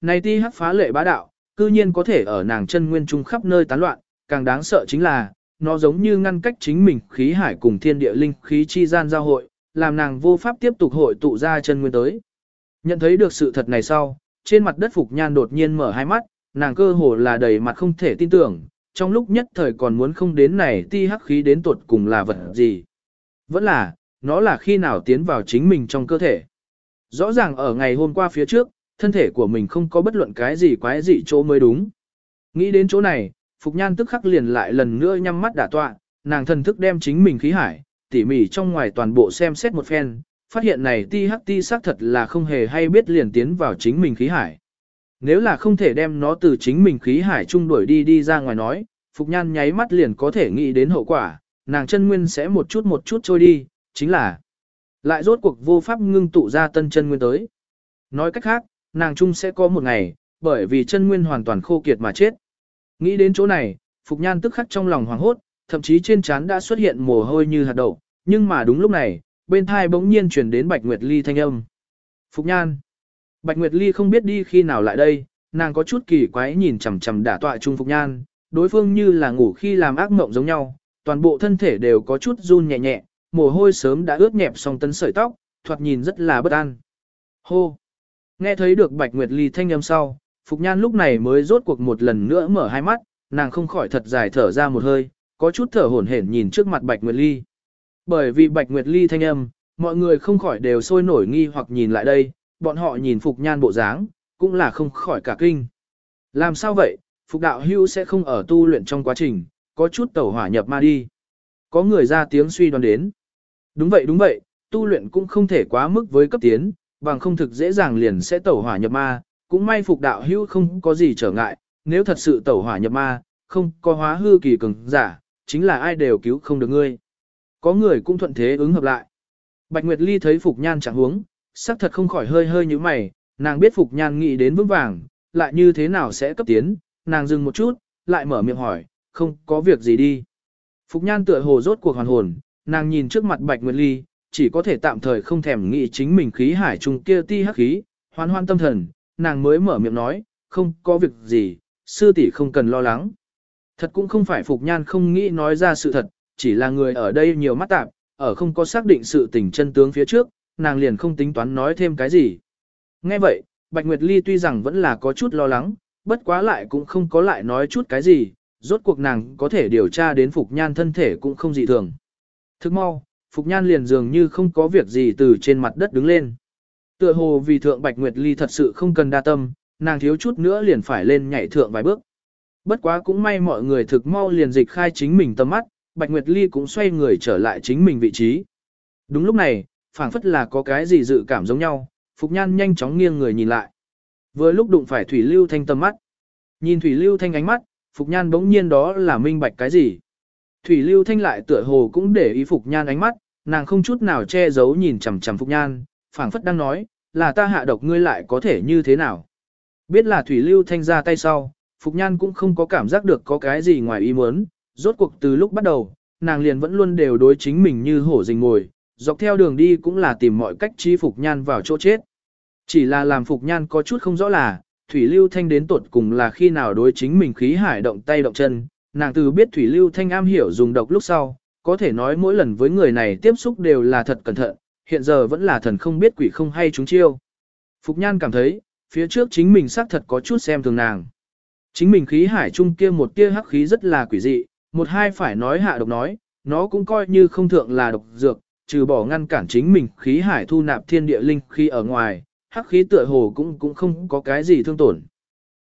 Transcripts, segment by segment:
Này ti hắc phá lệ bá đạo, cư nhiên có thể ở nàng chân nguyên trung khắp nơi tán loạn, càng đáng sợ chính là, nó giống như ngăn cách chính mình khí hải cùng thiên địa linh khí chi gian giao hội, làm nàng vô pháp tiếp tục hội tụ ra chân nguyên tới. Nhận thấy được sự thật này sau, trên mặt đất Phục Nhan đột nhiên mở hai mắt, nàng cơ hồ là đầy mặt không thể tin tưởng, trong lúc nhất thời còn muốn không đến này ti hắc khí đến tuột cùng là vật gì. Vẫn là, nó là khi nào tiến vào chính mình trong cơ thể. Rõ ràng ở ngày hôm qua phía trước, thân thể của mình không có bất luận cái gì quái gì chỗ mới đúng. Nghĩ đến chỗ này, Phục Nhan tức khắc liền lại lần nữa nhắm mắt đả tọa, nàng thần thức đem chính mình khí hải, tỉ mỉ trong ngoài toàn bộ xem xét một phen, phát hiện này ti hắc ti xác thật là không hề hay biết liền tiến vào chính mình khí hải. Nếu là không thể đem nó từ chính mình khí hải trung đuổi đi đi ra ngoài nói, Phục Nhan nháy mắt liền có thể nghĩ đến hậu quả, nàng chân nguyên sẽ một chút một chút trôi đi, chính là lại rốt cuộc vô pháp ngưng tụ ra tân chân nguyên tới. Nói cách khác, nàng trung sẽ có một ngày, bởi vì chân nguyên hoàn toàn khô kiệt mà chết. Nghĩ đến chỗ này, Phục Nhan tức khắc trong lòng hoảng hốt, thậm chí trên trán đã xuất hiện mồ hôi như hạt đậu, nhưng mà đúng lúc này, bên thai bỗng nhiên chuyển đến Bạch Nguyệt Ly thanh âm. Phục Nhan. Bạch Nguyệt Ly không biết đi khi nào lại đây, nàng có chút kỳ quái nhìn chằm chằm đả tọa trung Phục Nhan, đối phương như là ngủ khi làm ác mộng giống nhau, toàn bộ thân thể đều có chút run nhẹ nhẹ, mồ hôi sớm đã ướt nhẹp xong tấn sợi tóc, thoạt nhìn rất là bất an. Hô! Nghe thấy được Bạch Nguyệt Ly thanh âm sau, Phục Nhan lúc này mới rốt cuộc một lần nữa mở hai mắt, nàng không khỏi thật dài thở ra một hơi, có chút thở hổn hển nhìn trước mặt Bạch Nguyệt Ly. Bởi vì Bạch Nguyệt Ly thanh âm, mọi người không khỏi đều sôi nổi nghi hoặc nhìn lại đây, bọn họ nhìn Phục Nhan bộ dáng, cũng là không khỏi cả kinh. Làm sao vậy, Phục đạo hưu sẽ không ở tu luyện trong quá trình, có chút tẩu hỏa nhập ma đi. Có người ra tiếng suy đoán đến. Đúng vậy đúng vậy, tu luyện cũng không thể quá mức với cấp tiến, bằng không thực dễ dàng liền sẽ tẩu hỏa nhập ma, cũng may phục đạo hữu không có gì trở ngại, nếu thật sự tẩu hỏa nhập ma, không có hóa hư kỳ cường giả, chính là ai đều cứu không được ngươi. Có người cũng thuận thế ứng hợp lại. Bạch Nguyệt Ly thấy Phục Nhan chẳng huống, sắc thật không khỏi hơi hơi như mày, nàng biết Phục Nhan nghĩ đến vững vàng, lại như thế nào sẽ cấp tiến, nàng dừng một chút, lại mở miệng hỏi, không có việc gì đi. Phục Nhan tựa hồ rốt cuộc hoàn hồn, nàng nhìn trước mặt Bạch Nguyệt Ly, chỉ có thể tạm thời không thèm nghĩ chính mình khí hải trung kia ti hắc khí, hoan hoan tâm thần, nàng mới mở miệng nói, không có việc gì, sư tỷ không cần lo lắng. Thật cũng không phải Phục Nhan không nghĩ nói ra sự thật, chỉ là người ở đây nhiều mắt tạp, ở không có xác định sự tình chân tướng phía trước, nàng liền không tính toán nói thêm cái gì. Nghe vậy, Bạch Nguyệt Ly tuy rằng vẫn là có chút lo lắng, bất quá lại cũng không có lại nói chút cái gì, rốt cuộc nàng có thể điều tra đến Phục Nhan thân thể cũng không dị thường. Thức mau, Phục Nhan liền dường như không có việc gì từ trên mặt đất đứng lên. Tựa hồ vì thượng Bạch Nguyệt Ly thật sự không cần đa tâm, nàng thiếu chút nữa liền phải lên nhảy thượng vài bước. Bất quá cũng may mọi người thực mau liền dịch khai chính mình tâm mắt, Bạch Nguyệt Ly cũng xoay người trở lại chính mình vị trí. Đúng lúc này, phảng phất là có cái gì dự cảm giống nhau, Phục Nhan nhanh chóng nghiêng người nhìn lại. Vừa lúc đụng phải Thủy Lưu Thanh tâm mắt. Nhìn Thủy Lưu Thanh ánh mắt, Phục Nhan bỗng nhiên đó là minh bạch cái gì. Thủy Lưu Thanh lại tựa hồ cũng để ý Phục Nhan ánh mắt, nàng không chút nào che giấu nhìn chằm chằm Phục Nhan, phảng phất đang nói, là ta hạ độc ngươi lại có thể như thế nào. Biết là Thủy Lưu Thanh ra tay sau, Phục Nhan cũng không có cảm giác được có cái gì ngoài ý muốn, rốt cuộc từ lúc bắt đầu, nàng liền vẫn luôn đều đối chính mình như hổ rình ngồi, dọc theo đường đi cũng là tìm mọi cách chi Phục Nhan vào chỗ chết. Chỉ là làm Phục Nhan có chút không rõ là, Thủy Lưu Thanh đến tuột cùng là khi nào đối chính mình khí hải động tay động chân, nàng từ biết Thủy Lưu Thanh am hiểu dùng độc lúc sau, có thể nói mỗi lần với người này tiếp xúc đều là thật cẩn thận, hiện giờ vẫn là thần không biết quỷ không hay chúng chiêu. Phục Nhan cảm thấy, phía trước chính mình xác thật có chút xem thường nàng. Chính mình khí hải trung kia một tia hắc khí rất là quỷ dị, một hai phải nói hạ độc nói, nó cũng coi như không thượng là độc dược, trừ bỏ ngăn cản chính mình khí hải thu nạp thiên địa linh khí ở ngoài, hắc khí tựa hồ cũng cũng không có cái gì thương tổn.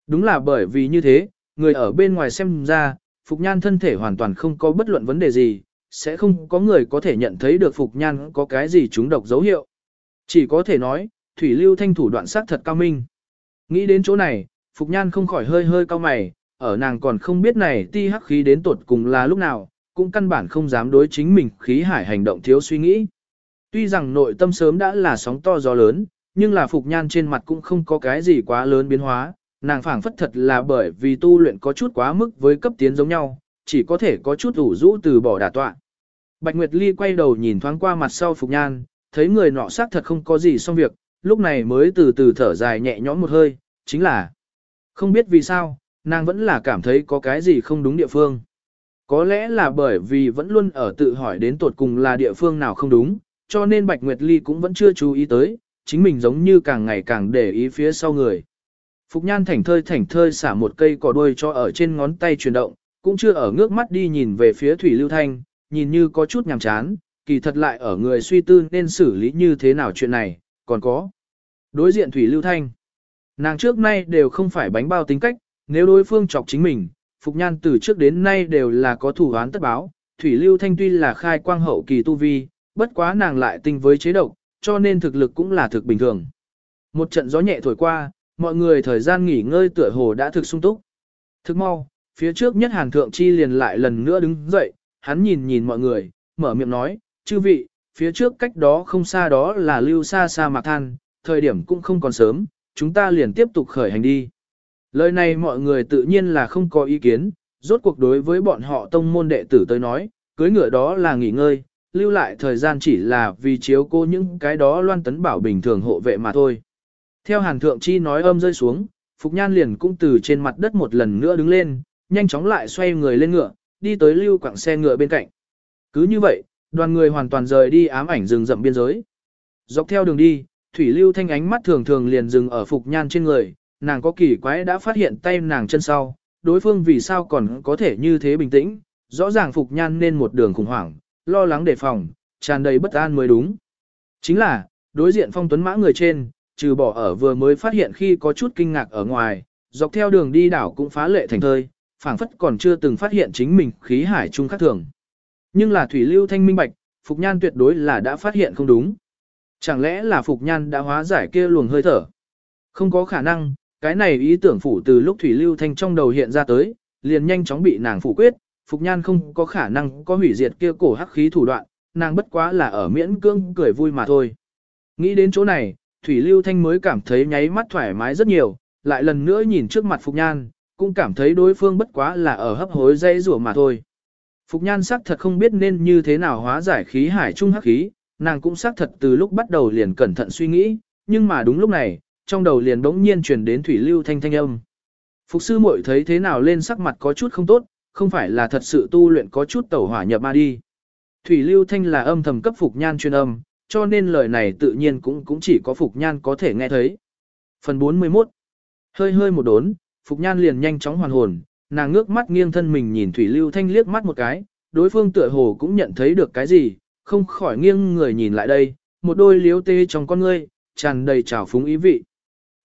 Đúng là bởi vì như thế, người ở bên ngoài xem ra, Phục Nhan thân thể hoàn toàn không có bất luận vấn đề gì, sẽ không có người có thể nhận thấy được Phục Nhan có cái gì chúng độc dấu hiệu. Chỉ có thể nói, Thủy Lưu Thanh thủ đoạn sát thật cao minh. Nghĩ đến chỗ này, Phục Nhan không khỏi hơi hơi cao mày, ở nàng còn không biết này ti hắc khí đến tột cùng là lúc nào, cũng căn bản không dám đối chính mình khí hải hành động thiếu suy nghĩ. Tuy rằng nội tâm sớm đã là sóng to gió lớn, nhưng là Phục Nhan trên mặt cũng không có cái gì quá lớn biến hóa, nàng phảng phất thật là bởi vì tu luyện có chút quá mức với cấp tiến giống nhau, chỉ có thể có chút ủ rũ từ bỏ đả tọa. Bạch Nguyệt Ly quay đầu nhìn thoáng qua mặt sau Phục Nhan, thấy người nọ xác thật không có gì xong việc, lúc này mới từ từ thở dài nhẹ nhõm một hơi, chính là không biết vì sao, nàng vẫn là cảm thấy có cái gì không đúng địa phương. Có lẽ là bởi vì vẫn luôn ở tự hỏi đến tột cùng là địa phương nào không đúng, cho nên Bạch Nguyệt Ly cũng vẫn chưa chú ý tới, chính mình giống như càng ngày càng để ý phía sau người. Phục Nhan thảnh thơi thảnh thơi xả một cây cỏ đuôi cho ở trên ngón tay chuyển động, cũng chưa ở ngước mắt đi nhìn về phía Thủy Lưu Thanh, nhìn như có chút nhàm chán, kỳ thật lại ở người suy tư nên xử lý như thế nào chuyện này, còn có. Đối diện Thủy Lưu Thanh, nàng trước nay đều không phải bánh bao tính cách, nếu đối phương chọc chính mình, Phục Nhan từ trước đến nay đều là có thủ án tất báo, Thủy Lưu Thanh tuy là khai quang hậu kỳ tu vi, bất quá nàng lại tinh với chế độc, cho nên thực lực cũng là thực bình thường. Một trận gió nhẹ thổi qua, mọi người thời gian nghỉ ngơi tựa hồ đã thực sung túc. Thức mau, phía trước nhất Hàn Thượng Chi liền lại lần nữa đứng dậy, hắn nhìn nhìn mọi người, mở miệng nói, chư vị, phía trước cách đó không xa đó là lưu xa xa mạc than, thời điểm cũng không còn sớm, chúng ta liền tiếp tục khởi hành đi. Lời này mọi người tự nhiên là không có ý kiến, rốt cuộc đối với bọn họ tông môn đệ tử tới nói, cưới ngựa đó là nghỉ ngơi, lưu lại thời gian chỉ là vì chiếu cô những cái đó loan tấn bảo bình thường hộ vệ mà thôi. Theo hàn thượng chi nói âm rơi xuống, Phục Nhan liền cũng từ trên mặt đất một lần nữa đứng lên, nhanh chóng lại xoay người lên ngựa, đi tới lưu quảng xe ngựa bên cạnh. Cứ như vậy, đoàn người hoàn toàn rời đi ám ảnh rừng rậm biên giới. Dọc theo đường đi, Thủy Lưu Thanh ánh mắt thường thường liền dừng ở Phục Nhan trên người, nàng có kỳ quái đã phát hiện tay nàng chân sau, đối phương vì sao còn có thể như thế bình tĩnh, rõ ràng Phục Nhan nên một đường khủng hoảng, lo lắng đề phòng, tràn đầy bất an mới đúng. Chính là, đối diện phong tuấn mã người trên, trừ bỏ ở vừa mới phát hiện khi có chút kinh ngạc ở ngoài, dọc theo đường đi đảo cũng phá lệ thành thơi, phảng phất còn chưa từng phát hiện chính mình khí hải trung khác thường. Nhưng là thủy lưu thanh minh bạch, Phục Nhan tuyệt đối là đã phát hiện không đúng. Chẳng lẽ là Phục Nhan đã hóa giải kia luồng hơi thở? Không có khả năng, cái này ý tưởng phủ từ lúc thủy lưu thanh trong đầu hiện ra tới, liền nhanh chóng bị nàng phủ quyết, Phục Nhan không có khả năng có hủy diệt kia cổ hắc khí thủ đoạn, nàng bất quá là ở miễn cưỡng cười vui mà thôi. Nghĩ đến chỗ này, Thủy Lưu Thanh mới cảm thấy nháy mắt thoải mái rất nhiều, lại lần nữa nhìn trước mặt Phục Nhan, cũng cảm thấy đối phương bất quá là ở hấp hối dây rủa mà thôi. Phục Nhan sắc thật không biết nên như thế nào hóa giải khí hải trung hắc khí, nàng cũng xác thật từ lúc bắt đầu liền cẩn thận suy nghĩ, nhưng mà đúng lúc này, trong đầu liền đống nhiên truyền đến Thủy Lưu Thanh thanh âm. Phục sư muội thấy thế nào lên sắc mặt có chút không tốt, không phải là thật sự tu luyện có chút tẩu hỏa nhập ma đi. Thủy Lưu Thanh là âm thầm cấp Phục Nhan chuyên âm, cho nên lời này tự nhiên cũng cũng chỉ có Phục Nhan có thể nghe thấy. Phần 41 Hơi hơi một đốn, Phục Nhan liền nhanh chóng hoàn hồn, nàng ngước mắt nghiêng thân mình nhìn Thủy Lưu Thanh liếc mắt một cái, đối phương tựa hồ cũng nhận thấy được cái gì, không khỏi nghiêng người nhìn lại đây, một đôi liếu tê trong con ngươi, tràn đầy trào phúng ý vị.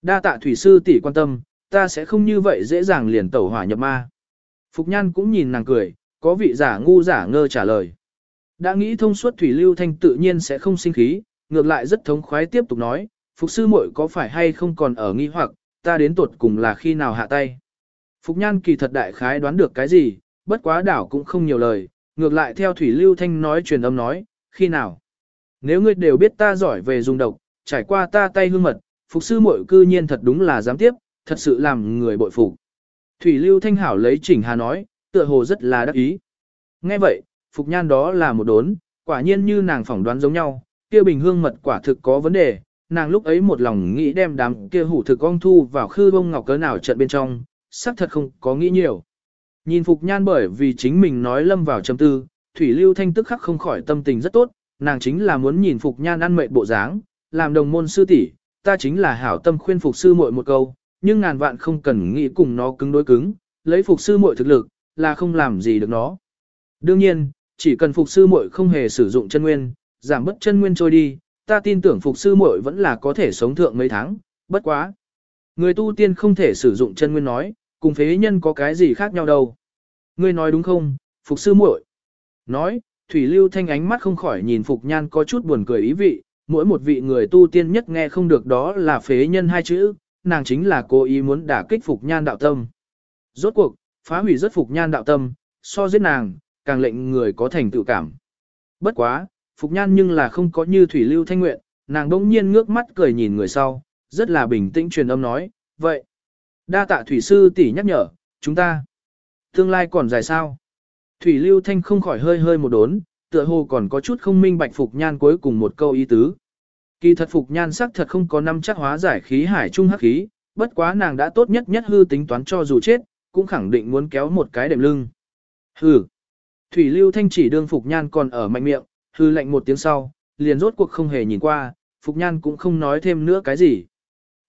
Đa tạ Thủy Sư tỷ quan tâm, ta sẽ không như vậy dễ dàng liền tẩu hỏa nhập ma. Phục Nhan cũng nhìn nàng cười, có vị giả ngu giả ngơ trả lời. Đã nghĩ thông suốt Thủy Lưu Thanh tự nhiên sẽ không sinh khí, ngược lại rất thống khoái tiếp tục nói, Phục sư muội có phải hay không còn ở nghi hoặc, ta đến tuột cùng là khi nào hạ tay. Phục Nhan kỳ thật đại khái đoán được cái gì, bất quá đảo cũng không nhiều lời, ngược lại theo Thủy Lưu Thanh nói truyền âm nói, khi nào. Nếu ngươi đều biết ta giỏi về dùng độc, trải qua ta tay hương mật, Phục sư muội cư nhiên thật đúng là dám tiếp, thật sự làm người bội phục. Thủy Lưu Thanh Hảo lấy chỉnh Hà nói, tựa hồ rất là đắc ý. Nghe vậy, Phục Nhan đó là một đốn, quả nhiên như nàng phỏng đoán giống nhau, kia bình hương mật quả thực có vấn đề, nàng lúc ấy một lòng nghĩ đem đám kia hủ thực ong thu vào khư bông ngọc cớ nào trận bên trong, xác thật không có nghĩ nhiều. Nhìn Phục Nhan bởi vì chính mình nói lâm vào chấm tư, Thủy Lưu Thanh tức khắc không khỏi tâm tình rất tốt, nàng chính là muốn nhìn Phục Nhan ăn mệt bộ dáng, làm đồng môn sư tỷ, ta chính là hảo tâm khuyên Phục sư muội một câu, nhưng ngàn vạn không cần nghĩ cùng nó cứng đối cứng, lấy Phục sư muội thực lực, là không làm gì được nó. Đương nhiên, chỉ cần Phục sư muội không hề sử dụng chân nguyên, giảm bất chân nguyên trôi đi, ta tin tưởng Phục sư muội vẫn là có thể sống thượng mấy tháng, bất quá. Người tu tiên không thể sử dụng chân nguyên nói, cùng phế nhân có cái gì khác nhau đâu. Ngươi nói đúng không, Phục sư muội? Nói, Thủy Lưu Thanh ánh mắt không khỏi nhìn Phục Nhan có chút buồn cười ý vị, mỗi một vị người tu tiên nhất nghe không được đó là phế nhân hai chữ, nàng chính là cố ý muốn đả kích Phục Nhan đạo tâm. Rốt cuộc, phá hủy rất Phục Nhan đạo tâm, so giết nàng, càng lệnh người có thành tựu cảm. Bất quá, Phục Nhan nhưng là không có như Thủy Lưu Thanh Nguyện, nàng đông nhiên ngước mắt cười nhìn người sau, rất là bình tĩnh truyền âm nói, vậy. Đa tạ Thủy Sư tỷ nhắc nhở, chúng ta. Tương lai còn dài sao? Thủy Lưu Thanh không khỏi hơi hơi một đốn, tựa hồ còn có chút không minh bạch Phục Nhan cuối cùng một câu ý tứ. Kỳ thật Phục Nhan sắc thật không có năm chắc hóa giải khí hải trung hắc khí, bất quá nàng đã tốt nhất nhất hư tính toán cho dù chết, cũng khẳng định muốn kéo một cái đệm lưng. Hừ. Thủy Lưu Thanh chỉ đương Phục Nhan còn ở mạnh miệng, hư lạnh một tiếng sau, liền rốt cuộc không hề nhìn qua, Phục Nhan cũng không nói thêm nữa cái gì.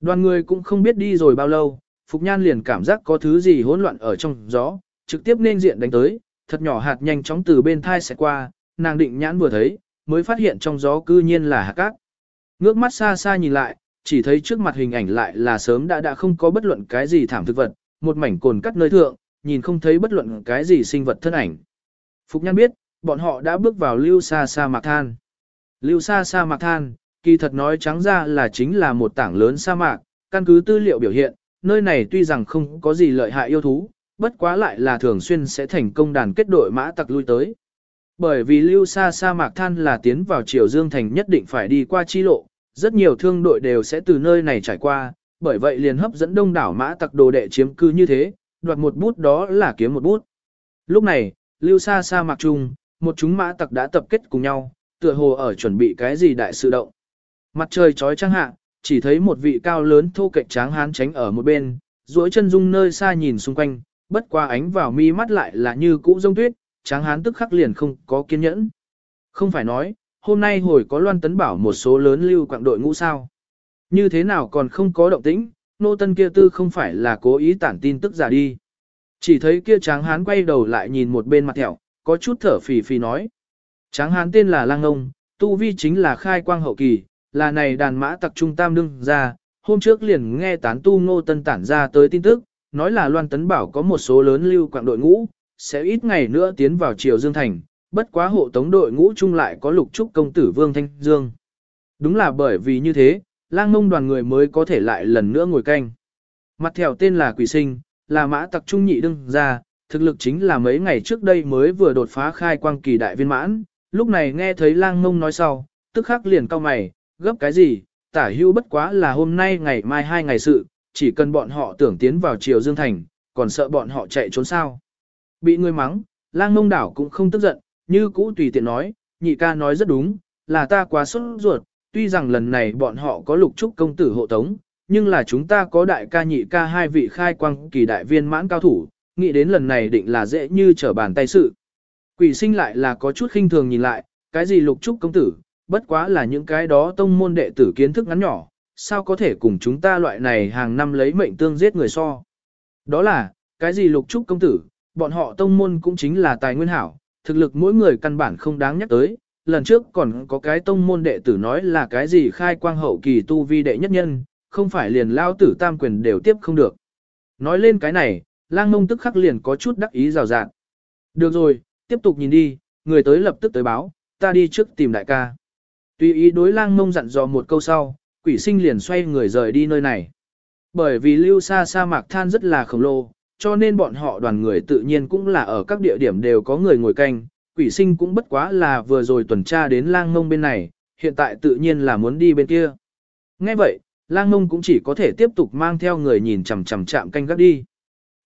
Đoàn người cũng không biết đi rồi bao lâu, Phục Nhan liền cảm giác có thứ gì hỗn loạn ở trong gió, trực tiếp nên diện đánh tới, thật nhỏ hạt nhanh chóng từ bên thai sẽ qua, nàng định nhãn vừa thấy, mới phát hiện trong gió cư nhiên là hạt cát. Ngước mắt xa xa nhìn lại, chỉ thấy trước mặt hình ảnh lại là sớm đã đã không có bất luận cái gì thảm thực vật, một mảnh cồn cắt nơi thượng, nhìn không thấy bất luận cái gì sinh vật thân ảnh. Phục Nhan biết, bọn họ đã bước vào lưu xa sa mạc than. Lưu xa sa mạc than, kỳ thật nói trắng ra là chính là một tảng lớn sa mạc, căn cứ tư liệu biểu hiện, nơi này tuy rằng không có gì lợi hại yêu thú, bất quá lại là thường xuyên sẽ thành công đàn kết đội mã tặc lui tới. Bởi vì lưu xa sa mạc than là tiến vào triều dương thành nhất định phải đi qua chi lộ, rất nhiều thương đội đều sẽ từ nơi này trải qua, bởi vậy liền hấp dẫn đông đảo mã tặc đồ đệ chiếm cư như thế, đoạt một bút đó là kiếm một bút. Lúc này, lưu xa sa mạc trung, một chúng mã tặc đã tập kết cùng nhau, tựa hồ ở chuẩn bị cái gì đại sự động. Mặt trời trói trăng hạ, chỉ thấy một vị cao lớn thô kệch tráng hán tránh ở một bên, duỗi chân dung nơi xa nhìn xung quanh, bất qua ánh vào mi mắt lại là như cũ rông tuyết, tráng hán tức khắc liền không có kiên nhẫn. Không phải nói, hôm nay hồi có loan tấn bảo một số lớn lưu quạng đội ngũ sao. Như thế nào còn không có động tĩnh, nô tân kia tư không phải là cố ý tản tin tức giả đi. Chỉ thấy kia tráng hán quay đầu lại nhìn một bên mặt thẹo, có chút thở phì phì nói. Tráng hán tên là Lang Ông, tu vi chính là khai quang hậu kỳ, là này đàn mã tặc trung tam đương ra, hôm trước liền nghe tán tu ngô tân tản ra tới tin tức, nói là Loan Tấn Bảo có một số lớn lưu quạng đội ngũ, sẽ ít ngày nữa tiến vào Triều Dương Thành, bất quá hộ tống đội ngũ chung lại có lục trúc công tử Vương Thanh Dương. Đúng là bởi vì như thế, lang mông đoàn người mới có thể lại lần nữa ngồi canh. Mặt theo tên là Quỷ Sinh, là mã tặc trung nhị đương ra, thực lực chính là mấy ngày trước đây mới vừa đột phá khai quang kỳ đại viên mãn, lúc này nghe thấy lang ngông nói sau, tức khắc liền cau mày, gấp cái gì, tả hưu bất quá là hôm nay ngày mai hai ngày sự, chỉ cần bọn họ tưởng tiến vào triều Dương Thành, còn sợ bọn họ chạy trốn sao. Bị người mắng, lang ngông đảo cũng không tức giận, như cũ tùy tiện nói, nhị ca nói rất đúng, là ta quá sốt ruột, tuy rằng lần này bọn họ có lục trúc công tử hộ tống, nhưng là chúng ta có đại ca nhị ca hai vị khai quang kỳ đại viên mãn cao thủ, nghĩ đến lần này định là dễ như trở bàn tay sự. Quỷ sinh lại là có chút khinh thường nhìn lại, cái gì lục trúc công tử, bất quá là những cái đó tông môn đệ tử kiến thức ngắn nhỏ, sao có thể cùng chúng ta loại này hàng năm lấy mệnh tương giết người so. Đó là, cái gì lục trúc công tử, bọn họ tông môn cũng chính là tài nguyên hảo, thực lực mỗi người căn bản không đáng nhắc tới. Lần trước còn có cái tông môn đệ tử nói là cái gì khai quang hậu kỳ tu vi đệ nhất nhân, không phải liền lao tử tam quyền đều tiếp không được. Nói lên cái này, lang mông tức khắc liền có chút đắc ý rào rạt Được rồi, tiếp tục nhìn đi, người tới lập tức tới báo, ta đi trước tìm đại ca. Tùy ý đối lang mông dặn dò một câu sau, quỷ sinh liền xoay người rời đi nơi này. Bởi vì lưu xa sa mạc than rất là khổng lồ, cho nên bọn họ đoàn người tự nhiên cũng là ở các địa điểm đều có người ngồi canh, quỷ sinh cũng bất quá là vừa rồi tuần tra đến lang mông bên này, hiện tại tự nhiên là muốn đi bên kia. Ngay vậy, lang mông cũng chỉ có thể tiếp tục mang theo người nhìn chằm chằm chạm canh gác đi.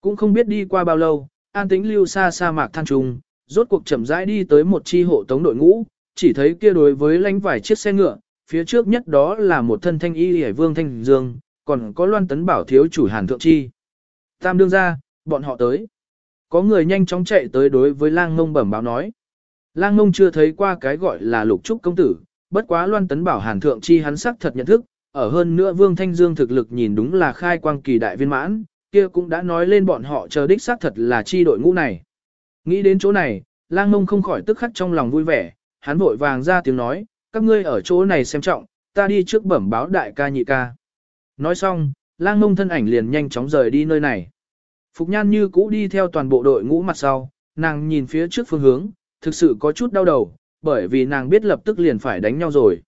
Cũng không biết đi qua bao lâu, an tĩnh lưu xa sa mạc than trùng, rốt cuộc chậm rãi đi tới một chi hộ tống đội ngũ, chỉ thấy kia đối với lánh vài chiếc xe ngựa, phía trước nhất đó là một thân thanh y hải vương thanh dương, còn có loan tấn bảo thiếu chủ hàn thượng chi. Tam đương ra, bọn họ tới. Có người nhanh chóng chạy tới đối với lang ngông bẩm báo nói. Lang ngông chưa thấy qua cái gọi là lục trúc công tử, bất quá loan tấn bảo hàn thượng chi hắn sắc thật nhận thức, ở hơn nữa vương thanh dương thực lực nhìn đúng là khai quang kỳ đại viên mãn, kia cũng đã nói lên bọn họ chờ đích xác thật là chi đội ngũ này. Nghĩ đến chỗ này, lang ngông không khỏi tức khắc trong lòng vui vẻ, hắn vội vàng ra tiếng nói, các ngươi ở chỗ này xem trọng, ta đi trước bẩm báo đại ca nhị ca. Nói xong, lang ngông thân ảnh liền nhanh chóng rời đi nơi này. Phục nhan như cũ đi theo toàn bộ đội ngũ mặt sau, nàng nhìn phía trước phương hướng, thực sự có chút đau đầu, bởi vì nàng biết lập tức liền phải đánh nhau rồi.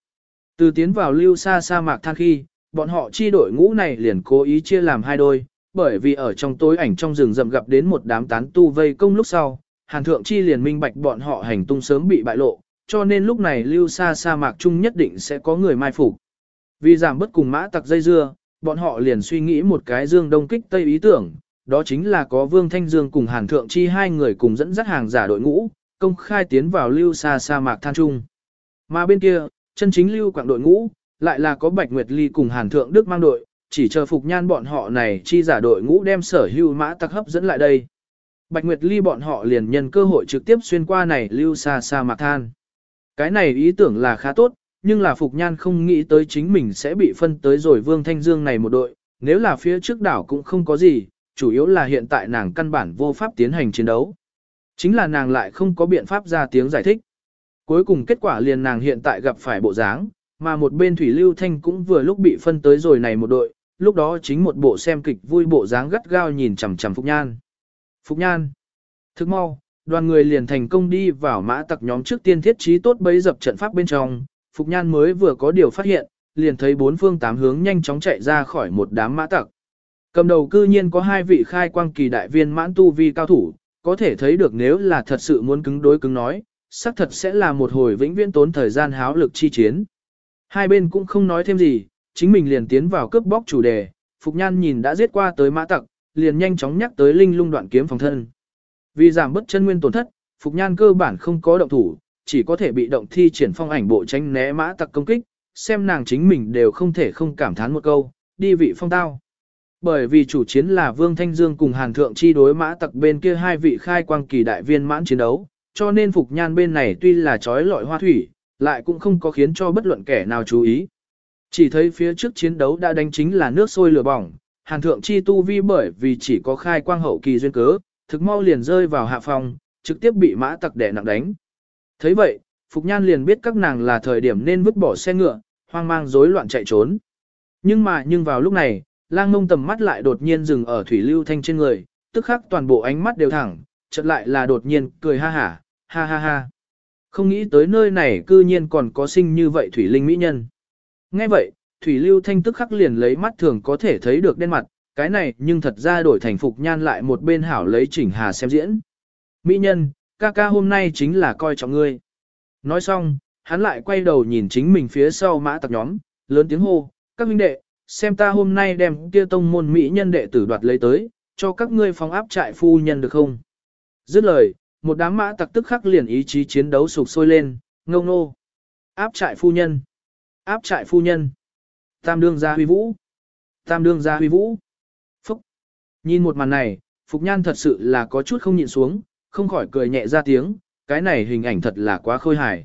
Từ tiến vào lưu xa sa mạc than khi, bọn họ chi đội ngũ này liền cố ý chia làm hai đôi, bởi vì ở trong tối ảnh trong rừng rậm gặp đến một đám tán tu vây công lúc sau, hàn thượng chi liền minh bạch bọn họ hành tung sớm bị bại lộ, cho nên lúc này lưu xa sa mạc chung nhất định sẽ có người mai phục. Vì giảm bất cùng mã tặc dây dưa, bọn họ liền suy nghĩ một cái dương đông kích tây ý tưởng, đó chính là có Vương Thanh Dương cùng Hàn Thượng Chi hai người cùng dẫn dắt hàng giả đội ngũ, công khai tiến vào lưu xa sa mạc than trung. Mà bên kia, chân chính lưu quảng đội ngũ, lại là có Bạch Nguyệt Ly cùng Hàn Thượng Đức mang đội, chỉ chờ Phục Nhan bọn họ này chi giả đội ngũ đem sở hưu mã tặc hấp dẫn lại đây. Bạch Nguyệt Ly bọn họ liền nhân cơ hội trực tiếp xuyên qua này lưu xa xa mạc than. Cái này ý tưởng là khá tốt, nhưng là Phục Nhan không nghĩ tới chính mình sẽ bị phân tới rồi Vương Thanh Dương này một đội, nếu là phía trước đảo cũng không có gì, chủ yếu là hiện tại nàng căn bản vô pháp tiến hành chiến đấu. Chính là nàng lại không có biện pháp ra tiếng giải thích. Cuối cùng kết quả liền nàng hiện tại gặp phải bộ dáng, mà một bên Thủy Lưu Thanh cũng vừa lúc bị phân tới rồi này một đội, lúc đó chính một bộ xem kịch vui bộ dáng gắt gao nhìn chằm chằm Phục Nhan. Phục Nhan. Thức mau, đoàn người liền thành công đi vào mã tặc nhóm trước tiên thiết trí tốt bấy dập trận pháp bên trong, Phục Nhan mới vừa có điều phát hiện, liền thấy bốn phương tám hướng nhanh chóng chạy ra khỏi một đám mã tặc. Cầm đầu cư nhiên có hai vị khai quang kỳ đại viên mãn tu vi cao thủ, có thể thấy được nếu là thật sự muốn cứng đối cứng nói, xác thật sẽ là một hồi vĩnh viễn tốn thời gian háo lực chi chiến. Hai bên cũng không nói thêm gì, chính mình liền tiến vào cướp bóc chủ đề, Phục Nhan nhìn đã giết qua tới mã tặc, liền nhanh chóng nhắc tới linh lung đoạn kiếm phòng thân. Vì giảm bất chân nguyên tổn thất, Phục Nhan cơ bản không có động thủ, chỉ có thể bị động thi triển phong ảnh bộ tránh né mã tặc công kích, xem nàng chính mình đều không thể không cảm thán một câu, đi vị phong tao. Bởi vì chủ chiến là Vương Thanh Dương cùng Hàn Thượng chi đối mã tặc bên kia hai vị khai quang kỳ đại viên mãn chiến đấu, cho nên Phục Nhan bên này tuy là trói lọi hoa thủy, lại cũng không có khiến cho bất luận kẻ nào chú ý. Chỉ thấy phía trước chiến đấu đã đánh chính là nước sôi lửa bỏng, Hàn Thượng chi tu vi bởi vì chỉ có khai quang hậu kỳ duyên cớ, thực mau liền rơi vào hạ phòng, trực tiếp bị mã tặc đẻ nặng đánh. thấy vậy, Phục Nhan liền biết các nàng là thời điểm nên vứt bỏ xe ngựa, hoang mang rối loạn chạy trốn. Nhưng mà nhưng vào lúc này, lang mông tầm mắt lại đột nhiên dừng ở thủy lưu thanh trên người, tức khắc toàn bộ ánh mắt đều thẳng, chợt lại là đột nhiên cười ha hả, ha ha ha. Không nghĩ tới nơi này cư nhiên còn có sinh như vậy thủy linh mỹ nhân. Nghe vậy, thủy lưu thanh tức khắc liền lấy mắt thường có thể thấy được đen mặt, cái này nhưng thật ra đổi thành phục nhan lại một bên hảo lấy chỉnh hà xem diễn. Mỹ nhân, ca ca hôm nay chính là coi trọng ngươi. Nói xong, hắn lại quay đầu nhìn chính mình phía sau mã tặc nhóm, lớn tiếng hô, các huynh đệ, xem ta hôm nay đem kia tông môn Mỹ nhân đệ tử đoạt lấy tới, cho các ngươi phóng áp trại phu nhân được không? Dứt lời, một đám mã tặc tức khắc liền ý chí chiến đấu sục sôi lên, ngông nô. Áp trại phu nhân. Áp trại phu nhân. Tam đương gia huy vũ. Tam đương gia huy vũ. Phúc. Nhìn một màn này, Phục Nhan thật sự là có chút không nhịn xuống, không khỏi cười nhẹ ra tiếng, cái này hình ảnh thật là quá khôi hài.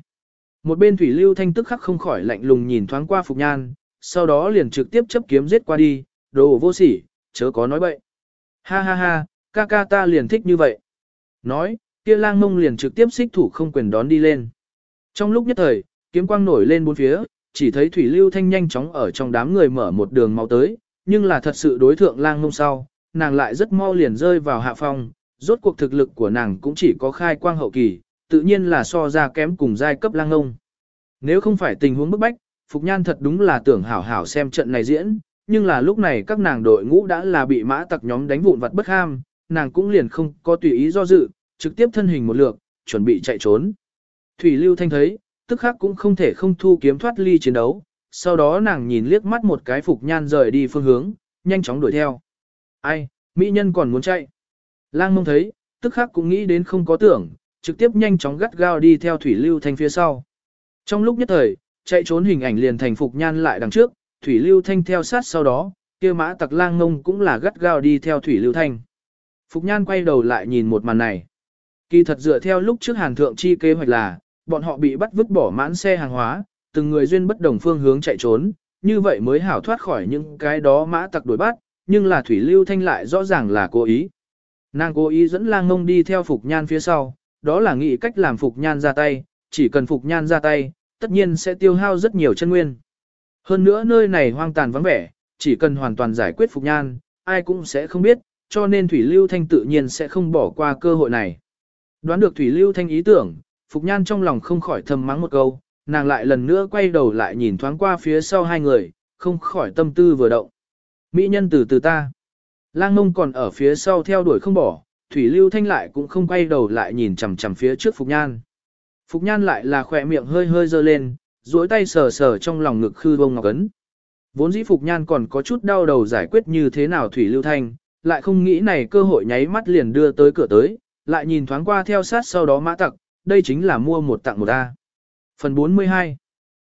Một bên Thủy Lưu Thanh tức khắc không khỏi lạnh lùng nhìn thoáng qua Phục Nhan, sau đó liền trực tiếp chấp kiếm giết qua đi, đồ vô sỉ, chớ có nói bậy. Ha ha ha, ca ca ta liền thích như vậy. Nói, kia lang mông liền trực tiếp xích thủ không quyền đón đi lên. Trong lúc nhất thời, kiếm quang nổi lên bốn phía, chỉ thấy Thủy Lưu Thanh nhanh chóng ở trong đám người mở một đường mau tới, nhưng là thật sự đối thượng lang mông sau, nàng lại rất mau liền rơi vào hạ phong, rốt cuộc thực lực của nàng cũng chỉ có khai quang hậu kỳ, tự nhiên là so ra kém cùng giai cấp lang mông. Nếu không phải tình huống bức bách, Phục Nhan thật đúng là tưởng hảo hảo xem trận này diễn, nhưng là lúc này các nàng đội ngũ đã là bị mã tặc nhóm đánh vụn vặt bất ham, nàng cũng liền không có tùy ý do dự, trực tiếp thân hình một lượt, chuẩn bị chạy trốn. Thủy Lưu Thanh thấy, tức khắc cũng không thể không thu kiếm thoát ly chiến đấu, sau đó nàng nhìn liếc mắt một cái Phục Nhan rời đi phương hướng, nhanh chóng đuổi theo. Ai, mỹ nhân còn muốn chạy. Lang mông thấy, tức khắc cũng nghĩ đến không có tưởng, trực tiếp nhanh chóng gắt gao đi theo Thủy Lưu Thanh phía sau. Trong lúc nhất thời, chạy trốn hình ảnh liền thành Phục Nhan lại đằng trước, Thủy Lưu Thanh theo sát sau đó, kia mã tặc lang ngông cũng là gắt gao đi theo Thủy Lưu Thanh. Phục Nhan quay đầu lại nhìn một màn này. Kỳ thật dựa theo lúc trước Hàn Thượng chi kế hoạch là, bọn họ bị bắt vứt bỏ mãn xe hàng hóa, từng người duyên bất đồng phương hướng chạy trốn, như vậy mới hảo thoát khỏi những cái đó mã tặc đuổi bắt, nhưng là Thủy Lưu Thanh lại rõ ràng là cố ý. Nàng cố ý dẫn lang ngông đi theo Phục Nhan phía sau, đó là nghĩ cách làm Phục Nhan ra tay, chỉ cần Phục Nhan ra tay, tất nhiên sẽ tiêu hao rất nhiều chân nguyên. Hơn nữa nơi này hoang tàn vắng vẻ, chỉ cần hoàn toàn giải quyết Phục Nhan, ai cũng sẽ không biết, cho nên Thủy Lưu Thanh tự nhiên sẽ không bỏ qua cơ hội này. Đoán được Thủy Lưu Thanh ý tưởng, Phục Nhan trong lòng không khỏi thầm mắng một câu, nàng lại lần nữa quay đầu lại nhìn thoáng qua phía sau hai người, không khỏi tâm tư vừa động. Mỹ nhân từ từ ta. Lang mông còn ở phía sau theo đuổi không bỏ, Thủy Lưu Thanh lại cũng không quay đầu lại nhìn chằm chằm phía trước Phục Nhan. Phục Nhan lại là khỏe miệng hơi hơi dơ lên, duỗi tay sờ sờ trong lòng ngực khư bông ngọc ấn. Vốn dĩ Phục Nhan còn có chút đau đầu giải quyết như thế nào Thủy Lưu Thanh, lại không nghĩ này cơ hội nháy mắt liền đưa tới cửa tới, lại nhìn thoáng qua theo sát sau đó mã tặc, đây chính là mua một tặng một A. Phần 42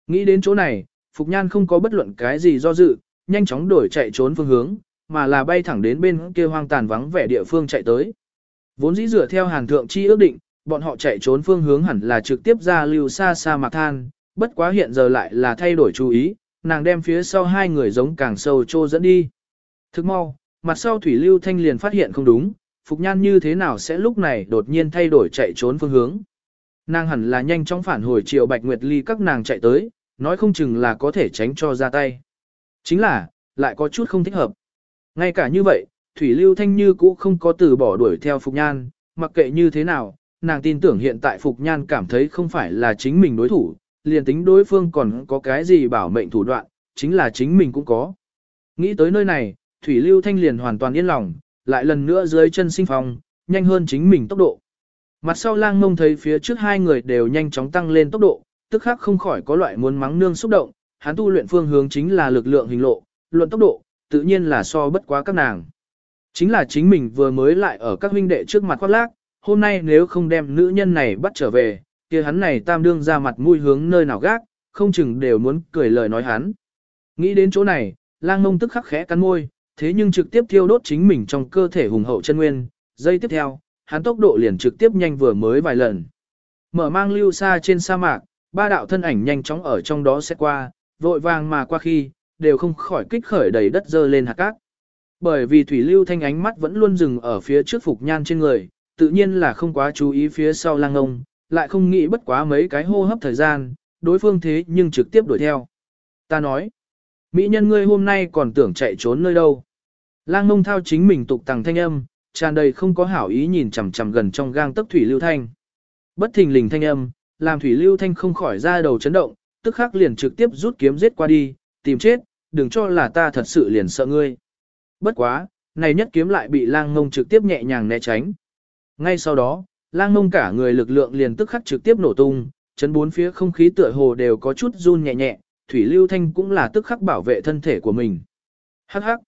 Nghĩ đến chỗ này, Phục Nhan không có bất luận cái gì do dự, nhanh chóng đổi chạy trốn phương hướng, mà là bay thẳng đến bên kia hoang tàn vắng vẻ địa phương chạy tới. Vốn dĩ dựa theo hàng thượng chi ước định, bọn họ chạy trốn phương hướng hẳn là trực tiếp ra lưu xa xa mạc than, bất quá hiện giờ lại là thay đổi chú ý, nàng đem phía sau hai người giống càng sâu trô dẫn đi. Thức mau, mặt sau thủy lưu thanh liền phát hiện không đúng, Phục Nhan như thế nào sẽ lúc này đột nhiên thay đổi chạy trốn phương hướng. Nàng hẳn là nhanh chóng phản hồi triệu Bạch Nguyệt Ly các nàng chạy tới, nói không chừng là có thể tránh cho ra tay. Chính là, lại có chút không thích hợp. Ngay cả như vậy, Thủy Lưu Thanh như cũ không có từ bỏ đuổi theo Phục Nhan, mặc kệ như thế nào, nàng tin tưởng hiện tại Phục Nhan cảm thấy không phải là chính mình đối thủ, liền tính đối phương còn có cái gì bảo mệnh thủ đoạn, chính là chính mình cũng có. Nghĩ tới nơi này, Thủy Lưu Thanh liền hoàn toàn yên lòng, lại lần nữa dưới chân sinh phong, nhanh hơn chính mình tốc độ. Mặt sau lang mông thấy phía trước hai người đều nhanh chóng tăng lên tốc độ, tức khắc không khỏi có loại muốn mắng nương xúc động, hắn tu luyện phương hướng chính là lực lượng hình lộ, luận tốc độ, tự nhiên là so bất quá các nàng. Chính là chính mình vừa mới lại ở các huynh đệ trước mặt khoác lác, hôm nay nếu không đem nữ nhân này bắt trở về, kia hắn này tam đương ra mặt mũi hướng nơi nào gác, không chừng đều muốn cười lời nói hắn. Nghĩ đến chỗ này, lang mông tức khắc khẽ cắn môi, thế nhưng trực tiếp thiêu đốt chính mình trong cơ thể hùng hậu chân nguyên, giây tiếp theo, hắn tốc độ liền trực tiếp nhanh vừa mới vài lần. Mở mang lưu xa trên sa mạc, ba đạo thân ảnh nhanh chóng ở trong đó sẽ qua, vội vàng mà qua khi, đều không khỏi kích khởi đầy đất dơ lên hạt cát. Bởi vì thủy lưu thanh ánh mắt vẫn luôn dừng ở phía trước phục nhan trên người, tự nhiên là không quá chú ý phía sau lang ông, lại không nghĩ bất quá mấy cái hô hấp thời gian, đối phương thế nhưng trực tiếp đuổi theo. Ta nói, mỹ nhân ngươi hôm nay còn tưởng chạy trốn nơi đâu. Lang mông thao chính mình tục tằng thanh âm, tràn đầy không có hảo ý nhìn chằm chằm gần trong gang tấc thủy lưu thanh. Bất thình lình thanh âm, làm thủy lưu thanh không khỏi ra đầu chấn động, tức khắc liền trực tiếp rút kiếm giết qua đi, tìm chết, đừng cho là ta thật sự liền sợ ngươi. Bất quá, này nhất kiếm lại bị lang mông trực tiếp nhẹ nhàng né tránh. Ngay sau đó, lang mông cả người lực lượng liền tức khắc trực tiếp nổ tung, chấn bốn phía không khí tựa hồ đều có chút run nhẹ nhẹ, thủy lưu thanh cũng là tức khắc bảo vệ thân thể của mình. Hắc hắc,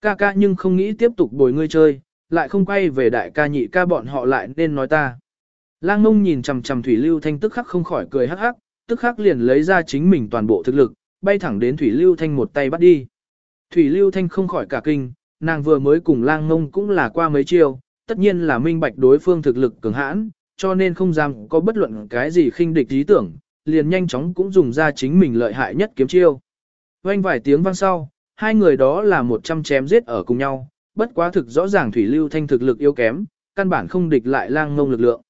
ca ca nhưng không nghĩ tiếp tục bồi ngươi chơi, lại không quay về đại ca nhị ca bọn họ lại nên nói ta. Lang Ngông nhìn chằm chằm thủy lưu thanh tức khắc không khỏi cười hắc hắc, tức khắc liền lấy ra chính mình toàn bộ thực lực, bay thẳng đến thủy lưu thanh một tay bắt đi. Thủy lưu thanh không khỏi cả kinh, nàng vừa mới cùng lang Ngông cũng là qua mấy chiêu, tất nhiên là minh bạch đối phương thực lực cường hãn, cho nên không dám có bất luận cái gì khinh địch ý tưởng, liền nhanh chóng cũng dùng ra chính mình lợi hại nhất kiếm chiêu. Vang vài tiếng vang sau, hai người đó là một trăm chém giết ở cùng nhau, bất quá thực rõ ràng Thủy Lưu Thanh thực lực yếu kém, căn bản không địch lại lang ngông lực lượng.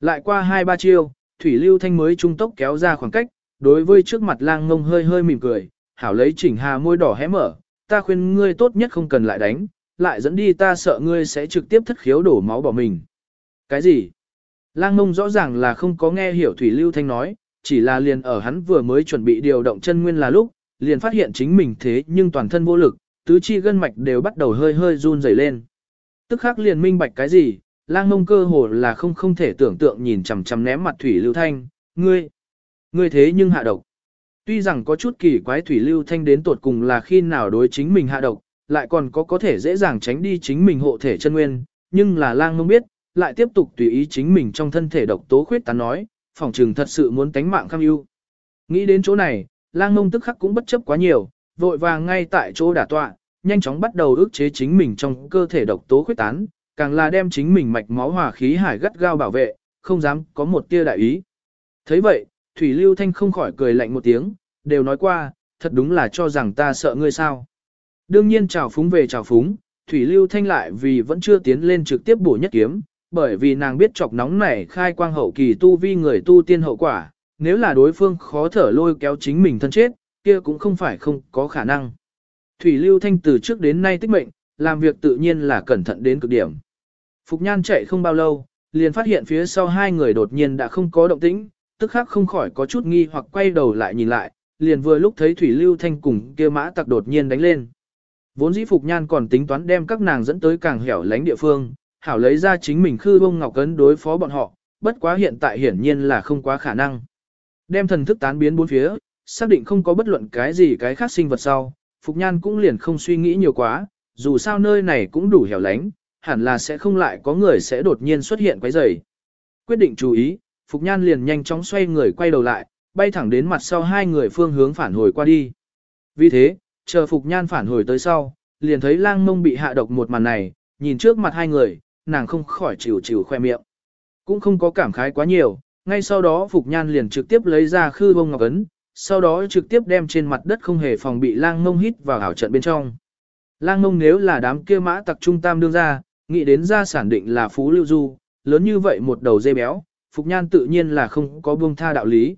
Lại qua hai ba chiêu, Thủy Lưu Thanh mới trung tốc kéo ra khoảng cách, đối với trước mặt lang ngông hơi hơi mỉm cười, hảo lấy chỉnh hà môi đỏ hé mở, ta khuyên ngươi tốt nhất không cần lại đánh, lại dẫn đi ta sợ ngươi sẽ trực tiếp thất khiếu đổ máu bỏ mình. Cái gì? Lang ngông rõ ràng là không có nghe hiểu Thủy Lưu Thanh nói, chỉ là liền ở hắn vừa mới chuẩn bị điều động chân nguyên là lúc, liền phát hiện chính mình thế nhưng toàn thân vô lực, tứ chi gân mạch đều bắt đầu hơi hơi run rẩy lên. Tức khắc liền minh bạch cái gì, lang mông cơ hồ là không không thể tưởng tượng nhìn chằm chằm ném mặt thủy lưu thanh, ngươi, ngươi thế nhưng hạ độc. Tuy rằng có chút kỳ quái thủy lưu thanh đến tột cùng là khi nào đối chính mình hạ độc, lại còn có có thể dễ dàng tránh đi chính mình hộ thể chân nguyên, nhưng là lang mông biết, lại tiếp tục tùy ý chính mình trong thân thể độc tố khuyết tán nói, phòng trừng thật sự muốn tánh mạng kham ưu. Nghĩ đến chỗ này, lang mông tức khắc cũng bất chấp quá nhiều, vội vàng ngay tại chỗ đả tọa, nhanh chóng bắt đầu ức chế chính mình trong cơ thể độc tố khuyết tán, càng là đem chính mình mạch máu hòa khí hải gắt gao bảo vệ, không dám có một tia đại ý. thấy vậy, Thủy Lưu Thanh không khỏi cười lạnh một tiếng, đều nói qua, thật đúng là cho rằng ta sợ ngươi sao. Đương nhiên chào phúng về chào phúng, Thủy Lưu Thanh lại vì vẫn chưa tiến lên trực tiếp bổ nhất kiếm, bởi vì nàng biết chọc nóng này khai quang hậu kỳ tu vi người tu tiên hậu quả, nếu là đối phương khó thở lôi kéo chính mình thân chết, kia cũng không phải không có khả năng. Thủy Lưu Thanh từ trước đến nay tích mệnh, làm việc tự nhiên là cẩn thận đến cực điểm. Phục Nhan chạy không bao lâu, liền phát hiện phía sau hai người đột nhiên đã không có động tĩnh, tức khắc không khỏi có chút nghi hoặc quay đầu lại nhìn lại, liền vừa lúc thấy Thủy Lưu Thanh cùng kia mã tặc đột nhiên đánh lên. Vốn dĩ Phục Nhan còn tính toán đem các nàng dẫn tới càng hẻo lánh địa phương, hảo lấy ra chính mình khư bông ngọc cấn đối phó bọn họ, bất quá hiện tại hiển nhiên là không quá khả năng. Đem thần thức tán biến bốn phía, xác định không có bất luận cái gì cái khác sinh vật sau, Phục Nhan cũng liền không suy nghĩ nhiều quá, dù sao nơi này cũng đủ hẻo lánh, hẳn là sẽ không lại có người sẽ đột nhiên xuất hiện quấy rầy. Quyết định chú ý, Phục Nhan liền nhanh chóng xoay người quay đầu lại, bay thẳng đến mặt sau hai người phương hướng phản hồi qua đi. Vì thế, chờ Phục Nhan phản hồi tới sau, liền thấy lang mông bị hạ độc một màn này, nhìn trước mặt hai người, nàng không khỏi chịu chịu khoe miệng. Cũng không có cảm khái quá nhiều, ngay sau đó Phục Nhan liền trực tiếp lấy ra khư bông ngọc ấn, sau đó trực tiếp đem trên mặt đất không hề phòng bị lang ngông hít vào ảo trận bên trong. Lang ngông nếu là đám kia mã tặc trung tam đương ra, nghĩ đến ra sản định là phú lưu du, lớn như vậy một đầu dây béo, Phục Nhan tự nhiên là không có buông tha đạo lý.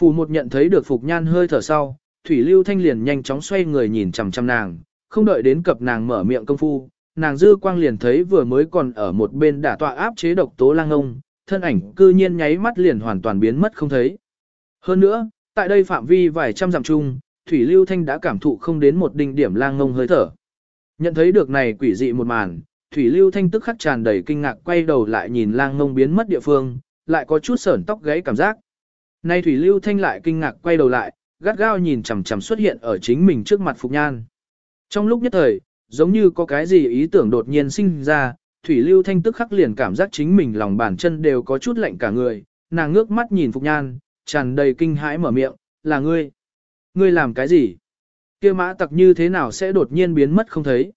Phù một nhận thấy được Phục Nhan hơi thở sau, Thủy Lưu Thanh liền nhanh chóng xoay người nhìn chằm chằm nàng, không đợi đến cập nàng mở miệng công phu, nàng dư quang liền thấy vừa mới còn ở một bên đả tọa áp chế độc tố lang ông, thân ảnh cư nhiên nháy mắt liền hoàn toàn biến mất không thấy. Hơn nữa, tại đây phạm vi vài trăm dặm chung, Thủy Lưu Thanh đã cảm thụ không đến một đỉnh điểm lang ngông hơi thở. Nhận thấy được này quỷ dị một màn, Thủy Lưu Thanh tức khắc tràn đầy kinh ngạc quay đầu lại nhìn lang ngông biến mất địa phương, lại có chút sởn tóc gáy cảm giác. Nay Thủy Lưu Thanh lại kinh ngạc quay đầu lại, gắt gao nhìn chằm chằm xuất hiện ở chính mình trước mặt Phục Nhan. Trong lúc nhất thời, giống như có cái gì ý tưởng đột nhiên sinh ra, Thủy Lưu Thanh tức khắc liền cảm giác chính mình lòng bàn chân đều có chút lạnh cả người, nàng ngước mắt nhìn Phục Nhan, tràn đầy kinh hãi mở miệng, là ngươi. Ngươi làm cái gì? kia mã tặc như thế nào sẽ đột nhiên biến mất không thấy?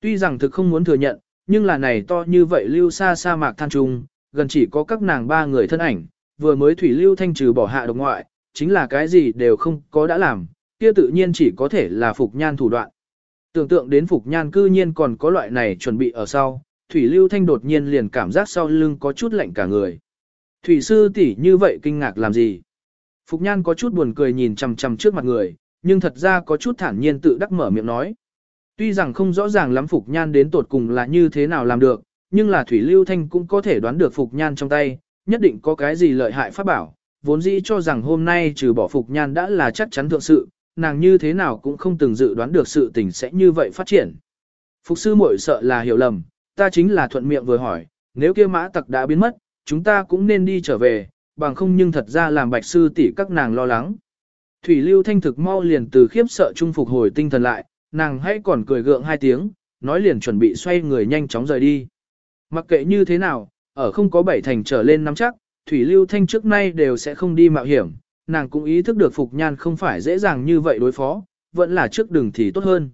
Tuy rằng thực không muốn thừa nhận, nhưng là này to như vậy lưu xa sa mạc than trung, gần chỉ có các nàng ba người thân ảnh, vừa mới Thủy Lưu Thanh trừ bỏ hạ độc ngoại, chính là cái gì đều không có đã làm, kia tự nhiên chỉ có thể là Phục Nhan thủ đoạn. Tưởng tượng đến Phục Nhan cư nhiên còn có loại này chuẩn bị ở sau, Thủy Lưu Thanh đột nhiên liền cảm giác sau lưng có chút lạnh cả người. Thủy sư tỷ như vậy kinh ngạc làm gì? Phục Nhan có chút buồn cười nhìn chằm chằm trước mặt người, nhưng thật ra có chút thản nhiên tự đắc mở miệng nói. Tuy rằng không rõ ràng lắm Phục Nhan đến tột cùng là như thế nào làm được, nhưng là Thủy Lưu Thanh cũng có thể đoán được Phục Nhan trong tay, nhất định có cái gì lợi hại pháp bảo, vốn dĩ cho rằng hôm nay trừ bỏ Phục Nhan đã là chắc chắn thượng sự, nàng như thế nào cũng không từng dự đoán được sự tình sẽ như vậy phát triển. Phục sư muội sợ là hiểu lầm, ta chính là thuận miệng vừa hỏi, nếu kia mã tặc đã biến mất, chúng ta cũng nên đi trở về, bằng không nhưng thật ra làm bạch sư tỷ các nàng lo lắng. Thủy lưu thanh thực mau liền từ khiếp sợ trung phục hồi tinh thần lại, nàng hãy còn cười gượng hai tiếng, nói liền chuẩn bị xoay người nhanh chóng rời đi. Mặc kệ như thế nào, ở không có bảy thành trở lên nắm chắc, Thủy lưu thanh trước nay đều sẽ không đi mạo hiểm, nàng cũng ý thức được Phục Nhan không phải dễ dàng như vậy đối phó, vẫn là trước đường thì tốt hơn.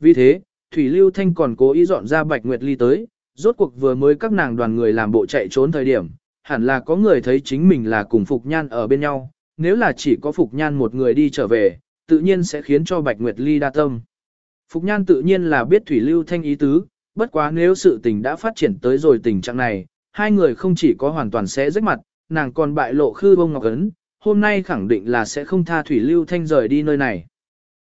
Vì thế, Thủy Lưu Thanh còn cố ý dọn ra Bạch Nguyệt Ly tới, rốt cuộc vừa mới các nàng đoàn người làm bộ chạy trốn thời điểm, hẳn là có người thấy chính mình là cùng Phục Nhan ở bên nhau, nếu là chỉ có Phục Nhan một người đi trở về, tự nhiên sẽ khiến cho Bạch Nguyệt Ly đa tâm. Phục Nhan tự nhiên là biết Thủy Lưu Thanh ý tứ, bất quá nếu sự tình đã phát triển tới rồi tình trạng này, hai người không chỉ có hoàn toàn sẽ rách mặt, nàng còn bại lộ khư bông ngọc ấn, hôm nay khẳng định là sẽ không tha Thủy Lưu Thanh rời đi nơi này.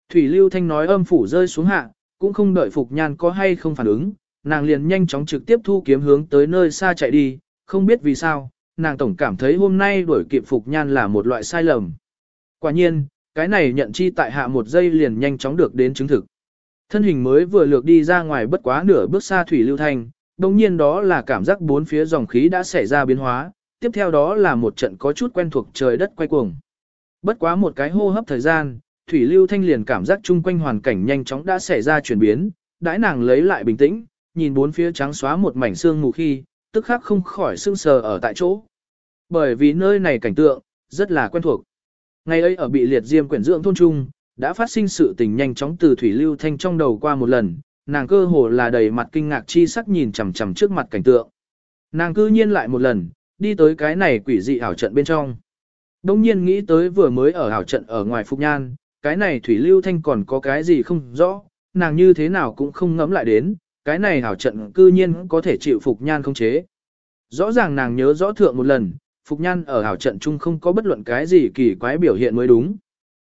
Thủy Lưu Thanh nói âm phủ rơi xuống hạ, cũng không đợi Phục Nhan có hay không phản ứng, nàng liền nhanh chóng trực tiếp thu kiếm hướng tới nơi xa chạy đi, không biết vì sao, nàng tổng cảm thấy hôm nay đuổi kịp Phục Nhan là một loại sai lầm. Quả nhiên, cái này nhận chi tại hạ một giây liền nhanh chóng được đến chứng thực. Thân hình mới vừa lược đi ra ngoài bất quá nửa bước xa Thủy Lưu Thanh, đồng nhiên đó là cảm giác bốn phía dòng khí đã xảy ra biến hóa, tiếp theo đó là một trận có chút quen thuộc trời đất quay cuồng. Bất quá một cái hô hấp thời gian, Thủy Lưu Thanh liền cảm giác chung quanh hoàn cảnh nhanh chóng đã xảy ra chuyển biến, đãi nàng lấy lại bình tĩnh, nhìn bốn phía trắng xóa một mảnh xương mù khi, tức khắc không khỏi sưng sờ ở tại chỗ. Bởi vì nơi này cảnh tượng, rất là quen thuộc. Ngày ấy ở bị liệt diêm quyển dưỡng thôn trung, đã phát sinh sự tình nhanh chóng từ Thủy Lưu Thanh trong đầu qua một lần, nàng cơ hồ là đầy mặt kinh ngạc chi sắc nhìn chằm chằm trước mặt cảnh tượng. Nàng cư nhiên lại một lần, đi tới cái này quỷ dị ảo trận bên trong. Đông nhiên nghĩ tới vừa mới ở ảo trận ở ngoài Phục Nhan, cái này Thủy Lưu Thanh còn có cái gì không rõ, nàng như thế nào cũng không ngẫm lại đến, cái này ảo trận cư nhiên có thể chịu Phục Nhan không chế. Rõ ràng nàng nhớ rõ thượng một lần, Phục Nhan ở ảo trận chung không có bất luận cái gì kỳ quái biểu hiện mới đúng.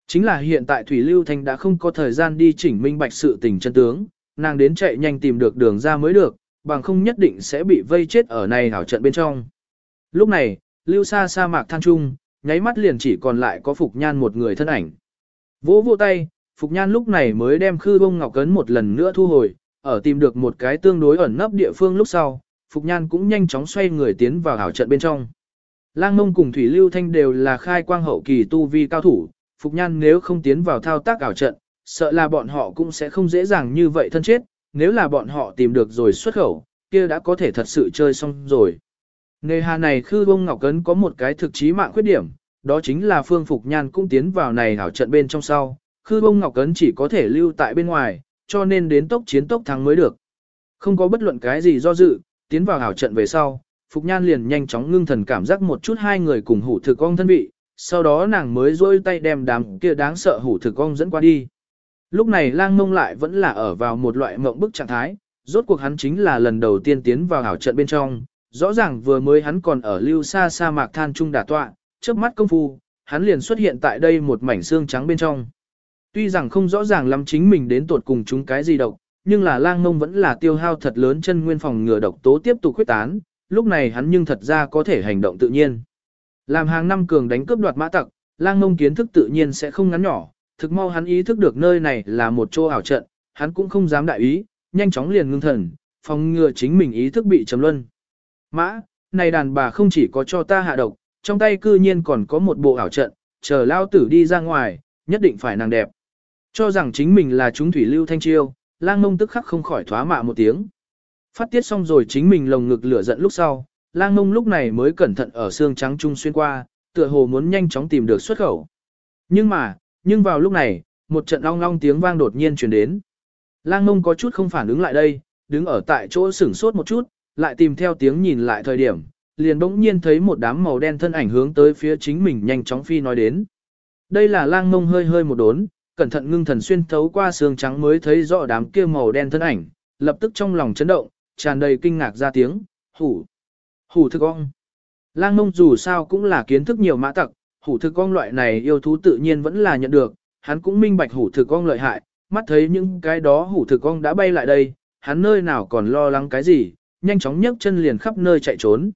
Chính là hiện tại Thủy Lưu Thanh đã không có thời gian đi chỉnh minh bạch sự tình chân tướng, nàng đến chạy nhanh tìm được đường ra mới được, bằng không nhất định sẽ bị vây chết ở này ảo trận bên trong. Lúc này, lưu xa sa mạc than trung, nháy mắt liền chỉ còn lại có Phục Nhan một người thân ảnh. Vỗ vỗ tay, Phục Nhan lúc này mới đem khư bông ngọc cấn một lần nữa thu hồi, ở tìm được một cái tương đối ẩn nấp địa phương lúc sau, Phục Nhan cũng nhanh chóng xoay người tiến vào hảo trận bên trong. Lang Mông cùng Thủy Lưu Thanh đều là khai quang hậu kỳ tu vi cao thủ, Phục Nhan nếu không tiến vào thao tác ảo trận, sợ là bọn họ cũng sẽ không dễ dàng như vậy thân chết, nếu là bọn họ tìm được rồi xuất khẩu, kia đã có thể thật sự chơi xong rồi. Nề hà này khư bông ngọc cấn có một cái thực chí mạng khuyết điểm, đó chính là phương phục nhan cũng tiến vào này hảo trận bên trong sau, khư bông ngọc cấn chỉ có thể lưu tại bên ngoài, cho nên đến tốc chiến tốc thắng mới được. Không có bất luận cái gì do dự, tiến vào hảo trận về sau, Phục Nhan liền nhanh chóng ngưng thần cảm giác một chút hai người cùng hủ thực ong thân vị, sau đó nàng mới rôi tay đem đám kia đáng sợ hủ thực ong dẫn qua đi. Lúc này lang mông lại vẫn là ở vào một loại mộng bức trạng thái, rốt cuộc hắn chính là lần đầu tiên tiến vào hảo trận bên trong, rõ ràng vừa mới hắn còn ở lưu xa sa mạc than trung đả tọa, trước mắt công phu, hắn liền xuất hiện tại đây một mảnh xương trắng bên trong. Tuy rằng không rõ ràng lắm chính mình đến tột cùng chúng cái gì độc, nhưng là lang mông vẫn là tiêu hao thật lớn chân nguyên phòng ngừa độc tố tiếp tục khuyết tán, lúc này hắn nhưng thật ra có thể hành động tự nhiên. Làm hàng năm cường đánh cướp đoạt mã tặc, lang mông kiến thức tự nhiên sẽ không ngắn nhỏ, thực mau hắn ý thức được nơi này là một chỗ ảo trận, hắn cũng không dám đại ý, nhanh chóng liền ngưng thần, phòng ngừa chính mình ý thức bị chấm luân. Mã, này đàn bà không chỉ có cho ta hạ độc, trong tay cư nhiên còn có một bộ ảo trận, chờ lao tử đi ra ngoài, nhất định phải nàng đẹp. Cho rằng chính mình là chúng thủy lưu thanh chiêu, lang mông tức khắc không khỏi thoá mạ một tiếng. Phát tiết xong rồi chính mình lồng ngực lửa giận lúc sau, lang mông lúc này mới cẩn thận ở xương trắng trung xuyên qua, tựa hồ muốn nhanh chóng tìm được xuất khẩu. Nhưng mà, nhưng vào lúc này, một trận long long tiếng vang đột nhiên truyền đến. Lang mông có chút không phản ứng lại đây, đứng ở tại chỗ sửng sốt một chút, lại tìm theo tiếng nhìn lại thời điểm, liền bỗng nhiên thấy một đám màu đen thân ảnh hướng tới phía chính mình nhanh chóng phi nói đến. Đây là lang mông hơi hơi một đốn, cẩn thận ngưng thần xuyên thấu qua xương trắng mới thấy rõ đám kia màu đen thân ảnh, lập tức trong lòng chấn động, tràn đầy kinh ngạc ra tiếng, hủ, hủ thực ong. Lang mông dù sao cũng là kiến thức nhiều mã tặc, hủ thực ong loại này yêu thú tự nhiên vẫn là nhận được, hắn cũng minh bạch hủ thực ong lợi hại, mắt thấy những cái đó hủ thực ong đã bay lại đây, hắn nơi nào còn lo lắng cái gì, nhanh chóng nhấc chân liền khắp nơi chạy trốn.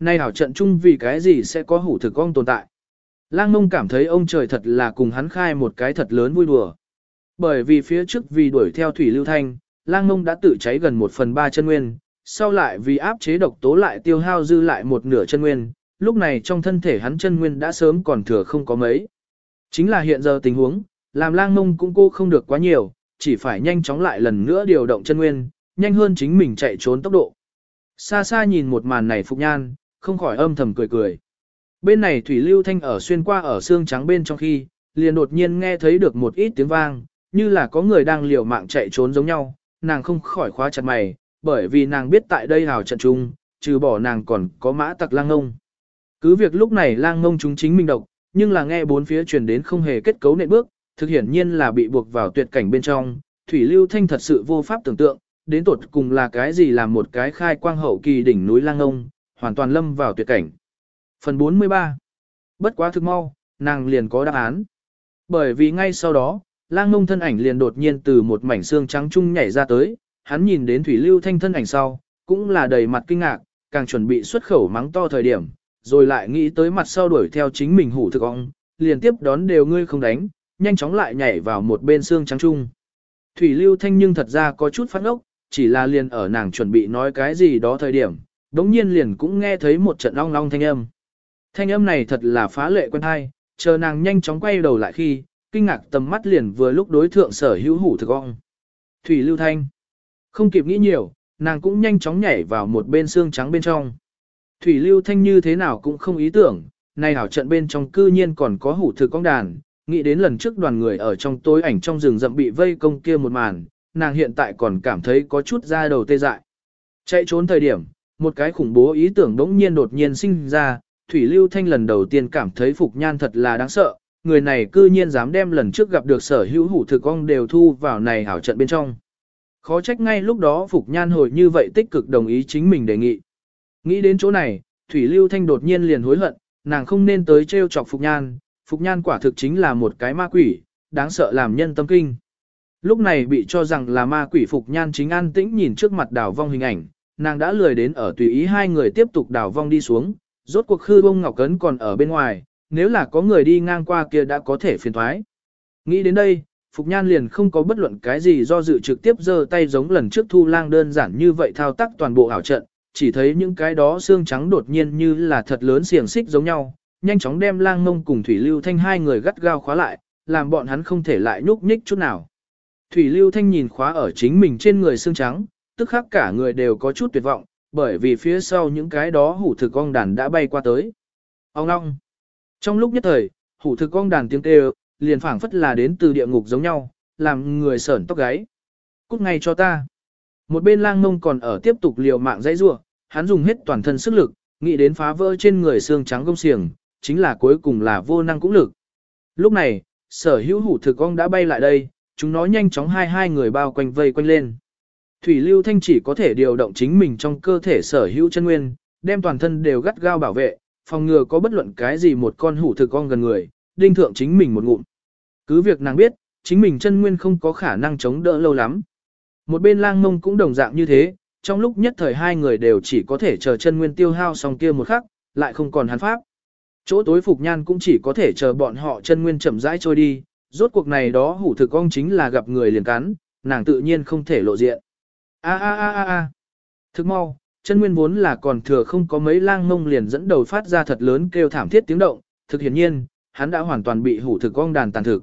Nay hảo trận chung vì cái gì sẽ có hủ thực ong tồn tại. Lang mông cảm thấy ông trời thật là cùng hắn khai một cái thật lớn vui đùa. Bởi vì phía trước vì đuổi theo thủy lưu thanh, lang mông đã tự cháy gần một phần ba chân nguyên, sau lại vì áp chế độc tố lại tiêu hao dư lại một nửa chân nguyên, lúc này trong thân thể hắn chân nguyên đã sớm còn thừa không có mấy. Chính là hiện giờ tình huống, làm lang mông cũng cô không được quá nhiều, chỉ phải nhanh chóng lại lần nữa điều động chân nguyên, nhanh hơn chính mình chạy trốn tốc độ. Xa xa nhìn một màn này Phục Nhan, không khỏi âm thầm cười cười. Bên này Thủy Lưu Thanh ở xuyên qua ở xương trắng bên trong khi, liền đột nhiên nghe thấy được một ít tiếng vang, như là có người đang liều mạng chạy trốn giống nhau, nàng không khỏi khóa chặt mày, bởi vì nàng biết tại đây hào trận chung, trừ bỏ nàng còn có mã tặc lang ngông. Cứ việc lúc này lang ngông chúng chính mình độc, nhưng là nghe bốn phía truyền đến không hề kết cấu nệm bước, thực hiển nhiên là bị buộc vào tuyệt cảnh bên trong, Thủy Lưu Thanh thật sự vô pháp tưởng tượng, đến tột cùng là cái gì làm một cái khai quang hậu kỳ đỉnh núi lang ông, hoàn toàn lâm vào tuyệt cảnh. Phần 43 Bất quá thực mau, nàng liền có đáp án. Bởi vì ngay sau đó, lang ông thân ảnh liền đột nhiên từ một mảnh xương trắng trung nhảy ra tới, hắn nhìn đến Thủy Lưu Thanh thân ảnh sau, cũng là đầy mặt kinh ngạc, càng chuẩn bị xuất khẩu mắng to thời điểm, rồi lại nghĩ tới mặt sau đuổi theo chính mình hủ thực ong, liền tiếp đón đều ngươi không đánh, nhanh chóng lại nhảy vào một bên xương trắng trung. Thủy Lưu Thanh nhưng thật ra có chút phát ốc, chỉ là liền ở nàng chuẩn bị nói cái gì đó thời điểm, đống nhiên liền cũng nghe thấy một trận long long thanh âm. Thanh âm này thật là phá lệ quen hay, chờ nàng nhanh chóng quay đầu lại khi, kinh ngạc tầm mắt liền vừa lúc đối thượng sở hữu hủ thực ong. Thủy Lưu Thanh. Không kịp nghĩ nhiều, nàng cũng nhanh chóng nhảy vào một bên xương trắng bên trong. Thủy Lưu Thanh như thế nào cũng không ý tưởng, nay hảo trận bên trong cư nhiên còn có hủ thực ong đàn, nghĩ đến lần trước đoàn người ở trong tối ảnh trong rừng rậm bị vây công kia một màn, nàng hiện tại còn cảm thấy có chút da đầu tê dại. Chạy trốn thời điểm, một cái khủng bố ý tưởng đống nhiên đột nhiên sinh ra, Thủy Lưu Thanh lần đầu tiên cảm thấy Phục Nhan thật là đáng sợ, người này cư nhiên dám đem lần trước gặp được sở hữu hủ thực ong đều thu vào này hảo trận bên trong. Khó trách ngay lúc đó Phục Nhan hồi như vậy tích cực đồng ý chính mình đề nghị. Nghĩ đến chỗ này, Thủy Lưu Thanh đột nhiên liền hối hận, nàng không nên tới trêu chọc Phục Nhan, Phục Nhan quả thực chính là một cái ma quỷ, đáng sợ làm nhân tâm kinh. Lúc này bị cho rằng là ma quỷ Phục Nhan chính an tĩnh nhìn trước mặt đảo vong hình ảnh, nàng đã lười đến ở tùy ý hai người tiếp tục đảo vong đi xuống, rốt cuộc khư bông ngọc cấn còn ở bên ngoài, nếu là có người đi ngang qua kia đã có thể phiền thoái. Nghĩ đến đây, Phục Nhan liền không có bất luận cái gì do dự trực tiếp giơ tay giống lần trước thu lang đơn giản như vậy thao tác toàn bộ ảo trận, chỉ thấy những cái đó xương trắng đột nhiên như là thật lớn xiềng xích giống nhau, nhanh chóng đem lang mông cùng Thủy Lưu Thanh hai người gắt gao khóa lại, làm bọn hắn không thể lại nhúc nhích chút nào. Thủy Lưu Thanh nhìn khóa ở chính mình trên người xương trắng, tức khắc cả người đều có chút tuyệt vọng, bởi vì phía sau những cái đó hủ thực con đàn đã bay qua tới. Ông long Trong lúc nhất thời, hủ thực con đàn tiếng kêu, liền phảng phất là đến từ địa ngục giống nhau, làm người sởn tóc gáy. Cút ngay cho ta. Một bên lang mông còn ở tiếp tục liều mạng dãy rua, hắn dùng hết toàn thân sức lực, nghĩ đến phá vỡ trên người xương trắng gông xiềng, chính là cuối cùng là vô năng cũng lực. Lúc này, sở hữu hủ thực ong đã bay lại đây, chúng nó nhanh chóng hai hai người bao quanh vây quanh lên. Thủy Lưu Thanh chỉ có thể điều động chính mình trong cơ thể sở hữu chân nguyên, đem toàn thân đều gắt gao bảo vệ, phòng ngừa có bất luận cái gì một con hủ thực con gần người, đinh thượng chính mình một ngụm. Cứ việc nàng biết, chính mình chân nguyên không có khả năng chống đỡ lâu lắm. Một bên lang mông cũng đồng dạng như thế, trong lúc nhất thời hai người đều chỉ có thể chờ chân nguyên tiêu hao xong kia một khắc, lại không còn hắn pháp. Chỗ tối phục nhan cũng chỉ có thể chờ bọn họ chân nguyên chậm rãi trôi đi, rốt cuộc này đó hủ thực ong chính là gặp người liền cắn, nàng tự nhiên không thể lộ diện. A a a a a. Thức mau, chân nguyên vốn là còn thừa không có mấy lang mông liền dẫn đầu phát ra thật lớn kêu thảm thiết tiếng động, thực hiển nhiên, hắn đã hoàn toàn bị hủ thực ong đàn tàn thực.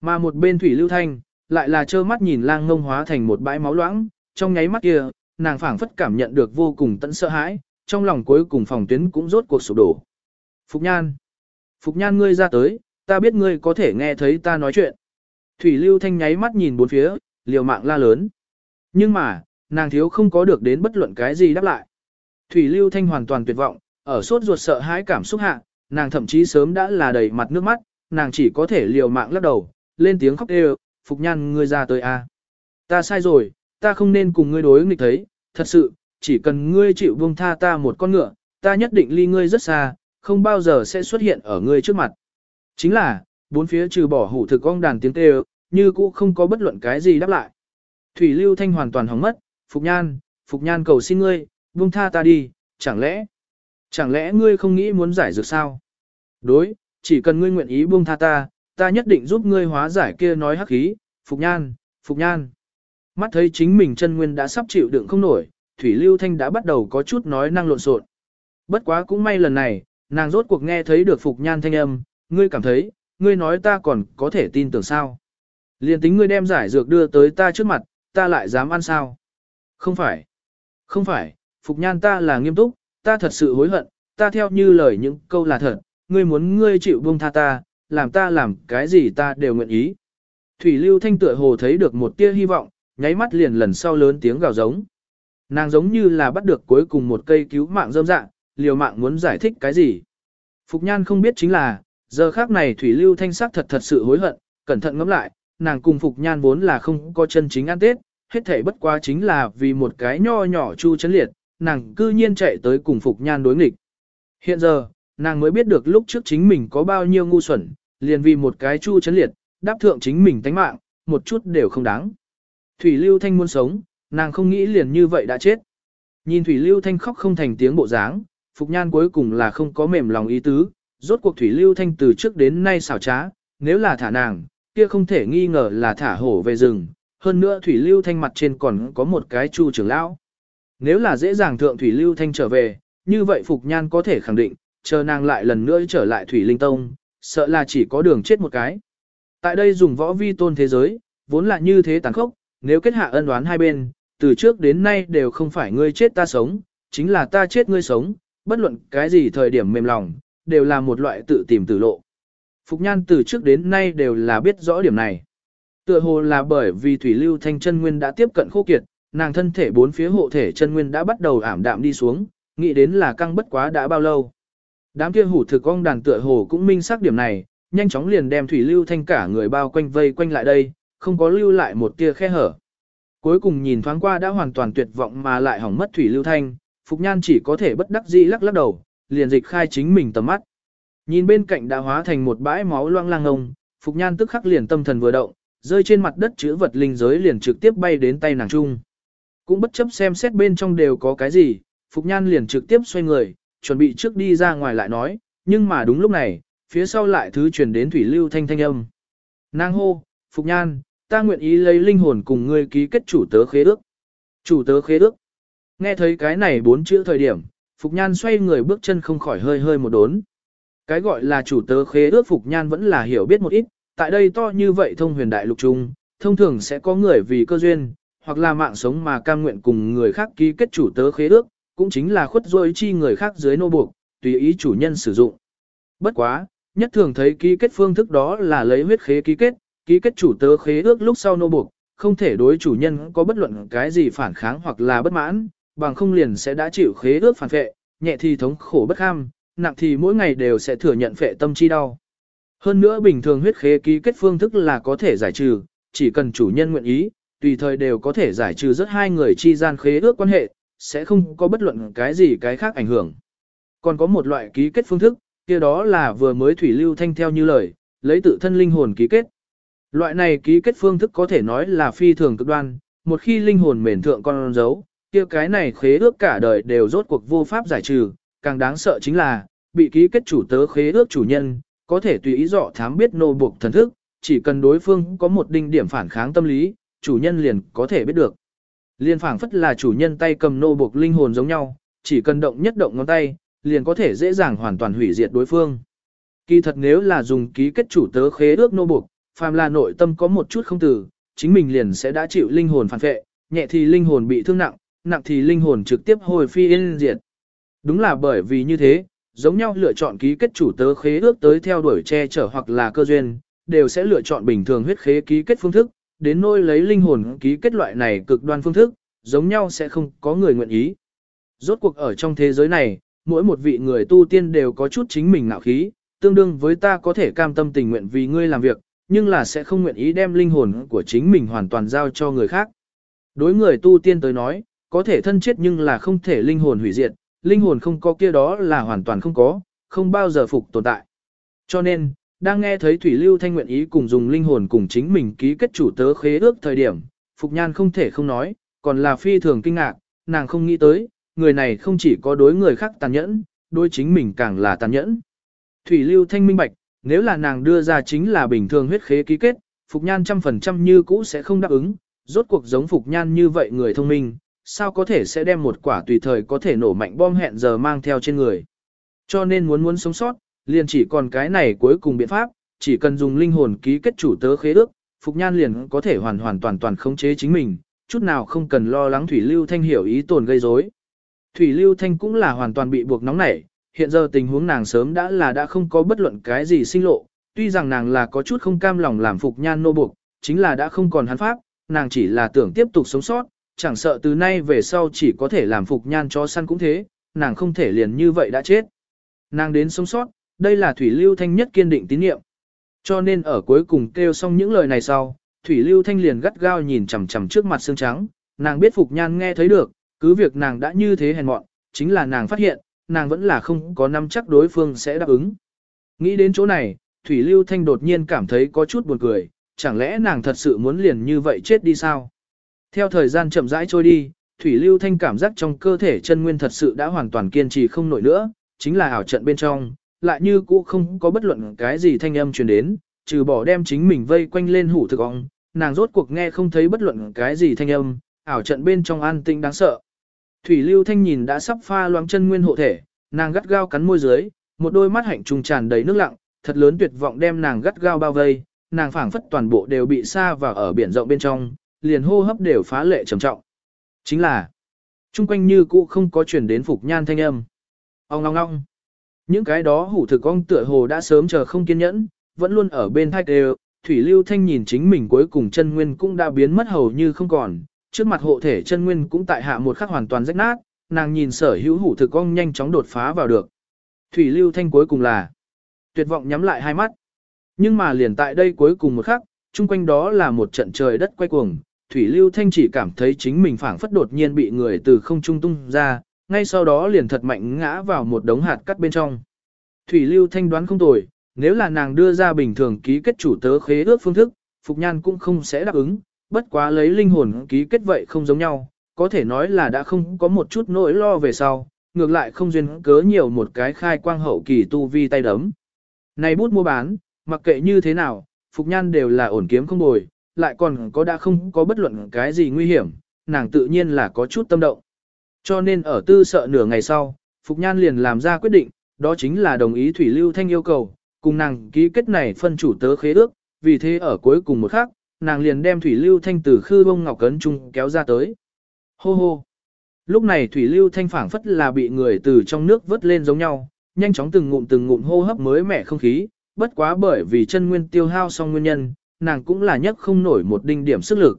Mà một bên thủy lưu thanh, lại là trơ mắt nhìn lang mông hóa thành một bãi máu loãng, trong nháy mắt kia, nàng phảng phất cảm nhận được vô cùng tận sợ hãi, trong lòng cuối cùng phòng tuyến cũng rốt cuộc sụp đổ. Phục Nhan. Phục Nhan ngươi ra tới, ta biết ngươi có thể nghe thấy ta nói chuyện. Thủy Lưu Thanh nháy mắt nhìn bốn phía, liều mạng la lớn. Nhưng mà, nàng thiếu không có được đến bất luận cái gì đáp lại. Thủy Lưu Thanh hoàn toàn tuyệt vọng, ở sốt ruột sợ hãi cảm xúc hạ, nàng thậm chí sớm đã là đầy mặt nước mắt, nàng chỉ có thể liều mạng lắc đầu, lên tiếng khóc đều, Phục Nhan ngươi ra tới a Ta sai rồi, ta không nên cùng ngươi đối nghịch thấy, thật sự, chỉ cần ngươi chịu buông tha ta một con ngựa, ta nhất định ly ngươi rất xa, không bao giờ sẽ xuất hiện ở ngươi trước mặt. Chính là, bốn phía trừ bỏ hủ thực ong đàn tiếng kêu, như cũ không có bất luận cái gì đáp lại. Thủy Lưu Thanh hoàn toàn hỏng mất, Phục Nhan, Phục Nhan cầu xin ngươi, buông tha ta đi, chẳng lẽ, chẳng lẽ ngươi không nghĩ muốn giải dược sao? Đối, chỉ cần ngươi nguyện ý buông tha ta, ta nhất định giúp ngươi hóa giải kia nói hắc khí, Phục Nhan, Phục Nhan. Mắt thấy chính mình chân nguyên đã sắp chịu đựng không nổi, Thủy Lưu Thanh đã bắt đầu có chút nói năng lộn xộn. Bất quá cũng may lần này, nàng rốt cuộc nghe thấy được Phục Nhan thanh âm, ngươi cảm thấy, ngươi nói ta còn có thể tin tưởng sao. Liên tính ngươi đem giải dược đưa tới ta trước mặt, ta lại dám ăn sao. Không phải, không phải, Phục Nhan ta là nghiêm túc, ta thật sự hối hận, ta theo như lời những câu là thật, ngươi muốn ngươi chịu buông tha ta, làm ta làm cái gì ta đều nguyện ý. Thủy Lưu Thanh tựa hồ thấy được một tia hy vọng, nháy mắt liền lần sau lớn tiếng gào giống. Nàng giống như là bắt được cuối cùng một cây cứu mạng rơm dạng, liều mạng muốn giải thích cái gì. Phục Nhan không biết chính là, giờ khác này Thủy Lưu Thanh sắc thật thật sự hối hận, cẩn thận ngẫm lại, nàng cùng Phục Nhan vốn là không có chân chính ăn Tết, hết thể bất quá chính là vì một cái nho nhỏ chu chấn liệt, nàng cư nhiên chạy tới cùng Phục Nhan đối nghịch. Hiện giờ, nàng mới biết được lúc trước chính mình có bao nhiêu ngu xuẩn, liền vì một cái chu chấn liệt, đáp thượng chính mình tánh mạng, một chút đều không đáng. Thủy Lưu Thanh muốn sống, nàng không nghĩ liền như vậy đã chết. Nhìn Thủy Lưu Thanh khóc không thành tiếng bộ dáng, Phục Nhan cuối cùng là không có mềm lòng ý tứ, rốt cuộc Thủy Lưu Thanh từ trước đến nay xảo trá, nếu là thả nàng, kia không thể nghi ngờ là thả hổ về rừng, hơn nữa Thủy Lưu Thanh mặt trên còn có một cái chu trưởng lão. Nếu là dễ dàng thượng Thủy Lưu Thanh trở về, như vậy Phục Nhan có thể khẳng định, chờ nàng lại lần nữa trở lại Thủy Linh Tông, sợ là chỉ có đường chết một cái. Tại đây dùng võ vi tôn thế giới, vốn là như thế tàn khốc, nếu kết hạ ân oán hai bên, từ trước đến nay đều không phải ngươi chết ta sống, chính là ta chết ngươi sống, bất luận cái gì thời điểm mềm lòng, đều là một loại tự tìm tử lộ. Phục Nhan từ trước đến nay đều là biết rõ điểm này. Tựa hồ là bởi vì thủy lưu thanh chân nguyên đã tiếp cận khô kiệt, nàng thân thể bốn phía hộ thể chân nguyên đã bắt đầu ảm đạm đi xuống, nghĩ đến là căng bất quá đã bao lâu. Đám kia hủ thực ong đàn tựa hồ cũng minh xác điểm này, nhanh chóng liền đem thủy lưu thanh cả người bao quanh vây quanh lại đây, không có lưu lại một tia khe hở. Cuối cùng nhìn thoáng qua đã hoàn toàn tuyệt vọng mà lại hỏng mất thủy lưu thanh, Phục Nhan chỉ có thể bất đắc dĩ lắc lắc đầu, liền dịch khai chính mình tầm mắt. Nhìn bên cạnh đã hóa thành một bãi máu loang lang ngông, Phục Nhan tức khắc liền tâm thần vừa động, rơi trên mặt đất chữ vật linh giới liền trực tiếp bay đến tay nàng trung. Cũng bất chấp xem xét bên trong đều có cái gì, Phục Nhan liền trực tiếp xoay người, chuẩn bị trước đi ra ngoài lại nói, nhưng mà đúng lúc này, phía sau lại thứ truyền đến thủy lưu thanh thanh âm. Nàng hô, Phục Nhan, ta nguyện ý lấy linh hồn cùng ngươi ký kết chủ tớ khế ước. Chủ tớ khế ước. Nghe thấy cái này bốn chữ thời điểm, Phục Nhan xoay người bước chân không khỏi hơi hơi một đốn. Cái gọi là chủ tớ khế ước Phục Nhan vẫn là hiểu biết một ít, tại đây to như vậy thông huyền đại lục trung, thông thường sẽ có người vì cơ duyên, hoặc là mạng sống mà cam nguyện cùng người khác ký kết chủ tớ khế ước, cũng chính là khuất rôi chi người khác dưới nô buộc, tùy ý chủ nhân sử dụng. Bất quá, Nhất thường thấy ký kết phương thức đó là lấy huyết khế ký kết, ký kết chủ tớ khế ước lúc sau nô buộc, không thể đối chủ nhân có bất luận cái gì phản kháng hoặc là bất mãn, bằng không liền sẽ đã chịu khế ước phản phệ, nhẹ thì thống khổ bất ham, nặng thì mỗi ngày đều sẽ thừa nhận phệ tâm chi đau. Hơn nữa bình thường huyết khế ký kết phương thức là có thể giải trừ, chỉ cần chủ nhân nguyện ý, tùy thời đều có thể giải trừ rất hai người chi gian khế ước quan hệ, sẽ không có bất luận cái gì cái khác ảnh hưởng. Còn có một loại ký kết phương thức, kia đó là vừa mới thủy lưu thanh theo như lời, lấy tự thân linh hồn ký kết. Loại này ký kết phương thức có thể nói là phi thường cực đoan, một khi linh hồn mền thượng con dấu, kia cái này khế ước cả đời đều rốt cuộc vô pháp giải trừ, càng đáng sợ chính là, bị ký kết chủ tớ khế ước chủ nhân, có thể tùy ý dọ thám biết nô buộc thần thức, chỉ cần đối phương có một đinh điểm phản kháng tâm lý, chủ nhân liền có thể biết được. Liên phảng phất là chủ nhân tay cầm nô buộc linh hồn giống nhau, chỉ cần động nhất động ngón tay, liền có thể dễ dàng hoàn toàn hủy diệt đối phương. Kỳ thật nếu là dùng ký kết chủ tớ khế ước nô buộc, phàm là nội tâm có một chút không từ, chính mình liền sẽ đã chịu linh hồn phản vệ, nhẹ thì linh hồn bị thương nặng, nặng thì linh hồn trực tiếp hồi phi yên diệt. Đúng là bởi vì như thế, giống nhau lựa chọn ký kết chủ tớ khế ước tới theo đuổi che chở hoặc là cơ duyên, đều sẽ lựa chọn bình thường huyết khế ký kết phương thức, đến nôi lấy linh hồn ký kết loại này cực đoan phương thức, giống nhau sẽ không có người nguyện ý. Rốt cuộc ở trong thế giới này, mỗi một vị người tu tiên đều có chút chính mình ngạo khí, tương đương với ta có thể cam tâm tình nguyện vì ngươi làm việc, nhưng là sẽ không nguyện ý đem linh hồn của chính mình hoàn toàn giao cho người khác. Đối người tu tiên tới nói, có thể thân chết nhưng là không thể linh hồn hủy diệt, linh hồn không có kia đó là hoàn toàn không có, không bao giờ phục tồn tại. Cho nên, đang nghe thấy Thủy Lưu Thanh nguyện ý cùng dùng linh hồn cùng chính mình ký kết chủ tớ khế ước thời điểm, Phục Nhan không thể không nói, còn là phi thường kinh ngạc, nàng không nghĩ tới, người này không chỉ có đối người khác tàn nhẫn, đối chính mình càng là tàn nhẫn. Thủy Lưu Thanh minh bạch, nếu là nàng đưa ra chính là bình thường huyết khế ký kết, Phục Nhan trăm phần trăm như cũ sẽ không đáp ứng, rốt cuộc giống Phục Nhan như vậy người thông minh, sao có thể sẽ đem một quả tùy thời có thể nổ mạnh bom hẹn giờ mang theo trên người. Cho nên muốn muốn sống sót, liền chỉ còn cái này cuối cùng biện pháp, chỉ cần dùng linh hồn ký kết chủ tớ khế ước, Phục Nhan liền có thể hoàn hoàn toàn toàn khống chế chính mình, chút nào không cần lo lắng Thủy Lưu Thanh hiểu ý tồn gây rối. Thủy Lưu Thanh cũng là hoàn toàn bị buộc nóng nảy, hiện giờ tình huống nàng sớm đã là đã không có bất luận cái gì sinh lộ, tuy rằng nàng là có chút không cam lòng làm Phục Nhan nô buộc, chính là đã không còn hắn pháp, nàng chỉ là tưởng tiếp tục sống sót, chẳng sợ từ nay về sau chỉ có thể làm Phục Nhan cho săn cũng thế, nàng không thể liền như vậy đã chết. Nàng đến sống sót, đây là Thủy Lưu Thanh nhất kiên định tín nhiệm. Cho nên ở cuối cùng kêu xong những lời này sau, Thủy Lưu Thanh liền gắt gao nhìn chằm chằm trước mặt xương trắng, nàng biết Phục Nhan nghe thấy được, cứ việc nàng đã như thế hèn mọn, chính là nàng phát hiện, nàng vẫn là không có nắm chắc đối phương sẽ đáp ứng. Nghĩ đến chỗ này, Thủy Lưu Thanh đột nhiên cảm thấy có chút buồn cười, chẳng lẽ nàng thật sự muốn liền như vậy chết đi sao? Theo thời gian chậm rãi trôi đi, Thủy Lưu Thanh cảm giác trong cơ thể chân nguyên thật sự đã hoàn toàn kiên trì không nổi nữa, chính là ảo trận bên trong, lại như cũ không có bất luận cái gì thanh âm truyền đến, trừ bỏ đem chính mình vây quanh lên hủ thực ong, nàng rốt cuộc nghe không thấy bất luận cái gì thanh âm, ảo trận bên trong an tĩnh đáng sợ. Thủy Lưu Thanh nhìn đã sắp pha loãng chân nguyên hộ thể, nàng gắt gao cắn môi dưới, một đôi mắt hạnh trùng tràn đầy nước lặng, thật lớn tuyệt vọng đem nàng gắt gao bao vây, nàng phảng phất toàn bộ đều bị xa vào ở biển rộng bên trong, liền hô hấp đều phá lệ trầm trọng. Chính là, chung quanh như cũ không có chuyển đến phục nhan thanh âm. Ông ngong ngong. Những cái đó hủ thực ong tựa hồ đã sớm chờ không kiên nhẫn, vẫn luôn ở bên thách đều, Thủy Lưu Thanh nhìn chính mình cuối cùng chân nguyên cũng đã biến mất hầu như không còn, trước mặt hộ thể chân nguyên cũng tại hạ một khắc hoàn toàn rách nát, nàng nhìn sở hữu hủ thực ong nhanh chóng đột phá vào được. Thủy Lưu Thanh cuối cùng là tuyệt vọng nhắm lại hai mắt. Nhưng mà liền tại đây cuối cùng một khắc, chung quanh đó là một trận trời đất quay cuồng, Thủy Lưu Thanh chỉ cảm thấy chính mình phảng phất đột nhiên bị người từ không trung tung ra, ngay sau đó liền thật mạnh ngã vào một đống hạt cắt bên trong. Thủy Lưu Thanh đoán không tồi, nếu là nàng đưa ra bình thường ký kết chủ tớ khế ước phương thức, Phục Nhan cũng không sẽ đáp ứng, bất quá lấy linh hồn ký kết vậy không giống nhau, có thể nói là đã không có một chút nỗi lo về sau, ngược lại không duyên cớ nhiều một cái khai quang hậu kỳ tu vi tay đấm. Này bút mua bán, mặc kệ như thế nào, Phục Nhan đều là ổn kiếm không bồi, lại còn có đã không có bất luận cái gì nguy hiểm, nàng tự nhiên là có chút tâm động. Cho nên ở tư sợ nửa ngày sau, Phục Nhan liền làm ra quyết định, đó chính là đồng ý Thủy Lưu Thanh yêu cầu, cùng nàng ký kết này phân chủ tớ khế ước, vì thế ở cuối cùng một khắc, nàng liền đem Thủy Lưu Thanh từ khư bông ngọc cấn trung kéo ra tới. Hô hô! Lúc này Thủy Lưu Thanh phảng phất là bị người từ trong nước vớt lên giống nhau, nhanh chóng từng ngụm từng ngụm hô hấp mới mẻ không khí, bất quá bởi vì chân nguyên tiêu hao xong nguyên nhân, nàng cũng là nhấc không nổi một đinh điểm sức lực.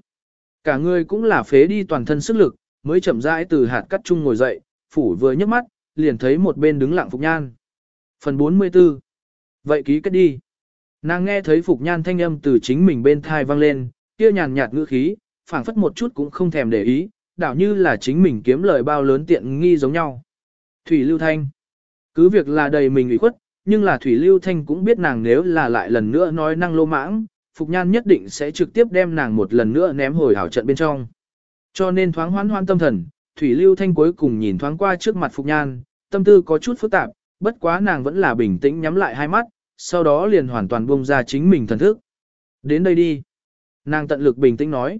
Cả người cũng là phế đi toàn thân sức lực, mới chậm rãi từ hạt cắt chung ngồi dậy, phủ vừa nhấc mắt, liền thấy một bên đứng lặng Phục Nhan. Phần 44 Vậy ký kết đi. Nàng nghe thấy Phục Nhan thanh âm từ chính mình bên thai vang lên, kia nhàn nhạt ngữ khí, phảng phất một chút cũng không thèm để ý, đảo như là chính mình kiếm lời bao lớn tiện nghi giống nhau. Thủy Lưu Thanh Cứ việc là đầy mình ủy khuất, nhưng là Thủy Lưu Thanh cũng biết nàng nếu là lại lần nữa nói năng lô mãng, Phục Nhan nhất định sẽ trực tiếp đem nàng một lần nữa ném hồi hảo trận bên trong. Cho nên thoáng hoan hoan tâm thần, Thủy Lưu Thanh cuối cùng nhìn thoáng qua trước mặt Phục Nhan, tâm tư có chút phức tạp, bất quá nàng vẫn là bình tĩnh nhắm lại hai mắt, sau đó liền hoàn toàn buông ra chính mình thần thức. Đến đây đi. Nàng tận lực bình tĩnh nói.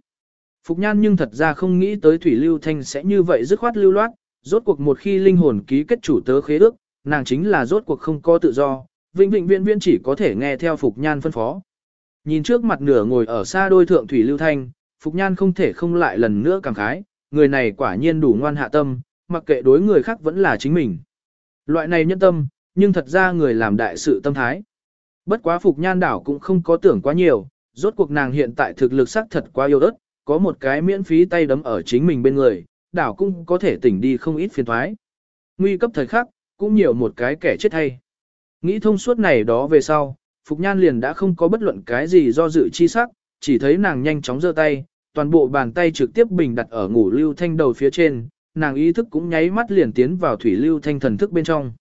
Phục Nhan nhưng thật ra không nghĩ tới Thủy Lưu Thanh sẽ như vậy dứt khoát lưu loát, rốt cuộc một khi linh hồn ký kết chủ tớ khế ước, nàng chính là rốt cuộc không có tự do, vĩnh vĩnh viên viên chỉ có thể nghe theo Phục Nhan phân phó. Nhìn trước mặt nửa ngồi ở xa đôi thượng Thủy Lưu Thanh, Phục Nhan không thể không lại lần nữa cảm khái, người này quả nhiên đủ ngoan hạ tâm, mặc kệ đối người khác vẫn là chính mình. Loại này nhân tâm, nhưng thật ra người làm đại sự tâm thái. Bất quá Phục Nhan đảo cũng không có tưởng quá nhiều, rốt cuộc nàng hiện tại thực lực sắc thật quá yêu đất, có một cái miễn phí tay đấm ở chính mình bên người, đảo cũng có thể tỉnh đi không ít phiền thoái. Nguy cấp thời khắc, cũng nhiều một cái kẻ chết hay. Nghĩ thông suốt này đó về sau, Phục Nhan liền đã không có bất luận cái gì do dự chi sắc, chỉ thấy nàng nhanh chóng giơ tay, toàn bộ bàn tay trực tiếp bình đặt ở ngủ lưu thanh đầu phía trên, nàng ý thức cũng nháy mắt liền tiến vào thủy lưu thanh thần thức bên trong.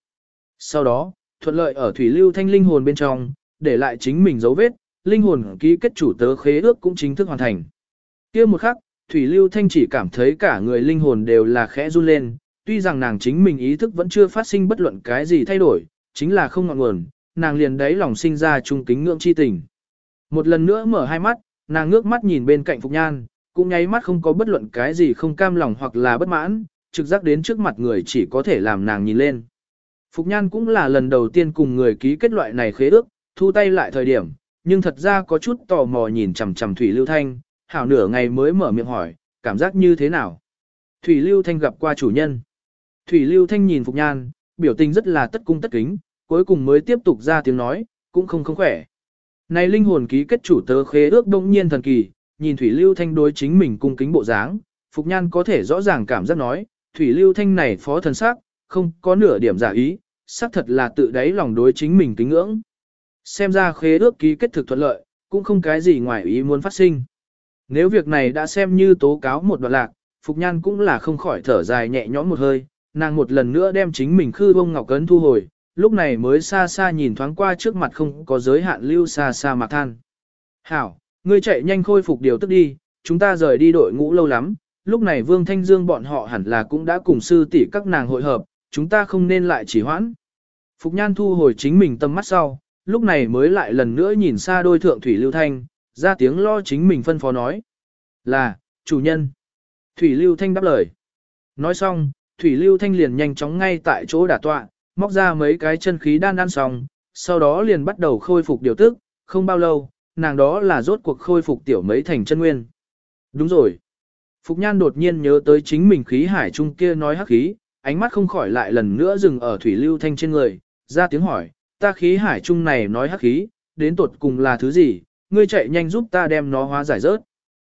Sau đó, thuận lợi ở thủy lưu thanh linh hồn bên trong, để lại chính mình dấu vết, linh hồn ký kết chủ tớ khế ước cũng chính thức hoàn thành. kia một khắc, thủy lưu thanh chỉ cảm thấy cả người linh hồn đều là khẽ run lên, tuy rằng nàng chính mình ý thức vẫn chưa phát sinh bất luận cái gì thay đổi, chính là không ngọn nguồn, nàng liền đấy lòng sinh ra trung kính ngưỡng chi tình. Một lần nữa mở hai mắt, nàng ngước mắt nhìn bên cạnh Phục Nhan, cũng nháy mắt không có bất luận cái gì không cam lòng hoặc là bất mãn, trực giác đến trước mặt người chỉ có thể làm nàng nhìn lên. Phục Nhan cũng là lần đầu tiên cùng người ký kết loại này khế ước, thu tay lại thời điểm, nhưng thật ra có chút tò mò nhìn chằm chằm Thủy Lưu Thanh, hảo nửa ngày mới mở miệng hỏi, cảm giác như thế nào? Thủy Lưu Thanh gặp qua chủ nhân. Thủy Lưu Thanh nhìn Phục Nhan, biểu tình rất là tất cung tất kính, cuối cùng mới tiếp tục ra tiếng nói, cũng không không khỏe. Này linh hồn ký kết chủ tớ khế ước đông nhiên thần kỳ, nhìn Thủy Lưu Thanh đối chính mình cung kính bộ dáng, Phục Nhan có thể rõ ràng cảm giác nói, Thủy Lưu Thanh này phó thần sắc, không có nửa điểm giả ý, xác thật là tự đáy lòng đối chính mình kính ngưỡng. Xem ra khế ước ký kết thực thuận lợi, cũng không cái gì ngoài ý muốn phát sinh. Nếu việc này đã xem như tố cáo một đoạn lạc, Phục Nhan cũng là không khỏi thở dài nhẹ nhõm một hơi, nàng một lần nữa đem chính mình khư bông ngọc cấn thu hồi, lúc này mới xa xa nhìn thoáng qua trước mặt không có giới hạn lưu xa xa mà than. Hảo, ngươi chạy nhanh khôi phục điều tức đi, chúng ta rời đi đội ngũ lâu lắm, lúc này Vương Thanh Dương bọn họ hẳn là cũng đã cùng sư tỷ các nàng hội hợp, chúng ta không nên lại chỉ hoãn. Phục Nhan thu hồi chính mình tâm mắt sau, lúc này mới lại lần nữa nhìn xa đôi thượng Thủy Lưu Thanh, ra tiếng lo chính mình phân phó nói. Là, chủ nhân. Thủy Lưu Thanh đáp lời. Nói xong, Thủy Lưu Thanh liền nhanh chóng ngay tại chỗ đả tọa, móc ra mấy cái chân khí đan ăn xong, sau đó liền bắt đầu khôi phục điều tức, không bao lâu, nàng đó là rốt cuộc khôi phục tiểu mấy thành chân nguyên. Đúng rồi. Phục Nhan đột nhiên nhớ tới chính mình khí hải trung kia nói hắc khí, ánh mắt không khỏi lại lần nữa dừng ở thủy lưu thanh trên người, ra tiếng hỏi, ta khí hải trung này nói hắc khí, đến tột cùng là thứ gì, ngươi chạy nhanh giúp ta đem nó hóa giải rớt.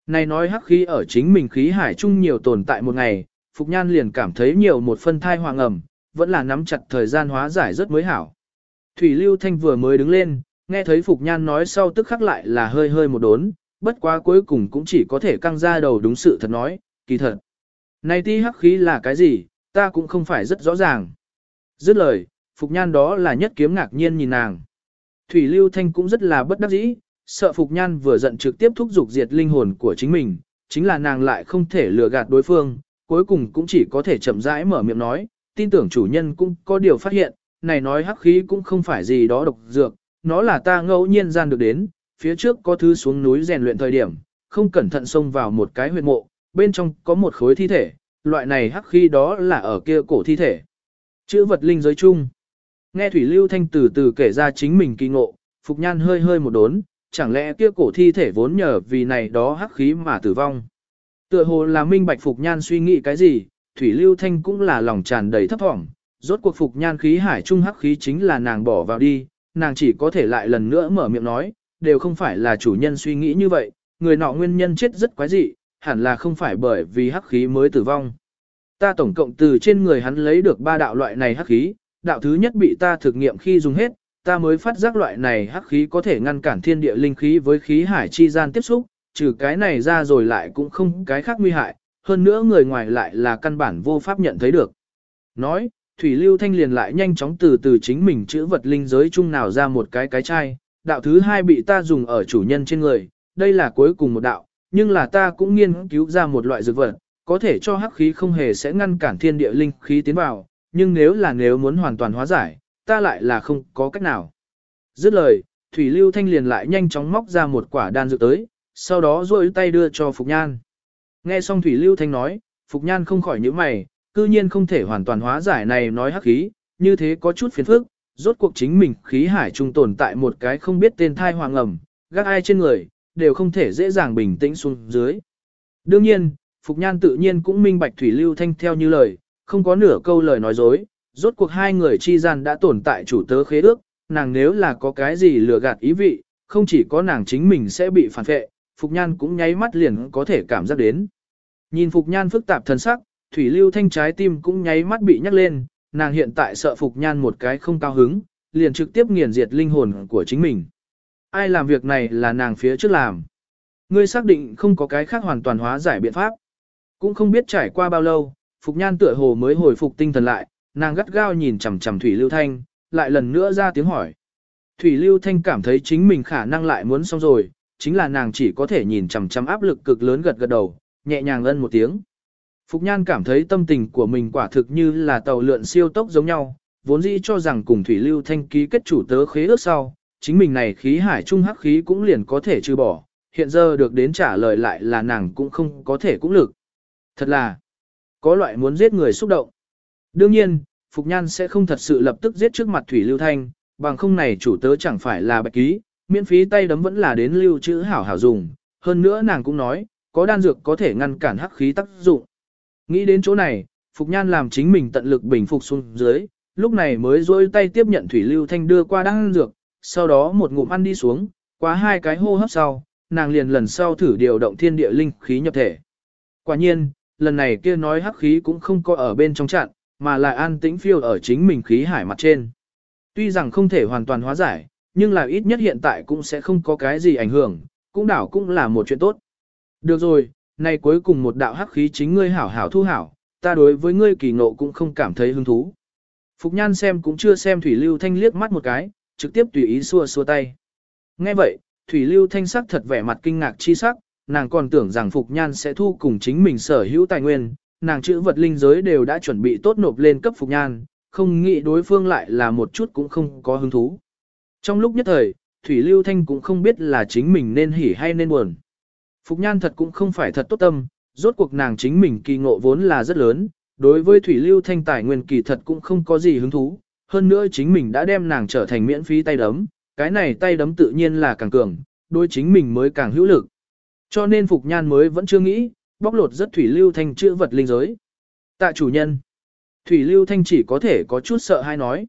Này nói hắc khí ở chính mình khí hải trung nhiều tồn tại một ngày, Phục Nhan liền cảm thấy nhiều một phân thai hoàng ẩm, vẫn là nắm chặt thời gian hóa giải rất mới hảo. Thủy Lưu Thanh vừa mới đứng lên, nghe thấy Phục Nhan nói sau tức khắc lại là hơi hơi một đốn, bất quá cuối cùng cũng chỉ có thể căng ra đầu đúng sự thật nói, kỳ thật. Này ti hắc khí là cái gì, ta cũng không phải rất rõ ràng. Dứt lời, Phục Nhan đó là nhất kiếm ngạc nhiên nhìn nàng. Thủy Lưu Thanh cũng rất là bất đắc dĩ, sợ Phục Nhan vừa giận trực tiếp thúc dục diệt linh hồn của chính mình, chính là nàng lại không thể lừa gạt đối phương, cuối cùng cũng chỉ có thể chậm rãi mở miệng nói, tin tưởng chủ nhân cũng có điều phát hiện, này nói hắc khí cũng không phải gì đó độc dược, nó là ta ngẫu nhiên gian được đến, phía trước có thứ xuống núi rèn luyện thời điểm, không cẩn thận xông vào một cái huyệt mộ, bên trong có một khối thi thể, loại này hắc khí đó là ở kia cổ thi thể. Chữ vật linh giới chung. Nghe Thủy Lưu Thanh từ từ kể ra chính mình kỳ ngộ, Phục Nhan hơi hơi một đốn, chẳng lẽ kia cổ thi thể vốn nhờ vì này đó hắc khí mà tử vong. Tựa hồ là minh bạch Phục Nhan suy nghĩ cái gì, Thủy Lưu Thanh cũng là lòng tràn đầy thấp thỏm, rốt cuộc Phục Nhan khí hải trung hắc khí chính là nàng bỏ vào đi, nàng chỉ có thể lại lần nữa mở miệng nói, đều không phải là chủ nhân suy nghĩ như vậy, người nọ nguyên nhân chết rất quái dị, hẳn là không phải bởi vì hắc khí mới tử vong. Ta tổng cộng từ trên người hắn lấy được ba đạo loại này hắc khí, đạo thứ nhất bị ta thực nghiệm khi dùng hết, ta mới phát giác loại này hắc khí có thể ngăn cản thiên địa linh khí với khí hải chi gian tiếp xúc, trừ cái này ra rồi lại cũng không cái khác nguy hại, hơn nữa người ngoài lại là căn bản vô pháp nhận thấy được. Nói, Thủy Lưu Thanh liền lại nhanh chóng từ từ chính mình chữ vật linh giới chung nào ra một cái cái chai, đạo thứ hai bị ta dùng ở chủ nhân trên người, đây là cuối cùng một đạo, nhưng là ta cũng nghiên cứu ra một loại dược vật, có thể cho hắc khí không hề sẽ ngăn cản thiên địa linh khí tiến vào, nhưng nếu là nếu muốn hoàn toàn hóa giải, ta lại là không có cách nào. Dứt lời, Thủy Lưu Thanh liền lại nhanh chóng móc ra một quả đan dược tới, sau đó duỗi tay đưa cho Phục Nhan. Nghe xong Thủy Lưu Thanh nói, Phục Nhan không khỏi nhíu mày, cư nhiên không thể hoàn toàn hóa giải này nói hắc khí, như thế có chút phiền phức, rốt cuộc chính mình khí hải trung tồn tại một cái không biết tên thai hoàng ẩm, gác ai trên người, đều không thể dễ dàng bình tĩnh xuống dưới. Đương nhiên, Phục Nhan tự nhiên cũng minh bạch Thủy Lưu Thanh theo như lời, không có nửa câu lời nói dối, rốt cuộc hai người chi gian đã tồn tại chủ tớ khế ước, nàng nếu là có cái gì lừa gạt ý vị, không chỉ có nàng chính mình sẽ bị phản phệ, Phục Nhan cũng nháy mắt liền có thể cảm giác đến. Nhìn Phục Nhan phức tạp thân sắc, Thủy Lưu Thanh trái tim cũng nháy mắt bị nhắc lên, nàng hiện tại sợ Phục Nhan một cái không cao hứng, liền trực tiếp nghiền diệt linh hồn của chính mình. Ai làm việc này là nàng phía trước làm. Ngươi xác định không có cái khác hoàn toàn hóa giải biện pháp. Cũng không biết trải qua bao lâu, Phục Nhan tựa hồ mới hồi phục tinh thần lại, nàng gắt gao nhìn chằm chằm Thủy Lưu Thanh, lại lần nữa ra tiếng hỏi. Thủy Lưu Thanh cảm thấy chính mình khả năng lại muốn xong rồi, chính là nàng chỉ có thể nhìn chằm chằm áp lực cực lớn gật gật đầu, nhẹ nhàng ân một tiếng. Phục Nhan cảm thấy tâm tình của mình quả thực như là tàu lượn siêu tốc giống nhau, vốn dĩ cho rằng cùng Thủy Lưu Thanh ký kết chủ tớ khế ước sau, chính mình này khí hải trung hắc khí cũng liền có thể trừ bỏ, hiện giờ được đến trả lời lại là nàng cũng không có thể cũng lực. Thật là, có loại muốn giết người xúc động. Đương nhiên, Phục Nhan sẽ không thật sự lập tức giết trước mặt Thủy Lưu Thanh, bằng không này chủ tớ chẳng phải là bạch ký, miễn phí tay đấm vẫn là đến lưu trữ hảo hảo dùng. Hơn nữa nàng cũng nói, có đan dược có thể ngăn cản hắc khí tác dụng. Nghĩ đến chỗ này, Phục Nhan làm chính mình tận lực bình phục xuống dưới, lúc này mới rôi tay tiếp nhận Thủy Lưu Thanh đưa qua đan dược, sau đó một ngụm ăn đi xuống, qua hai cái hô hấp sau, nàng liền lần sau thử điều động thiên địa linh khí nhập thể. Quả nhiên, lần này kia nói hắc khí cũng không có ở bên trong chặn, mà lại an tĩnh phiêu ở chính mình khí hải mặt trên. Tuy rằng không thể hoàn toàn hóa giải, nhưng là ít nhất hiện tại cũng sẽ không có cái gì ảnh hưởng, cũng đảo cũng là một chuyện tốt. Được rồi, nay cuối cùng một đạo hắc khí chính ngươi hảo hảo thu hảo, ta đối với ngươi kỳ ngộ cũng không cảm thấy hứng thú. Phục Nhan xem cũng chưa xem Thủy Lưu Thanh liếc mắt một cái, trực tiếp tùy ý xua xua tay. Nghe vậy, Thủy Lưu Thanh sắc thật vẻ mặt kinh ngạc chi sắc, nàng còn tưởng rằng Phục Nhan sẽ thu cùng chính mình sở hữu tài nguyên, nàng chữ vật linh giới đều đã chuẩn bị tốt nộp lên cấp Phục Nhan, không nghĩ đối phương lại là một chút cũng không có hứng thú. Trong lúc nhất thời, Thủy Lưu Thanh cũng không biết là chính mình nên hỉ hay nên buồn. Phục Nhan thật cũng không phải thật tốt tâm, rốt cuộc nàng chính mình kỳ ngộ vốn là rất lớn, đối với Thủy Lưu Thanh tài nguyên kỳ thật cũng không có gì hứng thú, hơn nữa chính mình đã đem nàng trở thành miễn phí tay đấm, cái này tay đấm tự nhiên là càng cường, đối chính mình mới càng hữu lực. Cho nên Phục Nhan mới vẫn chưa nghĩ, bóc lột rất Thủy Lưu Thanh chữa vật linh giới. Tạ chủ nhân, Thủy Lưu Thanh chỉ có thể có chút sợ hay nói.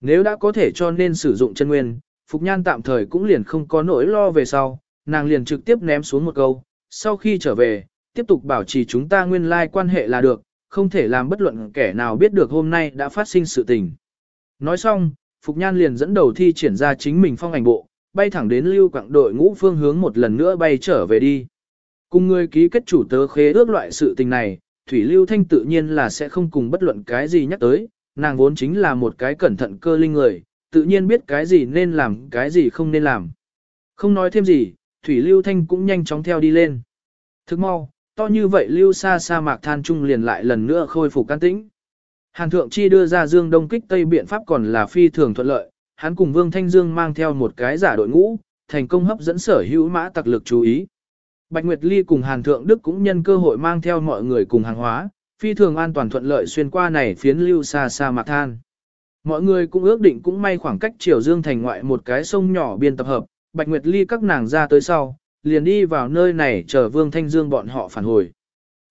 Nếu đã có thể cho nên sử dụng chân nguyên, Phục Nhan tạm thời cũng liền không có nỗi lo về sau, nàng liền trực tiếp ném xuống một câu, sau khi trở về, tiếp tục bảo trì chúng ta nguyên lai quan hệ là được, không thể làm bất luận kẻ nào biết được hôm nay đã phát sinh sự tình. Nói xong, Phục Nhan liền dẫn đầu thi triển ra chính mình phong ảnh bộ, bay thẳng đến lưu quảng đội ngũ phương hướng một lần nữa bay trở về đi. Cùng người ký kết chủ tớ khế ước loại sự tình này, Thủy Lưu Thanh tự nhiên là sẽ không cùng bất luận cái gì nhắc tới, nàng vốn chính là một cái cẩn thận cơ linh người, tự nhiên biết cái gì nên làm, cái gì không nên làm. Không nói thêm gì, Thủy Lưu Thanh cũng nhanh chóng theo đi lên. Thức mau, to như vậy Lưu xa sa mạc than trung liền lại lần nữa khôi phục can tĩnh. Hàn Thượng Chi đưa ra Dương Đông kích Tây biện pháp còn là phi thường thuận lợi, hắn cùng Vương Thanh Dương mang theo một cái giả đội ngũ, thành công hấp dẫn sở hữu mã tặc lực chú ý. Bạch Nguyệt Ly cùng Hàn Thượng Đức cũng nhân cơ hội mang theo mọi người cùng hàng hóa, phi thường an toàn thuận lợi xuyên qua này phiến lưu xa xa mạc than. Mọi người cũng ước định cũng may khoảng cách Triều Dương thành ngoại một cái sông nhỏ biên tập hợp, Bạch Nguyệt Ly các nàng ra tới sau, liền đi vào nơi này chờ Vương Thanh Dương bọn họ phản hồi.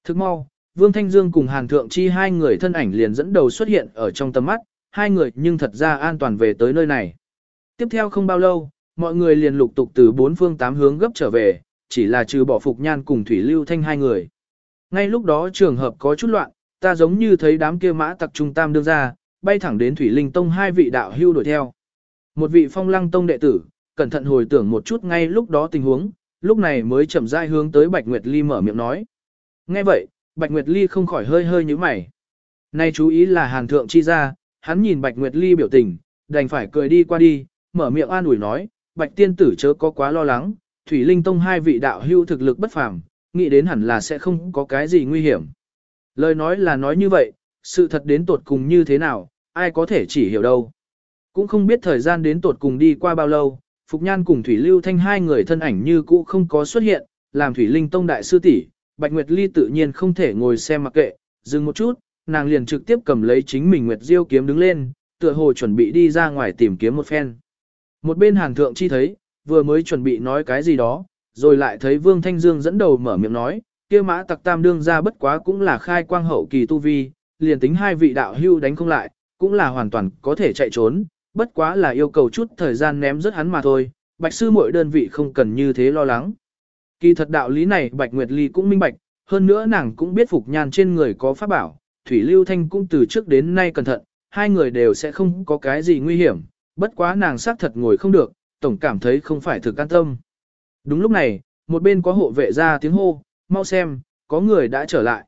Thức mau, Vương Thanh Dương cùng Hàn Thượng Chi hai người thân ảnh liền dẫn đầu xuất hiện ở trong tầm mắt, hai người nhưng thật ra an toàn về tới nơi này. Tiếp theo không bao lâu, mọi người liền lục tục từ bốn phương tám hướng gấp trở về, chỉ là trừ bỏ Phục Nhan cùng Thủy Lưu Thanh hai người. Ngay lúc đó trường hợp có chút loạn, ta giống như thấy đám kia mã tặc trung tam đương ra, bay thẳng đến Thủy Linh Tông hai vị đạo hưu đuổi theo. Một vị phong lăng tông đệ tử, cẩn thận hồi tưởng một chút ngay lúc đó tình huống, lúc này mới chậm rãi hướng tới Bạch Nguyệt Ly mở miệng nói. Nghe vậy, Bạch Nguyệt Ly không khỏi hơi hơi như mày. Nay chú ý là hàn thượng chi ra, hắn nhìn Bạch Nguyệt Ly biểu tình, đành phải cười đi qua đi, mở miệng an ủi nói, Bạch tiên tử chớ có quá lo lắng, Thủy Linh Tông hai vị đạo hưu thực lực bất phàm, nghĩ đến hẳn là sẽ không có cái gì nguy hiểm. Lời nói là nói như vậy, sự thật đến tột cùng như thế nào, ai có thể chỉ hiểu đâu. Cũng không biết thời gian đến tột cùng đi qua bao lâu, Phục Nhan cùng Thủy Lưu Thanh hai người thân ảnh như cũ không có xuất hiện, làm Thủy Linh Tông đại sư tỷ, Bạch Nguyệt Ly tự nhiên không thể ngồi xem mặc kệ, dừng một chút, nàng liền trực tiếp cầm lấy chính mình Nguyệt Diêu kiếm đứng lên, tựa hồ chuẩn bị đi ra ngoài tìm kiếm một phen. Một bên hàng Thượng chi thấy, vừa mới chuẩn bị nói cái gì đó, rồi lại thấy Vương Thanh Dương dẫn đầu mở miệng nói, kia mã tặc tam đương ra bất quá cũng là khai quang hậu kỳ tu vi, liền tính hai vị đạo hưu đánh không lại, cũng là hoàn toàn có thể chạy trốn, bất quá là yêu cầu chút thời gian ném rất hắn mà thôi, bạch sư mỗi đơn vị không cần như thế lo lắng. Kỳ thật đạo lý này bạch Nguyệt Ly cũng minh bạch, hơn nữa nàng cũng biết phục nhan trên người có pháp bảo, Thủy Lưu Thanh cũng từ trước đến nay cẩn thận, hai người đều sẽ không có cái gì nguy hiểm, bất quá nàng xác thật ngồi không được, tổng cảm thấy không phải thực an tâm. Đúng lúc này, một bên có hộ vệ ra tiếng hô, mau xem, có người đã trở lại.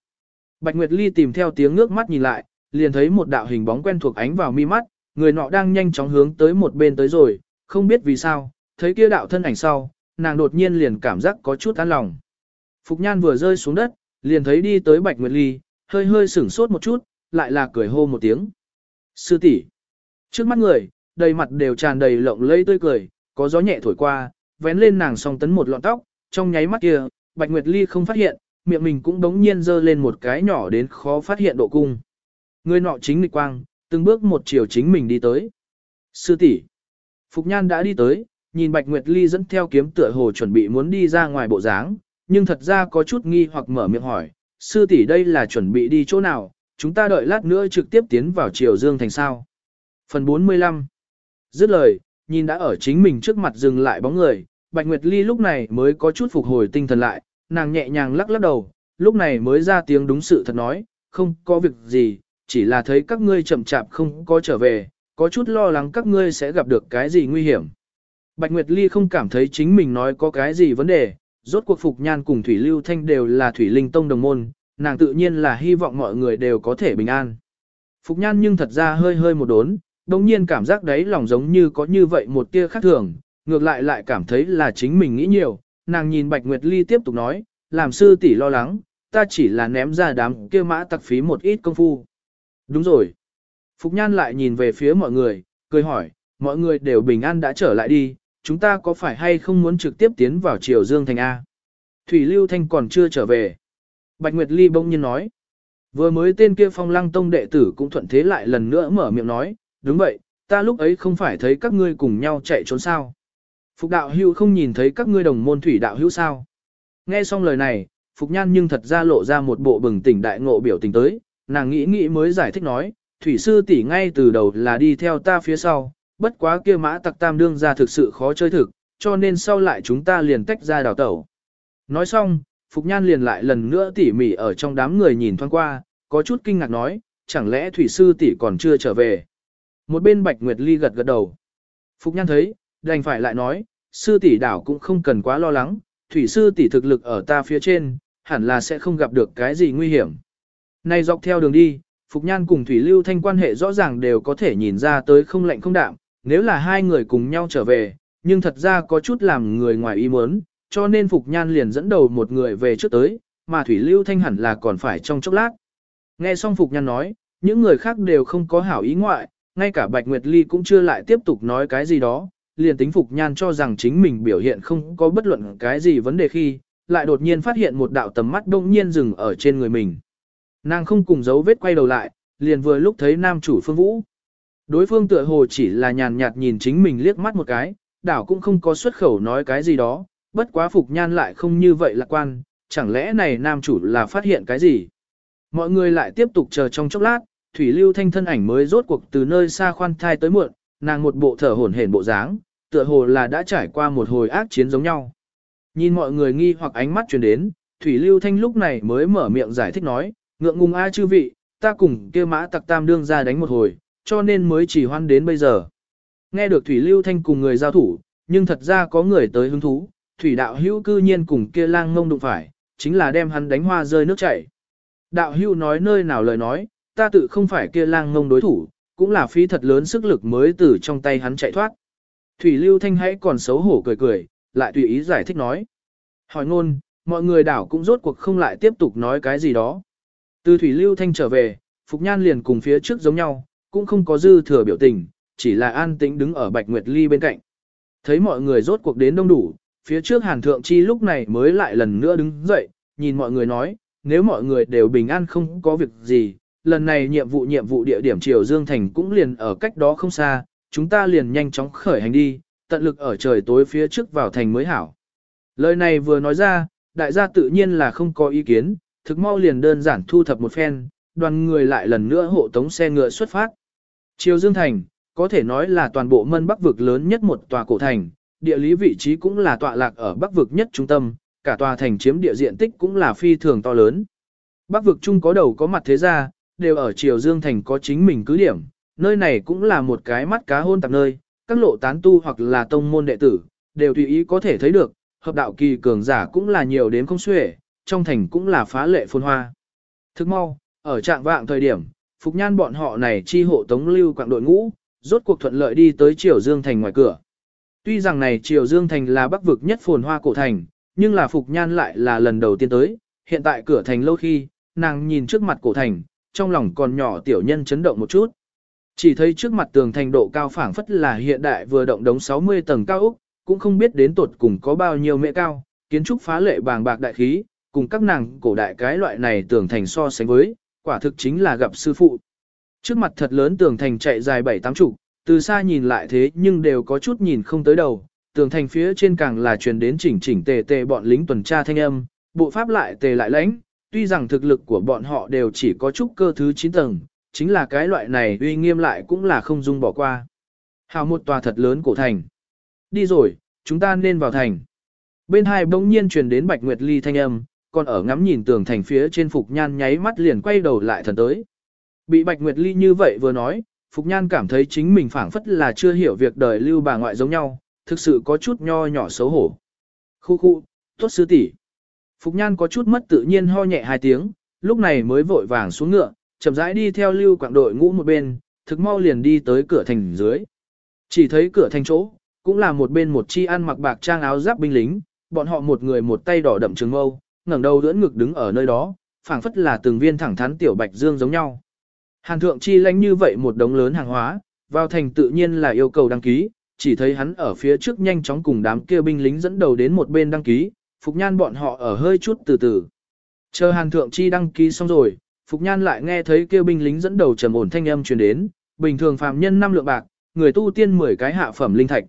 Bạch Nguyệt Ly tìm theo tiếng ngước mắt nhìn lại, liền thấy một đạo hình bóng quen thuộc ánh vào mi mắt, người nọ đang nhanh chóng hướng tới một bên tới rồi, không biết vì sao, thấy kia đạo thân ảnh sau, nàng đột nhiên liền cảm giác có chút an lòng. Phục Nhan vừa rơi xuống đất, liền thấy đi tới Bạch Nguyệt Ly, hơi hơi sửng sốt một chút, lại là cười hô một tiếng. Sư tỷ Trước mắt người, đầy mặt đều tràn đầy lộng lẫy tươi cười, có gió nhẹ thổi qua, vén lên nàng song tấn một lọn tóc, trong nháy mắt kia, Bạch Nguyệt Ly không phát hiện, miệng mình cũng đống nhiên dơ lên một cái nhỏ đến khó phát hiện độ cung. Người nọ chính lịch quang, từng bước một chiều chính mình đi tới. Sư tỷ, Phục Nhan đã đi tới, nhìn Bạch Nguyệt Ly dẫn theo kiếm tựa hồ chuẩn bị muốn đi ra ngoài bộ dáng, nhưng thật ra có chút nghi hoặc mở miệng hỏi, sư tỷ đây là chuẩn bị đi chỗ nào, chúng ta đợi lát nữa trực tiếp tiến vào Triều Dương thành sao. Phần 45 Dứt lời, nhìn đã ở chính mình trước mặt dừng lại bóng người, Bạch Nguyệt Ly lúc này mới có chút phục hồi tinh thần lại, nàng nhẹ nhàng lắc lắc đầu, lúc này mới ra tiếng đúng sự thật nói, không có việc gì, chỉ là thấy các ngươi chậm chạp không có trở về, có chút lo lắng các ngươi sẽ gặp được cái gì nguy hiểm. Bạch Nguyệt Ly không cảm thấy chính mình nói có cái gì vấn đề, rốt cuộc Phục Nhan cùng Thủy Lưu Thanh đều là Thủy Linh Tông đồng môn, nàng tự nhiên là hy vọng mọi người đều có thể bình an. Phục Nhan nhưng thật ra hơi hơi một đốn, đồng nhiên cảm giác đấy lòng giống như có như vậy một tia khác thường, ngược lại lại cảm thấy là chính mình nghĩ nhiều, nàng nhìn Bạch Nguyệt Ly tiếp tục nói, làm sư tỷ lo lắng, ta chỉ là ném ra đám kia mã tặc phí một ít công phu. Đúng rồi. Phục Nhan lại nhìn về phía mọi người, cười hỏi, mọi người đều bình an đã trở lại đi, chúng ta có phải hay không muốn trực tiếp tiến vào Triều Dương Thành A? Thủy Lưu Thanh còn chưa trở về. Bạch Nguyệt Ly bỗng nhiên nói. Vừa mới tên kia phong lăng tông đệ tử cũng thuận thế lại lần nữa mở miệng nói, đúng vậy, ta lúc ấy không phải thấy các ngươi cùng nhau chạy trốn sao. Phục đạo hữu không nhìn thấy các ngươi đồng môn thủy đạo hữu sao. Nghe xong lời này, Phục Nhan nhưng thật ra lộ ra một bộ bừng tỉnh đại ngộ biểu tình tới, nàng nghĩ nghĩ mới giải thích nói, thủy sư tỷ ngay từ đầu là đi theo ta phía sau, bất quá kia mã tặc tam đương ra thực sự khó chơi thực, cho nên sau lại chúng ta liền tách ra đào tẩu. Nói xong, Phục Nhan liền lại lần nữa tỉ mỉ ở trong đám người nhìn thoáng qua, có chút kinh ngạc nói, chẳng lẽ thủy sư tỷ còn chưa trở về. Một bên Bạch Nguyệt Ly gật gật đầu. Phục Nhan thấy, đành phải lại nói, sư tỷ đảo cũng không cần quá lo lắng, thủy sư tỷ thực lực ở ta phía trên, hẳn là sẽ không gặp được cái gì nguy hiểm. nay dọc theo đường đi, Phục Nhan cùng Thủy Lưu Thanh quan hệ rõ ràng đều có thể nhìn ra tới không lạnh không đạm, nếu là hai người cùng nhau trở về, nhưng thật ra có chút làm người ngoài ý muốn, cho nên Phục Nhan liền dẫn đầu một người về trước tới, mà Thủy Lưu Thanh hẳn là còn phải trong chốc lát. Nghe xong Phục Nhan nói, những người khác đều không có hảo ý ngoại, ngay cả Bạch Nguyệt Ly cũng chưa lại tiếp tục nói cái gì đó, liền tính Phục Nhan cho rằng chính mình biểu hiện không có bất luận cái gì vấn đề khi, lại đột nhiên phát hiện một đạo tầm mắt đông nhiên dừng ở trên người mình. Nàng không cùng dấu vết quay đầu lại, liền vừa lúc thấy nam chủ Phương Vũ. Đối phương tựa hồ chỉ là nhàn nhạt nhìn chính mình liếc mắt một cái, đảo cũng không có xuất khẩu nói cái gì đó, bất quá Phục Nhan lại không như vậy lạc quan, chẳng lẽ này nam chủ là phát hiện cái gì. Mọi người lại tiếp tục chờ trong chốc lát, Thủy Lưu Thanh thân ảnh mới rốt cuộc từ nơi xa khoan thai tới muộn, nàng một bộ thở hổn hển bộ dáng, tựa hồ là đã trải qua một hồi ác chiến giống nhau. Nhìn mọi người nghi hoặc ánh mắt truyền đến, Thủy Lưu Thanh lúc này mới mở miệng giải thích nói, ngượng ngùng a chư vị, ta cùng kia mã tặc tam đương ra đánh một hồi, cho nên mới chỉ hoan đến bây giờ. Nghe được Thủy Lưu Thanh cùng người giao thủ, nhưng thật ra có người tới hứng thú, Thủy đạo hữu cư nhiên cùng kia lang ngông đụng phải, chính là đem hắn đánh hoa rơi nước chảy. Đạo hữu nói nơi nào lời nói, ta tự không phải kia lang ngông đối thủ, cũng là phí thật lớn sức lực mới từ trong tay hắn chạy thoát. Thủy Lưu Thanh hãy còn xấu hổ cười cười, lại tùy ý giải thích nói. Hỏi ngôn, mọi người đảo cũng rốt cuộc không lại tiếp tục nói cái gì đó. Từ Thủy Lưu Thanh trở về, Phục Nhan liền cùng phía trước giống nhau, cũng không có dư thừa biểu tình, chỉ là an tĩnh đứng ở Bạch Nguyệt Ly bên cạnh. Thấy mọi người rốt cuộc đến đông đủ, phía trước Hàn Thượng Chi lúc này mới lại lần nữa đứng dậy, nhìn mọi người nói, nếu mọi người đều bình an không có việc gì, lần này nhiệm vụ nhiệm vụ địa điểm Triều Dương Thành cũng liền ở cách đó không xa, chúng ta liền nhanh chóng khởi hành đi, tận lực ở trời tối phía trước vào thành mới hảo. Lời này vừa nói ra, đại gia tự nhiên là không có ý kiến, thực mau liền đơn giản thu thập một phen, đoàn người lại lần nữa hộ tống xe ngựa xuất phát. Triều Dương Thành, có thể nói là toàn bộ mân bắc vực lớn nhất một tòa cổ thành, địa lý vị trí cũng là tọa lạc ở bắc vực nhất trung tâm, cả tòa thành chiếm địa diện tích cũng là phi thường to lớn. Bắc vực chung có đầu có mặt thế gia, đều ở Triều Dương Thành có chính mình cứ điểm, nơi này cũng là một cái mắt cá hôn tạp nơi, các lộ tán tu hoặc là tông môn đệ tử, đều tùy ý có thể thấy được, hợp đạo kỳ cường giả cũng là nhiều đến không xuể, trong thành cũng là phá lệ phồn hoa. Thức mau, ở trạng vạng thời điểm, Phục Nhan bọn họ này chi hộ tống lưu quạng đội ngũ, rốt cuộc thuận lợi đi tới Triều Dương Thành ngoài cửa. Tuy rằng này Triều Dương Thành là bắc vực nhất phồn hoa cổ thành, nhưng là Phục Nhan lại là lần đầu tiên tới, hiện tại cửa thành lâu khi, nàng nhìn trước mặt cổ thành, trong lòng còn nhỏ tiểu nhân chấn động một chút. Chỉ thấy trước mặt tường thành độ cao phảng phất là hiện đại vừa động đống 60 tầng cao ốc, cũng không biết đến tột cùng có bao nhiêu mẹ cao, kiến trúc phá lệ bàng bạc đại khí, cùng các nàng cổ đại cái loại này tường thành so sánh với, quả thực chính là gặp sư phụ. Trước mặt thật lớn tường thành chạy dài bảy tám trụ, từ xa nhìn lại thế nhưng đều có chút nhìn không tới đầu, tường thành phía trên càng là truyền đến chỉnh chỉnh tề tề bọn lính tuần tra thanh âm, bộ pháp lại tề lại lãnh, tuy rằng thực lực của bọn họ đều chỉ có chút cơ thứ 9 tầng, chính là cái loại này uy nghiêm lại cũng là không dung bỏ qua. Hào một tòa thật lớn cổ thành. Đi rồi, chúng ta nên vào thành. Bên hai bỗng nhiên truyền đến Bạch Nguyệt Ly thanh âm, còn ở ngắm nhìn tường thành phía trên Phục Nhan nháy mắt liền quay đầu lại thần tới. Bị Bạch Nguyệt Ly như vậy vừa nói, Phục Nhan cảm thấy chính mình phảng phất là chưa hiểu việc đời lưu bà ngoại giống nhau, thực sự có chút nho nhỏ xấu hổ. Khu khu, tốt sư tỷ. Phục Nhan có chút mất tự nhiên ho nhẹ hai tiếng, lúc này mới vội vàng xuống ngựa, chậm rãi đi theo lưu quảng đội ngũ một bên, thực mau liền đi tới cửa thành dưới. Chỉ thấy cửa thành chỗ, cũng là một bên một chi ăn mặc bạc trang áo giáp binh lính, bọn họ một người một tay đỏ đậm trường mâu, ngẩng đầu đỡ ngực đứng ở nơi đó, phảng phất là từng viên thẳng thắn tiểu bạch dương giống nhau. Hàn thượng chi lãnh như vậy một đống lớn hàng hóa, vào thành tự nhiên là yêu cầu đăng ký, chỉ thấy hắn ở phía trước nhanh chóng cùng đám kia binh lính dẫn đầu đến một bên đăng ký, Phục Nhan bọn họ ở hơi chút từ từ. Chờ Hàn thượng chi đăng ký xong rồi, Phục Nhan lại nghe thấy kêu binh lính dẫn đầu trầm ổn thanh âm truyền đến, bình thường phàm nhân năm lượng bạc, người tu tiên 10 cái hạ phẩm linh thạch.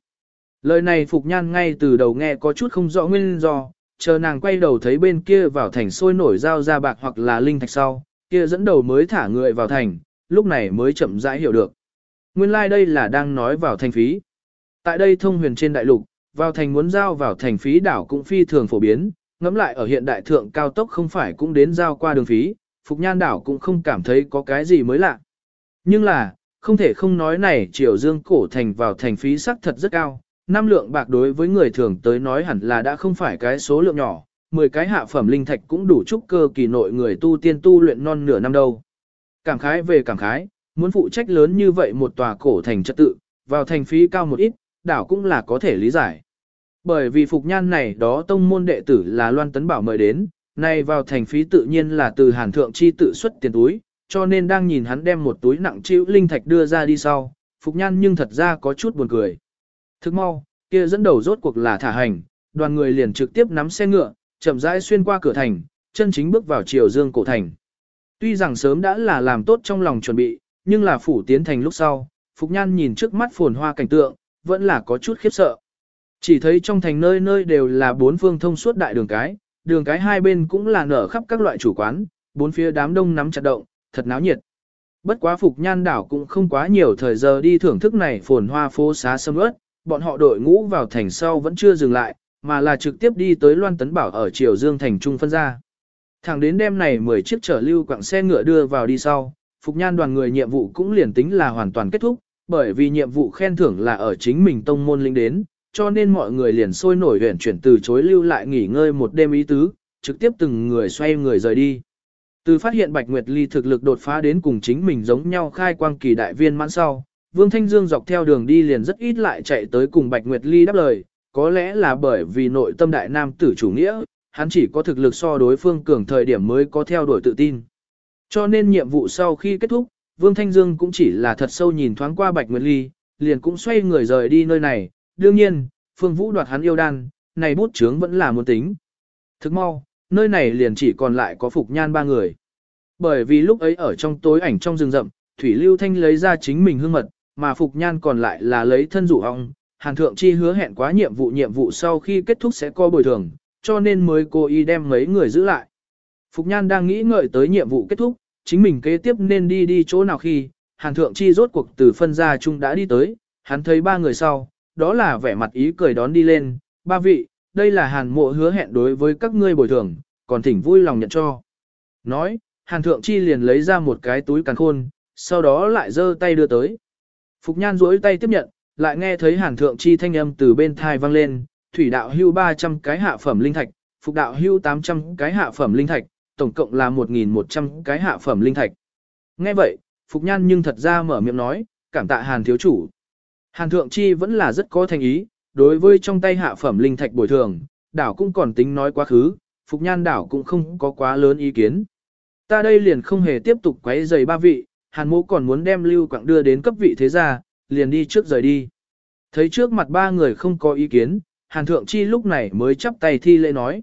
Lời này Phục Nhan ngay từ đầu nghe có chút không rõ nguyên do, chờ nàng quay đầu thấy bên kia vào thành sôi nổi giao ra bạc hoặc là linh thạch sau, kia dẫn đầu mới thả người vào thành, lúc này mới chậm rãi hiểu được. Nguyên lai like đây là đang nói vào thành phí. Tại đây thông huyền trên đại lục, vào thành muốn giao vào thành phí đảo cũng phi thường phổ biến, ngẫm lại ở hiện đại thượng cao tốc không phải cũng đến giao qua đường phí, Phục Nhan đảo cũng không cảm thấy có cái gì mới lạ. Nhưng là, không thể không nói này triều dương cổ thành vào thành phí sắc thật rất cao, năm lượng bạc đối với người thường tới nói hẳn là đã không phải cái số lượng nhỏ, 10 cái hạ phẩm linh thạch cũng đủ chúc cơ kỳ nội người tu tiên tu luyện non nửa năm đâu. Cảm khái về cảm khái, muốn phụ trách lớn như vậy một tòa cổ thành trật tự, vào thành phí cao một ít, đảo cũng là có thể lý giải. Bởi vì phục nhan này đó tông môn đệ tử là Loan Tấn Bảo mời đến, này vào thành phí tự nhiên là từ hàn thượng chi tự xuất tiền túi, cho nên đang nhìn hắn đem một túi nặng chịu linh thạch đưa ra đi sau, phục nhan nhưng thật ra có chút buồn cười. Thức mau, kia dẫn đầu rốt cuộc là thả hành, đoàn người liền trực tiếp nắm xe ngựa, chậm rãi xuyên qua cửa thành, chân chính bước vào triều dương cổ thành. Tuy rằng sớm đã là làm tốt trong lòng chuẩn bị, nhưng là phủ tiến thành lúc sau, Phục Nhan nhìn trước mắt phồn hoa cảnh tượng, vẫn là có chút khiếp sợ. Chỉ thấy trong thành nơi nơi đều là bốn phương thông suốt đại đường cái, đường cái hai bên cũng là nở khắp các loại chủ quán, bốn phía đám đông nắm chặt động, thật náo nhiệt. Bất quá Phục Nhan đảo cũng không quá nhiều thời giờ đi thưởng thức này phồn hoa phố xá sâm ướt, bọn họ đội ngũ vào thành sau vẫn chưa dừng lại, mà là trực tiếp đi tới Loan Tấn Bảo ở Triều Dương thành trung phân ra. Thẳng đến đêm này 10 chiếc chở lưu quặng xe ngựa đưa vào đi sau, Phục Nhan đoàn người nhiệm vụ cũng liền tính là hoàn toàn kết thúc, bởi vì nhiệm vụ khen thưởng là ở chính mình tông môn linh đến, cho nên mọi người liền sôi nổi huyển chuyển từ chối lưu lại nghỉ ngơi một đêm ý tứ, trực tiếp từng người xoay người rời đi. Từ phát hiện Bạch Nguyệt Ly thực lực đột phá đến cùng chính mình giống nhau khai quang kỳ đại viên mãn sau, Vương Thanh Dương dọc theo đường đi liền rất ít lại chạy tới cùng Bạch Nguyệt Ly đáp lời, có lẽ là bởi vì nội tâm đại nam tử chủ nghĩa, hắn chỉ có thực lực so đối phương cường thời điểm mới có theo đuổi tự tin. Cho nên nhiệm vụ sau khi kết thúc, Vương Thanh Dương cũng chỉ là thật sâu nhìn thoáng qua Bạch Nguyệt Ly, liền cũng xoay người rời đi nơi này, đương nhiên, Phương Vũ đoạt hắn yêu đan, này bút chướng vẫn là muốn tính. Thức mau, nơi này liền chỉ còn lại có Phục Nhan ba người. Bởi vì lúc ấy ở trong tối ảnh trong rừng rậm, Thủy Lưu Thanh lấy ra chính mình hương mật, mà Phục Nhan còn lại là lấy thân dụ hong. Hàn Thượng Chi hứa hẹn quá nhiệm vụ nhiệm vụ sau khi kết thúc sẽ có bồi thường, cho nên mới cô y đem mấy người giữ lại. Phục Nhan đang nghĩ ngợi tới nhiệm vụ kết thúc, chính mình kế tiếp nên đi đi chỗ nào khi, Hàn Thượng Chi rốt cuộc từ phân gia chung đã đi tới, hắn thấy ba người sau, đó là vẻ mặt ý cười đón đi lên, ba vị, đây là Hàn mộ hứa hẹn đối với các ngươi bồi thường, còn thỉnh vui lòng nhận cho. Nói, Hàn Thượng Chi liền lấy ra một cái túi càn khôn, sau đó lại giơ tay đưa tới. Phục Nhan duỗi tay tiếp nhận, lại nghe thấy Hàn Thượng Chi thanh âm từ bên thai vang lên, thủy đạo hưu 300 cái hạ phẩm linh thạch, phục đạo hưu 800 cái hạ phẩm linh thạch, tổng cộng là 1.100 cái hạ phẩm linh thạch. Nghe vậy, Phục Nhan nhưng thật ra mở miệng nói, cảm tạ Hàn thiếu chủ. Hàn Thượng Chi vẫn là rất có thành ý, đối với trong tay hạ phẩm linh thạch bồi thường, đảo cũng còn tính nói quá khứ, Phục Nhan đảo cũng không có quá lớn ý kiến. Ta đây liền không hề tiếp tục quấy giày ba vị, Hàn Mộ còn muốn đem lưu Quảng đưa đến cấp vị thế gia, liền đi trước rời đi. Thấy trước mặt ba người không có ý kiến, Hàn Thượng Chi lúc này mới chắp tay thi lễ nói.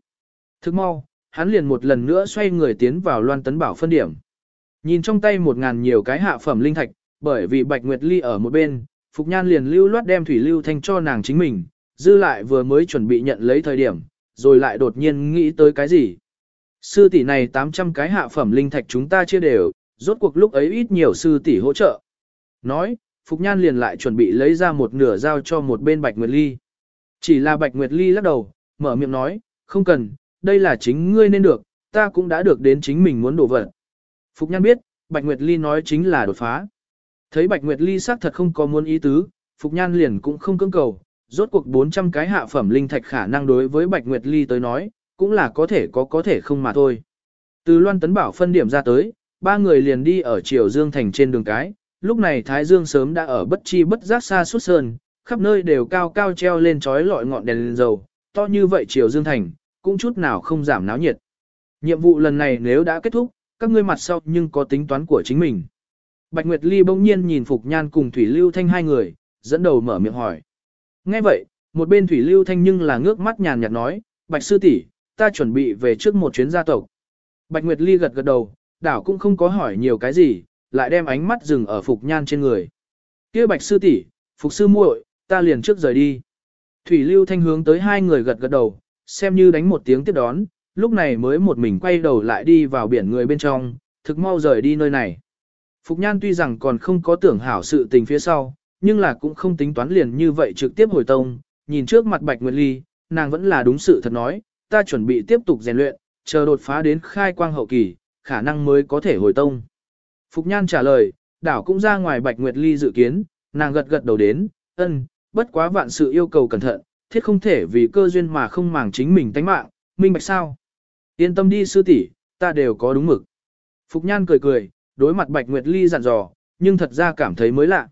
Thức mau, hắn liền một lần nữa xoay người tiến vào loan tấn bảo phân điểm. Nhìn trong tay một ngàn nhiều cái hạ phẩm linh thạch, bởi vì Bạch Nguyệt Ly ở một bên, Phục Nhan liền lưu loát đem thủy lưu thanh cho nàng chính mình, dư lại vừa mới chuẩn bị nhận lấy thời điểm, rồi lại đột nhiên nghĩ tới cái gì. Sư tỷ này 800 cái hạ phẩm linh thạch chúng ta chia đều, rốt cuộc lúc ấy ít nhiều sư tỷ hỗ trợ. Nói, Phục Nhan liền lại chuẩn bị lấy ra một nửa giao cho một bên Bạch Nguyệt Ly. Chỉ là Bạch Nguyệt Ly lắc đầu, mở miệng nói, không cần, đây là chính ngươi nên được, ta cũng đã được đến chính mình muốn đổ vật. Phục Nhan biết, Bạch Nguyệt Ly nói chính là đột phá. Thấy Bạch Nguyệt Ly xác thật không có muốn ý tứ, Phục Nhan liền cũng không cưỡng cầu, rốt cuộc 400 cái hạ phẩm linh thạch khả năng đối với Bạch Nguyệt Ly tới nói, cũng là có thể có có thể không mà thôi. Từ Loan Tấn Bảo phân điểm ra tới, ba người liền đi ở Triều Dương Thành trên đường cái, lúc này Thái Dương sớm đã ở bất chi bất giác xa suốt sơn, khắp nơi đều cao cao treo lên trói lọi ngọn đèn lên dầu, to như vậy Triều Dương Thành, cũng chút nào không giảm náo nhiệt. Nhiệm vụ lần này nếu đã kết thúc, các ngươi mặt sau nhưng có tính toán của chính mình. Bạch Nguyệt Ly bỗng nhiên nhìn Phục Nhan cùng Thủy Lưu Thanh hai người, dẫn đầu mở miệng hỏi. Nghe vậy, một bên Thủy Lưu Thanh nhưng là ngước mắt nhàn nhạt nói, Bạch Sư tỷ ta chuẩn bị về trước một chuyến gia tộc. Bạch Nguyệt Ly gật gật đầu, đảo cũng không có hỏi nhiều cái gì, lại đem ánh mắt dừng ở Phục Nhan trên người. kia Bạch Sư tỷ Phục Sư muội ta liền trước rời đi. Thủy Lưu Thanh hướng tới hai người gật gật đầu, xem như đánh một tiếng tiếp đón, lúc này mới một mình quay đầu lại đi vào biển người bên trong, thực mau rời đi nơi này. Phục Nhan tuy rằng còn không có tưởng hảo sự tình phía sau, nhưng là cũng không tính toán liền như vậy trực tiếp hồi tông, nhìn trước mặt Bạch Nguyệt Ly, nàng vẫn là đúng sự thật nói, ta chuẩn bị tiếp tục rèn luyện, chờ đột phá đến khai quang hậu kỳ, khả năng mới có thể hồi tông. Phục Nhan trả lời, đảo cũng ra ngoài Bạch Nguyệt Ly dự kiến, nàng gật gật đầu đến, ân, bất quá vạn sự yêu cầu cẩn thận, thiết không thể vì cơ duyên mà không màng chính mình tánh mạng, minh bạch sao. Yên tâm đi sư tỷ, ta đều có đúng mực. Phục Nhan cười cười, đối mặt Bạch Nguyệt Ly dặn dò, nhưng thật ra cảm thấy mới lạ.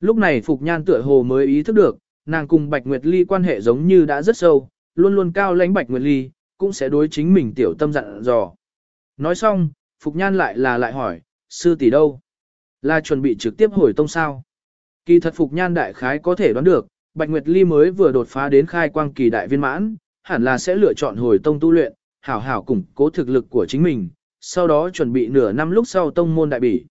Lúc này Phục Nhan tựa hồ mới ý thức được, nàng cùng Bạch Nguyệt Ly quan hệ giống như đã rất sâu, luôn luôn cao lãnh Bạch Nguyệt Ly, cũng sẽ đối chính mình tiểu tâm dặn dò. Nói xong, Phục Nhan lại là lại hỏi, sư tỷ đâu? Là chuẩn bị trực tiếp hồi tông sao? Kỳ thật Phục Nhan đại khái có thể đoán được, Bạch Nguyệt Ly mới vừa đột phá đến khai quang kỳ đại viên mãn, hẳn là sẽ lựa chọn hồi tông tu luyện, hảo hảo củng cố thực lực của chính mình, sau đó chuẩn bị nửa năm lúc sau tông môn đại bỉ.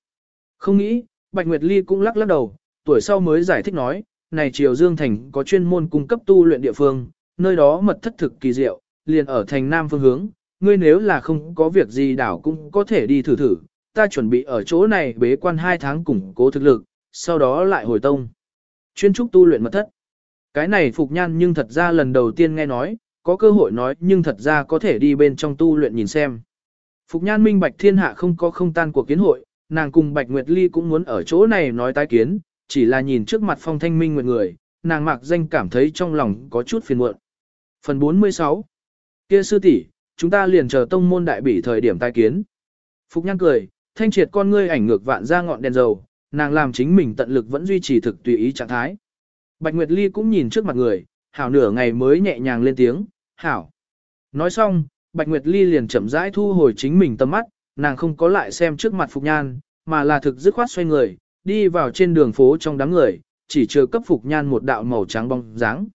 Không nghĩ, Bạch Nguyệt Ly cũng lắc lắc đầu, tuổi sau mới giải thích nói, này Triều Dương Thành có chuyên môn cung cấp tu luyện địa phương, nơi đó mật thất thực kỳ diệu, liền ở thành Nam phương hướng, ngươi nếu là không có việc gì đảo cũng có thể đi thử thử, ta chuẩn bị ở chỗ này bế quan 2 tháng củng cố thực lực, sau đó lại hồi tông. Chuyên trúc tu luyện mật thất. Cái này Phục Nhan nhưng thật ra lần đầu tiên nghe nói, có cơ hội nói nhưng thật ra có thể đi bên trong tu luyện nhìn xem. Phục Nhan minh bạch thiên hạ không có không tan của kiến hội, nàng cùng Bạch Nguyệt Ly cũng muốn ở chỗ này nói tái kiến, chỉ là nhìn trước mặt phong thanh minh nguyệt người, nàng mặc danh cảm thấy trong lòng có chút phiền muộn. Phần 46 kia sư tỷ, chúng ta liền chờ tông môn đại bỉ thời điểm tái kiến. Phục Nhan cười, thanh triệt con ngươi ảnh ngược vạn ra ngọn đèn dầu, nàng làm chính mình tận lực vẫn duy trì thực tùy ý trạng thái. Bạch Nguyệt Ly cũng nhìn trước mặt người, hảo nửa ngày mới nhẹ nhàng lên tiếng, hảo. Nói xong, Bạch Nguyệt Ly liền chậm rãi thu hồi chính mình tâm mắt, nàng không có lại xem trước mặt Phục Nhan, mà là thực dứt khoát xoay người, đi vào trên đường phố trong đám người, chỉ chờ cấp Phục Nhan một đạo màu trắng bóng dáng.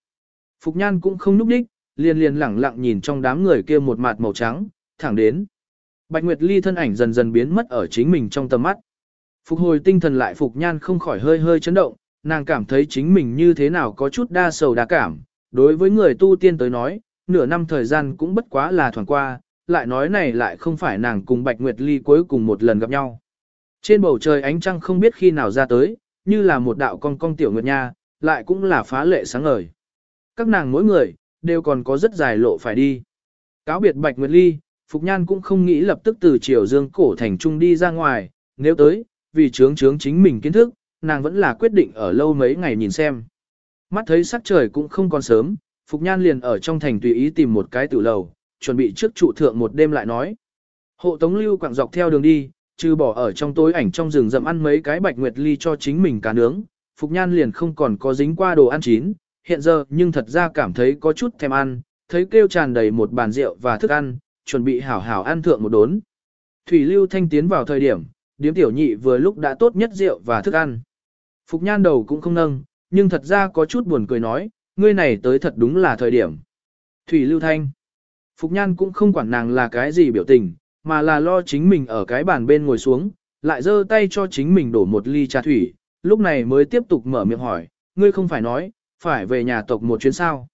Phục Nhan cũng không núp đích, liền liền lẳng lặng nhìn trong đám người kia một mặt màu trắng, thẳng đến. Bạch Nguyệt Ly thân ảnh dần dần biến mất ở chính mình trong tầm mắt. Phục hồi tinh thần lại Phục Nhan không khỏi hơi hơi chấn động, nàng cảm thấy chính mình như thế nào có chút đa sầu đa cảm. Đối với người tu tiên tới nói, nửa năm thời gian cũng bất quá là thoảng qua, lại nói này lại không phải nàng cùng Bạch Nguyệt Ly cuối cùng một lần gặp nhau. Trên bầu trời ánh trăng không biết khi nào ra tới, như là một đạo cong cong tiểu nguyệt nha, lại cũng là phá lệ sáng ngời. Các nàng mỗi người, đều còn có rất dài lộ phải đi. Cáo biệt Bạch Nguyệt Ly, Phục Nhan cũng không nghĩ lập tức từ triều dương cổ thành trung đi ra ngoài, nếu tới, vì chướng chướng chính mình kiến thức, nàng vẫn là quyết định ở lâu mấy ngày nhìn xem. Mắt thấy sắc trời cũng không còn sớm, Phục Nhan liền ở trong thành tùy ý tìm một cái tử lầu, chuẩn bị trước trụ thượng một đêm lại nói. Hộ tống lưu quạng dọc theo đường đi, trừ bỏ ở trong tối ảnh trong rừng rậm ăn mấy cái bạch nguyệt ly cho chính mình cá nướng, Phục Nhan liền không còn có dính qua đồ ăn chín, hiện giờ nhưng thật ra cảm thấy có chút thèm ăn, thấy kêu tràn đầy một bàn rượu và thức ăn, chuẩn bị hảo hảo ăn thượng một đốn. Thủy Lưu Thanh tiến vào thời điểm, điếm tiểu nhị vừa lúc đã tốt nhất rượu và thức ăn. Phục Nhan đầu cũng không nâng, nhưng thật ra có chút buồn cười nói, ngươi này tới thật đúng là thời điểm. Thủy Lưu Thanh. Phục Nhan cũng không quản nàng là cái gì biểu tình, mà là lo chính mình ở cái bàn bên ngồi xuống, lại giơ tay cho chính mình đổ một ly trà thủy, lúc này mới tiếp tục mở miệng hỏi, ngươi không phải nói, phải về nhà tộc một chuyến sao.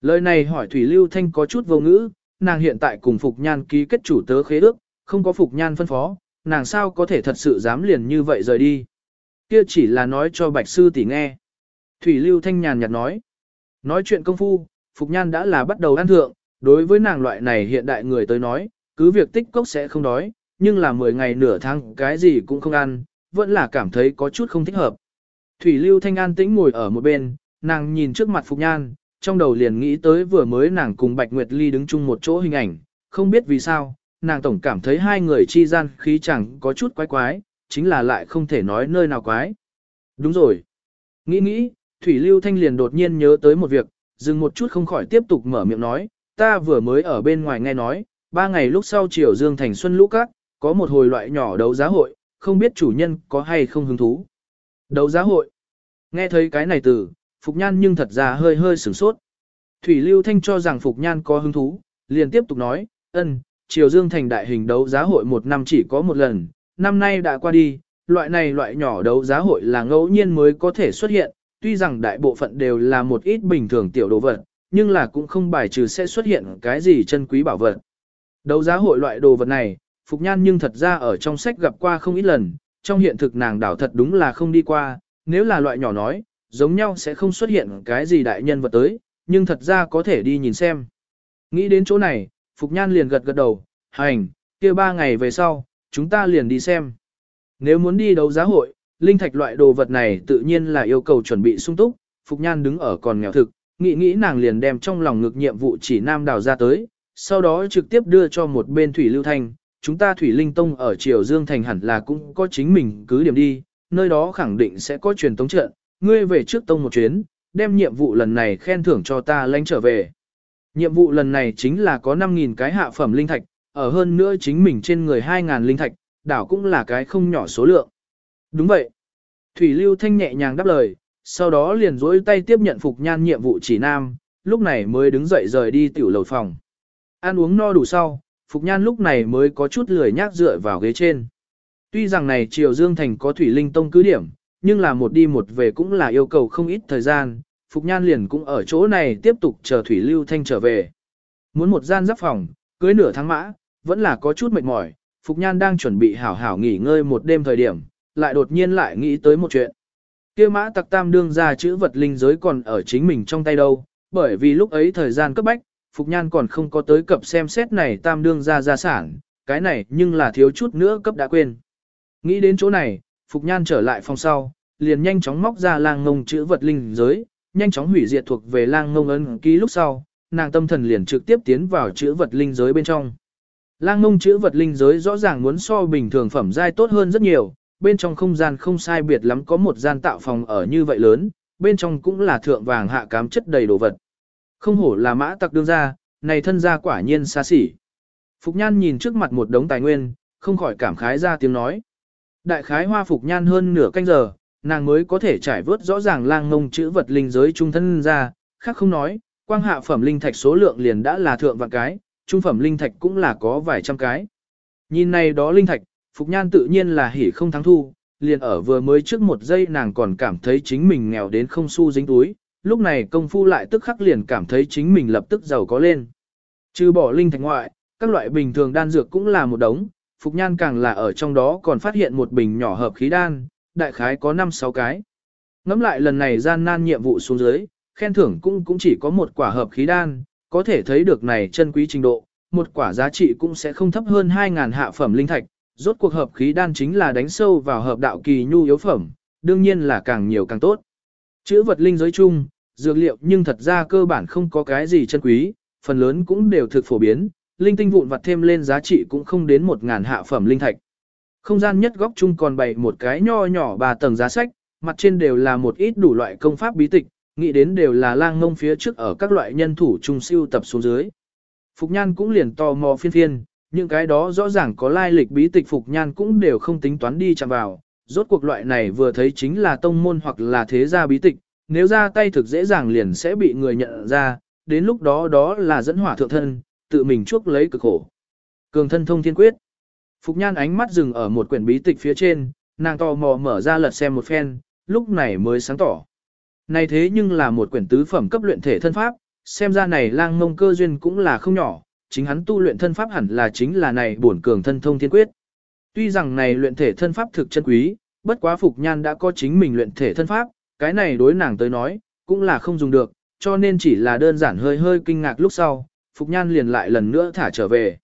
Lời này hỏi Thủy Lưu Thanh có chút vô ngữ, nàng hiện tại cùng Phục Nhan ký kết chủ tớ khế ước, không có Phục Nhan phân phó, nàng sao có thể thật sự dám liền như vậy rời đi. Kia chỉ là nói cho Bạch Sư tỷ nghe. Thủy Lưu Thanh nhàn nhạt nói. Nói chuyện công phu, Phục Nhan đã là bắt đầu ăn thượng, đối với nàng loại này hiện đại người tới nói, cứ việc tích cốc sẽ không đói, nhưng là 10 ngày nửa tháng cái gì cũng không ăn, vẫn là cảm thấy có chút không thích hợp. Thủy Lưu Thanh an tĩnh ngồi ở một bên, nàng nhìn trước mặt Phục Nhan, trong đầu liền nghĩ tới vừa mới nàng cùng Bạch Nguyệt Ly đứng chung một chỗ hình ảnh, không biết vì sao, nàng tổng cảm thấy hai người chi gian khí chẳng có chút quái quái, chính là lại không thể nói nơi nào quái. Đúng rồi. Nghĩ nghĩ, Thủy Lưu Thanh liền đột nhiên nhớ tới một việc, dừng một chút không khỏi tiếp tục mở miệng nói, ta vừa mới ở bên ngoài nghe nói, ba ngày lúc sau chiều Dương Thành Xuân Lũ Các, có một hồi loại nhỏ đấu giá hội, không biết chủ nhân có hay không hứng thú. Đấu giá hội. Nghe thấy cái này từ, Phục Nhan nhưng thật ra hơi hơi sửng sốt. Thủy Lưu Thanh cho rằng Phục Nhan có hứng thú, liền tiếp tục nói, ân, Triều Dương thành đại hình đấu giá hội một năm chỉ có một lần, năm nay đã qua đi, loại này loại nhỏ đấu giá hội là ngẫu nhiên mới có thể xuất hiện, tuy rằng đại bộ phận đều là một ít bình thường tiểu đồ vật, nhưng là cũng không bài trừ sẽ xuất hiện cái gì chân quý bảo vật. Đấu giá hội loại đồ vật này, Phục Nhan nhưng thật ra ở trong sách gặp qua không ít lần, trong hiện thực nàng đảo thật đúng là không đi qua, nếu là loại nhỏ nói, giống nhau sẽ không xuất hiện cái gì đại nhân vật tới, nhưng thật ra có thể đi nhìn xem. Nghĩ đến chỗ này, Phục Nhan liền gật gật đầu, hành, kia ba ngày về sau, chúng ta liền đi xem. Nếu muốn đi đấu giá hội, linh thạch loại đồ vật này tự nhiên là yêu cầu chuẩn bị sung túc, Phục Nhan đứng ở còn nghèo thực, nghĩ nghĩ nàng liền đem trong lòng ngực nhiệm vụ chỉ nam đào ra tới, sau đó trực tiếp đưa cho một bên Thủy Lưu Thanh, chúng ta Thủy Linh Tông ở Triều Dương Thành hẳn là cũng có chính mình cứ điểm đi, nơi đó khẳng định sẽ có truyền tống trận, ngươi về trước tông một chuyến, đem nhiệm vụ lần này khen thưởng cho ta lãnh trở về. Nhiệm vụ lần này chính là có 5.000 cái hạ phẩm linh thạch, ở hơn nữa chính mình trên người 2.000 linh thạch, đảo cũng là cái không nhỏ số lượng. Đúng vậy. Thủy Lưu Thanh nhẹ nhàng đáp lời, sau đó liền dối tay tiếp nhận Phục Nhan nhiệm vụ chỉ nam, lúc này mới đứng dậy rời đi tiểu lầu phòng. Ăn uống no đủ sau, Phục Nhan lúc này mới có chút lười nhác dựa vào ghế trên. Tuy rằng này Triều Dương Thành có Thủy Linh Tông cứ điểm, nhưng là một đi một về cũng là yêu cầu không ít thời gian, Phục Nhan liền cũng ở chỗ này tiếp tục chờ Thủy Lưu Thanh trở về. Muốn một gian giáp phòng, cưới nửa tháng mã, vẫn là có chút mệt mỏi, Phục Nhan đang chuẩn bị hảo hảo nghỉ ngơi một đêm thời điểm, lại đột nhiên lại nghĩ tới một chuyện. kia mã tặc tam đương ra chữ vật linh giới còn ở chính mình trong tay đâu, bởi vì lúc ấy thời gian cấp bách, Phục Nhan còn không có tới cập xem xét này tam đương ra gia sản, cái này nhưng là thiếu chút nữa cấp đã quên. Nghĩ đến chỗ này, Phục Nhan trở lại phòng sau, liền nhanh chóng móc ra lang ngông chữ vật linh giới, nhanh chóng hủy diệt thuộc về lang ngông ấn ký lúc sau, nàng tâm thần liền trực tiếp tiến vào chữ vật linh giới bên trong. Lang ngông chữ vật linh giới rõ ràng muốn so bình thường phẩm giai tốt hơn rất nhiều, bên trong không gian không sai biệt lắm có một gian tạo phòng ở như vậy lớn, bên trong cũng là thượng vàng hạ cám chất đầy đồ vật. Không hổ là mã tặc đương ra, này thân gia quả nhiên xa xỉ. Phục Nhan nhìn trước mặt một đống tài nguyên, không khỏi cảm khái ra tiếng nói. Đại khái hoa Phục Nhan hơn nửa canh giờ, nàng mới có thể trải vớt rõ ràng lang ngông chữ vật linh giới trung thân ra, khác không nói, quang hạ phẩm linh thạch số lượng liền đã là thượng vạn cái, trung phẩm linh thạch cũng là có vài trăm cái. Nhìn này đó linh thạch, Phục Nhan tự nhiên là hỉ không thắng thu, liền ở vừa mới trước một giây nàng còn cảm thấy chính mình nghèo đến không xu dính túi, lúc này công phu lại tức khắc liền cảm thấy chính mình lập tức giàu có lên. Trừ bỏ linh thạch ngoại, các loại bình thường đan dược cũng là một đống, Phục Nhan càng là ở trong đó còn phát hiện một bình nhỏ hợp khí đan, đại khái có 5-6 cái. Ngắm lại lần này gian nan nhiệm vụ xuống dưới, khen thưởng cũng cũng chỉ có một quả hợp khí đan, có thể thấy được này chân quý trình độ, một quả giá trị cũng sẽ không thấp hơn 2.000 hạ phẩm linh thạch, rốt cuộc hợp khí đan chính là đánh sâu vào hợp đạo kỳ nhu yếu phẩm, đương nhiên là càng nhiều càng tốt. Chữ vật linh giới chung, dược liệu nhưng thật ra cơ bản không có cái gì chân quý, phần lớn cũng đều thực phổ biến, linh tinh vụn vặt thêm lên giá trị cũng không đến một ngàn hạ phẩm linh thạch. Không gian nhất góc chung còn bày một cái nho nhỏ ba tầng giá sách, mặt trên đều là một ít đủ loại công pháp bí tịch, nghĩ đến đều là lang ngông phía trước ở các loại nhân thủ chung siêu tập xuống dưới. Phục Nhan cũng liền tò mò phiên phiên, những cái đó rõ ràng có lai lịch bí tịch Phục Nhan cũng đều không tính toán đi chạm vào, rốt cuộc loại này vừa thấy chính là tông môn hoặc là thế gia bí tịch, nếu ra tay thực dễ dàng liền sẽ bị người nhận ra, đến lúc đó đó là dẫn hỏa thượng thân, tự mình chuốc lấy cực khổ. Cường thân thông thiên quyết. Phục Nhan ánh mắt dừng ở một quyển bí tịch phía trên, nàng tò mò mở ra lật xem một phen, lúc này mới sáng tỏ. Này thế nhưng là một quyển tứ phẩm cấp luyện thể thân pháp, xem ra này lang mông cơ duyên cũng là không nhỏ, chính hắn tu luyện thân pháp hẳn là chính là này bổn cường thân thông thiên quyết. Tuy rằng này luyện thể thân pháp thực chân quý, bất quá Phục Nhan đã có chính mình luyện thể thân pháp, cái này đối nàng tới nói, cũng là không dùng được, cho nên chỉ là đơn giản hơi hơi kinh ngạc lúc sau, Phục Nhan liền lại lần nữa thả trở về.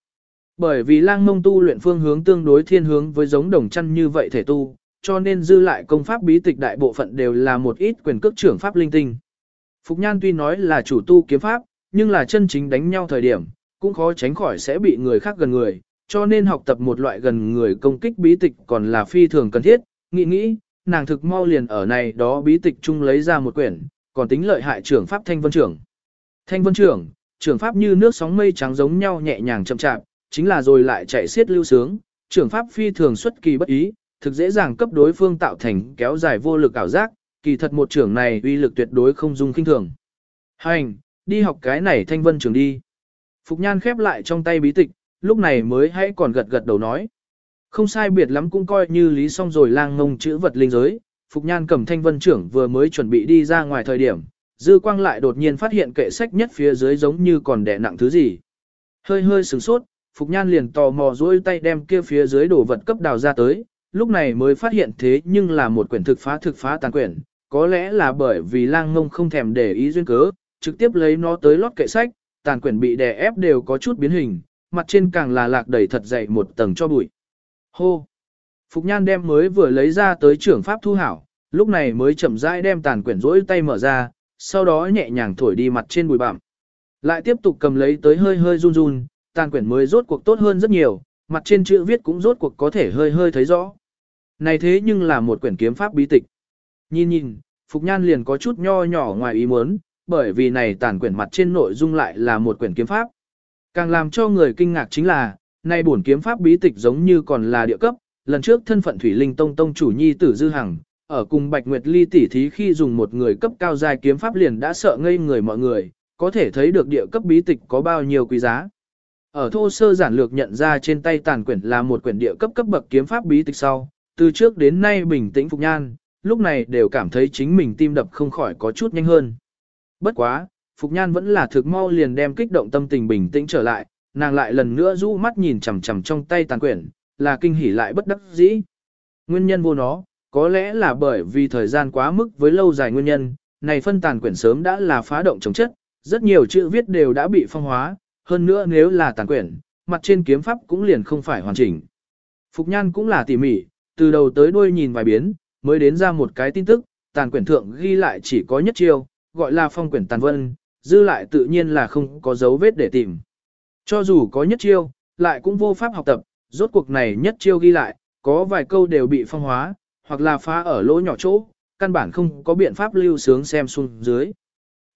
Bởi vì lang mông tu luyện phương hướng tương đối thiên hướng với giống đồng chăn như vậy thể tu, cho nên dư lại công pháp bí tịch đại bộ phận đều là một ít quyền cước trưởng pháp linh tinh. Phục Nhan tuy nói là chủ tu kiếm pháp, nhưng là chân chính đánh nhau thời điểm, cũng khó tránh khỏi sẽ bị người khác gần người, cho nên học tập một loại gần người công kích bí tịch còn là phi thường cần thiết, nghĩ nghĩ, nàng thực mau liền ở này đó bí tịch chung lấy ra một quyển, còn tính lợi hại trưởng pháp thanh vân trưởng. Thanh vân trưởng, trưởng pháp như nước sóng mây trắng giống nhau nhẹ nhàng chậm chạp, chính là rồi lại chạy xiết lưu sướng, trưởng pháp phi thường xuất kỳ bất ý, thực dễ dàng cấp đối phương tạo thành kéo dài vô lực ảo giác, kỳ thật một trưởng này uy lực tuyệt đối không dung kinh thường. Hành, đi học cái này thanh vân trưởng đi. Phục nhan khép lại trong tay bí tịch, lúc này mới hãy còn gật gật đầu nói. Không sai biệt lắm cũng coi như lý xong rồi lang ngông chữ vật linh giới, Phục Nhan cầm thanh vân trưởng vừa mới chuẩn bị đi ra ngoài thời điểm, dư quang lại đột nhiên phát hiện kệ sách nhất phía dưới giống như còn đè nặng thứ gì. Hơi hơi sửng sốt, Phục Nhan liền tò mò dối tay đem kia phía dưới đồ vật cấp đào ra tới, lúc này mới phát hiện thế nhưng là một quyển thực phá thực phá tàn quyển, có lẽ là bởi vì lang ngông không thèm để ý duyên cớ, trực tiếp lấy nó tới lót kệ sách, tàn quyển bị đè ép đều có chút biến hình, mặt trên càng là lạc đầy thật dày một tầng cho bụi. Hô! Phục Nhan đem mới vừa lấy ra tới trưởng pháp thu hảo, lúc này mới chậm rãi đem tàn quyển rỗi tay mở ra, sau đó nhẹ nhàng thổi đi mặt trên bụi bặm. Lại tiếp tục cầm lấy tới hơi hơi run run, tàn quyển mới rốt cuộc tốt hơn rất nhiều, mặt trên chữ viết cũng rốt cuộc có thể hơi hơi thấy rõ. Này thế nhưng là một quyển kiếm pháp bí tịch. Nhìn nhìn, Phục Nhan liền có chút nho nhỏ ngoài ý muốn, bởi vì này tàn quyển mặt trên nội dung lại là một quyển kiếm pháp. Càng làm cho người kinh ngạc chính là, nay bổn kiếm pháp bí tịch giống như còn là địa cấp, lần trước thân phận Thủy Linh Tông Tông chủ nhi tử Dư Hằng, ở cùng Bạch Nguyệt Ly tỉ thí khi dùng một người cấp cao dài kiếm pháp liền đã sợ ngây người mọi người, có thể thấy được địa cấp bí tịch có bao nhiêu quý giá. Ở thô sơ giản lược nhận ra trên tay tàn quyển là một quyển địa cấp cấp bậc kiếm pháp bí tịch sau, từ trước đến nay bình tĩnh phục nhan, lúc này đều cảm thấy chính mình tim đập không khỏi có chút nhanh hơn. Bất quá, Phục Nhan vẫn là thực mau liền đem kích động tâm tình bình tĩnh trở lại, nàng lại lần nữa rũ mắt nhìn chằm chằm trong tay tàn quyển, là kinh hỉ lại bất đắc dĩ. Nguyên nhân vô nó, có lẽ là bởi vì thời gian quá mức với lâu dài nguyên nhân, này phân tàn quyển sớm đã là phá động chống chất, rất nhiều chữ viết đều đã bị phong hóa, hơn nữa nếu là tàn quyển, mặt trên kiếm pháp cũng liền không phải hoàn chỉnh. Phục Nhan cũng là tỉ mỉ, từ đầu tới đuôi nhìn vài biến, mới đến ra một cái tin tức, tàn quyển thượng ghi lại chỉ có nhất chiêu, gọi là phong quyển tàn vân, dư lại tự nhiên là không có dấu vết để tìm. Cho dù có nhất chiêu, lại cũng vô pháp học tập, rốt cuộc này nhất chiêu ghi lại, có vài câu đều bị phong hóa, hoặc là phá ở lỗ nhỏ chỗ, căn bản không có biện pháp lưu sướng xem xuống dưới.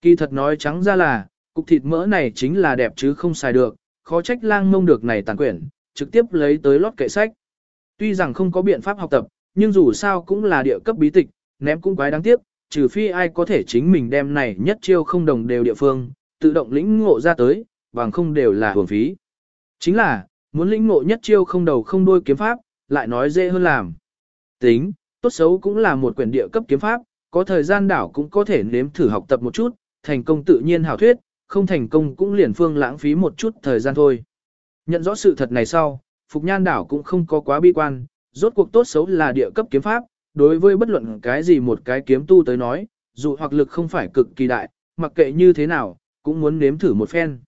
Kỳ thật nói trắng ra là, cục thịt mỡ này chính là đẹp chứ không xài được, khó trách lang mông được này tàn quyển, trực tiếp lấy tới lót kệ sách. Tuy rằng không có biện pháp học tập, nhưng dù sao cũng là địa cấp bí tịch, ném cũng quái đáng tiếc, trừ phi ai có thể chính mình đem này nhất chiêu không đồng đều địa phương, tự động lĩnh ngộ ra tới, bằng không đều là hưởng phí. Chính là, muốn lĩnh ngộ nhất chiêu không đầu không đuôi kiếm pháp, lại nói dễ hơn làm. Tính, tốt xấu cũng là một quyển địa cấp kiếm pháp, có thời gian đảo cũng có thể nếm thử học tập một chút, thành công tự nhiên hảo thuyết, không thành công cũng liền phương lãng phí một chút thời gian thôi. Nhận rõ sự thật này sau, Phục Nhan đảo cũng không có quá bi quan, rốt cuộc tốt xấu là địa cấp kiếm pháp, đối với bất luận cái gì một cái kiếm tu tới nói, dù hoặc lực không phải cực kỳ đại, mặc kệ như thế nào, cũng muốn nếm thử một phen.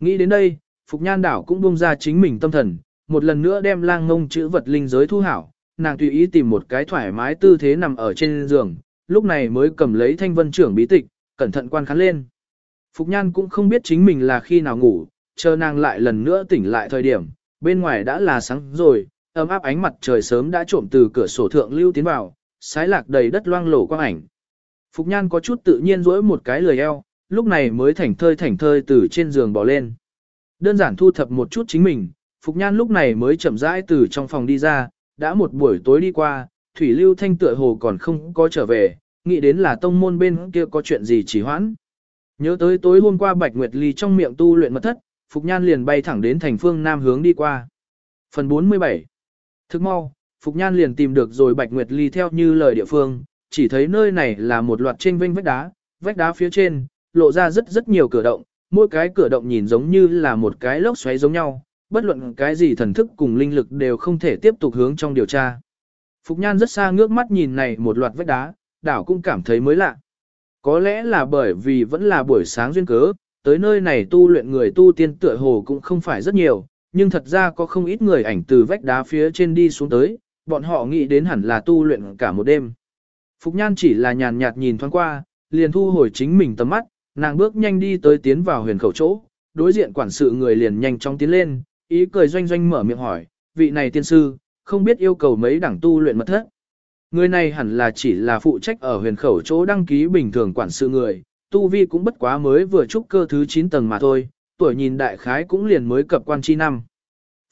Nghĩ đến đây, Phục Nhan đảo cũng buông ra chính mình tâm thần, một lần nữa đem lang ngông chữ vật linh giới thu hảo, nàng tùy ý tìm một cái thoải mái tư thế nằm ở trên giường, lúc này mới cầm lấy thanh vân trưởng bí tịch, cẩn thận quan khán lên. Phục Nhan cũng không biết chính mình là khi nào ngủ, chờ nàng lại lần nữa tỉnh lại thời điểm, bên ngoài đã là sáng rồi, ấm áp ánh mặt trời sớm đã trộm từ cửa sổ thượng lưu tiến vào, sái lạc đầy đất loang lổ quang ảnh. Phục Nhan có chút tự nhiên duỗi một cái lười eo, lúc này mới thảnh thơi thảnh thơi từ trên giường bỏ lên. Đơn giản thu thập một chút chính mình, Phục Nhan lúc này mới chậm rãi từ trong phòng đi ra, đã một buổi tối đi qua, Thủy Lưu Thanh tựa hồ còn không có trở về, nghĩ đến là tông môn bên kia có chuyện gì chỉ hoãn. Nhớ tới tối hôm qua Bạch Nguyệt Ly trong miệng tu luyện mật thất, Phục Nhan liền bay thẳng đến thành phương Nam hướng đi qua. Phần 47 Thức mau, Phục Nhan liền tìm được rồi Bạch Nguyệt Ly theo như lời địa phương, chỉ thấy nơi này là một loạt trên vinh vách đá, vách đá phía trên, lộ ra rất rất nhiều cửa động, mỗi cái cửa động nhìn giống như là một cái lốc xoáy giống nhau, bất luận cái gì thần thức cùng linh lực đều không thể tiếp tục hướng trong điều tra. Phục Nhan rất xa ngước mắt nhìn này một loạt vách đá, đảo cũng cảm thấy mới lạ. Có lẽ là bởi vì vẫn là buổi sáng duyên cớ, tới nơi này tu luyện người tu tiên tựa hồ cũng không phải rất nhiều, nhưng thật ra có không ít người ảnh từ vách đá phía trên đi xuống tới, bọn họ nghĩ đến hẳn là tu luyện cả một đêm. Phục Nhan chỉ là nhàn nhạt nhìn thoáng qua, liền thu hồi chính mình tầm mắt, nàng bước nhanh đi tới tiến vào huyền khẩu chỗ, đối diện quản sự người liền nhanh chóng tiến lên, ý cười doanh doanh mở miệng hỏi, vị này tiên sư, không biết yêu cầu mấy đẳng tu luyện mật thất. Người này hẳn là chỉ là phụ trách ở huyền khẩu chỗ đăng ký bình thường quản sự người, tu vi cũng bất quá mới vừa trúc cơ thứ 9 tầng mà thôi, tuổi nhìn đại khái cũng liền mới cập quan chi năm.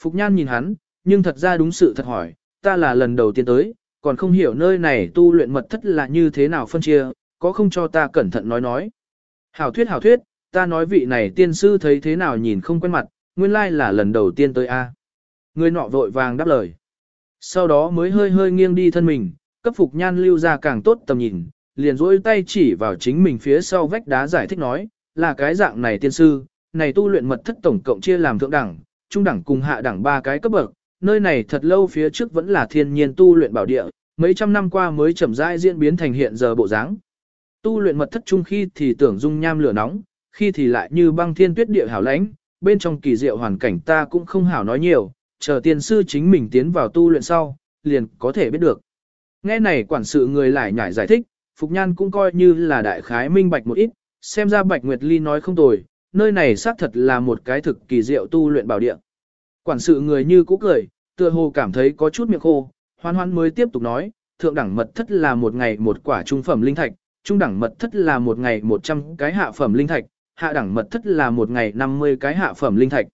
Phục nhan nhìn hắn, nhưng thật ra đúng sự thật hỏi, ta là lần đầu tiên tới, còn không hiểu nơi này tu luyện mật thất là như thế nào phân chia, có không cho ta cẩn thận nói nói. Hảo thuyết hảo thuyết, ta nói vị này tiên sư thấy thế nào nhìn không quen mặt, nguyên lai là lần đầu tiên tới A. Người nọ vội vàng đáp lời. Sau đó mới hơi hơi nghiêng đi thân mình, cấp phục nhan lưu ra càng tốt tầm nhìn, liền rỗi tay chỉ vào chính mình phía sau vách đá giải thích nói, là cái dạng này tiên sư, này tu luyện mật thất tổng cộng chia làm thượng đẳng, trung đẳng cùng hạ đẳng ba cái cấp bậc, nơi này thật lâu phía trước vẫn là thiên nhiên tu luyện bảo địa, mấy trăm năm qua mới chậm rãi diễn biến thành hiện giờ bộ dáng. Tu luyện mật thất trung khi thì tưởng dung nham lửa nóng, khi thì lại như băng thiên tuyết địa hảo lãnh, bên trong kỳ diệu hoàn cảnh ta cũng không hảo nói nhiều, chờ tiên sư chính mình tiến vào tu luyện sau, liền có thể biết được. Nghe này quản sự người lại nhảy giải thích, Phục Nhan cũng coi như là đại khái minh bạch một ít, xem ra Bạch Nguyệt Ly nói không tồi, nơi này xác thật là một cái thực kỳ diệu tu luyện bảo địa. Quản sự người như cũ cười, tựa hồ cảm thấy có chút miệng khô, hoan hoan mới tiếp tục nói, thượng đẳng mật thất là một ngày một quả trung phẩm linh thạch, trung đẳng mật thất là một ngày 100 cái hạ phẩm linh thạch, hạ đẳng mật thất là một ngày 50 cái hạ phẩm linh thạch.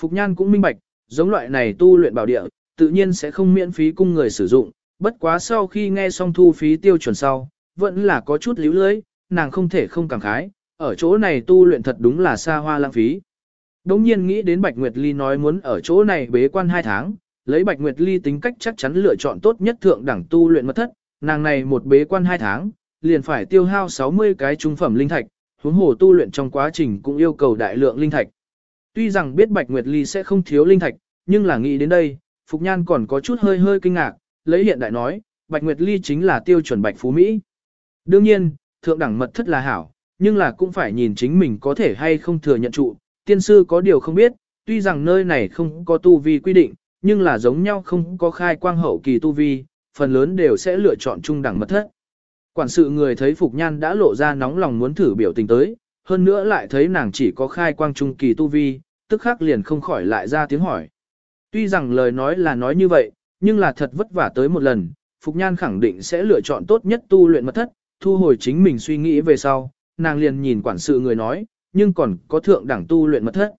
Phục Nhan cũng minh bạch, giống loại này tu luyện bảo địa, tự nhiên sẽ không miễn phí cung người sử dụng, bất quá sau khi nghe xong thu phí tiêu chuẩn sau, vẫn là có chút líu lưới, nàng không thể không cảm khái, ở chỗ này tu luyện thật đúng là xa hoa lãng phí. Đống nhiên nghĩ đến Bạch Nguyệt Ly nói muốn ở chỗ này bế quan 2 tháng, lấy Bạch Nguyệt Ly tính cách chắc chắn lựa chọn tốt nhất thượng đẳng tu luyện mật thất, nàng này một bế quan 2 tháng, liền phải tiêu hao 60 cái trung phẩm linh thạch, huống hồ tu luyện trong quá trình cũng yêu cầu đại lượng linh thạch. Tuy rằng biết Bạch Nguyệt Ly sẽ không thiếu linh thạch, nhưng là nghĩ đến đây, Phục Nhan còn có chút hơi hơi kinh ngạc, lấy hiện đại nói, Bạch Nguyệt Ly chính là tiêu chuẩn Bạch Phú Mỹ. Đương nhiên, thượng đẳng mật thất là hảo, nhưng là cũng phải nhìn chính mình có thể hay không thừa nhận trụ. Tiên sư có điều không biết, tuy rằng nơi này không có tu vi quy định, nhưng là giống nhau không có khai quang hậu kỳ tu vi, phần lớn đều sẽ lựa chọn trung đẳng mật thất. Quản sự người thấy Phục Nhan đã lộ ra nóng lòng muốn thử biểu tình tới, hơn nữa lại thấy nàng chỉ có khai quang trung kỳ tu vi, tức khắc liền không khỏi lại ra tiếng hỏi. Tuy rằng lời nói là nói như vậy, nhưng là thật vất vả tới một lần, Phục Nhan khẳng định sẽ lựa chọn tốt nhất tu luyện mật thất, thu hồi chính mình suy nghĩ về sau, nàng liền nhìn quản sự người nói, nhưng còn có thượng đẳng tu luyện mật thất.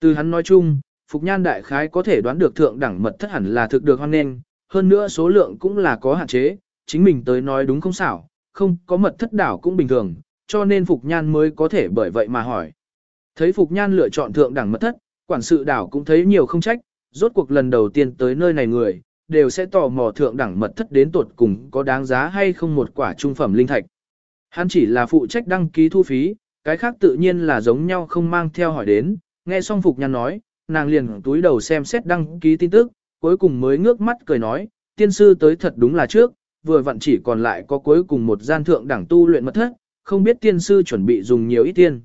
Từ hắn nói chung, Phục Nhan đại khái có thể đoán được thượng đẳng mật thất hẳn là thực được hoan nghênh, hơn nữa số lượng cũng là có hạn chế, chính mình tới nói đúng không xảo, không có mật thất đảo cũng bình thường, cho nên Phục Nhan mới có thể bởi vậy mà hỏi. Thấy Phục Nhan lựa chọn thượng đẳng mật thất, quản sự đảo cũng thấy nhiều không trách, rốt cuộc lần đầu tiên tới nơi này người, đều sẽ tò mò thượng đẳng mật thất đến tột cùng có đáng giá hay không một quả trung phẩm linh thạch. Hắn chỉ là phụ trách đăng ký thu phí, cái khác tự nhiên là giống nhau không mang theo hỏi đến, nghe xong Phục Nhan nói, nàng liền túi đầu xem xét đăng ký tin tức, cuối cùng mới ngước mắt cười nói, tiên sư tới thật đúng là trước, vừa vặn chỉ còn lại có cuối cùng một gian thượng đẳng tu luyện mật thất, không biết tiên sư chuẩn bị dùng nhiều ít tiên.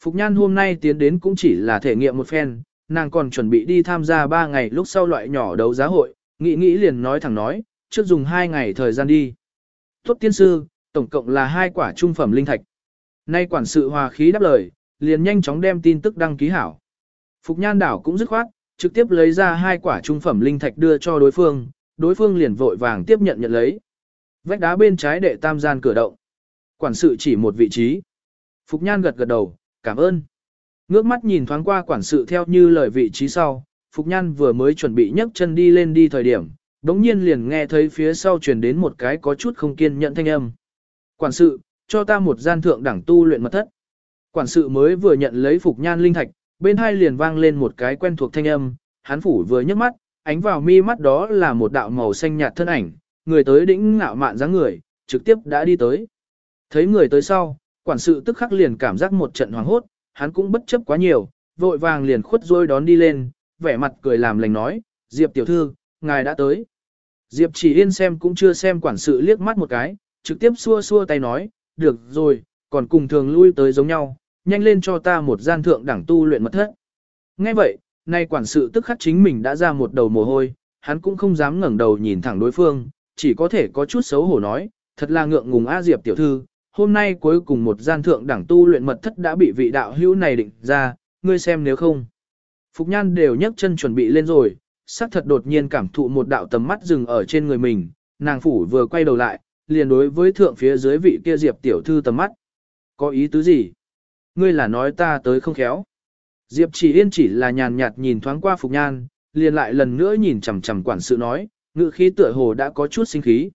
Phục Nhan hôm nay tiến đến cũng chỉ là thể nghiệm một phen, nàng còn chuẩn bị đi tham gia 3 ngày lúc sau loại nhỏ đấu giá hội, nghĩ nghĩ liền nói thẳng nói, trước dùng 2 ngày thời gian đi. Tốt tiên sư, tổng cộng là hai quả trung phẩm linh thạch. Nay quản sự hòa khí đáp lời, liền nhanh chóng đem tin tức đăng ký hảo. Phục Nhan đảo cũng dứt khoát, trực tiếp lấy ra hai quả trung phẩm linh thạch đưa cho đối phương, đối phương liền vội vàng tiếp nhận nhận lấy. Vách đá bên trái đệ tam gian cửa động. Quản sự chỉ một vị trí. Phục Nhan gật gật đầu, cảm ơn. Ngước mắt nhìn thoáng qua quản sự theo như lời vị trí sau, Phục Nhan vừa mới chuẩn bị nhấc chân đi lên đi thời điểm, đống nhiên liền nghe thấy phía sau truyền đến một cái có chút không kiên nhận thanh âm. Quản sự, cho ta một gian thượng đẳng tu luyện mật thất. Quản sự mới vừa nhận lấy Phục Nhan linh thạch, bên hai liền vang lên một cái quen thuộc thanh âm, hắn phủ vừa nhấc mắt, ánh vào mi mắt đó là một đạo màu xanh nhạt thân ảnh, người tới đỉnh ngạo mạn dáng người, trực tiếp đã đi tới. Thấy người tới sau, quản sự tức khắc liền cảm giác một trận hoàng hốt, hắn cũng bất chấp quá nhiều, vội vàng liền khuất rôi đón đi lên, vẻ mặt cười làm lành nói, Diệp tiểu thư, ngài đã tới. Diệp chỉ yên xem cũng chưa xem quản sự liếc mắt một cái, trực tiếp xua xua tay nói, được rồi, còn cùng thường lui tới giống nhau, nhanh lên cho ta một gian thượng đẳng tu luyện mật thất. Nghe vậy, nay quản sự tức khắc chính mình đã ra một đầu mồ hôi, hắn cũng không dám ngẩng đầu nhìn thẳng đối phương, chỉ có thể có chút xấu hổ nói, thật là ngượng ngùng A Diệp tiểu thư, hôm nay cuối cùng một gian thượng đẳng tu luyện mật thất đã bị vị đạo hữu này định ra, ngươi xem nếu không. Phục nhan đều nhấc chân chuẩn bị lên rồi, sắc thật đột nhiên cảm thụ một đạo tầm mắt dừng ở trên người mình, nàng phủ vừa quay đầu lại, liền đối với thượng phía dưới vị kia Diệp tiểu thư tầm mắt. Có ý tứ gì? Ngươi là nói ta tới không khéo. Diệp chỉ yên chỉ là nhàn nhạt nhìn thoáng qua Phục Nhan, liền lại lần nữa nhìn chằm chằm quản sự nói, ngự khí tựa hồ đã có chút sinh khí.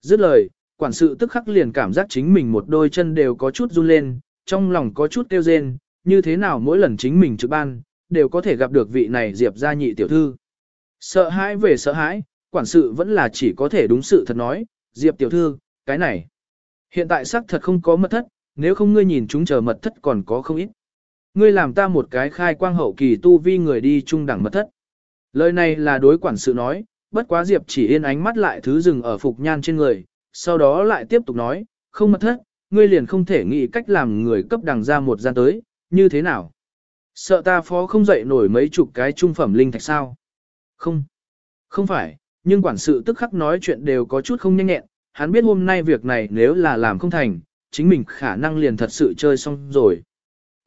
Dứt lời, quản sự tức khắc liền cảm giác chính mình một đôi chân đều có chút run lên, trong lòng có chút kêu rên, như thế nào mỗi lần chính mình trực ban, đều có thể gặp được vị này Diệp gia nhị tiểu thư. Sợ hãi về sợ hãi, quản sự vẫn là chỉ có thể đúng sự thật nói, Diệp tiểu thư, cái này. Hiện tại xác thật không có mật thất, nếu không ngươi nhìn chúng chờ mật thất còn có không ít. Ngươi làm ta một cái khai quang hậu kỳ tu vi người đi trung đẳng mật thất. Lời này là đối quản sự nói, bất quá Diệp chỉ yên ánh mắt lại thứ dừng ở phục nhan trên người, sau đó lại tiếp tục nói, không mật thất, ngươi liền không thể nghĩ cách làm người cấp đằng ra một gian tới, như thế nào? Sợ ta phó không dậy nổi mấy chục cái trung phẩm linh thạch sao? Không, không phải, nhưng quản sự tức khắc nói chuyện đều có chút không nhanh nhẹn, hắn biết hôm nay việc này nếu là làm không thành, chính mình khả năng liền thật sự chơi xong rồi.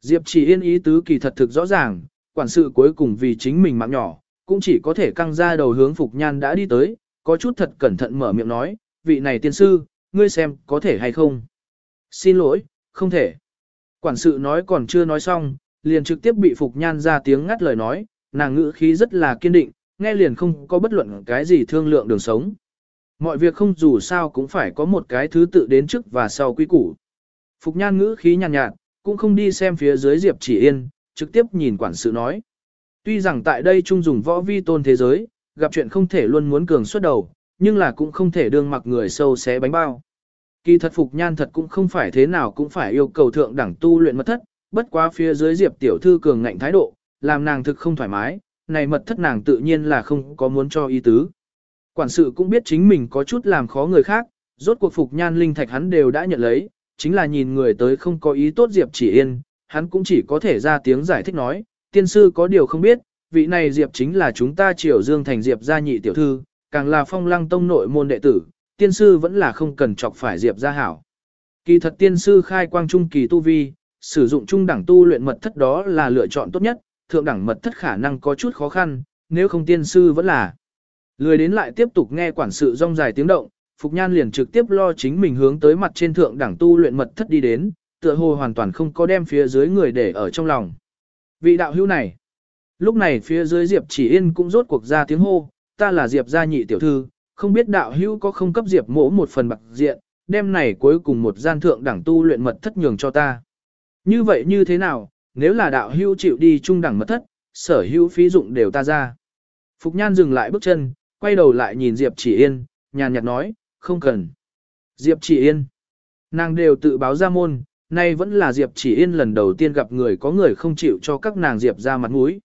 Diệp chỉ yên ý tứ kỳ thật thực rõ ràng, quản sự cuối cùng vì chính mình mạng nhỏ, cũng chỉ có thể căng ra đầu hướng Phục Nhan đã đi tới, có chút thật cẩn thận mở miệng nói, vị này tiên sư, ngươi xem có thể hay không. Xin lỗi, không thể. Quản sự nói còn chưa nói xong, liền trực tiếp bị Phục Nhan ra tiếng ngắt lời nói, nàng ngữ khí rất là kiên định, nghe liền không có bất luận cái gì thương lượng đường sống. Mọi việc không dù sao cũng phải có một cái thứ tự đến trước và sau quy củ. Phục Nhan ngữ khí nhàn nhạt, nhạt, cũng không đi xem phía dưới Diệp chỉ yên, trực tiếp nhìn quản sự nói. Tuy rằng tại đây trung dùng võ vi tôn thế giới, gặp chuyện không thể luôn muốn cường xuất đầu, nhưng là cũng không thể đương mặc người sâu xé bánh bao. Kỳ thật phục nhan thật cũng không phải thế nào cũng phải yêu cầu thượng đẳng tu luyện mật thất, bất quá phía dưới diệp tiểu thư cường ngạnh thái độ, làm nàng thực không thoải mái, này mật thất nàng tự nhiên là không có muốn cho ý tứ. Quản sự cũng biết chính mình có chút làm khó người khác, rốt cuộc phục nhan linh thạch hắn đều đã nhận lấy, chính là nhìn người tới không có ý tốt Diệp chỉ yên, hắn cũng chỉ có thể ra tiếng giải thích nói, tiên sư có điều không biết, vị này Diệp chính là chúng ta triều dương thành Diệp gia nhị tiểu thư, càng là phong lăng tông nội môn đệ tử, tiên sư vẫn là không cần chọc phải Diệp gia hảo. Kỳ thật tiên sư khai quang trung kỳ tu vi, sử dụng trung đẳng tu luyện mật thất đó là lựa chọn tốt nhất, thượng đẳng mật thất khả năng có chút khó khăn, nếu không tiên sư vẫn là. Lười đến lại tiếp tục nghe quản sự rong dài tiếng động, Phục Nhan liền trực tiếp lo chính mình hướng tới mặt trên thượng đẳng tu luyện mật thất đi đến, tựa hồ hoàn toàn không có đem phía dưới người để ở trong lòng. Vị đạo hữu này, lúc này phía dưới Diệp chỉ yên cũng rốt cuộc ra tiếng hô, ta là Diệp gia nhị tiểu thư, không biết đạo hữu có không cấp Diệp mỗ một phần bạc diện, đem này cuối cùng một gian thượng đẳng tu luyện mật thất nhường cho ta. Như vậy như thế nào, nếu là đạo hưu chịu đi trung đẳng mật thất, sở hữu phí dụng đều ta ra. Phục Nhan dừng lại bước chân, quay đầu lại nhìn Diệp Chỉ Yên, nhàn nhạt nói, không cần. Diệp Chỉ Yên. Nàng đều tự báo ra môn, nay vẫn là Diệp Chỉ Yên lần đầu tiên gặp người có người không chịu cho các nàng Diệp ra mặt mũi.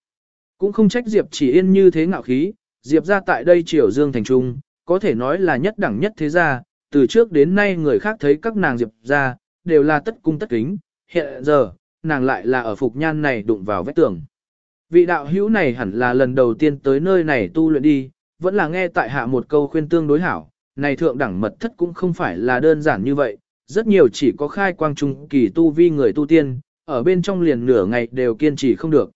Cũng không trách Diệp Chỉ Yên như thế ngạo khí, Diệp ra tại đây triều dương thành trung, có thể nói là nhất đẳng nhất thế gia, từ trước đến nay người khác thấy các nàng Diệp ra, đều là tất cung tất kính, hiện giờ, nàng lại là ở phục nhan này đụng vào vết tường. Vị đạo hữu này hẳn là lần đầu tiên tới nơi này tu luyện đi, vẫn là nghe tại hạ một câu khuyên tương đối hảo, này thượng đẳng mật thất cũng không phải là đơn giản như vậy, rất nhiều chỉ có khai quang trung kỳ tu vi người tu tiên, ở bên trong liền nửa ngày đều kiên trì không được.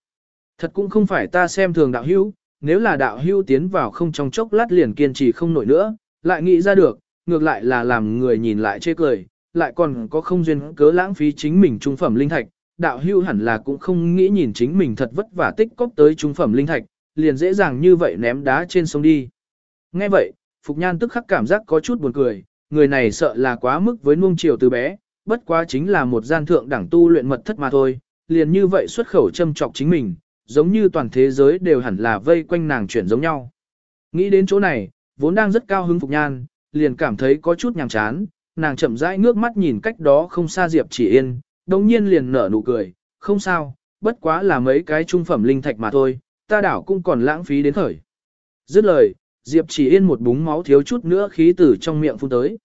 Thật cũng không phải ta xem thường đạo hữu, nếu là đạo hữu tiến vào không trong chốc lát liền kiên trì không nổi nữa, lại nghĩ ra được, ngược lại là làm người nhìn lại chê cười, lại còn có không duyên cớ lãng phí chính mình trung phẩm linh thạch, đạo hưu hẳn là cũng không nghĩ nhìn chính mình thật vất vả tích cóp tới trung phẩm linh thạch, liền dễ dàng như vậy ném đá trên sông đi. Nghe vậy, Phục Nhan tức khắc cảm giác có chút buồn cười, người này sợ là quá mức với nuông chiều từ bé, bất quá chính là một gian thượng đẳng tu luyện mật thất mà thôi, liền như vậy xuất khẩu châm trọc chính mình, giống như toàn thế giới đều hẳn là vây quanh nàng chuyển giống nhau. Nghĩ đến chỗ này, vốn đang rất cao hứng Phục Nhan, liền cảm thấy có chút nhàm chán, nàng chậm rãi ngước mắt nhìn cách đó không xa Diệp Chỉ Yên, đồng nhiên liền nở nụ cười, không sao, bất quá là mấy cái trung phẩm linh thạch mà thôi, ta đảo cũng còn lãng phí đến khởi. Dứt lời, Diệp chỉ yên một búng máu thiếu chút nữa khí tử trong miệng phun tới.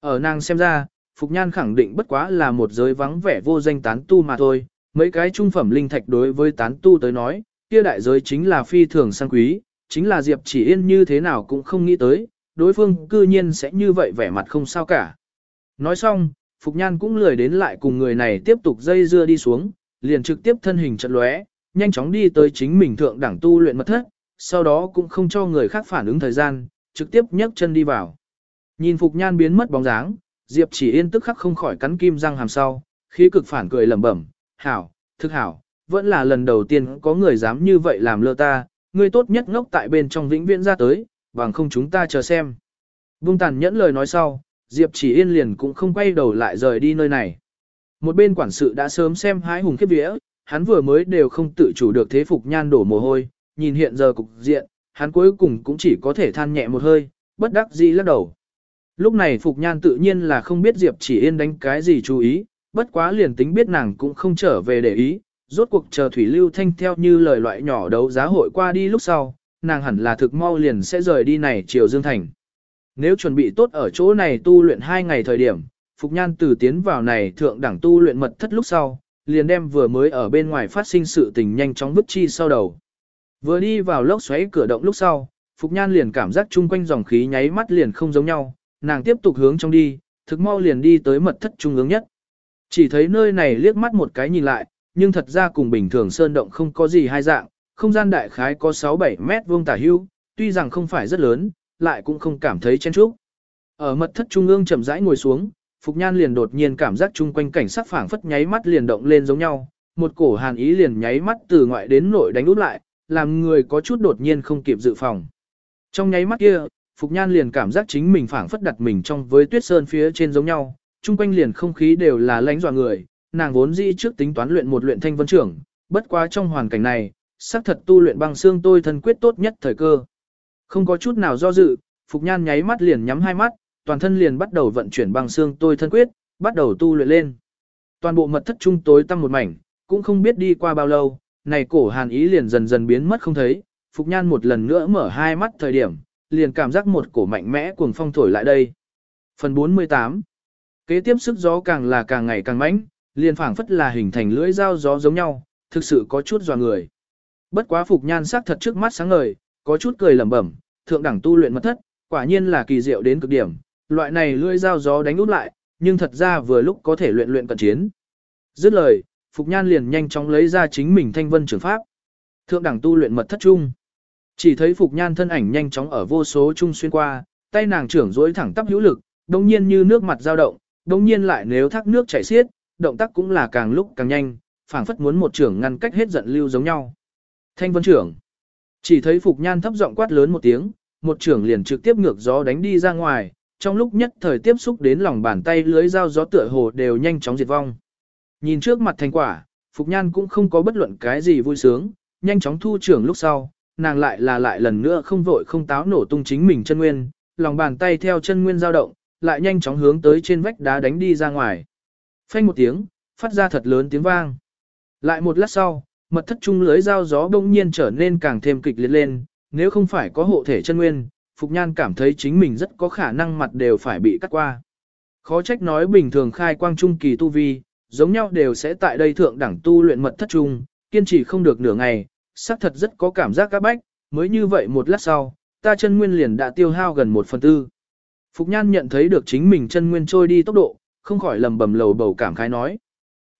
Ở nàng xem ra, Phục Nhan khẳng định bất quá là một giới vắng vẻ vô danh tán tu mà thôi, mấy cái trung phẩm linh thạch đối với tán tu tới nói, kia đại giới chính là phi thường sang quý, chính là Diệp chỉ yên như thế nào cũng không nghĩ tới, đối phương cư nhiên sẽ như vậy vẻ mặt không sao cả. Nói xong, Phục Nhan cũng lười đến lại cùng người này tiếp tục dây dưa đi xuống, liền trực tiếp thân hình trận lóe, nhanh chóng đi tới chính mình thượng đẳng tu luyện mật thất, sau đó cũng không cho người khác phản ứng thời gian, trực tiếp nhấc chân đi vào. Nhìn Phục Nhan biến mất bóng dáng, Diệp chỉ yên tức khắc không khỏi cắn kim răng hàm sau, khí cực phản cười lẩm bẩm, hảo, thức hảo, vẫn là lần đầu tiên có người dám như vậy làm lơ ta, người tốt nhất ngốc tại bên trong vĩnh viễn ra tới, bằng không chúng ta chờ xem. Vung tàn nhẫn lời nói sau, Diệp chỉ yên liền cũng không quay đầu lại rời đi nơi này. Một bên quản sự đã sớm xem hái hùng khiếp vía, hắn vừa mới đều không tự chủ được thế phục nhan đổ mồ hôi, nhìn hiện giờ cục diện, hắn cuối cùng cũng chỉ có thể than nhẹ một hơi, bất đắc dĩ lắc đầu. Lúc này Phục Nhan tự nhiên là không biết Diệp chỉ yên đánh cái gì chú ý, bất quá liền tính biết nàng cũng không trở về để ý, rốt cuộc chờ Thủy Lưu Thanh theo như lời loại nhỏ đấu giá hội qua đi lúc sau, nàng hẳn là thực mau liền sẽ rời đi này chiều Dương Thành. Nếu chuẩn bị tốt ở chỗ này tu luyện hai ngày thời điểm, Phục Nhan từ tiến vào này thượng đẳng tu luyện mật thất lúc sau, liền đem vừa mới ở bên ngoài phát sinh sự tình nhanh chóng vứt chi sau đầu. Vừa đi vào lốc xoáy cửa động lúc sau, Phục Nhan liền cảm giác chung quanh dòng khí nháy mắt liền không giống nhau, nàng tiếp tục hướng trong đi, thực mau liền đi tới mật thất trung hướng nhất. Chỉ thấy nơi này liếc mắt một cái nhìn lại, nhưng thật ra cùng bình thường sơn động không có gì hai dạng, không gian đại khái có 6-7 mét vuông tả hưu, tuy rằng không phải rất lớn, lại cũng không cảm thấy chen chúc. Ở mật thất trung ương chậm rãi ngồi xuống, Phục Nhan liền đột nhiên cảm giác chung quanh cảnh sắc phảng phất nháy mắt liền động lên giống nhau, một cổ hàn ý liền nháy mắt từ ngoại đến nội đánh út lại, làm người có chút đột nhiên không kịp dự phòng. Trong nháy mắt kia, Phục Nhan liền cảm giác chính mình phảng phất đặt mình trong với tuyết sơn phía trên giống nhau, chung quanh liền không khí đều là lãnh dọa người, nàng vốn dĩ trước tính toán luyện một luyện thanh vân trưởng, bất quá trong hoàn cảnh này, xác thật tu luyện băng xương tôi thân quyết tốt nhất thời cơ. Không có chút nào do dự, Phục Nhan nháy mắt liền nhắm hai mắt, toàn thân liền bắt đầu vận chuyển băng xương tôi thân quyết, bắt đầu tu luyện lên. Toàn bộ mật thất trung tối tăm một mảnh, cũng không biết đi qua bao lâu, này cổ hàn ý liền dần dần biến mất không thấy, Phục Nhan một lần nữa mở hai mắt thời điểm, liền cảm giác một cổ mạnh mẽ cuồng phong thổi lại đây. Phần 48 Kế tiếp sức gió càng là càng ngày càng mãnh, liền phảng phất là hình thành lưỡi dao gió giống nhau, thực sự có chút dò người. Bất quá Phục Nhan sắc thật trước mắt sáng ngời, có chút cười lẩm bẩm, thượng đẳng tu luyện mật thất, quả nhiên là kỳ diệu đến cực điểm, loại này lưỡi dao gió đánh út lại, nhưng thật ra vừa lúc có thể luyện luyện cận chiến. Dứt lời, Phục Nhan liền nhanh chóng lấy ra chính mình thanh vân trường pháp. Thượng đẳng tu luyện mật thất trung. Chỉ thấy Phục Nhan thân ảnh nhanh chóng ở vô số trung xuyên qua, tay nàng trưởng duỗi thẳng tắp hữu lực, đồng nhiên như nước mặt dao động, đồng nhiên lại nếu thác nước chảy xiết, động tác cũng là càng lúc càng nhanh, phảng phất muốn một trưởng ngăn cách hết giận lưu giống nhau. Thanh vân trưởng. Chỉ thấy Phục Nhan thấp giọng quát lớn một tiếng, một trưởng liền trực tiếp ngược gió đánh đi ra ngoài, trong lúc nhất thời tiếp xúc đến lòng bàn tay lưới dao gió tựa hồ đều nhanh chóng diệt vong. Nhìn trước mặt thành quả, Phục Nhan cũng không có bất luận cái gì vui sướng, nhanh chóng thu trưởng lúc sau, nàng lại là lại lần nữa không vội không táo nổ tung chính mình chân nguyên, lòng bàn tay theo chân nguyên dao động, lại nhanh chóng hướng tới trên vách đá đánh đi ra ngoài. Phanh một tiếng, phát ra thật lớn tiếng vang. Lại một lát sau, mật thất trung lưới dao gió bỗng nhiên trở nên càng thêm kịch liệt lên, nếu không phải có hộ thể chân nguyên, Phục Nhan cảm thấy chính mình rất có khả năng mặt đều phải bị cắt qua. Khó trách nói bình thường khai quang trung kỳ tu vi, giống nhau đều sẽ tại đây thượng đẳng tu luyện mật thất trung, kiên trì không được nửa ngày, xác thật rất có cảm giác các bách, mới như vậy một lát sau, ta chân nguyên liền đã tiêu hao gần một phần tư. Phục Nhan nhận thấy được chính mình chân nguyên trôi đi tốc độ, không khỏi lầm bầm lầu bầu cảm khái nói.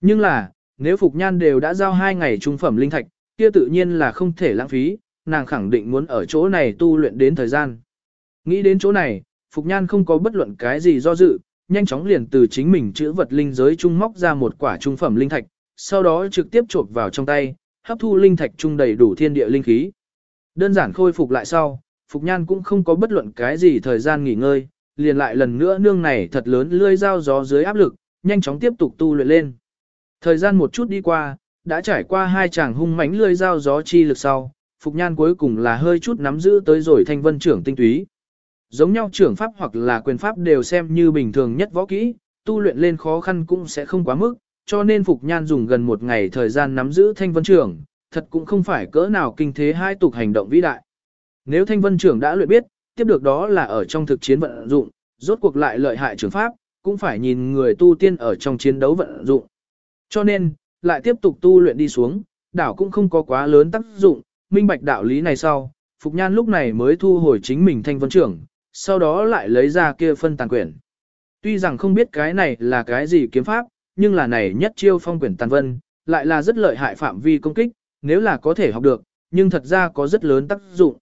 Nhưng là, nếu Phục Nhan đều đã giao hai ngày trung phẩm linh thạch, kia tự nhiên là không thể lãng phí, nàng khẳng định muốn ở chỗ này tu luyện đến thời gian. Nghĩ đến chỗ này, Phục Nhan không có bất luận cái gì do dự, nhanh chóng liền từ chính mình chữa vật linh giới trung móc ra một quả trung phẩm linh thạch, sau đó trực tiếp chộp vào trong tay, hấp thu linh thạch trung đầy đủ thiên địa linh khí. Đơn giản khôi phục lại sau, Phục Nhan cũng không có bất luận cái gì thời gian nghỉ ngơi, liền lại lần nữa nương này thật lớn lươi dao gió dưới áp lực, nhanh chóng tiếp tục tu luyện lên. Thời gian một chút đi qua, đã trải qua hai chàng hung mãnh lươi dao gió chi lực sau, Phục Nhan cuối cùng là hơi chút nắm giữ tới rồi thanh vân trưởng tinh túy. Giống nhau trưởng pháp hoặc là quyền pháp đều xem như bình thường nhất võ kỹ, tu luyện lên khó khăn cũng sẽ không quá mức, cho nên Phục Nhan dùng gần một ngày thời gian nắm giữ thanh vân trưởng, thật cũng không phải cỡ nào kinh thế hai tục hành động vĩ đại. Nếu thanh vân trưởng đã luyện biết, tiếp được đó là ở trong thực chiến vận dụng, rốt cuộc lại lợi hại trưởng pháp, cũng phải nhìn người tu tiên ở trong chiến đấu vận dụng. Cho nên, lại tiếp tục tu luyện đi xuống, đảo cũng không có quá lớn tác dụng, minh bạch đạo lý này sau, Phục Nhan lúc này mới thu hồi chính mình thanh vân trưởng, sau đó lại lấy ra kia phân tàn quyển. Tuy rằng không biết cái này là cái gì kiếm pháp, nhưng là này nhất chiêu phong quyển tàn vân, lại là rất lợi hại phạm vi công kích, nếu là có thể học được, nhưng thật ra có rất lớn tác dụng.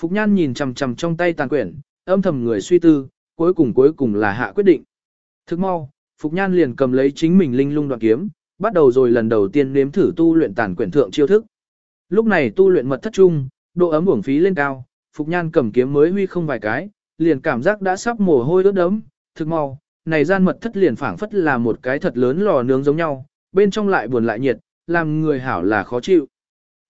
Phục Nhan nhìn chằm chằm trong tay tàn quyển, âm thầm người suy tư, cuối cùng cuối cùng là hạ quyết định. Thức mau, Phục Nhan liền cầm lấy chính mình linh lung đoạn kiếm, bắt đầu rồi lần đầu tiên nếm thử tu luyện tàn quyển thượng chiêu thức. Lúc này tu luyện mật thất trung, độ ấm uổng phí lên cao, Phục Nhan cầm kiếm mới huy không vài cái, liền cảm giác đã sắp mồ hôi ướt đấm, thực mau, này gian mật thất liền phảng phất là một cái thật lớn lò nướng giống nhau, bên trong lại buồn lại nhiệt, làm người hảo là khó chịu.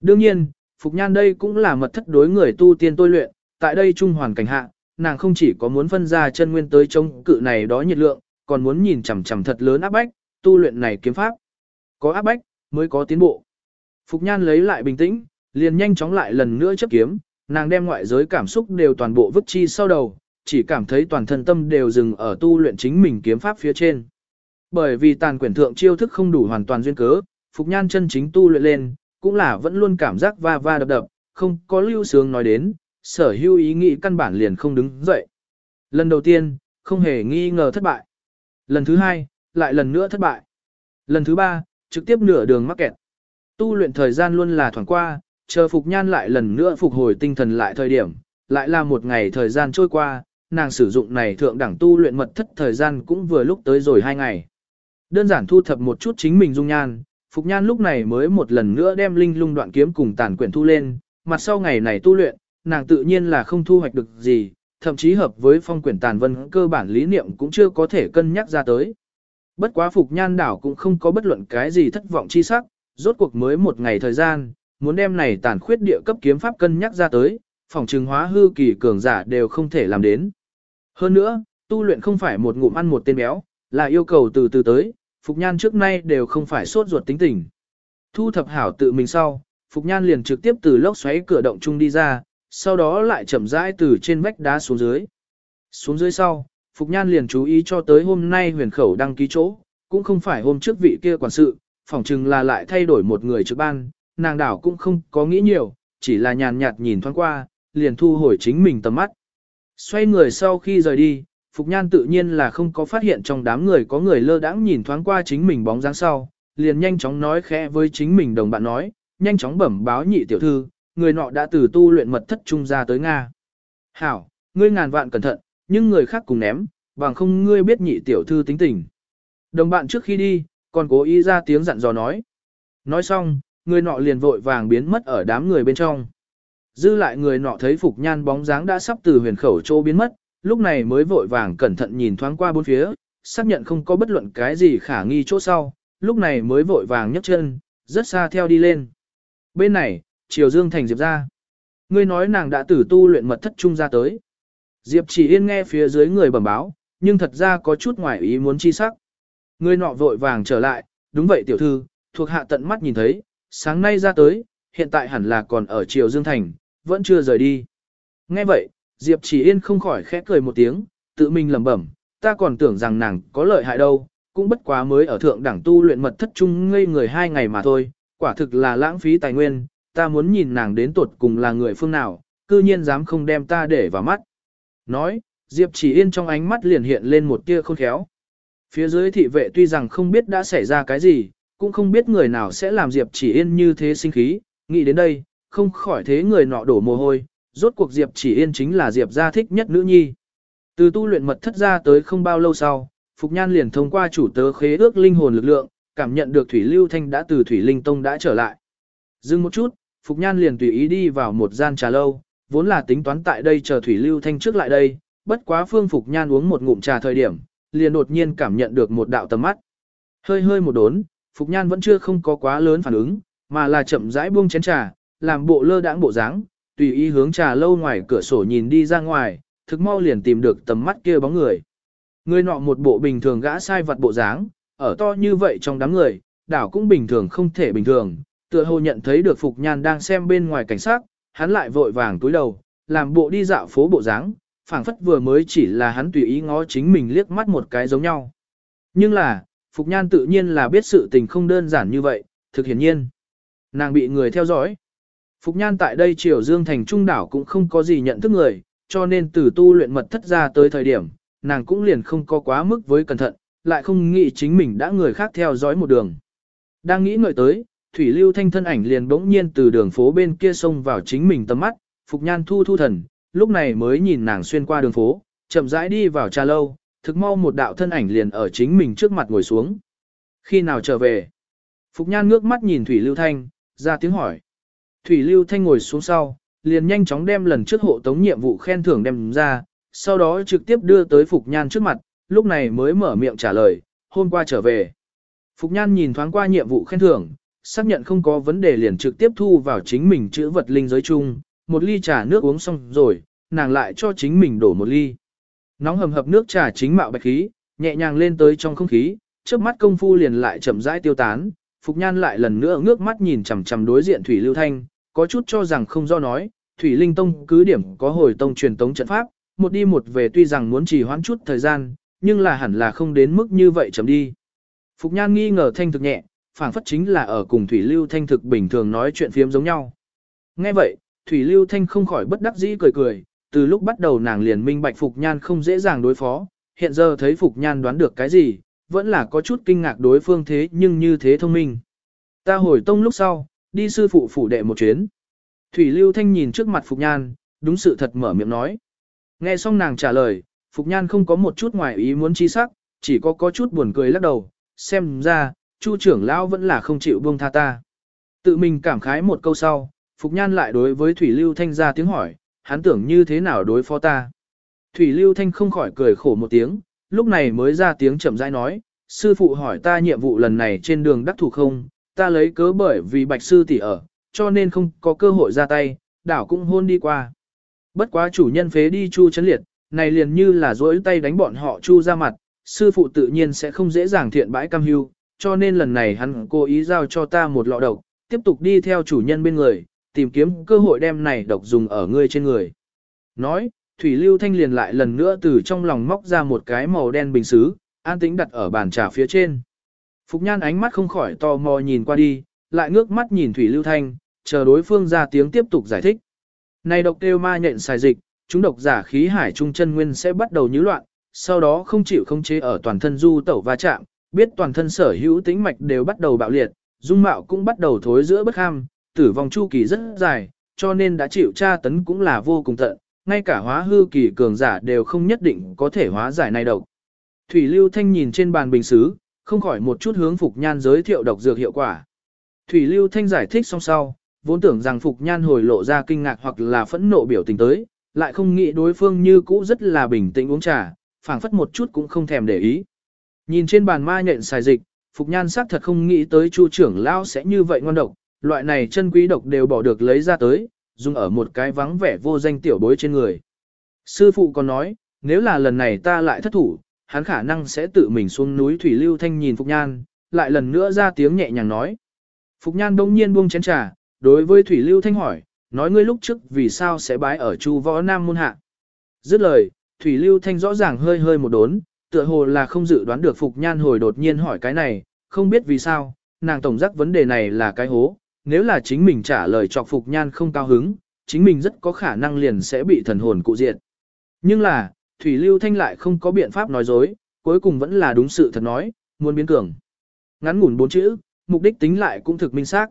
Đương nhiên, Phục Nhan đây cũng là mật thất đối người tu tiên tôi luyện, tại đây trung hoàn cảnh hạ, nàng không chỉ có muốn phân ra chân nguyên tới chống cự này đó nhiệt lượng, còn muốn nhìn chằm chằm thật lớn áp bách, tu luyện này kiếm pháp. Có áp bách, mới có tiến bộ. Phục Nhan lấy lại bình tĩnh, liền nhanh chóng lại lần nữa chấp kiếm, nàng đem ngoại giới cảm xúc đều toàn bộ vứt chi sau đầu, chỉ cảm thấy toàn thân tâm đều dừng ở tu luyện chính mình kiếm pháp phía trên. Bởi vì tàn quyển thượng chiêu thức không đủ hoàn toàn duyên cớ, Phục Nhan chân chính tu luyện lên, cũng là vẫn luôn cảm giác va va đập đập, không có lưu sướng nói đến, sở hữu ý nghĩ căn bản liền không đứng dậy. Lần đầu tiên, không hề nghi ngờ thất bại. Lần thứ hai, lại lần nữa thất bại. Lần thứ ba, trực tiếp nửa đường mắc kẹt. Tu luyện thời gian luôn là thoảng qua, chờ Phục Nhan lại lần nữa phục hồi tinh thần lại thời điểm, lại là một ngày thời gian trôi qua, nàng sử dụng này thượng đẳng tu luyện mật thất thời gian cũng vừa lúc tới rồi hai ngày. Đơn giản thu thập một chút chính mình dung nhan, Phục Nhan lúc này mới một lần nữa đem linh lung đoạn kiếm cùng tàn quyển thu lên, mặt sau ngày này tu luyện, nàng tự nhiên là không thu hoạch được gì, thậm chí hợp với phong quyển tàn vân cơ bản lý niệm cũng chưa có thể cân nhắc ra tới. Bất quá Phục Nhan đảo cũng không có bất luận cái gì thất vọng chi sắc, rốt cuộc mới một ngày thời gian, muốn đem này tàn khuyết địa cấp kiếm pháp cân nhắc ra tới, phòng trừng hóa hư kỳ cường giả đều không thể làm đến. Hơn nữa, tu luyện không phải một ngụm ăn một tên béo, là yêu cầu từ từ tới, Phục Nhan trước nay đều không phải sốt ruột tính tình. Thu thập hảo tự mình sau, Phục Nhan liền trực tiếp từ lốc xoáy cửa động chung đi ra, sau đó lại chậm rãi từ trên vách đá xuống dưới. Xuống dưới sau, Phục Nhan liền chú ý cho tới hôm nay huyền khẩu đăng ký chỗ, cũng không phải hôm trước vị kia quản sự, phỏng chừng là lại thay đổi một người trực ban, nàng đảo cũng không có nghĩ nhiều, chỉ là nhàn nhạt nhìn thoáng qua, liền thu hồi chính mình tầm mắt. Xoay người sau khi rời đi, Phục Nhan tự nhiên là không có phát hiện trong đám người có người lơ đãng nhìn thoáng qua chính mình bóng dáng sau, liền nhanh chóng nói khẽ với chính mình đồng bạn nói, nhanh chóng bẩm báo nhị tiểu thư, người nọ đã từ tu luyện mật thất trung ra tới Nga. Hảo, ngươi ngàn vạn cẩn thận, nhưng người khác cùng ném, bằng không ngươi biết nhị tiểu thư tính tình. Đồng bạn trước khi đi, còn cố ý ra tiếng dặn dò nói. Nói xong, người nọ liền vội vàng biến mất ở đám người bên trong. Dư lại người nọ thấy Phục Nhan bóng dáng đã sắp từ huyền khẩu chỗ biến mất, lúc này mới vội vàng cẩn thận nhìn thoáng qua bốn phía, xác nhận không có bất luận cái gì khả nghi chỗ sau, lúc này mới vội vàng nhấc chân, rất xa theo đi lên. Bên này, Triều Dương Thành Diệp ra. Ngươi nói nàng đã tử tu luyện mật thất trung ra tới. Diệp chỉ yên nghe phía dưới người bẩm báo, nhưng thật ra có chút ngoài ý muốn chi sắc. Người nọ vội vàng trở lại, đúng vậy tiểu thư, thuộc hạ tận mắt nhìn thấy, sáng nay ra tới, hiện tại hẳn là còn ở Triều Dương Thành, vẫn chưa rời đi. Nghe vậy, Diệp chỉ yên không khỏi khẽ cười một tiếng, tự mình lẩm bẩm, ta còn tưởng rằng nàng có lợi hại đâu, cũng bất quá mới ở thượng đẳng tu luyện mật thất trung ngây người hai ngày mà thôi, quả thực là lãng phí tài nguyên, ta muốn nhìn nàng đến tuột cùng là người phương nào, cư nhiên dám không đem ta để vào mắt. Nói, Diệp chỉ yên trong ánh mắt liền hiện lên một tia khôn khéo. Phía dưới thị vệ tuy rằng không biết đã xảy ra cái gì, cũng không biết người nào sẽ làm Diệp chỉ yên như thế sinh khí, nghĩ đến đây, không khỏi thế người nọ đổ mồ hôi, rốt cuộc Diệp chỉ yên chính là Diệp gia thích nhất nữ nhi. Từ tu luyện mật thất ra tới không bao lâu sau, Phục Nhan liền thông qua chủ tớ khế ước linh hồn lực lượng, cảm nhận được Thủy Lưu Thanh đã từ Thủy Linh Tông đã trở lại. Dừng một chút, Phục Nhan liền tùy ý đi vào một gian trà lâu, vốn là tính toán tại đây chờ Thủy Lưu Thanh trước lại đây, bất quá Phương Phục Nhan uống một ngụm trà thời điểm, liền đột nhiên cảm nhận được một đạo tầm mắt. Hơi hơi một đốn, Phục Nhan vẫn chưa không có quá lớn phản ứng, mà là chậm rãi buông chén trà, làm bộ lơ đãng bộ dáng, tùy ý hướng trà lâu ngoài cửa sổ nhìn đi ra ngoài, thực mau liền tìm được tầm mắt kia bóng người. Người nọ một bộ bình thường gã sai vật bộ dáng, ở to như vậy trong đám người, đảo cũng bình thường không thể bình thường, tựa hồ nhận thấy được Phục Nhan đang xem bên ngoài cảnh sát, hắn lại vội vàng túi đầu, làm bộ đi dạo phố bộ dáng, phảng phất vừa mới chỉ là hắn tùy ý ngó chính mình liếc mắt một cái giống nhau. Nhưng là, Phục Nhan tự nhiên là biết sự tình không đơn giản như vậy, thực hiển nhiên. Nàng bị người theo dõi. Phục Nhan tại đây triều dương thành trung đảo cũng không có gì nhận thức người, cho nên từ tu luyện mật thất ra tới thời điểm, nàng cũng liền không có quá mức với cẩn thận, lại không nghĩ chính mình đã người khác theo dõi một đường. Đang nghĩ ngợi tới, Thủy Lưu Thanh thân ảnh liền bỗng nhiên từ đường phố bên kia xông vào chính mình tầm mắt, Phục Nhan thu thu thần, lúc này mới nhìn nàng xuyên qua đường phố, chậm rãi đi vào trà lâu, thực mau một đạo thân ảnh liền ở chính mình trước mặt ngồi xuống. Khi nào trở về? Phục Nhan ngước mắt nhìn Thủy Lưu Thanh, ra tiếng hỏi. Thủy Lưu Thanh ngồi xuống sau, liền nhanh chóng đem lần trước hộ tống nhiệm vụ khen thưởng đem ra, sau đó trực tiếp đưa tới Phục Nhan trước mặt, lúc này mới mở miệng trả lời, hôm qua trở về. Phục Nhan nhìn thoáng qua nhiệm vụ khen thưởng, xác nhận không có vấn đề liền trực tiếp thu vào chính mình chữ vật linh giới chung, một ly trà nước uống xong rồi, nàng lại cho chính mình đổ một ly. Nóng hầm hập nước trà chính mạo bạch khí, nhẹ nhàng lên tới trong không khí, trước mắt công phu liền lại chậm rãi tiêu tán, Phục Nhan lại lần nữa ngước mắt nhìn chằm chằm đối diện Thủy Lưu Thanh, có chút cho rằng không do nói, Thủy Linh Tông cứ điểm có hồi tông truyền tống trận pháp, một đi một về tuy rằng muốn trì hoãn chút thời gian, nhưng là hẳn là không đến mức như vậy chậm đi. Phục Nhan nghi ngờ thanh thực nhẹ, phảng phất chính là ở cùng Thủy Lưu Thanh thực bình thường nói chuyện phiếm giống nhau. Nghe vậy, Thủy Lưu Thanh không khỏi bất đắc dĩ cười cười, từ lúc bắt đầu nàng liền minh bạch Phục Nhan không dễ dàng đối phó, hiện giờ thấy Phục Nhan đoán được cái gì, vẫn là có chút kinh ngạc đối phương thế nhưng như thế thông minh. Ta hồi tông lúc sau, đi sư phụ phủ đệ một chuyến. Thủy Lưu Thanh nhìn trước mặt Phục Nhan, đúng sự thật mở miệng nói. Nghe xong nàng trả lời, Phục Nhan không có một chút ngoài ý muốn chi sắc, chỉ có có chút buồn cười lắc đầu, xem ra, Chu trưởng lão vẫn là không chịu buông tha ta. Tự mình cảm khái một câu sau, Phục Nhan lại đối với Thủy Lưu Thanh ra tiếng hỏi, hắn tưởng như thế nào đối phó ta. Thủy Lưu Thanh không khỏi cười khổ một tiếng, lúc này mới ra tiếng chậm rãi nói, sư phụ hỏi ta nhiệm vụ lần này trên đường đắc thủ không, ta lấy cớ bởi vì bạch sư tỷ ở, cho nên không có cơ hội ra tay, đảo cũng hôn đi qua. Bất quá chủ nhân phế đi chu chấn liệt, này liền như là dối tay đánh bọn họ chu ra mặt, sư phụ tự nhiên sẽ không dễ dàng thiện bãi cam hưu, cho nên lần này hắn cố ý giao cho ta một lọ độc, tiếp tục đi theo chủ nhân bên người, tìm kiếm cơ hội đem này độc dùng ở ngươi trên người. Nói, Thủy Lưu Thanh liền lại lần nữa từ trong lòng móc ra một cái màu đen bình xứ, an tĩnh đặt ở bàn trà phía trên. Phục Nhan ánh mắt không khỏi tò mò nhìn qua đi, lại ngước mắt nhìn Thủy Lưu Thanh, chờ đối phương ra tiếng tiếp tục giải thích. Này độc tiêu ma nhện xài dịch, chúng độc giả khí hải trung chân nguyên sẽ bắt đầu nhứ loạn, sau đó không chịu không chế ở toàn thân du tẩu va chạm, biết toàn thân sở hữu tính mạch đều bắt đầu bạo liệt, dung mạo cũng bắt đầu thối giữa bất ham, tử vong chu kỳ rất dài, cho nên đã chịu tra tấn cũng là vô cùng tận, ngay cả hóa hư kỳ cường giả đều không nhất định có thể hóa giải này độc. Thủy Lưu Thanh nhìn trên bàn bình xứ, không khỏi một chút hướng Phục Nhan giới thiệu độc dược hiệu quả. Thủy Lưu Thanh giải thích xong sau, vốn tưởng rằng Phục Nhan hồi lộ ra kinh ngạc hoặc là phẫn nộ biểu tình tới, lại không nghĩ đối phương như cũ rất là bình tĩnh uống trà, phảng phất một chút cũng không thèm để ý. Nhìn trên bàn ma nhện xài dịch, Phục Nhan xác thật không nghĩ tới Chu trưởng lão sẽ như vậy ngon độc, loại này chân quý độc đều bỏ được lấy ra tới, dùng ở một cái vắng vẻ vô danh tiểu bối trên người. Sư phụ còn nói, nếu là lần này ta lại thất thủ, hắn khả năng sẽ tự mình xuống núi Thủy Lưu Thanh nhìn Phục Nhan, lại lần nữa ra tiếng nhẹ nhàng nói. Phục Nhan đông nhiên buông chén trà, đối với Thủy Lưu Thanh hỏi, nói ngươi lúc trước vì sao sẽ bái ở Chu Võ Nam môn hạ. Dứt lời, Thủy Lưu Thanh rõ ràng hơi hơi một đốn, tựa hồ là không dự đoán được Phục Nhan hồi đột nhiên hỏi cái này, không biết vì sao, nàng tổng giác vấn đề này là cái hố, nếu là chính mình trả lời chọc Phục Nhan không cao hứng, chính mình rất có khả năng liền sẽ bị thần hồn cụ diệt. Nhưng là, Thủy Lưu Thanh lại không có biện pháp nói dối, cuối cùng vẫn là đúng sự thật nói, muốn biến cường. Ngắn ngủn bốn chữ, mục đích tính lại cũng thực minh xác.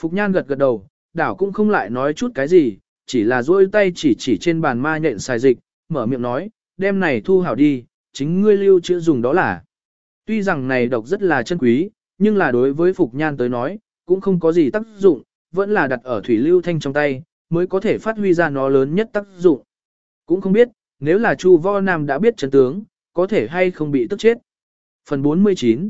Phục Nhan gật gật đầu, đảo cũng không lại nói chút cái gì, chỉ là duỗi tay chỉ chỉ trên bàn ma nhện xài dịch, mở miệng nói, đem này thu hảo đi, chính ngươi lưu chữa dùng đó là. Tuy rằng này độc rất là chân quý, nhưng là đối với Phục Nhan tới nói, cũng không có gì tác dụng, vẫn là đặt ở thủy lưu thanh trong tay, mới có thể phát huy ra nó lớn nhất tác dụng. Cũng không biết, nếu là Chu Vo Nam đã biết chấn tướng, có thể hay không bị tức chết. Phần 49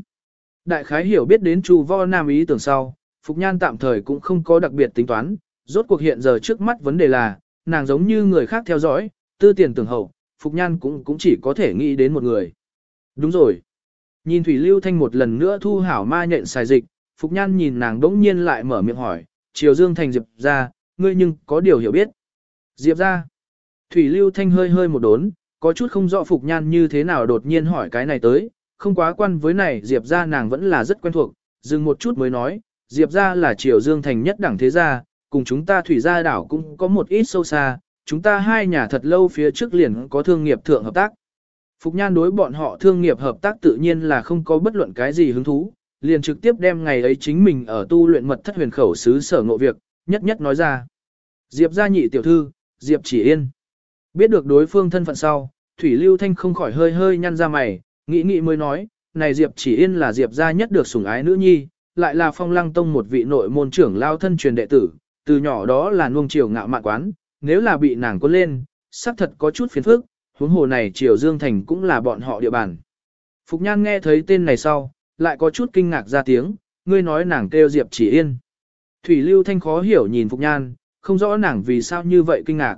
Đại khái hiểu biết đến Chu Vo Nam ý tưởng sau, Phục Nhan tạm thời cũng không có đặc biệt tính toán, rốt cuộc hiện giờ trước mắt vấn đề là, nàng giống như người khác theo dõi, tư tiền tưởng hậu, Phục Nhan cũng cũng chỉ có thể nghĩ đến một người. Đúng rồi. Nhìn Thủy Lưu Thanh một lần nữa thu hảo ma nhện xài dịch, Phục Nhan nhìn nàng đống nhiên lại mở miệng hỏi, Triều Dương Thành Diệp ra, ngươi nhưng có điều hiểu biết. Diệp ra. Thủy Lưu Thanh hơi hơi một đốn, có chút không rõ Phục Nhan như thế nào đột nhiên hỏi cái này tới, không quá quan với này Diệp ra nàng vẫn là rất quen thuộc, dừng một chút mới nói, Diệp ra là Triều Dương Thành nhất đẳng thế gia, cùng chúng ta Thủy gia đảo cũng có một ít sâu xa, chúng ta hai nhà thật lâu phía trước liền có thương nghiệp thượng hợp tác. Phục Nhan đối bọn họ thương nghiệp hợp tác tự nhiên là không có bất luận cái gì hứng thú, liền trực tiếp đem ngày ấy chính mình ở tu luyện mật thất huyền khẩu xứ sở ngộ việc, nhất nhất nói ra. Diệp gia nhị tiểu thư, Diệp chỉ yên. Biết được đối phương thân phận sau, Thủy Lưu Thanh không khỏi hơi hơi nhăn ra mày, nghĩ nghĩ mới nói, này Diệp chỉ yên là Diệp gia nhất được sủng ái nữ nhi, lại là phong lăng tông một vị nội môn trưởng lao thân truyền đệ tử, từ nhỏ đó là nuông chiều ngạo mạn quán, nếu là bị nàng cuốn lên, xác thật có chút phiền phức, huống hồ này Triều Dương Thành cũng là bọn họ địa bàn. Phục Nhan nghe thấy tên này sau, lại có chút kinh ngạc ra tiếng, ngươi nói nàng kêu Diệp chỉ yên. Thủy Lưu Thanh khó hiểu nhìn Phục Nhan, không rõ nàng vì sao như vậy kinh ngạc.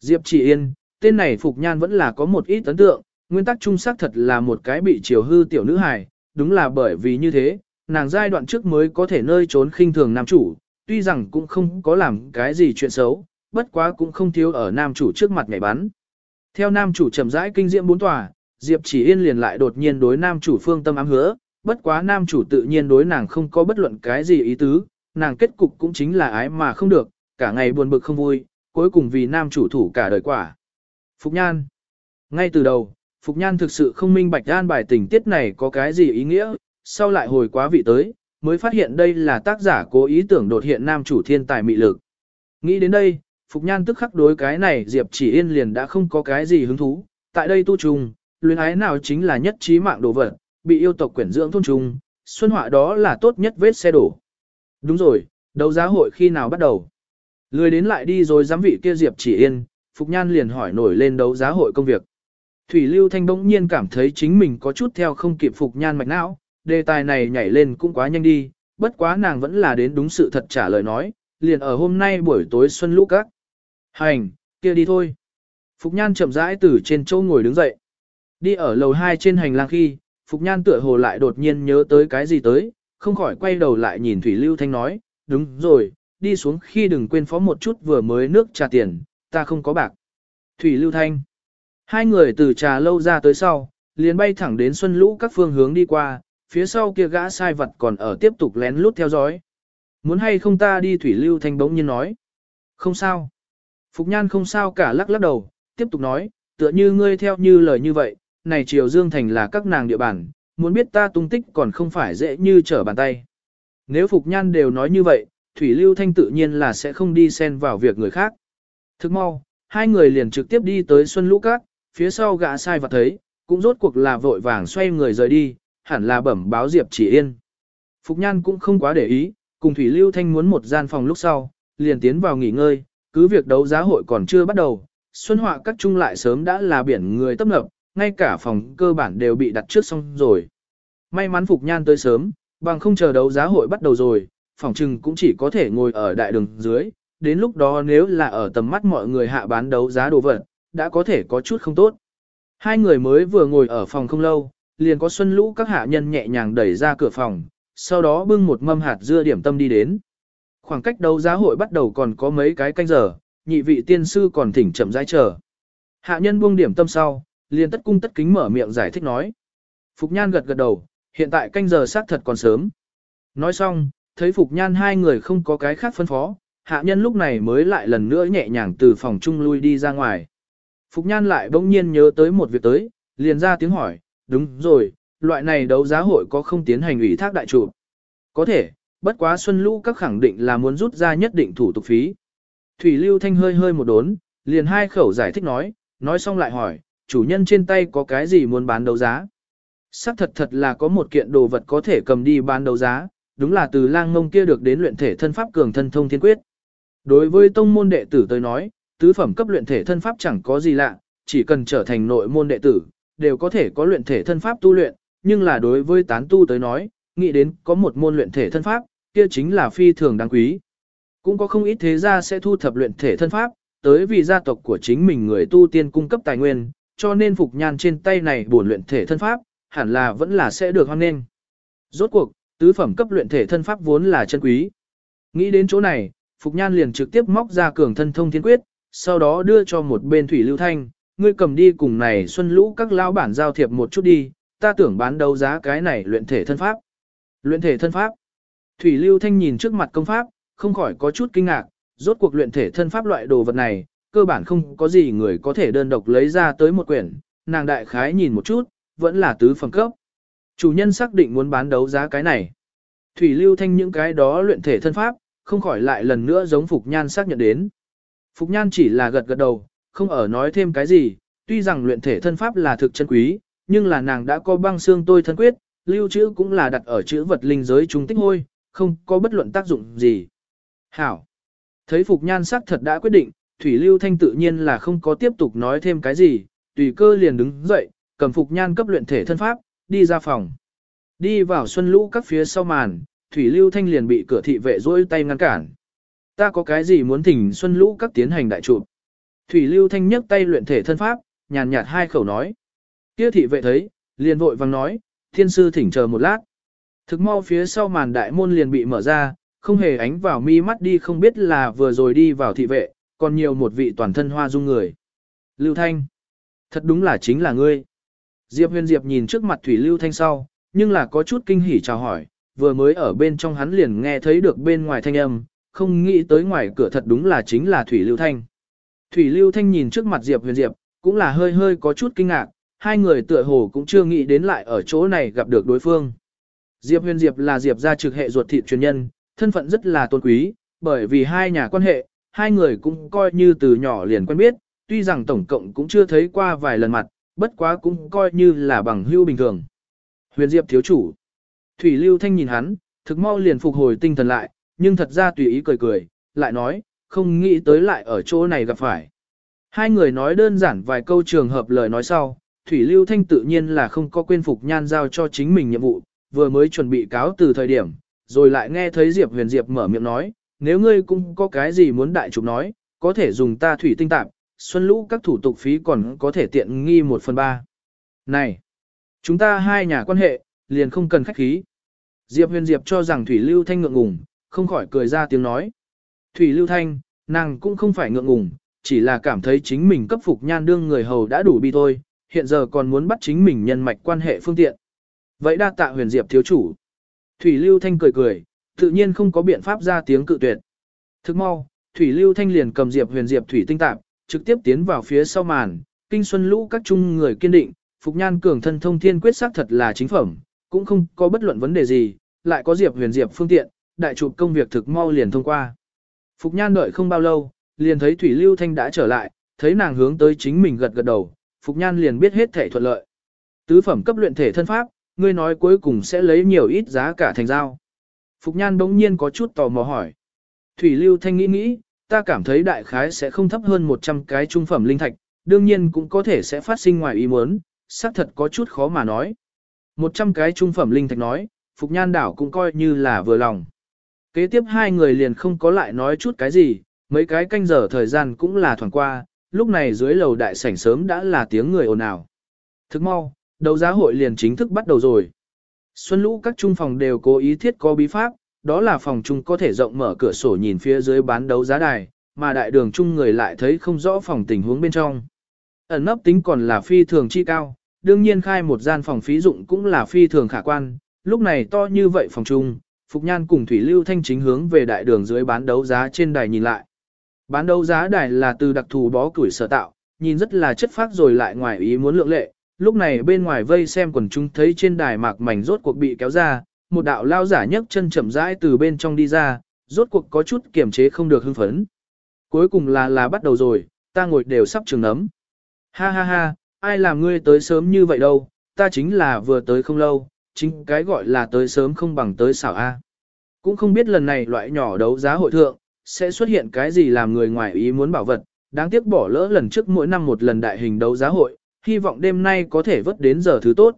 Diệp chỉ yên, tên này Phục Nhan vẫn là có một ít ấn tượng, nguyên tắc trung xác thật là một cái bị triều hư tiểu nữ hài, đúng là bởi vì như thế, nàng giai đoạn trước mới có thể nơi trốn khinh thường nam chủ, tuy rằng cũng không có làm cái gì chuyện xấu, bất quá cũng không thiếu ở nam chủ trước mặt nhảy bắn. Theo nam chủ chậm rãi kinh diễm bốn tòa, Diệp chỉ yên liền lại đột nhiên đối nam chủ phương tâm ám hứa, bất quá nam chủ tự nhiên đối nàng không có bất luận cái gì ý tứ, nàng kết cục cũng chính là ái mà không được, cả ngày buồn bực không vui, cuối cùng vì nam chủ thủ cả đời quả. Phục Nhan Ngay từ đầu, Phục Nhan thực sự không minh bạch an bài tình tiết này có cái gì ý nghĩa, sau lại hồi quá vị tới, mới phát hiện đây là tác giả cố ý tưởng đột hiện nam chủ thiên tài mị lực. Nghĩ đến đây, Phục Nhan tức khắc đối cái này Diệp chỉ yên liền đã không có cái gì hứng thú, tại đây tu trùng, luyến ái nào chính là nhất trí mạng đồ vật, bị yêu tộc quyển dưỡng thôn trùng, xuân họa đó là tốt nhất vết xe đổ. Đúng rồi, đấu giá hội khi nào bắt đầu? Lười đến lại đi rồi giám vị kia Diệp chỉ yên, Phục Nhan liền hỏi nổi lên đấu giá hội công việc. Thủy Lưu Thanh bỗng nhiên cảm thấy chính mình có chút theo không kịp Phục Nhan mạch não, đề tài này nhảy lên cũng quá nhanh đi, bất quá nàng vẫn là đến đúng sự thật trả lời nói, liền ở hôm nay buổi tối xuân lũ các. Hành, kia đi thôi. Phục Nhan chậm rãi từ trên chỗ ngồi đứng dậy. Đi ở lầu 2 trên hành lang khi, Phục Nhan tựa hồ lại đột nhiên nhớ tới cái gì tới, không khỏi quay đầu lại nhìn Thủy Lưu Thanh nói, đúng rồi, đi xuống khi đừng quên phó một chút vừa mới nước trà tiền, ta không có bạc. Thủy Lưu Thanh. Hai người từ trà lâu ra tới sau, liền bay thẳng đến xuân lũ các phương hướng đi qua, phía sau kia gã sai vật còn ở tiếp tục lén lút theo dõi. Muốn hay không ta đi Thủy Lưu Thanh bỗng nhiên nói. Không sao. Phục Nhan không sao cả lắc lắc đầu, tiếp tục nói, tựa như ngươi theo như lời như vậy, này Triều Dương Thành là các nàng địa bàn, muốn biết ta tung tích còn không phải dễ như trở bàn tay. Nếu Phục Nhan đều nói như vậy, Thủy Lưu Thanh tự nhiên là sẽ không đi xen vào việc người khác. Thức mau, hai người liền trực tiếp đi tới Xuân Lũ Cát, phía sau gã sai và thấy, cũng rốt cuộc là vội vàng xoay người rời đi, hẳn là bẩm báo Diệp chỉ yên. Phục Nhan cũng không quá để ý, cùng Thủy Lưu Thanh muốn một gian phòng lúc sau, liền tiến vào nghỉ ngơi, cứ việc đấu giá hội còn chưa bắt đầu, Xuân Họa các trung lại sớm đã là biển người tấp nập, ngay cả phòng cơ bản đều bị đặt trước xong rồi. May mắn Phục Nhan tới sớm, bằng không chờ đấu giá hội bắt đầu rồi, phòng trừng cũng chỉ có thể ngồi ở đại đường dưới, đến lúc đó nếu là ở tầm mắt mọi người hạ bán đấu giá đồ vật, đã có thể có chút không tốt. Hai người mới vừa ngồi ở phòng không lâu, liền có xuân lũ các hạ nhân nhẹ nhàng đẩy ra cửa phòng, sau đó bưng một mâm hạt dưa điểm tâm đi đến. Khoảng cách đấu giá hội bắt đầu còn có mấy cái canh giờ, nhị vị tiên sư còn thỉnh chậm rãi chờ. Hạ nhân buông điểm tâm sau, liền tất cung tất kính mở miệng giải thích nói. Phục Nhan gật gật đầu, hiện tại canh giờ xác thật còn sớm. Nói xong, thấy Phục Nhan hai người không có cái khác phân phó, hạ nhân lúc này mới lại lần nữa nhẹ nhàng từ phòng chung lui đi ra ngoài. Phục Nhan lại bỗng nhiên nhớ tới một việc tới, liền ra tiếng hỏi, đúng rồi, loại này đấu giá hội có không tiến hành ủy thác đại chủ. Có thể, bất quá Xuân Lũ các khẳng định là muốn rút ra nhất định thủ tục phí. Thủy Lưu Thanh hơi hơi một đốn, liền hai khẩu giải thích nói, nói xong lại hỏi, chủ nhân trên tay có cái gì muốn bán đấu giá. Sắc thật thật là có một kiện đồ vật có thể cầm đi bán đấu giá, đúng là từ lang ngông kia được đến luyện thể thân pháp cường thân thông thiên quyết. Đối với tông môn đệ tử tới nói, tứ phẩm cấp luyện thể thân pháp chẳng có gì lạ, chỉ cần trở thành nội môn đệ tử, đều có thể có luyện thể thân pháp tu luyện, nhưng là đối với tán tu tới nói, nghĩ đến có một môn luyện thể thân pháp, kia chính là phi thường đáng quý. Cũng có không ít thế gia sẽ thu thập luyện thể thân pháp, tới vì gia tộc của chính mình người tu tiên cung cấp tài nguyên, cho nên Phục Nhan trên tay này bổn luyện thể thân pháp, hẳn là vẫn là sẽ được hoan nghênh. Rốt cuộc, tứ phẩm cấp luyện thể thân pháp vốn là chân quý. Nghĩ đến chỗ này, Phục Nhan liền trực tiếp móc ra cường thân thông thiên quyết, sau đó đưa cho một bên Thủy Lưu Thanh, ngươi cầm đi cùng này xuân lũ các lao bản giao thiệp một chút đi, ta tưởng bán đấu giá cái này luyện thể thân pháp. Luyện thể thân pháp. Thủy Lưu Thanh nhìn trước mặt công pháp, không khỏi có chút kinh ngạc, rốt cuộc luyện thể thân pháp loại đồ vật này, cơ bản không có gì người có thể đơn độc lấy ra tới một quyển, nàng đại khái nhìn một chút, vẫn là tứ phẩm cấp. Chủ nhân xác định muốn bán đấu giá cái này. Thủy Lưu Thanh những cái đó luyện thể thân pháp, không khỏi lại lần nữa giống Phục Nhan xác nhận đến. Phục Nhan chỉ là gật gật đầu, không ở nói thêm cái gì, tuy rằng luyện thể thân pháp là thực chân quý, nhưng là nàng đã có băng xương tôi thân quyết, lưu trữ cũng là đặt ở chữ vật linh giới trung tích hôi, không có bất luận tác dụng gì. Hảo! Thấy Phục Nhan sắc thật đã quyết định, Thủy Lưu Thanh tự nhiên là không có tiếp tục nói thêm cái gì, tùy cơ liền đứng dậy, cầm Phục Nhan cấp luyện thể thân pháp, đi ra phòng. Đi vào xuân lũ các phía sau màn, Thủy Lưu Thanh liền bị cửa thị vệ rỗi tay ngăn cản. Ta có cái gì muốn thỉnh xuân lũ các tiến hành đại trụ. Thủy Lưu Thanh nhấc tay luyện thể thân pháp, nhàn nhạt hai khẩu nói. Kia thị vệ thấy, liền vội vàng nói, thiên sư thỉnh chờ một lát. Thực mau phía sau màn đại môn liền bị mở ra, không hề ánh vào mi mắt đi không biết là vừa rồi đi vào thị vệ, còn nhiều một vị toàn thân hoa dung người. Lưu Thanh, thật đúng là chính là ngươi. Diệp huyền Diệp nhìn trước mặt Thủy Lưu Thanh sau, nhưng là có chút kinh hỉ chào hỏi, vừa mới ở bên trong hắn liền nghe thấy được bên ngoài thanh âm, không nghĩ tới ngoài cửa thật đúng là chính là Thủy Lưu Thanh. Thủy Lưu Thanh nhìn trước mặt Diệp huyền Diệp, cũng là hơi hơi có chút kinh ngạc, hai người tựa hồ cũng chưa nghĩ đến lại ở chỗ này gặp được đối phương. Diệp huyền Diệp là Diệp gia trực hệ ruột thịt truyền nhân, thân phận rất là tôn quý, bởi vì hai nhà quan hệ, hai người cũng coi như từ nhỏ liền quen biết, tuy rằng tổng cộng cũng chưa thấy qua vài lần mặt, bất quá cũng coi như là bằng hữu bình thường. Huyền Diệp thiếu chủ. Thủy Lưu Thanh nhìn hắn, thực mau liền phục hồi tinh thần lại, nhưng thật ra tùy ý cười cười, lại nói, không nghĩ tới lại ở chỗ này gặp phải. Hai người nói đơn giản vài câu trường hợp lời nói sau, Thủy Lưu Thanh tự nhiên là không có quên phục nhan giao cho chính mình nhiệm vụ, vừa mới chuẩn bị cáo từ thời điểm, rồi lại nghe thấy Diệp Huyền Diệp mở miệng nói, nếu ngươi cũng có cái gì muốn đại trục nói, có thể dùng ta thủy tinh tạp, xuân lũ các thủ tục phí còn có thể tiện nghi một phần ba. Này, chúng ta hai nhà quan hệ, liền không cần khách khí. Diệp Huyền Diệp cho rằng Thủy Lưu Thanh ngượng ngùng, không khỏi cười ra tiếng nói. Thủy Lưu Thanh, nàng cũng không phải ngượng ngùng, chỉ là cảm thấy chính mình cấp phục nhan đương người hầu đã đủ bi thôi, hiện giờ còn muốn bắt chính mình nhân mạch quan hệ phương tiện. Vậy đa tạ huyền diệp thiếu chủ. Thủy Lưu Thanh cười cười, tự nhiên không có biện pháp ra tiếng cự tuyệt. Thức mau, Thủy Lưu Thanh liền cầm diệp huyền diệp thủy tinh tạp, trực tiếp tiến vào phía sau màn, kinh xuân lũ các trung người kiên định, Phục Nhan cường thân thông thiên quyết xác thật là chính phẩm, cũng không có bất luận vấn đề gì, lại có Diệp Huyền Diệp phương tiện, đại chụp công việc thực mau liền thông qua. Phục Nhan đợi không bao lâu, liền thấy Thủy Lưu Thanh đã trở lại, thấy nàng hướng tới chính mình gật gật đầu, Phục Nhan liền biết hết thể thuận lợi. Tứ phẩm cấp luyện thể thân pháp, ngươi nói cuối cùng sẽ lấy nhiều ít giá cả thành giao. Phục Nhan bỗng nhiên có chút tò mò hỏi. Thủy Lưu Thanh nghĩ nghĩ, ta cảm thấy đại khái sẽ không thấp hơn 100 cái trung phẩm linh thạch, đương nhiên cũng có thể sẽ phát sinh ngoài ý muốn, xác thật có chút khó mà nói. 100 cái trung phẩm linh thạch nói, Phục Nhan đảo cũng coi như là vừa lòng. Kế tiếp hai người liền không có lại nói chút cái gì, mấy cái canh giờ thời gian cũng là thoảng qua, lúc này dưới lầu đại sảnh sớm đã là tiếng người ồn ào. Thức mau, đấu giá hội liền chính thức bắt đầu rồi. Xuân lũ các trung phòng đều cố ý thiết có bí pháp, đó là phòng chung có thể rộng mở cửa sổ nhìn phía dưới bán đấu giá đài, mà đại đường chung người lại thấy không rõ phòng tình huống bên trong. Ẩn nấp tính còn là phi thường chi cao, đương nhiên khai một gian phòng phí dụng cũng là phi thường khả quan, lúc này to như vậy phòng chung, Phục Nhan cùng Thủy Lưu Thanh chính hướng về đại đường dưới bán đấu giá trên đài nhìn lại. Bán đấu giá đài là từ đặc thù bó củi sở tạo, nhìn rất là chất phác rồi lại ngoài ý muốn lượng lệ, lúc này bên ngoài vây xem quần chúng thấy trên đài mạc mảnh rốt cuộc bị kéo ra, một đạo lao giả nhấc chân chậm rãi từ bên trong đi ra, rốt cuộc có chút kiềm chế không được hưng phấn. Cuối cùng là là bắt đầu rồi, ta ngồi đều sắp trường nấm. Ha ha ha, ai làm ngươi tới sớm như vậy đâu, ta chính là vừa tới không lâu, chính cái gọi là tới sớm không bằng tới xảo A. Cũng không biết lần này loại nhỏ đấu giá hội thượng, sẽ xuất hiện cái gì làm người ngoài ý muốn bảo vật, đáng tiếc bỏ lỡ lần trước mỗi năm một lần đại hình đấu giá hội, hy vọng đêm nay có thể vớt đến giờ thứ tốt.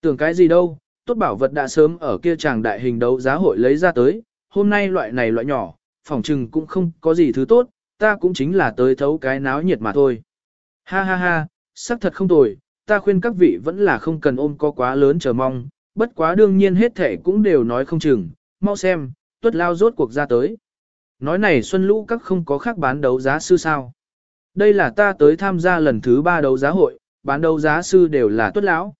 Tưởng cái gì đâu, tốt bảo vật đã sớm ở kia chàng đại hình đấu giá hội lấy ra tới, hôm nay loại này loại nhỏ, phòng trừng cũng không có gì thứ tốt, ta cũng chính là tới thấu cái náo nhiệt mà thôi. Ha ha ha, xác thật không tồi, ta khuyên các vị vẫn là không cần ôm có quá lớn chờ mong, bất quá đương nhiên hết thể cũng đều nói không chừng, mau xem, tuất lao rốt cuộc ra tới. Nói này Xuân Lũ các không có khác bán đấu giá sư sao. Đây là ta tới tham gia lần thứ ba đấu giá hội, bán đấu giá sư đều là tuất lão.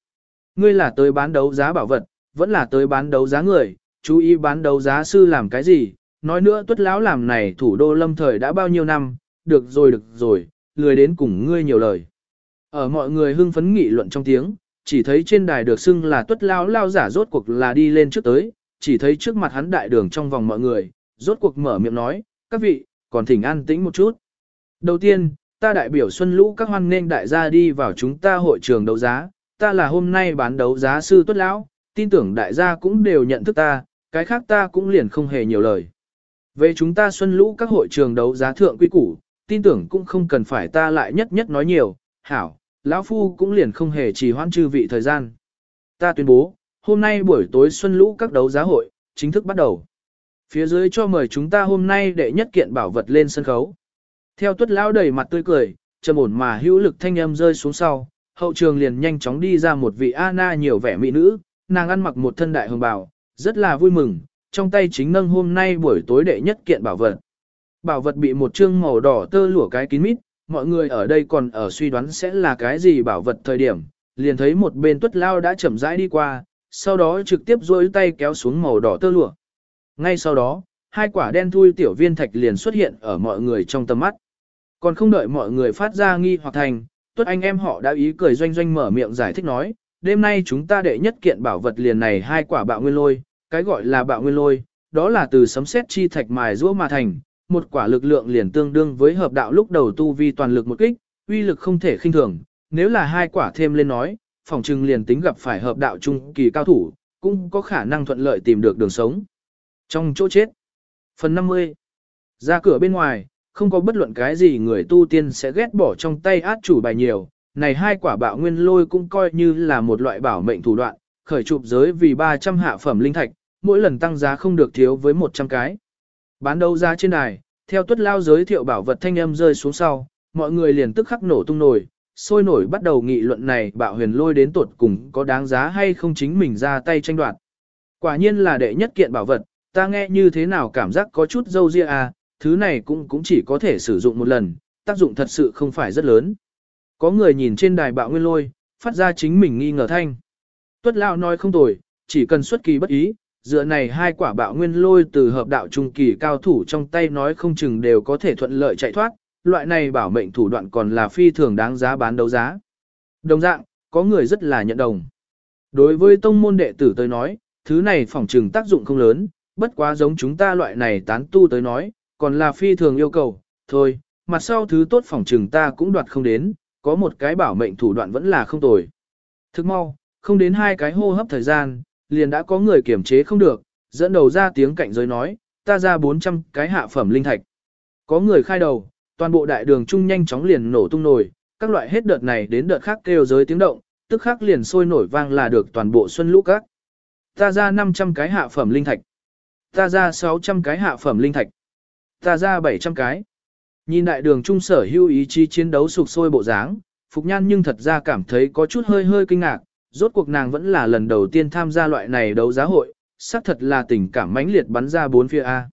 Ngươi là tới bán đấu giá bảo vật, vẫn là tới bán đấu giá người, chú ý bán đấu giá sư làm cái gì, nói nữa tuất lão làm này thủ đô lâm thời đã bao nhiêu năm, được rồi được rồi, lười đến cùng ngươi nhiều lời. Ở mọi người hưng phấn nghị luận trong tiếng, chỉ thấy trên đài được xưng là tuất lão lao giả rốt cuộc là đi lên trước tới, chỉ thấy trước mặt hắn đại đường trong vòng mọi người, rốt cuộc mở miệng nói, các vị, còn thỉnh an tĩnh một chút. Đầu tiên, ta đại biểu Xuân Lũ các hoan nghênh đại gia đi vào chúng ta hội trường đấu giá, ta là hôm nay bán đấu giá sư tuất lão, tin tưởng đại gia cũng đều nhận thức ta, cái khác ta cũng liền không hề nhiều lời. Về chúng ta Xuân Lũ các hội trường đấu giá thượng quy củ, tin tưởng cũng không cần phải ta lại nhất nhất nói nhiều, hảo, lão phu cũng liền không hề trì hoãn chư vị thời gian. Ta tuyên bố, hôm nay buổi tối xuân lũ các đấu giá hội, chính thức bắt đầu. Phía dưới cho mời chúng ta hôm nay để nhất kiện bảo vật lên sân khấu. Theo tuất lão đầy mặt tươi cười, trầm ổn mà hữu lực thanh âm rơi xuống sau, hậu trường liền nhanh chóng đi ra một vị Anna nhiều vẻ mỹ nữ, nàng ăn mặc một thân đại hồng bào, rất là vui mừng, trong tay chính nâng hôm nay buổi tối đệ nhất kiện bảo vật. Bảo vật bị một chương màu đỏ tơ lụa cái kín mít, mọi người ở đây còn ở suy đoán sẽ là cái gì bảo vật thời điểm, liền thấy một bên tuất lao đã chậm rãi đi qua, sau đó trực tiếp duỗi tay kéo xuống màu đỏ tơ lụa. Ngay sau đó, hai quả đen thui tiểu viên thạch liền xuất hiện ở mọi người trong tầm mắt. Còn không đợi mọi người phát ra nghi hoặc thành, tuất anh em họ đã ý cười doanh doanh mở miệng giải thích nói, đêm nay chúng ta đệ nhất kiện bảo vật liền này hai quả bạo nguyên lôi, cái gọi là bạo nguyên lôi, đó là từ sấm sét chi thạch mài rũa mà thành, một quả lực lượng liền tương đương với hợp đạo lúc đầu tu vi toàn lực một kích, uy lực không thể khinh thường, nếu là hai quả thêm lên nói, phòng trừng liền tính gặp phải hợp đạo trung kỳ cao thủ, cũng có khả năng thuận lợi tìm được đường sống. Trong chỗ chết. Phần 50. Ra cửa bên ngoài, không có bất luận cái gì người tu tiên sẽ ghét bỏ trong tay át chủ bài nhiều, này hai quả bạo nguyên lôi cũng coi như là một loại bảo mệnh thủ đoạn, khởi chụp giới vì 300 hạ phẩm linh thạch, mỗi lần tăng giá không được thiếu với 100 cái. Bán đấu giá trên đài, theo tuất lao giới thiệu bảo vật thanh âm rơi xuống sau, mọi người liền tức khắc nổ tung nổi, sôi nổi bắt đầu nghị luận này bạo huyền lôi đến tuột cùng có đáng giá hay không chính mình ra tay tranh đoạt. Quả nhiên là đệ nhất kiện bảo vật, ta nghe như thế nào cảm giác có chút dâu ria à, thứ này cũng cũng chỉ có thể sử dụng một lần, tác dụng thật sự không phải rất lớn. Có người nhìn trên đài bạo nguyên lôi, phát ra chính mình nghi ngờ thanh. Tuất Lão nói không tồi, chỉ cần xuất kỳ bất ý, dựa này hai quả bạo nguyên lôi từ hợp đạo trung kỳ cao thủ trong tay nói không chừng đều có thể thuận lợi chạy thoát, loại này bảo mệnh thủ đoạn còn là phi thường đáng giá bán đấu giá. Đồng dạng, có người rất là nhận đồng. Đối với tông môn đệ tử tới nói, thứ này phỏng trừng tác dụng không lớn, bất quá giống chúng ta loại này tán tu tới nói, còn là phi thường yêu cầu, thôi, mặt sau thứ tốt phòng trừng ta cũng đoạt không đến, có một cái bảo mệnh thủ đoạn vẫn là không tồi. Thức mau, không đến hai cái hô hấp thời gian, liền đã có người kiểm chế không được, dẫn đầu ra tiếng cạnh giới nói, ta ra 400 cái hạ phẩm linh thạch. Có người khai đầu, toàn bộ đại đường trung nhanh chóng liền nổ tung nổi, các loại hết đợt này đến đợt khác kêu giới tiếng động, tức khắc liền sôi nổi vang là được toàn bộ xuân lũ các. Ta ra 500 cái hạ phẩm linh thạch. Ta ra 600 cái hạ phẩm linh thạch. Ta ra 700 cái. Nhìn đại đường trung sở hưu ý chí chiến đấu sục sôi bộ dáng, Phục Nhan nhưng thật ra cảm thấy có chút hơi hơi kinh ngạc, rốt cuộc nàng vẫn là lần đầu tiên tham gia loại này đấu giá hội, xác thật là tình cảm mãnh liệt bắn ra bốn phía A.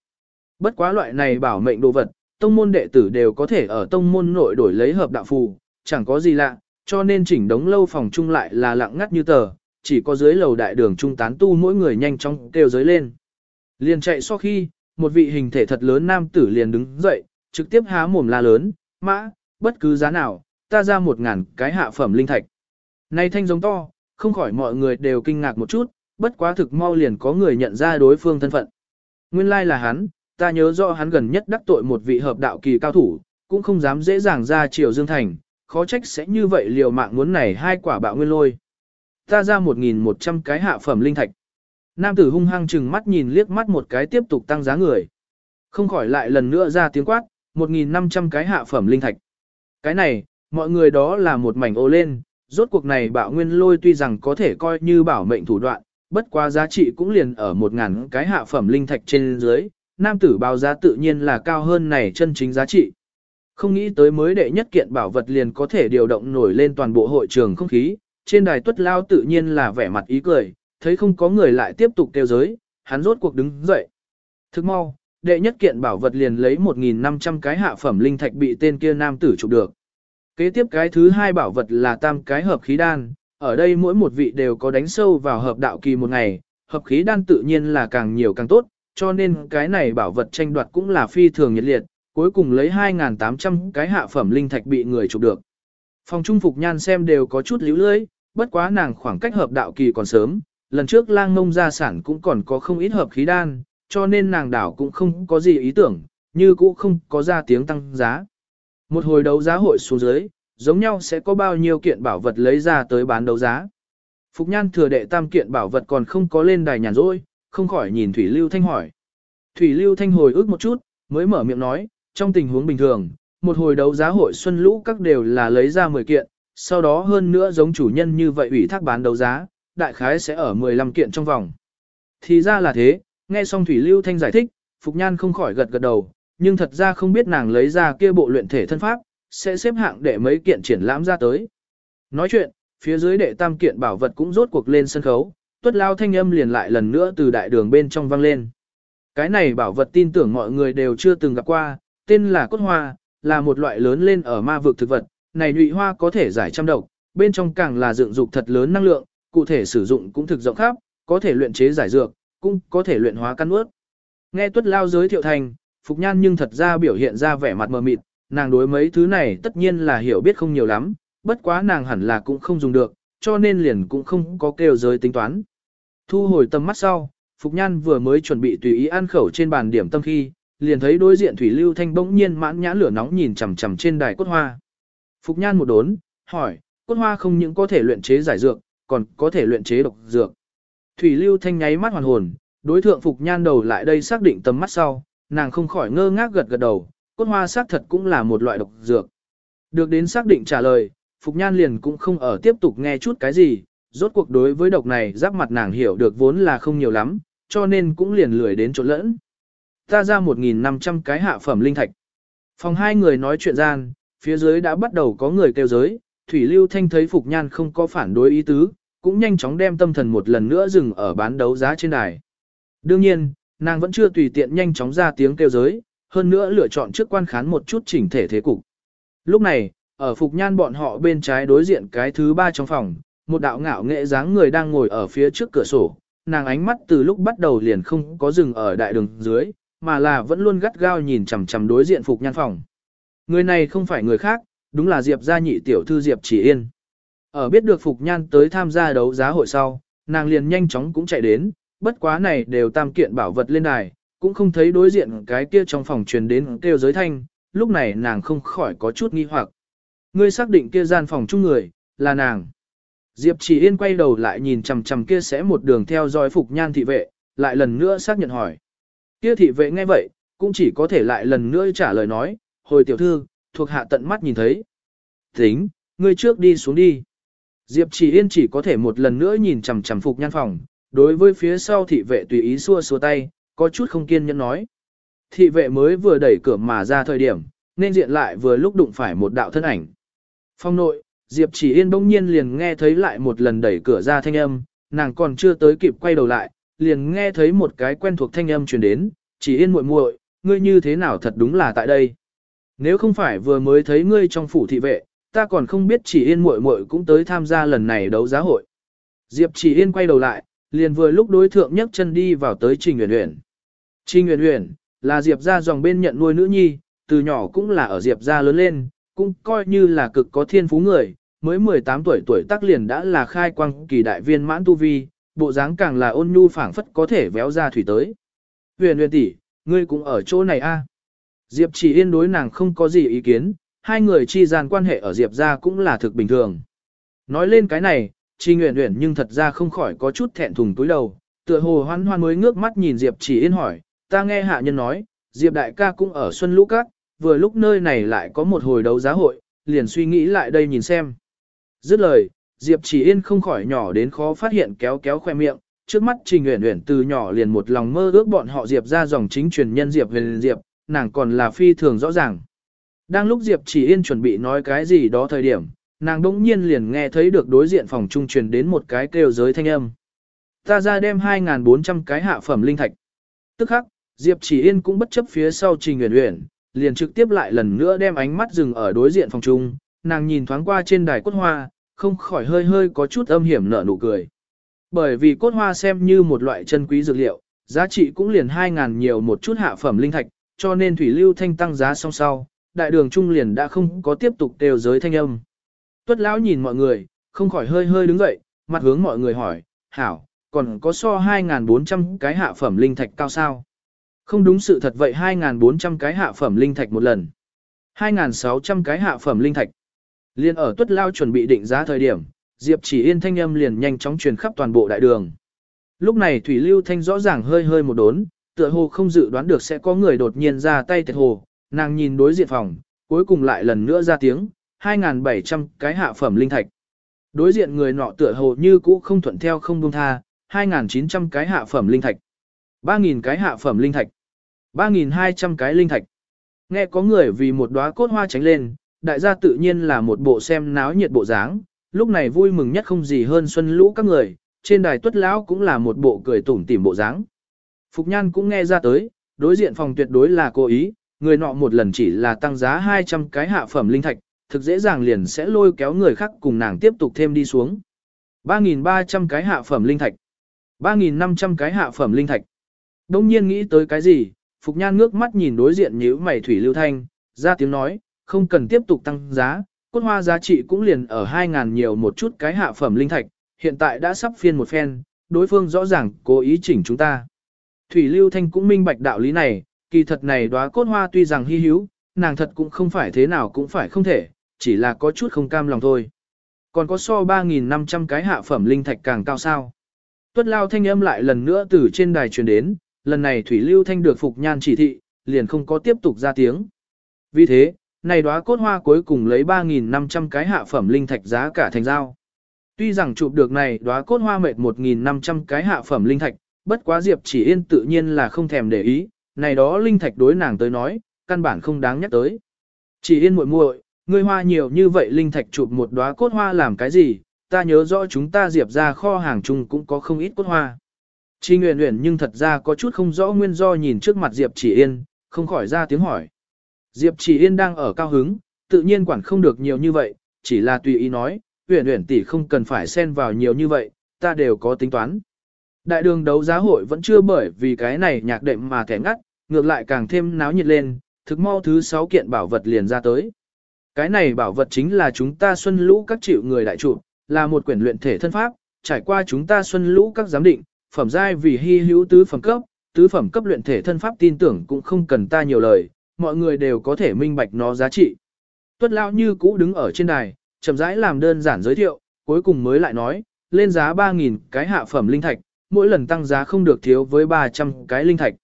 Bất quá loại này bảo mệnh đồ vật, tông môn đệ tử đều có thể ở tông môn nội đổi lấy hợp đạo phù, chẳng có gì lạ, cho nên chỉnh đống lâu phòng chung lại là lặng ngắt như tờ, chỉ có dưới lầu đại đường trung tán tu mỗi người nhanh chóng kêu giới lên. Liền chạy sau khi, một vị hình thể thật lớn nam tử liền đứng dậy, trực tiếp há mồm la lớn, mã, bất cứ giá nào, ta ra một ngàn cái hạ phẩm linh thạch. Này thanh giống to, không khỏi mọi người đều kinh ngạc một chút, bất quá thực mau liền có người nhận ra đối phương thân phận. Nguyên lai like là hắn, ta nhớ rõ hắn gần nhất đắc tội một vị hợp đạo kỳ cao thủ, cũng không dám dễ dàng ra triều dương thành, khó trách sẽ như vậy liều mạng muốn này hai quả bạo nguyên lôi. Ta ra 1.100 cái hạ phẩm linh thạch. Nam tử hung hăng chừng mắt nhìn liếc mắt một cái tiếp tục tăng giá người. Không khỏi lại lần nữa ra tiếng quát, 1.500 cái hạ phẩm linh thạch. Cái này, mọi người đó là một mảnh ô lên, rốt cuộc này bạo nguyên lôi tuy rằng có thể coi như bảo mệnh thủ đoạn, bất quá giá trị cũng liền ở 1.000 cái hạ phẩm linh thạch trên dưới, nam tử báo giá tự nhiên là cao hơn này chân chính giá trị. Không nghĩ tới mới đệ nhất kiện bảo vật liền có thể điều động nổi lên toàn bộ hội trường không khí, trên đài tuất lao tự nhiên là vẻ mặt ý cười, thấy không có người lại tiếp tục kêu giới, hắn rốt cuộc đứng dậy. Thức mau, đệ nhất kiện bảo vật liền lấy 1.500 cái hạ phẩm linh thạch bị tên kia nam tử chụp được. Kế tiếp cái thứ hai bảo vật là tam cái hợp khí đan, ở đây mỗi một vị đều có đánh sâu vào hợp đạo kỳ một ngày, hợp khí đan tự nhiên là càng nhiều càng tốt, cho nên cái này bảo vật tranh đoạt cũng là phi thường nhiệt liệt, cuối cùng lấy 2.800 cái hạ phẩm linh thạch bị người chụp được. Phòng trung phục nhan xem đều có chút líu lưới, bất quá nàng khoảng cách hợp đạo kỳ còn sớm, lần trước lang ngông gia sản cũng còn có không ít hợp khí đan, cho nên nàng đảo cũng không có gì ý tưởng, như cũng không có ra tiếng tăng giá. Một hồi đấu giá hội xuống dưới, giống nhau sẽ có bao nhiêu kiện bảo vật lấy ra tới bán đấu giá. Phục nhan thừa đệ tam kiện bảo vật còn không có lên đài nhàn rỗi, không khỏi nhìn Thủy Lưu Thanh hỏi. Thủy Lưu Thanh hồi ức một chút, mới mở miệng nói, trong tình huống bình thường, một hồi đấu giá hội xuân lũ các đều là lấy ra 10 kiện, sau đó hơn nữa giống chủ nhân như vậy ủy thác bán đấu giá, đại khái sẽ ở 15 kiện trong vòng. Thì ra là thế, nghe xong Thủy Lưu Thanh giải thích, Phục Nhan không khỏi gật gật đầu, nhưng thật ra không biết nàng lấy ra kia bộ luyện thể thân pháp, sẽ xếp hạng để mấy kiện triển lãm ra tới. Nói chuyện, phía dưới đệ tam kiện bảo vật cũng rốt cuộc lên sân khấu, tuất lao thanh âm liền lại lần nữa từ đại đường bên trong vang lên. Cái này bảo vật tin tưởng mọi người đều chưa từng gặp qua, tên là cốt hoa, là một loại lớn lên ở ma vực thực vật, này nhụy hoa có thể giải trăm độc, bên trong càng là dựng dục thật lớn năng lượng, cụ thể sử dụng cũng thực rộng khắp, có thể luyện chế giải dược, cũng có thể luyện hóa căn ướt. Nghe tuất lao giới thiệu thành, Phục Nhan nhưng thật ra biểu hiện ra vẻ mặt mờ mịt, nàng đối mấy thứ này tất nhiên là hiểu biết không nhiều lắm, bất quá nàng hẳn là cũng không dùng được, cho nên liền cũng không có kêu giới tính toán. Thu hồi tầm mắt sau, Phục Nhan vừa mới chuẩn bị tùy ý ăn khẩu trên bàn điểm tâm khi, liền thấy đối diện Thủy Lưu Thanh bỗng nhiên mãn nhãn lửa nóng nhìn chằm chằm trên đài cốt hoa. Phục Nhan một đốn, hỏi, cốt hoa không những có thể luyện chế giải dược, còn có thể luyện chế độc dược. Thủy Lưu Thanh nháy mắt hoàn hồn, đối thượng Phục Nhan đầu lại đây xác định tầm mắt sau, nàng không khỏi ngơ ngác gật gật đầu, cốt hoa xác thật cũng là một loại độc dược. Được đến xác định trả lời, Phục Nhan liền cũng không ở tiếp tục nghe chút cái gì, rốt cuộc đối với độc này giáp mặt nàng hiểu được vốn là không nhiều lắm, cho nên cũng liền lười đến chỗ lẫn. Ta ra 1.500 cái hạ phẩm linh thạch. Phòng hai người nói chuyện gian, phía dưới đã bắt đầu có người kêu giới, Thủy Lưu Thanh thấy Phục Nhan không có phản đối ý tứ, cũng nhanh chóng đem tâm thần một lần nữa dừng ở bán đấu giá trên đài. Đương nhiên, nàng vẫn chưa tùy tiện nhanh chóng ra tiếng kêu giới, hơn nữa lựa chọn trước quan khán một chút chỉnh thể thế cục. Lúc này, ở Phục Nhan bọn họ bên trái đối diện cái thứ ba trong phòng, một đạo ngạo nghệ dáng người đang ngồi ở phía trước cửa sổ, nàng ánh mắt từ lúc bắt đầu liền không có dừng ở đại đường dưới, mà là vẫn luôn gắt gao nhìn chằm chằm đối diện Phục Nhan phòng. Người này không phải người khác, đúng là Diệp gia nhị tiểu thư Diệp Chỉ Yên. Ở biết được Phục Nhan tới tham gia đấu giá hội sau, nàng liền nhanh chóng cũng chạy đến, bất quá này đều tam kiện bảo vật lên đài, cũng không thấy đối diện cái kia trong phòng truyền đến kêu giới thanh, lúc này nàng không khỏi có chút nghi hoặc. Ngươi xác định kia gian phòng chung người, là nàng. Diệp chỉ yên quay đầu lại nhìn chằm chằm kia sẽ một đường theo dõi Phục Nhan thị vệ, lại lần nữa xác nhận hỏi. Kia thị vệ nghe vậy, cũng chỉ có thể lại lần nữa trả lời nói, hồi tiểu thư, thuộc hạ tận mắt nhìn thấy. Tính, ngươi trước đi xuống đi. Diệp chỉ yên chỉ có thể một lần nữa nhìn chằm chằm Phục Nhan phòng, đối với phía sau thị vệ tùy ý xua xua tay, có chút không kiên nhẫn nói. Thị vệ mới vừa đẩy cửa mà ra thời điểm, nên diện lại vừa lúc đụng phải một đạo thân ảnh. Phong nội, Diệp chỉ yên bỗng nhiên liền nghe thấy lại một lần đẩy cửa ra thanh âm, nàng còn chưa tới kịp quay đầu lại, liền nghe thấy một cái quen thuộc thanh âm truyền đến, chỉ yên muội muội, ngươi như thế nào thật đúng là tại đây. Nếu không phải vừa mới thấy ngươi trong phủ thị vệ, ta còn không biết chỉ yên muội muội cũng tới tham gia lần này đấu giá hội. Diệp chỉ yên quay đầu lại, liền vừa lúc đối thượng nhấc chân đi vào tới Trình Uyển Uyển. Trình Uyển Uyển là Diệp gia dòng bên nhận nuôi nữ nhi, từ nhỏ cũng là ở Diệp gia lớn lên, cũng coi như là cực có thiên phú người, mới 18 tuổi tuổi tác liền đã là khai quang kỳ đại viên mãn tu vi, bộ dáng càng là ôn nhu phảng phất có thể véo ra thủy tới. Uyển Uyển tỷ, ngươi cũng ở chỗ này a? Diệp chỉ yên đối nàng không có gì ý kiến, hai người chi gian quan hệ ở Diệp gia cũng là thực bình thường. Nói lên cái này, chi nguyện nguyện nhưng thật ra không khỏi có chút thẹn thùng túi đầu, tựa hồ hoan hoan mới ngước mắt nhìn Diệp chỉ yên hỏi, ta nghe hạ nhân nói, Diệp đại ca cũng ở Xuân Lũ Các, vừa lúc nơi này lại có một hồi đấu giá hội, liền suy nghĩ lại đây nhìn xem. Dứt lời, Diệp chỉ yên không khỏi nhỏ đến khó phát hiện kéo kéo khoe miệng, trước mắt Trình Uyển Uyển từ nhỏ liền một lòng mơ ước bọn họ Diệp ra dòng chính truyền nhân Diệp về Diệp, nàng còn là phi thường rõ ràng. Đang lúc Diệp chỉ yên chuẩn bị nói cái gì đó thời điểm, nàng đỗng nhiên liền nghe thấy được đối diện phòng trung truyền đến một cái kêu giới thanh âm. Ta ra đem 2.400 cái hạ phẩm linh thạch. Tức khắc, Diệp chỉ yên cũng bất chấp phía sau Trình Uyển Uyển, liền trực tiếp lại lần nữa đem ánh mắt dừng ở đối diện phòng trung, nàng nhìn thoáng qua trên đài cốt hoa, không khỏi hơi hơi có chút âm hiểm nở nụ cười. Bởi vì cốt hoa xem như một loại chân quý dược liệu, giá trị cũng liền 2.000 nhiều một chút hạ phẩm linh thạch, cho nên thủy lưu thanh tăng giá song sau, đại đường trung liền đã không có tiếp tục đều giới thanh âm. Tuất lão nhìn mọi người, không khỏi hơi hơi đứng dậy, mặt hướng mọi người hỏi, hảo, còn có so 2.400 cái hạ phẩm linh thạch cao sao? Không đúng sự thật vậy 2.400 cái hạ phẩm linh thạch một lần. 2.600 cái hạ phẩm linh thạch. Liên ở tuất lao chuẩn bị định giá thời điểm, Diệp chỉ yên thanh âm liền nhanh chóng truyền khắp toàn bộ đại đường. Lúc này Thủy Lưu Thanh rõ ràng hơi hơi một đốn, tựa hồ không dự đoán được sẽ có người đột nhiên ra tay thiệt hồ, nàng nhìn đối diện phòng, cuối cùng lại lần nữa ra tiếng, 2.700 cái hạ phẩm linh thạch. Đối diện người nọ tựa hồ như cũ không thuận theo không buông tha, 2.900 cái hạ phẩm linh thạch. 3.000 cái hạ phẩm linh thạch. 3.200 cái linh thạch. Nghe có người vì một đóa cốt hoa tránh lên, đại gia tự nhiên là một bộ xem náo nhiệt bộ dáng, lúc này vui mừng nhất không gì hơn xuân lũ các người, trên đài tuất lão cũng là một bộ cười tủm tỉm bộ dáng. Phục Nhan cũng nghe ra tới, đối diện phòng tuyệt đối là cố ý, người nọ một lần chỉ là tăng giá 200 cái hạ phẩm linh thạch, thực dễ dàng liền sẽ lôi kéo người khác cùng nàng tiếp tục thêm đi xuống. 3.300 cái hạ phẩm linh thạch, 3.500 cái hạ phẩm linh thạch. Đông nhiên nghĩ tới cái gì, Phục Nhan ngước mắt nhìn đối diện nhíu mày Thủy Lưu Thanh, ra tiếng nói, không cần tiếp tục tăng giá, cốt hoa giá trị cũng liền ở 2.000 nhiều một chút cái hạ phẩm linh thạch, hiện tại đã sắp phiên một phen, đối phương rõ ràng cố ý chỉnh chúng ta. Thủy Lưu Thanh cũng minh bạch đạo lý này, kỳ thật này đóa cốt hoa tuy rằng hy hữu, nàng thật cũng không phải thế nào cũng phải không thể, chỉ là có chút không cam lòng thôi. Còn có so 3.500 cái hạ phẩm linh thạch càng cao sao. Tuất lao thanh âm lại lần nữa từ trên đài truyền đến, lần này Thủy Lưu Thanh được Phục Nhan chỉ thị, liền không có tiếp tục ra tiếng. Vì thế, này đóa cốt hoa cuối cùng lấy 3.500 cái hạ phẩm linh thạch giá cả thành giao. Tuy rằng chụp được này đóa cốt hoa mệt 1.500 cái hạ phẩm linh thạch, bất quá Diệp chỉ yên tự nhiên là không thèm để ý, này đó linh thạch đối nàng tới nói, căn bản không đáng nhắc tới. Chỉ yên muội muội, ngươi hoa nhiều như vậy linh thạch chụp một đóa cốt hoa làm cái gì, ta nhớ rõ chúng ta Diệp ra kho hàng chung cũng có không ít cốt hoa. Chi Nguyễn uyển nhưng thật ra có chút không rõ nguyên do nhìn trước mặt Diệp Chỉ Yên, không khỏi ra tiếng hỏi. Diệp Chỉ Yên đang ở cao hứng, tự nhiên quản không được nhiều như vậy, chỉ là tùy ý nói, Uyển Uyển tỷ không cần phải xen vào nhiều như vậy, ta đều có tính toán. Đại đường đấu giá hội vẫn chưa bởi vì cái này nhạc đệm mà thẻ ngắt, ngược lại càng thêm náo nhiệt lên, thực mau thứ 6 kiện bảo vật liền ra tới. Cái này bảo vật chính là chúng ta xuân lũ các triệu người đại trụ, là một quyển luyện thể thân pháp, trải qua chúng ta xuân lũ các giám định, phẩm giai vì hy hữu tứ phẩm cấp, tứ phẩm cấp luyện thể thân pháp tin tưởng cũng không cần ta nhiều lời, mọi người đều có thể minh bạch nó giá trị. Tuất lão như cũ đứng ở trên đài, chậm rãi làm đơn giản giới thiệu, cuối cùng mới lại nói, lên giá 3.000 cái hạ phẩm linh thạch, mỗi lần tăng giá không được thiếu với 300 cái linh thạch.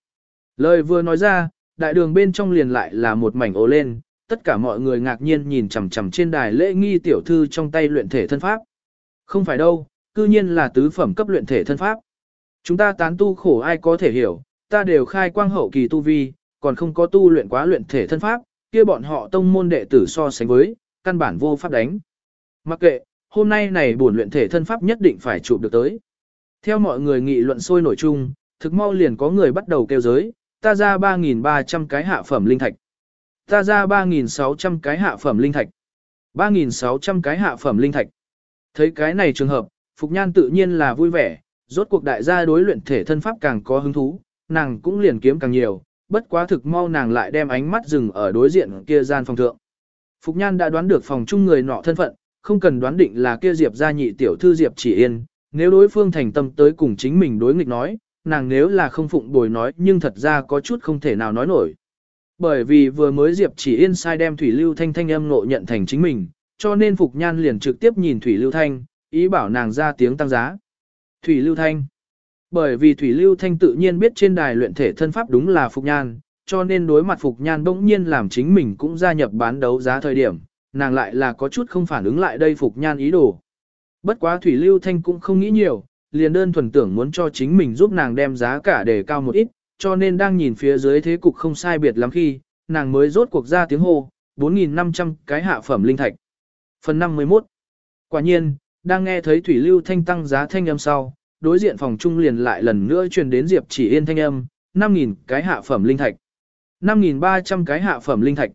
Lời vừa nói ra, đại đường bên trong liền lại là một mảnh ồ lên, tất cả mọi người ngạc nhiên nhìn chằm chằm trên đài lễ nghi tiểu thư trong tay luyện thể thân pháp. Không phải đâu, cư nhiên là tứ phẩm cấp luyện thể thân pháp. Chúng ta tán tu khổ ai có thể hiểu, ta đều khai quang hậu kỳ tu vi, còn không có tu luyện quá luyện thể thân pháp, kia bọn họ tông môn đệ tử so sánh với, căn bản vô pháp đánh. Mặc kệ, hôm nay này buồn luyện thể thân pháp nhất định phải chụp được tới. Theo mọi người nghị luận sôi nổi chung, thực mau liền có người bắt đầu kêu giới, ta ra 3.300 cái hạ phẩm linh thạch. Ta ra 3.600 cái hạ phẩm linh thạch. 3.600 cái hạ phẩm linh thạch. Thấy cái này trường hợp, Phục Nhan tự nhiên là vui vẻ, rốt cuộc đại gia đối luyện thể thân pháp càng có hứng thú, nàng cũng liền kiếm càng nhiều, bất quá thực mau nàng lại đem ánh mắt dừng ở đối diện kia gian phòng thượng. Phục Nhan đã đoán được phòng chung người nọ thân phận, không cần đoán định là kia Diệp gia nhị tiểu thư Diệp chỉ yên, nếu đối phương thành tâm tới cùng chính mình đối nghịch nói, nàng nếu là không phụng bồi nói nhưng thật ra có chút không thể nào nói nổi. Bởi vì vừa mới Diệp chỉ yên sai đem Thủy Lưu Thanh thanh âm ngộ nhận thành chính mình, cho nên Phục Nhan liền trực tiếp nhìn Thủy Lưu Thanh, ý bảo nàng ra tiếng tăng giá. Thủy Lưu Thanh Bởi vì Thủy Lưu Thanh tự nhiên biết trên đài luyện thể thân pháp đúng là Phục Nhan, cho nên đối mặt Phục Nhan bỗng nhiên làm chính mình cũng gia nhập bán đấu giá thời điểm, nàng lại là có chút không phản ứng lại đây Phục Nhan ý đồ. Bất quá Thủy Lưu Thanh cũng không nghĩ nhiều, liền đơn thuần tưởng muốn cho chính mình giúp nàng đem giá cả để cao một ít, cho nên đang nhìn phía dưới thế cục không sai biệt lắm khi, nàng mới rốt cuộc ra tiếng hô, 4.500 cái hạ phẩm linh thạch. Phần 51 Quả nhiên, đang nghe thấy Thủy Lưu Thanh tăng giá thanh âm sau, đối diện phòng trung liền lại lần nữa truyền đến Diệp Chỉ Yên thanh âm, 5.000 cái hạ phẩm linh thạch. 5.300 cái hạ phẩm linh thạch.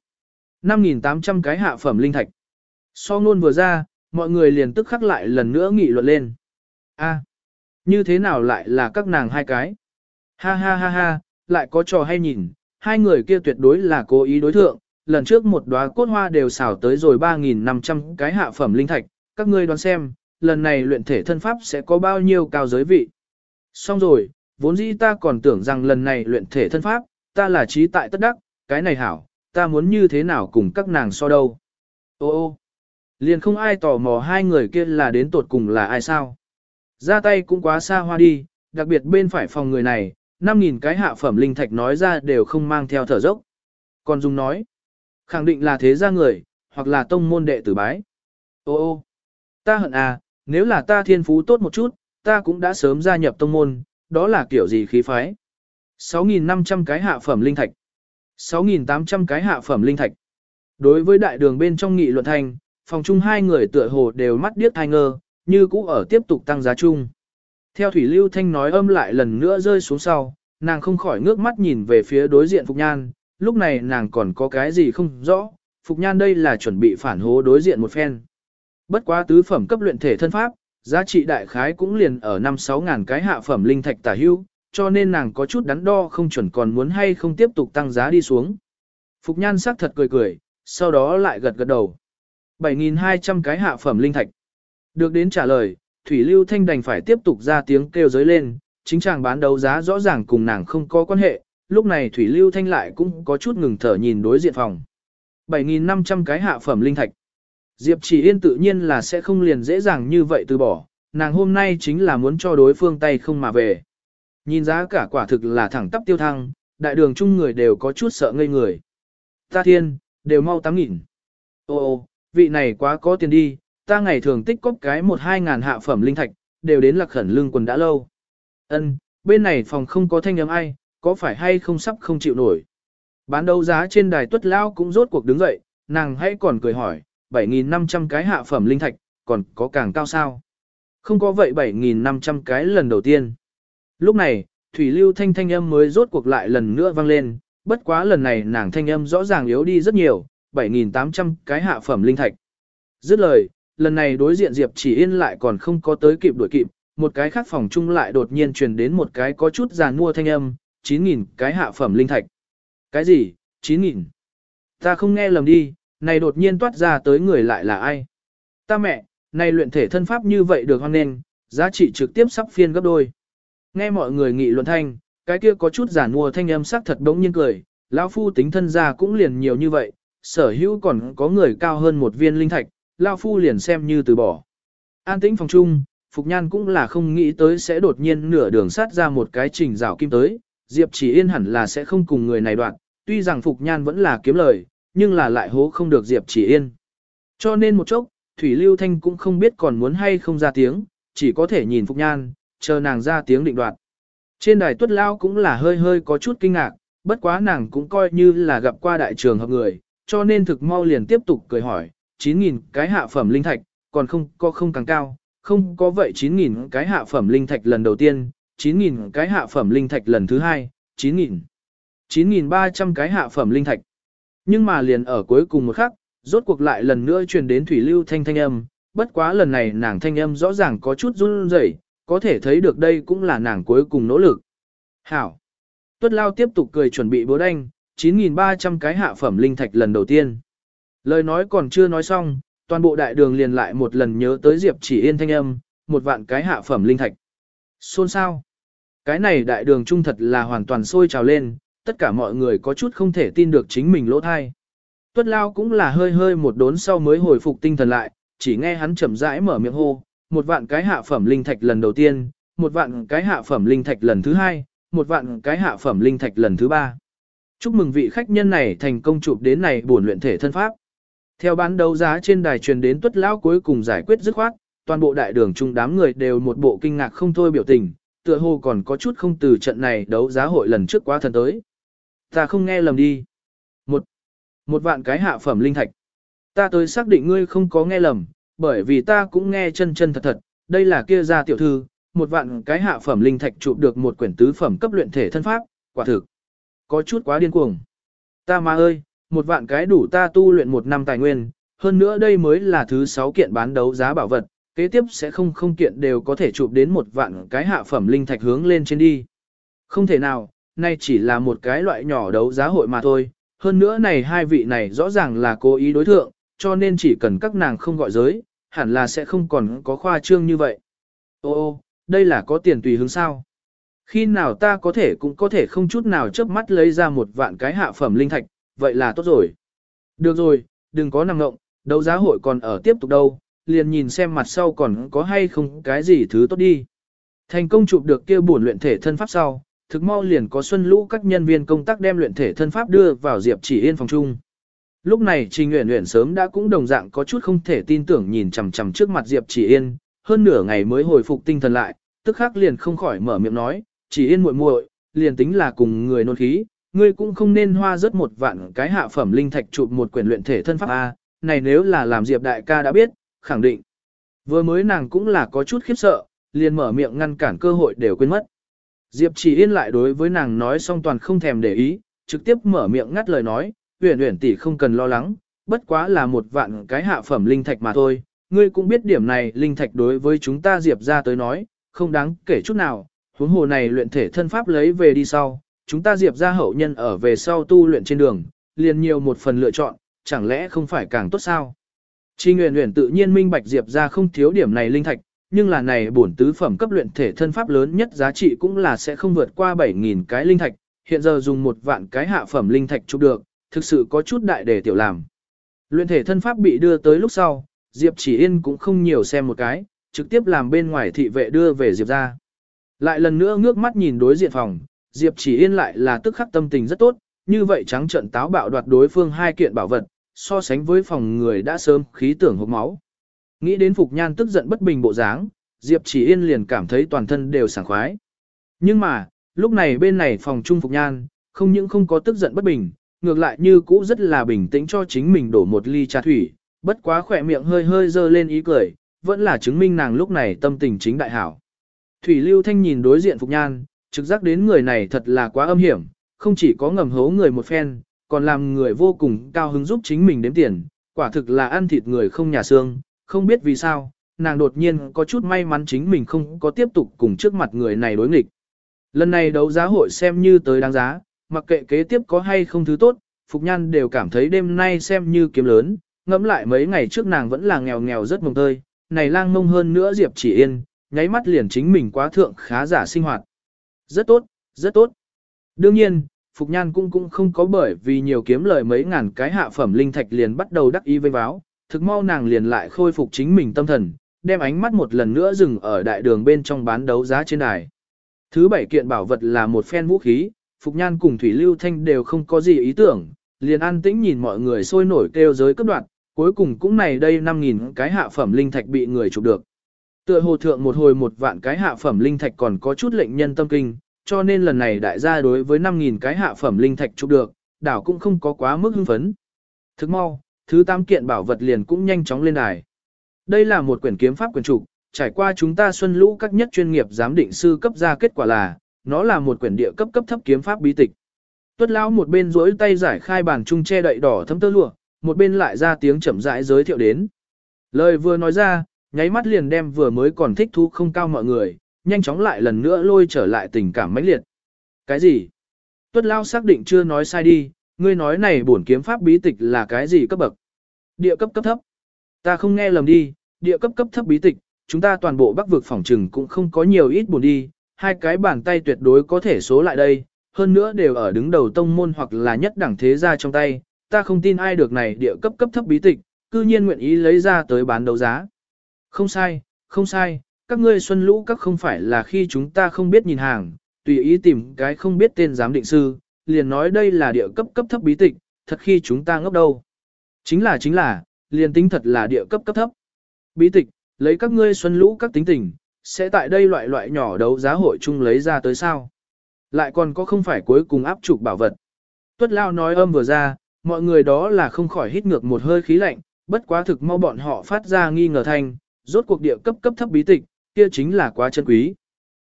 5.800 cái hạ phẩm linh thạch. So ngôn vừa ra, mọi người liền tức khắc lại lần nữa nghị luận lên. A, như thế nào lại là các nàng hai cái? Ha ha ha ha, lại có trò hay nhìn, hai người kia tuyệt đối là cố ý đối thượng, lần trước một đóa cốt hoa đều xảo tới rồi 3.500 cái hạ phẩm linh thạch, các ngươi đoán xem, lần này luyện thể thân pháp sẽ có bao nhiêu cao giới vị. Xong rồi, vốn dĩ ta còn tưởng rằng lần này luyện thể thân pháp, ta là trí tại tất đắc, cái này hảo, ta muốn như thế nào cùng các nàng so đâu. Ô ô, liền không ai tò mò hai người kia là đến tột cùng là ai sao. Ra tay cũng quá xa hoa đi, đặc biệt bên phải phòng người này, 5.000 cái hạ phẩm linh thạch nói ra đều không mang theo thở dốc. Còn Dung nói, khẳng định là thế gia người, hoặc là tông môn đệ tử bái. Ô ô, ta hận à, nếu là ta thiên phú tốt một chút, ta cũng đã sớm gia nhập tông môn, đó là kiểu gì khí phái. 6.500 cái hạ phẩm linh thạch. 6.800 cái hạ phẩm linh thạch. Đối với đại đường bên trong nghị luận thành, phòng chung hai người tựa hồ đều mắt điếc thai ngơ, như cũ ở tiếp tục tăng giá chung. Theo Thủy Lưu Thanh nói âm lại lần nữa rơi xuống sau, nàng không khỏi ngước mắt nhìn về phía đối diện Phục Nhan, lúc này nàng còn có cái gì không rõ, Phục Nhan đây là chuẩn bị phản hố đối diện một phen. Bất quá tứ phẩm cấp luyện thể thân pháp, giá trị đại khái cũng liền ở 5-6 ngàn cái hạ phẩm linh thạch tả hưu, cho nên nàng có chút đắn đo không chuẩn còn muốn hay không tiếp tục tăng giá đi xuống. Phục Nhan sắc thật cười cười, sau đó lại gật gật đầu. 7.200 cái hạ phẩm linh thạch. Được đến trả lời, Thủy Lưu Thanh đành phải tiếp tục ra tiếng kêu giới lên, chính chàng bán đấu giá rõ ràng cùng nàng không có quan hệ, lúc này Thủy Lưu Thanh lại cũng có chút ngừng thở nhìn đối diện phòng. 7.500 cái hạ phẩm linh thạch. Diệp chỉ yên tự nhiên là sẽ không liền dễ dàng như vậy từ bỏ, nàng hôm nay chính là muốn cho đối phương tay không mà về. Nhìn giá cả quả thực là thẳng tắp tiêu thăng, đại đường chung người đều có chút sợ ngây người. Ta thiên, đều mau tám nghìn. Ô ô, vị này quá có tiền đi, ta ngày thường tích cóp cái một hai ngàn hạ phẩm linh thạch, đều đến lạc khẩn lương quần đã lâu. Ân, bên này phòng không có thanh âm ai, có phải hay không sắp không chịu nổi. Bán đấu giá trên đài tuất lao cũng rốt cuộc đứng dậy, nàng hãy còn cười hỏi, 7.500 cái hạ phẩm linh thạch, còn có càng cao sao? Không có vậy 7.500 cái lần đầu tiên. Lúc này, Thủy Lưu Thanh thanh âm mới rốt cuộc lại lần nữa vang lên, bất quá lần này nàng thanh âm rõ ràng yếu đi rất nhiều, 7.800 cái hạ phẩm linh thạch. Dứt lời, lần này đối diện Diệp chỉ yên lại còn không có tới kịp đuổi kịp, một cái khác phòng chung lại đột nhiên truyền đến một cái có chút giàn mua thanh âm, 9.000 cái hạ phẩm linh thạch. Cái gì, 9.000? Ta không nghe lầm đi, này đột nhiên toát ra tới người lại là ai? Ta mẹ, này luyện thể thân pháp như vậy được hoan nên, giá trị trực tiếp sắp phiên gấp đôi. Nghe mọi người nghị luận thanh, cái kia có chút giàn mua thanh âm sắc thật đống nhiên cười, lão phu tính thân ra cũng liền nhiều như vậy, sở hữu còn có người cao hơn một viên linh thạch, lão phu liền xem như từ bỏ. An tĩnh phòng chung, Phục Nhan cũng là không nghĩ tới sẽ đột nhiên nửa đường sát ra một cái trình rào kim tới, Diệp chỉ yên hẳn là sẽ không cùng người này đoạn, tuy rằng Phục Nhan vẫn là kiếm lời, nhưng là lại hố không được Diệp chỉ yên. Cho nên một chốc, Thủy Lưu Thanh cũng không biết còn muốn hay không ra tiếng, chỉ có thể nhìn Phục Nhan, chờ nàng ra tiếng định đoạt. Trên đài tuất lao cũng là hơi hơi có chút kinh ngạc, bất quá nàng cũng coi như là gặp qua đại trường hợp người, cho nên thực mau liền tiếp tục cười hỏi, 9.000 cái hạ phẩm linh thạch, còn không có không càng cao, không có vậy 9.000 cái hạ phẩm linh thạch lần đầu tiên, 9.000 cái hạ phẩm linh thạch lần thứ hai, 9.000, 9.300 cái hạ phẩm linh thạch. Nhưng mà liền ở cuối cùng một khắc, rốt cuộc lại lần nữa truyền đến thủy lưu thanh thanh âm, bất quá lần này nàng thanh âm rõ ràng có chút run rẩy, có thể thấy được đây cũng là nàng cuối cùng nỗ lực. Hảo. Tuất Lao tiếp tục cười chuẩn bị bố đanh, 9.300 cái hạ phẩm linh thạch lần đầu tiên. Lời nói còn chưa nói xong, toàn bộ đại đường liền lại một lần nhớ tới Diệp chỉ yên thanh âm, một vạn cái hạ phẩm linh thạch. Xôn sao? Cái này đại đường trung thật là hoàn toàn sôi trào lên, tất cả mọi người có chút không thể tin được chính mình lỗ thai. Tuất Lao cũng là hơi hơi một đốn sau mới hồi phục tinh thần lại, chỉ nghe hắn chậm rãi mở miệng hô, một vạn cái hạ phẩm linh thạch lần đầu tiên, một vạn cái hạ phẩm linh thạch lần thứ hai, một vạn cái hạ phẩm linh thạch lần thứ ba. Chúc mừng vị khách nhân này thành công chụp đến này buồn luyện thể thân pháp. Theo bán đấu giá trên đài truyền đến tuất lão cuối cùng giải quyết dứt khoát, toàn bộ đại đường chung đám người đều một bộ kinh ngạc không thôi biểu tình, tựa hồ còn có chút không từ trận này đấu giá hội lần trước quá thần tới. Ta không nghe lầm đi. Một, một vạn cái hạ phẩm linh thạch. Ta tới xác định ngươi không có nghe lầm, bởi vì ta cũng nghe chân chân thật thật, đây là kia ra tiểu thư, một vạn cái hạ phẩm linh thạch chụp được một quyển tứ phẩm cấp luyện thể thân pháp, quả thực. Có chút quá điên cuồng. Ta ma ơi, một vạn cái đủ ta tu luyện một năm tài nguyên, hơn nữa đây mới là thứ sáu kiện bán đấu giá bảo vật, kế tiếp sẽ không không kiện đều có thể chụp đến một vạn cái hạ phẩm linh thạch hướng lên trên đi. Không thể nào, nay chỉ là một cái loại nhỏ đấu giá hội mà thôi, hơn nữa này hai vị này rõ ràng là cố ý đối thượng, cho nên chỉ cần các nàng không gọi giới, hẳn là sẽ không còn có khoa trương như vậy. Ô ô, đây là có tiền tùy hướng sao. Khi nào ta có thể cũng có thể không chút nào chớp mắt lấy ra một vạn cái hạ phẩm linh thạch, vậy là tốt rồi. Được rồi, đừng có nằm ngộng, đấu giá hội còn ở tiếp tục đâu, liền nhìn xem mặt sau còn có hay không cái gì thứ tốt đi. Thành công chụp được kia buồn luyện thể thân pháp sau, thực mau liền có xuân lũ các nhân viên công tác đem luyện thể thân pháp đưa vào Diệp Chỉ Yên phòng chung. Lúc này Trình Uyển Uyển sớm đã cũng đồng dạng có chút không thể tin tưởng nhìn chằm chằm trước mặt Diệp Chỉ Yên, hơn nửa ngày mới hồi phục tinh thần lại, tức khắc liền không khỏi mở miệng nói, "Chỉ Yên muội muội, liền tính là cùng người nôn khí, ngươi cũng không nên hoa rất một vạn cái hạ phẩm linh thạch chụp một quyển luyện thể thân pháp a, này nếu là làm Diệp đại ca đã biết, khẳng định." Vừa mới nàng cũng là có chút khiếp sợ, liền mở miệng ngăn cản cơ hội đều quên mất. Diệp Chỉ Yên lại đối với nàng nói xong toàn không thèm để ý, trực tiếp mở miệng ngắt lời nói, Uyển Uyển tỷ không cần lo lắng, bất quá là một vạn cái hạ phẩm linh thạch mà thôi, ngươi cũng biết điểm này, linh thạch đối với chúng ta Diệp ra tới nói, không đáng kể chút nào, huống hồ này luyện thể thân pháp lấy về đi sau, chúng ta Diệp ra hậu nhân ở về sau tu luyện trên đường, liền nhiều một phần lựa chọn, chẳng lẽ không phải càng tốt sao? Chi Nguyên Uyển tự nhiên minh bạch Diệp ra không thiếu điểm này linh thạch, nhưng là này bổn tứ phẩm cấp luyện thể thân pháp lớn nhất giá trị cũng là sẽ không vượt qua 7000 cái linh thạch, hiện giờ dùng một vạn cái hạ phẩm linh thạch chụp được, thực sự có chút đại để tiểu làm. Luyện thể thân pháp bị đưa tới lúc sau, Diệp chỉ yên cũng không nhiều xem một cái, trực tiếp làm bên ngoài thị vệ đưa về Diệp ra. Lại lần nữa ngước mắt nhìn đối diện phòng, Diệp chỉ yên lại là tức khắc tâm tình rất tốt, như vậy trắng trận táo bạo đoạt đối phương hai kiện bảo vật, so sánh với phòng người đã sớm khí tưởng hộp máu. Nghĩ đến Phục Nhan tức giận bất bình bộ dáng, Diệp chỉ yên liền cảm thấy toàn thân đều sảng khoái. Nhưng mà, lúc này bên này phòng trung Phục Nhan, không những không có tức giận bất bình, ngược lại như cũ rất là bình tĩnh cho chính mình đổ một ly trà thủy, bất quá khỏe miệng hơi hơi dơ lên ý cười, vẫn là chứng minh nàng lúc này tâm tình chính đại hảo. Thủy Lưu Thanh nhìn đối diện Phục Nhan, trực giác đến người này thật là quá âm hiểm, không chỉ có ngầm hố người một phen, còn làm người vô cùng cao hứng giúp chính mình đếm tiền, quả thực là ăn thịt người không nhà xương, không biết vì sao, nàng đột nhiên có chút may mắn chính mình không có tiếp tục cùng trước mặt người này đối nghịch. Lần này đấu giá hội xem như tới đáng giá, mặc kệ kế tiếp có hay không thứ tốt, Phục Nhan đều cảm thấy đêm nay xem như kiếm lớn, ngẫm lại mấy ngày trước nàng vẫn là nghèo nghèo rất mồng tơi, này lang mông hơn nữa Diệp chỉ yên, nháy mắt liền chính mình quá thượng khá giả sinh hoạt. Rất tốt, rất tốt. Đương nhiên, Phục Nhan cũng cũng không có bởi vì nhiều kiếm lời mấy ngàn cái hạ phẩm linh thạch liền bắt đầu đắc ý vây váo, thực mau nàng liền lại khôi phục chính mình tâm thần, đem ánh mắt một lần nữa dừng ở đại đường bên trong bán đấu giá trên đài. Thứ bảy kiện bảo vật là một phen vũ khí, Phục Nhan cùng Thủy Lưu Thanh đều không có gì ý tưởng, liền an tĩnh nhìn mọi người sôi nổi kêu giới cấp đoạn, cuối cùng cũng này đây 5.000 cái hạ phẩm linh thạch bị người chụp được. Tựa hồ thượng một hồi một vạn cái hạ phẩm linh thạch còn có chút lệnh nhân tâm kinh, cho nên lần này đại gia đối với 5.000 cái hạ phẩm linh thạch chụp được, đảo cũng không có quá mức hưng phấn. Thức mau, thứ tam kiện bảo vật liền cũng nhanh chóng lên đài. Đây là một quyển kiếm pháp quyển trục, trải qua chúng ta xuân lũ các nhất chuyên nghiệp giám định sư cấp ra kết quả là, nó là một quyển địa cấp cấp thấp kiếm pháp bí tịch. Tuất lão một bên duỗi tay giải khai bàn trung che đậy đỏ thấm tơ lụa, một bên lại ra tiếng chậm rãi giới thiệu đến. Lời vừa nói ra, nháy mắt liền đem vừa mới còn thích thú không cao mọi người, nhanh chóng lại lần nữa lôi trở lại tình cảm mãnh liệt. Cái gì? Tuất lão xác định chưa nói sai đi, ngươi nói này bổn kiếm pháp bí tịch là cái gì cấp bậc? Địa cấp cấp thấp. Ta không nghe lầm đi, địa cấp cấp thấp bí tịch, chúng ta toàn bộ bắc vực phòng trừng cũng không có nhiều ít buồn đi, hai cái bàn tay tuyệt đối có thể số lại đây, hơn nữa đều ở đứng đầu tông môn hoặc là nhất đẳng thế gia trong tay, ta không tin ai được này địa cấp cấp thấp bí tịch, cư nhiên nguyện ý lấy ra tới bán đấu giá. Không sai, không sai, các ngươi xuân lũ các không phải là khi chúng ta không biết nhìn hàng, tùy ý tìm cái không biết tên giám định sư, liền nói đây là địa cấp cấp thấp bí tịch, thật khi chúng ta ngốc đâu. Chính là chính là, liền tính thật là địa cấp cấp thấp. Bí tịch, lấy các ngươi xuân lũ các tính tình, sẽ tại đây loại loại nhỏ đấu giá hội chung lấy ra tới sao. Lại còn có không phải cuối cùng áp trục bảo vật. Tuất Lao nói âm vừa ra, mọi người đó là không khỏi hít ngược một hơi khí lạnh, bất quá thực mau bọn họ phát ra nghi ngờ thanh, rốt cuộc địa cấp cấp thấp bí tịch, kia chính là quá chân quý.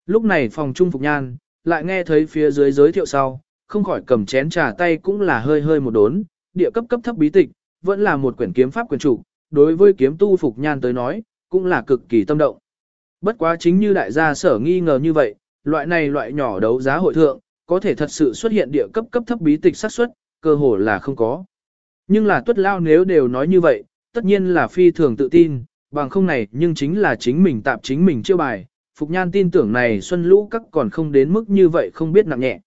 Lúc này phòng trung phục nhan, lại nghe thấy phía dưới giới thiệu sau, không khỏi cầm chén trà tay cũng là hơi hơi một đốn, địa cấp cấp thấp bí tịch, vẫn là một quyển kiếm pháp quyền chủ, đối với kiếm tu phục nhan tới nói, cũng là cực kỳ tâm động. Bất quá chính như đại gia sở nghi ngờ như vậy, loại này loại nhỏ đấu giá hội thượng, có thể thật sự xuất hiện địa cấp cấp thấp bí tịch xác suất, cơ hồ là không có. Nhưng là tuất lao nếu đều nói như vậy, tất nhiên là phi thường tự tin, bằng không này nhưng chính là chính mình tạp chính mình chiêu bài. Phục Nhan tin tưởng này Xuân Lũ các còn không đến mức như vậy không biết nặng nhẹ.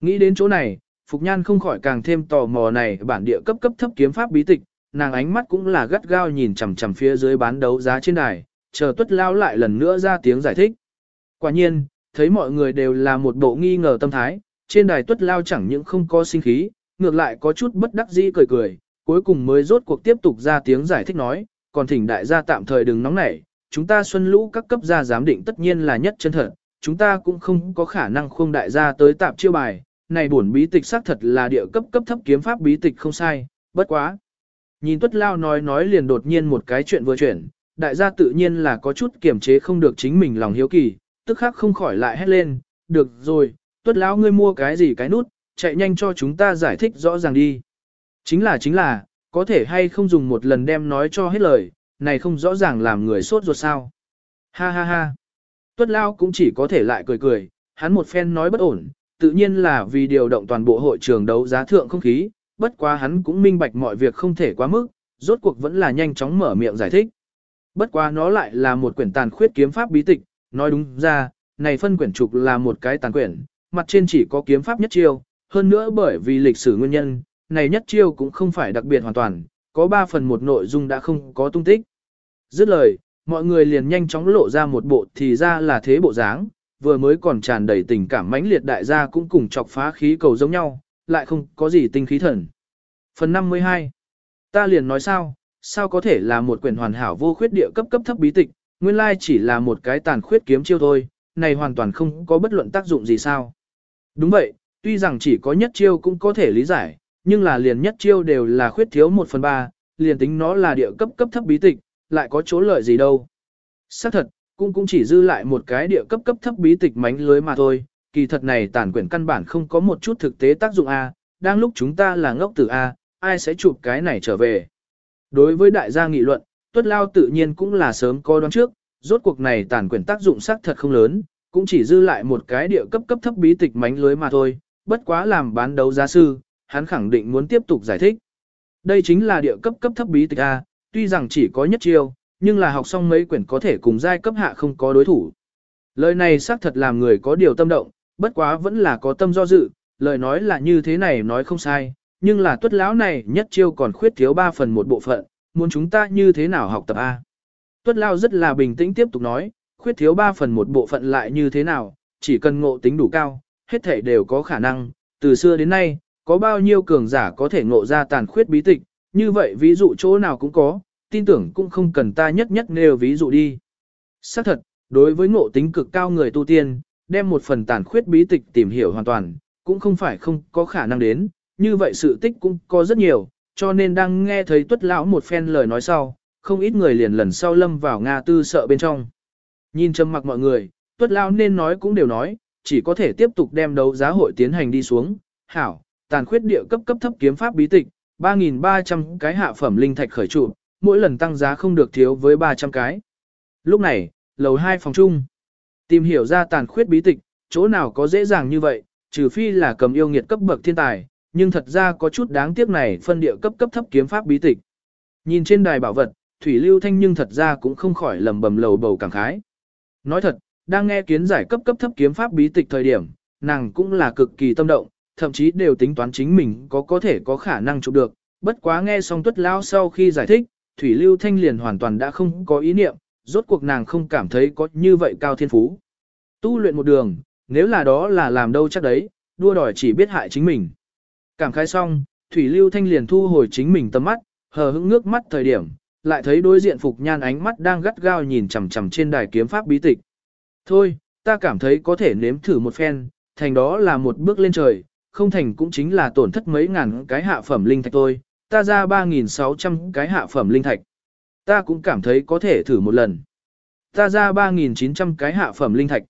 Nghĩ đến chỗ này, Phục Nhan không khỏi càng thêm tò mò này bản địa cấp cấp thấp kiếm pháp bí tịch, nàng ánh mắt cũng là gắt gao nhìn chằm chằm phía dưới bán đấu giá trên đài, chờ tuất lao lại lần nữa ra tiếng giải thích. Quả nhiên, thấy mọi người đều là một bộ nghi ngờ tâm thái, trên đài tuất lao chẳng những không có sinh khí, ngược lại có chút bất đắc dĩ cười cười, cuối cùng mới rốt cuộc tiếp tục ra tiếng giải thích nói, còn thỉnh đại gia tạm thời đừng nóng nảy, chúng ta xuân lũ các cấp gia giám định tất nhiên là nhất chân thật, chúng ta cũng không có khả năng khung đại gia tới tạm chiêu bài, này buồn bí tịch xác thật là địa cấp cấp thấp kiếm pháp bí tịch không sai, bất quá. Nhìn tuất lao nói nói liền đột nhiên một cái chuyện vừa chuyển, đại gia tự nhiên là có chút kiềm chế không được chính mình lòng hiếu kỳ, tức khắc không khỏi lại hét lên, được rồi, tuất lão ngươi mua cái gì cái nút, chạy nhanh cho chúng ta giải thích rõ ràng đi. Chính là chính là, có thể hay không dùng một lần đem nói cho hết lời, này không rõ ràng làm người sốt ruột sao. Ha ha ha. Tuất Lao cũng chỉ có thể lại cười cười, hắn một phen nói bất ổn, tự nhiên là vì điều động toàn bộ hội trường đấu giá thượng không khí, bất quá hắn cũng minh bạch mọi việc không thể quá mức, rốt cuộc vẫn là nhanh chóng mở miệng giải thích. Bất quá nó lại là một quyển tàn khuyết kiếm pháp bí tịch, nói đúng ra, này phân quyển trục là một cái tàn quyển, mặt trên chỉ có kiếm pháp nhất chiêu, hơn nữa bởi vì lịch sử nguyên nhân, này nhất chiêu cũng không phải đặc biệt hoàn toàn, có 3 phần một nội dung đã không có tung tích. Dứt lời, mọi người liền nhanh chóng lộ ra một bộ thì ra là thế bộ dáng, vừa mới còn tràn đầy tình cảm mãnh liệt đại gia cũng cùng chọc phá khí cầu giống nhau, lại không có gì tinh khí thần. Phần 52 Ta liền nói sao, sao có thể là một quyển hoàn hảo vô khuyết địa cấp cấp thấp bí tịch, nguyên lai chỉ là một cái tàn khuyết kiếm chiêu thôi, này hoàn toàn không có bất luận tác dụng gì sao. Đúng vậy, tuy rằng chỉ có nhất chiêu cũng có thể lý giải, nhưng là liền nhất chiêu đều là khuyết thiếu một phần ba, liền tính nó là địa cấp cấp thấp bí tịch, lại có chỗ lợi gì đâu. Xác thật, cũng cũng chỉ dư lại một cái địa cấp cấp thấp bí tịch mánh lưới mà thôi, kỳ thật này tản quyển căn bản không có một chút thực tế tác dụng A, đang lúc chúng ta là ngốc tử A, ai sẽ chụp cái này trở về. Đối với đại gia nghị luận, tuất lao tự nhiên cũng là sớm có đoán trước, rốt cuộc này tản quyển tác dụng xác thật không lớn, cũng chỉ dư lại một cái địa cấp cấp thấp bí tịch mánh lưới mà thôi, bất quá làm bán đấu giá sư, hắn khẳng định muốn tiếp tục giải thích. Đây chính là địa cấp cấp thấp bí tịch A, tuy rằng chỉ có nhất chiêu, nhưng là học xong mấy quyển có thể cùng giai cấp hạ không có đối thủ. Lời này xác thật làm người có điều tâm động, bất quá vẫn là có tâm do dự, lời nói là như thế này nói không sai, nhưng là tuất lão này nhất chiêu còn khuyết thiếu 3 phần một bộ phận, muốn chúng ta như thế nào học tập A. Tuất lão rất là bình tĩnh tiếp tục nói, khuyết thiếu 3 phần một bộ phận lại như thế nào, chỉ cần ngộ tính đủ cao, hết thể đều có khả năng, từ xưa đến nay, có bao nhiêu cường giả có thể ngộ ra tàn khuyết bí tịch, như vậy ví dụ chỗ nào cũng có, tin tưởng cũng không cần ta nhất nhất nêu ví dụ đi. Xác thật, đối với ngộ tính cực cao người tu tiên, đem một phần tàn khuyết bí tịch tìm hiểu hoàn toàn, cũng không phải không có khả năng đến, như vậy sự tích cũng có rất nhiều, cho nên đang nghe thấy tuất lão một phen lời nói sau, không ít người liền lần sau lâm vào Nga tư sợ bên trong. Nhìn châm mặc mọi người, tuất lão nên nói cũng đều nói, chỉ có thể tiếp tục đem đấu giá hội tiến hành đi xuống. Hảo, tàn khuyết địa cấp cấp thấp kiếm pháp bí tịch, 3.300 cái hạ phẩm linh thạch khởi trụ, mỗi lần tăng giá không được thiếu với 300 cái. Lúc này, lầu 2 phòng chung. Tìm hiểu ra tàn khuyết bí tịch, chỗ nào có dễ dàng như vậy, trừ phi là cầm yêu nghiệt cấp bậc thiên tài, nhưng thật ra có chút đáng tiếc này phân địa cấp cấp thấp kiếm pháp bí tịch. Nhìn trên đài bảo vật, Thủy Lưu Thanh nhưng thật ra cũng không khỏi lầm bầm lầu bầu cảm khái. Nói thật, đang nghe kiến giải cấp cấp thấp kiếm pháp bí tịch thời điểm, nàng cũng là cực kỳ tâm động, thậm chí đều tính toán chính mình có có thể có khả năng chụp được, bất quá nghe xong tuất lao sau khi giải thích, Thủy Lưu Thanh liền hoàn toàn đã không có ý niệm, rốt cuộc nàng không cảm thấy có như vậy cao thiên phú. Tu luyện một đường, nếu là đó là làm đâu chắc đấy, đua đòi chỉ biết hại chính mình. Cảm khái xong, Thủy Lưu Thanh liền thu hồi chính mình tầm mắt, hờ hững nước mắt thời điểm, lại thấy đối diện Phục Nhan ánh mắt đang gắt gao nhìn chằm chằm trên đài kiếm pháp bí tịch. Thôi, ta cảm thấy có thể nếm thử một phen, thành đó là một bước lên trời, không thành cũng chính là tổn thất mấy ngàn cái hạ phẩm linh thạch thôi, ta ra 3.600 cái hạ phẩm linh thạch. Ta cũng cảm thấy có thể thử một lần. Ta ra 3.900 cái hạ phẩm linh thạch.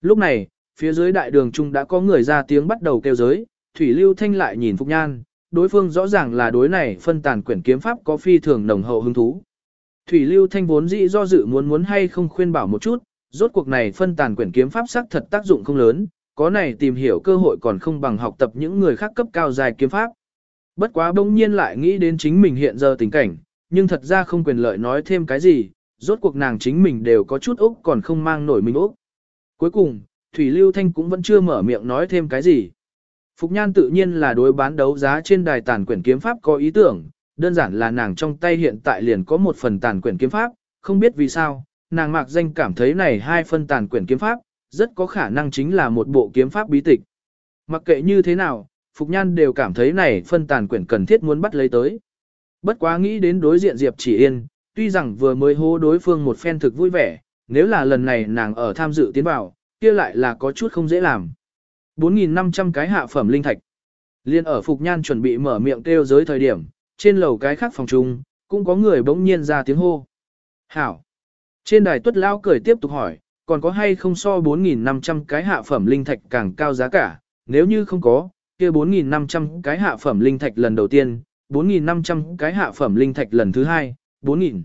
Lúc này, phía dưới đại đường trung đã có người ra tiếng bắt đầu kêu giới, Thủy Lưu Thanh lại nhìn Phục Nhan, đối phương rõ ràng là đối này phân tàn quyển kiếm pháp có phi thường nồng hậu hứng thú. Thủy Lưu Thanh vốn dĩ do dự muốn muốn hay không khuyên bảo một chút, rốt cuộc này phân tàn quyển kiếm pháp sắc thật tác dụng không lớn, có này tìm hiểu cơ hội còn không bằng học tập những người khác cấp cao dài kiếm pháp. Bất quá bỗng nhiên lại nghĩ đến chính mình hiện giờ tình cảnh, nhưng thật ra không quyền lợi nói thêm cái gì, rốt cuộc nàng chính mình đều có chút ốc còn không mang nổi mình ốc. Cuối cùng, Thủy Lưu Thanh cũng vẫn chưa mở miệng nói thêm cái gì. Phục Nhan tự nhiên là đối bán đấu giá trên đài tàn quyển kiếm pháp có ý tưởng, đơn giản là nàng trong tay hiện tại liền có một phần tàn quyển kiếm pháp, không biết vì sao, nàng mạc danh cảm thấy này hai phân tàn quyển kiếm pháp, rất có khả năng chính là một bộ kiếm pháp bí tịch. Mặc kệ như thế nào, Phục Nhan đều cảm thấy này phân tàn quyển cần thiết muốn bắt lấy tới. Bất quá nghĩ đến đối diện Diệp Chỉ Yên, tuy rằng vừa mới hô đối phương một phen thực vui vẻ, nếu là lần này nàng ở tham dự tiến vào, kia lại là có chút không dễ làm. 4.500 cái hạ phẩm linh thạch. Liên ở Phục Nhan chuẩn bị mở miệng kêu giới thời điểm, trên lầu cái khác phòng trung, cũng có người bỗng nhiên ra tiếng hô. Hảo! Trên đài tuất lao cười tiếp tục hỏi, còn có hay không so 4.500 cái hạ phẩm linh thạch càng cao giá cả, nếu như không có, kia 4.500 cái hạ phẩm linh thạch lần đầu tiên, 4.500 cái hạ phẩm linh thạch lần thứ hai, 4.000.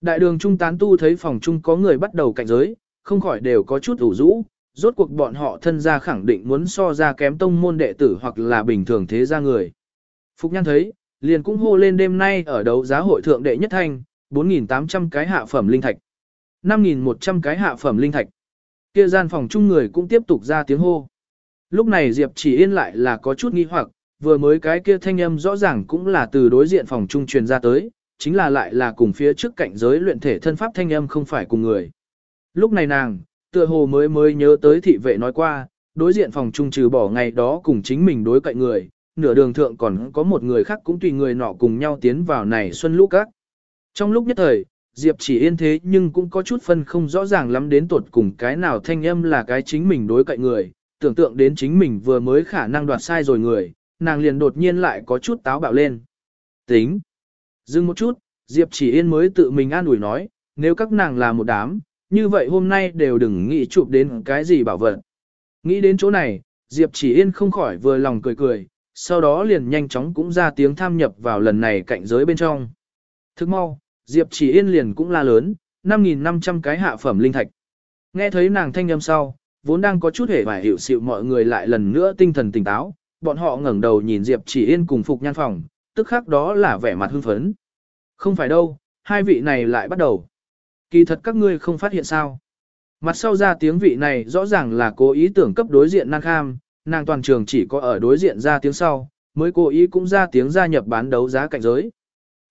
Đại đường trung tán tu thấy phòng trung có người bắt đầu cạnh giới, không khỏi đều có chút ủ rũ, rốt cuộc bọn họ thân gia khẳng định muốn so ra kém tông môn đệ tử hoặc là bình thường thế gia người. Phục Nhan thấy, liền cũng hô lên đêm nay ở đấu giá hội thượng đệ nhất thanh, 4.800 cái hạ phẩm linh thạch. 5.100 cái hạ phẩm linh thạch. Kia gian phòng chung người cũng tiếp tục ra tiếng hô. Lúc này Diệp chỉ yên lại là có chút nghi hoặc, vừa mới cái kia thanh âm rõ ràng cũng là từ đối diện phòng trung truyền ra tới, chính là lại là cùng phía trước cạnh giới luyện thể thân pháp thanh âm không phải cùng người. Lúc này nàng, tựa hồ mới mới nhớ tới thị vệ nói qua, đối diện phòng trung trừ bỏ ngày đó cùng chính mình đối cạnh người, nửa đường thượng còn có một người khác cũng tùy người nọ cùng nhau tiến vào này xuân lúc các. Trong lúc nhất thời, Diệp chỉ yên thế nhưng cũng có chút phân không rõ ràng lắm đến tột cùng cái nào thanh âm là cái chính mình đối cạnh người, tưởng tượng đến chính mình vừa mới khả năng đoạt sai rồi người, nàng liền đột nhiên lại có chút táo bạo lên. Tính. Dừng một chút, Diệp chỉ yên mới tự mình an ủi nói, nếu các nàng là một đám, như vậy hôm nay đều đừng nghĩ chụp đến cái gì bảo vật. Nghĩ đến chỗ này, Diệp chỉ yên không khỏi vừa lòng cười cười, sau đó liền nhanh chóng cũng ra tiếng tham nhập vào lần này cạnh giới bên trong. Thức mau, Diệp chỉ yên liền cũng la lớn, 5.500 cái hạ phẩm linh thạch. Nghe thấy nàng thanh âm sau, vốn đang có chút hề vài hiểu sự mọi người lại lần nữa tinh thần tỉnh táo, bọn họ ngẩng đầu nhìn Diệp chỉ yên cùng phục nhan phòng, tức khắc đó là vẻ mặt hưng phấn. Không phải đâu, hai vị này lại bắt đầu. Kỳ thật các ngươi không phát hiện sao. Mặt sau ra tiếng vị này rõ ràng là cố ý tưởng cấp đối diện năng kham, nàng toàn trường chỉ có ở đối diện ra tiếng sau, mới cố ý cũng ra tiếng gia nhập bán đấu giá cạnh giới.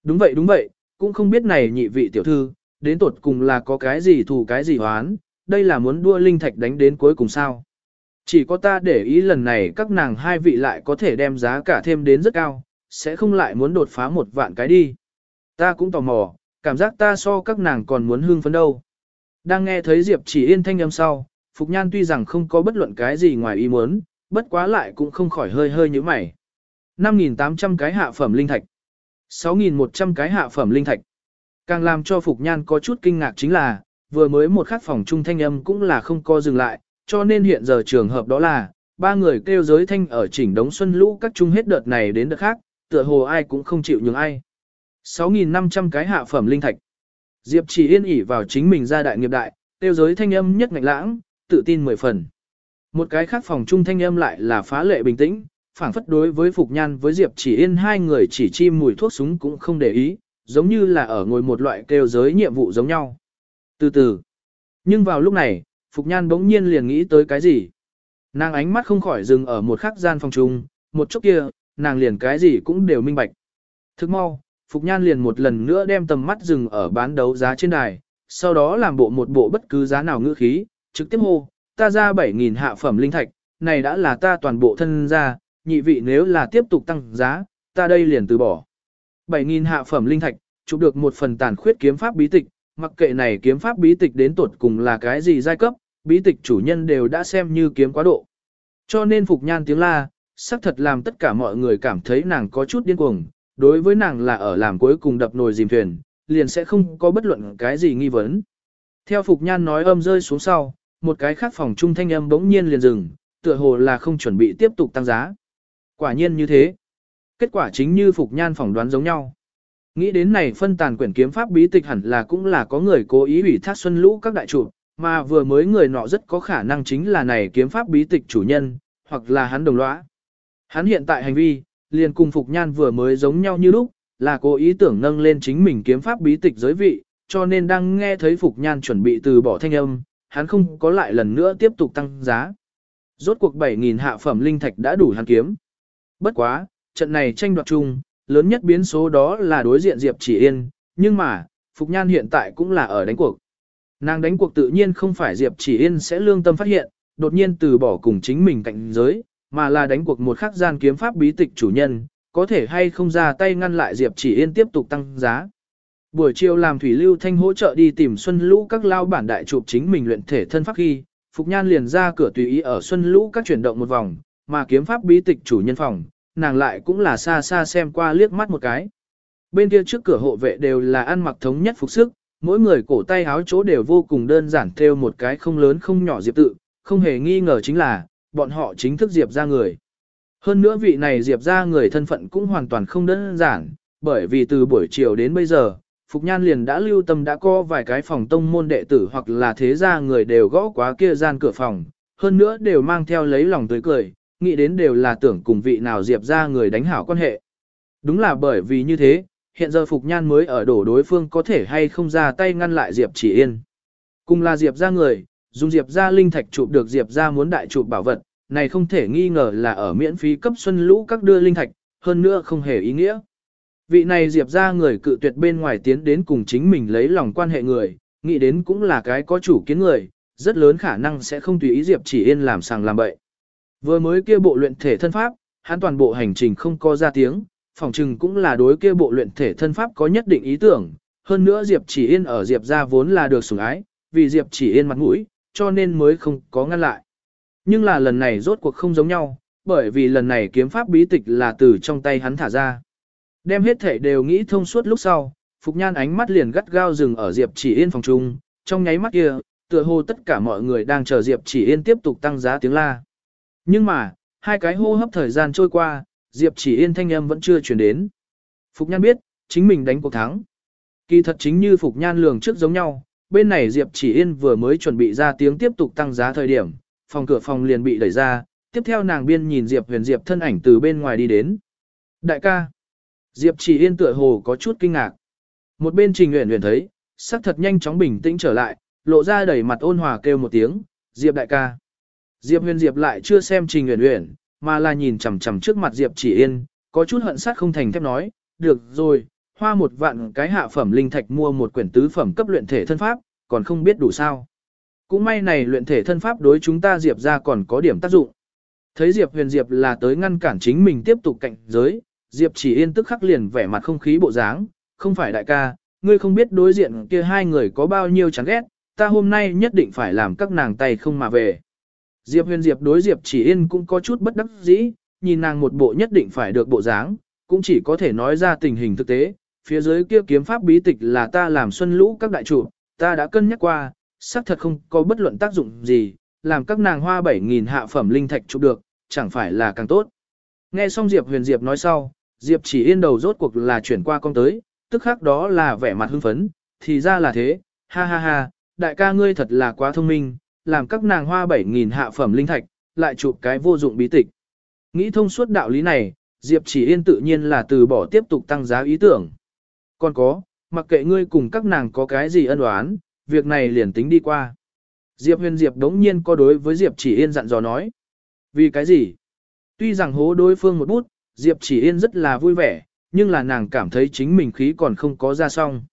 Đúng vậy đúng vậy, cũng không biết này nhị vị tiểu thư, đến tột cùng là có cái gì thù cái gì hoán, đây là muốn đua linh thạch đánh đến cuối cùng sao. Chỉ có ta để ý lần này các nàng hai vị lại có thể đem giá cả thêm đến rất cao, sẽ không lại muốn đột phá một vạn cái đi. Ta cũng tò mò, cảm giác ta so các nàng còn muốn hương phấn đâu. Đang nghe thấy Diệp chỉ yên thanh âm sau, Phục Nhan tuy rằng không có bất luận cái gì ngoài ý muốn, bất quá lại cũng không khỏi hơi hơi như mày. 5.800 cái hạ phẩm linh thạch. 6.100 cái hạ phẩm linh thạch. Càng làm cho Phục Nhan có chút kinh ngạc chính là, vừa mới một khắc phòng trung thanh âm cũng là không co dừng lại, cho nên hiện giờ trường hợp đó là, ba người kêu giới thanh ở chỉnh đống xuân lũ các trung hết đợt này đến đợt khác, tựa hồ ai cũng không chịu nhường ai. 6.500 cái hạ phẩm linh thạch. Diệp chỉ yên ỉ vào chính mình ra đại nghiệp đại, tiêu giới thanh âm nhất ngạch lãng, tự tin mười phần. Một cái khác phòng trung thanh âm lại là phá lệ bình tĩnh, phảng phất đối với Phục Nhan với Diệp chỉ yên hai người chỉ chi mùi thuốc súng cũng không để ý, giống như là ở ngồi một loại kêu giới nhiệm vụ giống nhau. Từ từ. Nhưng vào lúc này, Phục Nhan bỗng nhiên liền nghĩ tới cái gì. Nàng ánh mắt không khỏi dừng ở một khắc gian phòng trung, một chút kia, nàng liền cái gì cũng đều minh bạch. Thức mau, Phục Nhan liền một lần nữa đem tầm mắt dừng ở bán đấu giá trên đài, sau đó làm bộ một bộ bất cứ giá nào ngữ khí, trực tiếp hô, ta ra 7.000 hạ phẩm linh thạch, này đã là ta toàn bộ thân ra, nhị vị nếu là tiếp tục tăng giá, ta đây liền từ bỏ. 7.000 hạ phẩm linh thạch, chụp được một phần tàn khuyết kiếm pháp bí tịch, mặc kệ này kiếm pháp bí tịch đến tuột cùng là cái gì giai cấp, bí tịch chủ nhân đều đã xem như kiếm quá độ. Cho nên Phục Nhan tiếng la, xác thật làm tất cả mọi người cảm thấy nàng có chút điên cuồng, đối với nàng là ở làm cuối cùng đập nồi dìm thuyền, liền sẽ không có bất luận cái gì nghi vấn. Theo Phục Nhan nói âm rơi xuống sau, một cái khác phòng trung thanh âm bỗng nhiên liền dừng, tựa hồ là không chuẩn bị tiếp tục tăng giá. Quả nhiên như thế. Kết quả chính như Phục Nhan phỏng đoán giống nhau. Nghĩ đến này phân tàn quyển kiếm pháp bí tịch hẳn là cũng là có người cố ý ủy thác xuân lũ các đại chủ, mà vừa mới người nọ rất có khả năng chính là này kiếm pháp bí tịch chủ nhân, hoặc là hắn đồng lõa. Hắn hiện tại hành vi, liền cùng Phục Nhan vừa mới giống nhau như lúc, là cố ý tưởng nâng lên chính mình kiếm pháp bí tịch giới vị, cho nên đang nghe thấy Phục Nhan chuẩn bị từ bỏ thanh âm, hắn không có lại lần nữa tiếp tục tăng giá. Rốt cuộc 7.000 hạ phẩm linh thạch đã đủ hắn kiếm. Bất quá, trận này tranh đoạt chung, lớn nhất biến số đó là đối diện Diệp Chỉ Yên, nhưng mà, Phục Nhan hiện tại cũng là ở đánh cuộc. Nàng đánh cuộc tự nhiên không phải Diệp Chỉ Yên sẽ lương tâm phát hiện, đột nhiên từ bỏ cùng chính mình cạnh giới, mà là đánh cuộc một khắc gian kiếm pháp bí tịch chủ nhân, có thể hay không ra tay ngăn lại Diệp Chỉ Yên tiếp tục tăng giá. Buổi chiều làm Thủy Lưu Thanh hỗ trợ đi tìm Xuân Lũ các lao bản đại chụp chính mình luyện thể thân pháp khi, Phục Nhan liền ra cửa tùy ý ở Xuân Lũ các chuyển động một vòng, mà kiếm pháp bí tịch chủ nhân phòng, nàng lại cũng là xa xa xem qua liếc mắt một cái. Bên kia trước cửa hộ vệ đều là ăn mặc thống nhất phục sức, mỗi người cổ tay áo chỗ đều vô cùng đơn giản theo một cái không lớn không nhỏ diệp tự, không hề nghi ngờ chính là, bọn họ chính thức diệp ra người. Hơn nữa vị này diệp ra người thân phận cũng hoàn toàn không đơn giản, bởi vì từ buổi chiều đến bây giờ, Phục Nhan liền đã lưu tâm đã có vài cái phòng tông môn đệ tử hoặc là thế gia người đều gõ quá kia gian cửa phòng, hơn nữa đều mang theo lấy lòng tươi cười, nghĩ đến đều là tưởng cùng vị nào Diệp ra người đánh hảo quan hệ. Đúng là bởi vì như thế, hiện giờ Phục Nhan mới ở đổ đối phương có thể hay không ra tay ngăn lại Diệp chỉ yên. Cùng là Diệp ra người, dùng Diệp ra linh thạch chụp được Diệp ra muốn đại chụp bảo vật, này không thể nghi ngờ là ở miễn phí cấp xuân lũ các đưa linh thạch, hơn nữa không hề ý nghĩa. Vị này Diệp ra người cự tuyệt bên ngoài tiến đến cùng chính mình lấy lòng quan hệ người, nghĩ đến cũng là cái có chủ kiến người, rất lớn khả năng sẽ không tùy ý Diệp chỉ yên làm sàng làm bậy. Vừa mới kia bộ luyện thể thân pháp, hắn toàn bộ hành trình không có ra tiếng, phòng trừng cũng là đối kia bộ luyện thể thân pháp có nhất định ý tưởng. Hơn nữa Diệp chỉ yên ở Diệp gia vốn là được sủng ái, vì Diệp chỉ yên mặt mũi, cho nên mới không có ngăn lại. Nhưng là lần này rốt cuộc không giống nhau, bởi vì lần này kiếm pháp bí tịch là từ trong tay hắn thả ra. Đem hết thể đều nghĩ thông suốt lúc sau, Phục Nhan ánh mắt liền gắt gao dừng ở Diệp chỉ yên phòng trung, trong nháy mắt kia, tựa hồ tất cả mọi người đang chờ Diệp Chỉ Yên tiếp tục tăng giá tiếng la. Nhưng mà, hai cái hô hấp thời gian trôi qua, Diệp Chỉ Yên thanh âm vẫn chưa chuyển đến. Phục Nhan biết, chính mình đánh cuộc thắng. Kỳ thật chính như Phục Nhan lường trước giống nhau, bên này Diệp Chỉ Yên vừa mới chuẩn bị ra tiếng tiếp tục tăng giá thời điểm, phòng cửa phòng liền bị đẩy ra, tiếp theo nàng biên nhìn Diệp Huyền Diệp thân ảnh từ bên ngoài đi đến. Đại ca, Diệp Chỉ Yên tựa hồ có chút kinh ngạc. Một bên Trình Huyền Huyền thấy, sắc thật nhanh chóng bình tĩnh trở lại, lộ ra đẩy mặt ôn hòa kêu một tiếng, "Diệp đại ca." Diệp Huyền Diệp lại chưa xem Trình Uyển Uyển, mà là nhìn chằm chằm trước mặt Diệp Chỉ Yên, có chút hận sát không thành thép nói, "Được rồi, hoa một vạn cái hạ phẩm linh thạch mua một quyển tứ phẩm cấp luyện thể thân pháp, còn không biết đủ sao?" Cũng may này luyện thể thân pháp đối chúng ta Diệp ra còn có điểm tác dụng. Thấy Diệp Huyền Diệp là tới ngăn cản chính mình tiếp tục cạnh giới, Diệp chỉ yên tức khắc liền vẻ mặt không khí bộ dáng, không phải đại ca, ngươi không biết đối diện kia hai người có bao nhiêu chán ghét, ta hôm nay nhất định phải làm các nàng tay không mà về. Diệp huyền Diệp đối Diệp chỉ yên cũng có chút bất đắc dĩ, nhìn nàng một bộ nhất định phải được bộ dáng, cũng chỉ có thể nói ra tình hình thực tế, phía dưới kia kiếm pháp bí tịch là ta làm xuân lũ các đại chủ, ta đã cân nhắc qua, xác thật không có bất luận tác dụng gì, làm các nàng hoa 7.000 hạ phẩm linh thạch chụp được, chẳng phải là càng tốt. Nghe xong Diệp huyền Diệp nói sau, Diệp chỉ yên đầu rốt cuộc là chuyển qua con tới, tức khác đó là vẻ mặt hưng phấn, thì ra là thế, ha ha ha, đại ca ngươi thật là quá thông minh, làm các nàng hoa 7.000 hạ phẩm linh thạch, lại chụp cái vô dụng bí tịch. Nghĩ thông suốt đạo lý này, Diệp chỉ yên tự nhiên là từ bỏ tiếp tục tăng giá ý tưởng. Còn có, mặc kệ ngươi cùng các nàng có cái gì ân oán, việc này liền tính đi qua. Diệp huyền Diệp đống nhiên có đối với Diệp chỉ yên dặn dò nói. Vì cái gì? Tuy rằng hố đối phương một bút, Diệp chỉ yên rất là vui vẻ, nhưng là nàng cảm thấy chính mình khí còn không có ra xong.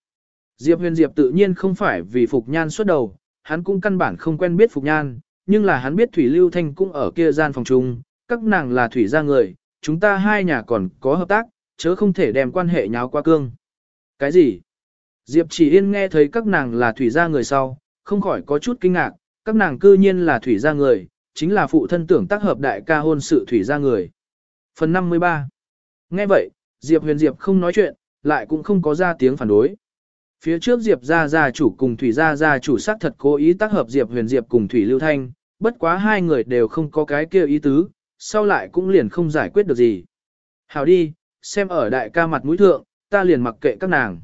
Diệp huyền Diệp tự nhiên không phải vì Phục Nhan xuất đầu, hắn cũng căn bản không quen biết Phục Nhan, nhưng là hắn biết Thủy Lưu Thanh cũng ở kia gian phòng chung, các nàng là Thủy gia người, chúng ta hai nhà còn có hợp tác, chớ không thể đem quan hệ nháo qua cương. Cái gì? Diệp chỉ yên nghe thấy các nàng là Thủy gia người sau, không khỏi có chút kinh ngạc, các nàng cư nhiên là Thủy gia người, chính là phụ thân tưởng tác hợp đại ca hôn sự Thủy gia người. Phần 53 Nghe vậy, Diệp huyền Diệp không nói chuyện, lại cũng không có ra tiếng phản đối. Phía trước Diệp gia gia chủ cùng Thủy gia gia chủ xác thật cố ý tác hợp Diệp huyền Diệp cùng Thủy Lưu Thanh, bất quá hai người đều không có cái kia ý tứ, sau lại cũng liền không giải quyết được gì. Hảo đi, xem ở đại ca mặt mũi thượng, ta liền mặc kệ các nàng.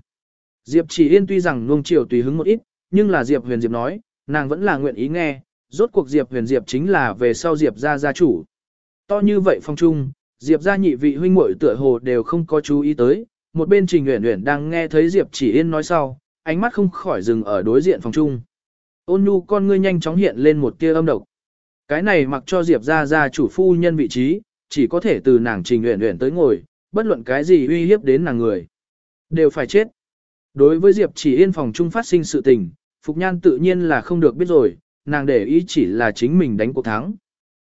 Diệp chỉ yên tuy rằng nuông chiều tùy hứng một ít, nhưng là Diệp huyền Diệp nói, nàng vẫn là nguyện ý nghe, rốt cuộc Diệp huyền Diệp chính là về sau Diệp gia gia chủ. To như vậy phong trung, Diệp gia nhị vị huynh muội tựa hồ đều không có chú ý tới, một bên Trình Uyển Uyển đang nghe thấy Diệp Chỉ Yên nói sau, ánh mắt không khỏi dừng ở đối diện phòng chung. Ôn nhu con ngươi nhanh chóng hiện lên một tia âm độc. Cái này mặc cho Diệp gia gia chủ phu nhân vị trí, chỉ có thể từ nàng Trình Uyển Uyển tới ngồi, bất luận cái gì uy hiếp đến nàng người, đều phải chết. Đối với Diệp Chỉ Yên phòng chung phát sinh sự tình, Phục Nhan tự nhiên là không được biết rồi, nàng để ý chỉ là chính mình đánh cuộc thắng.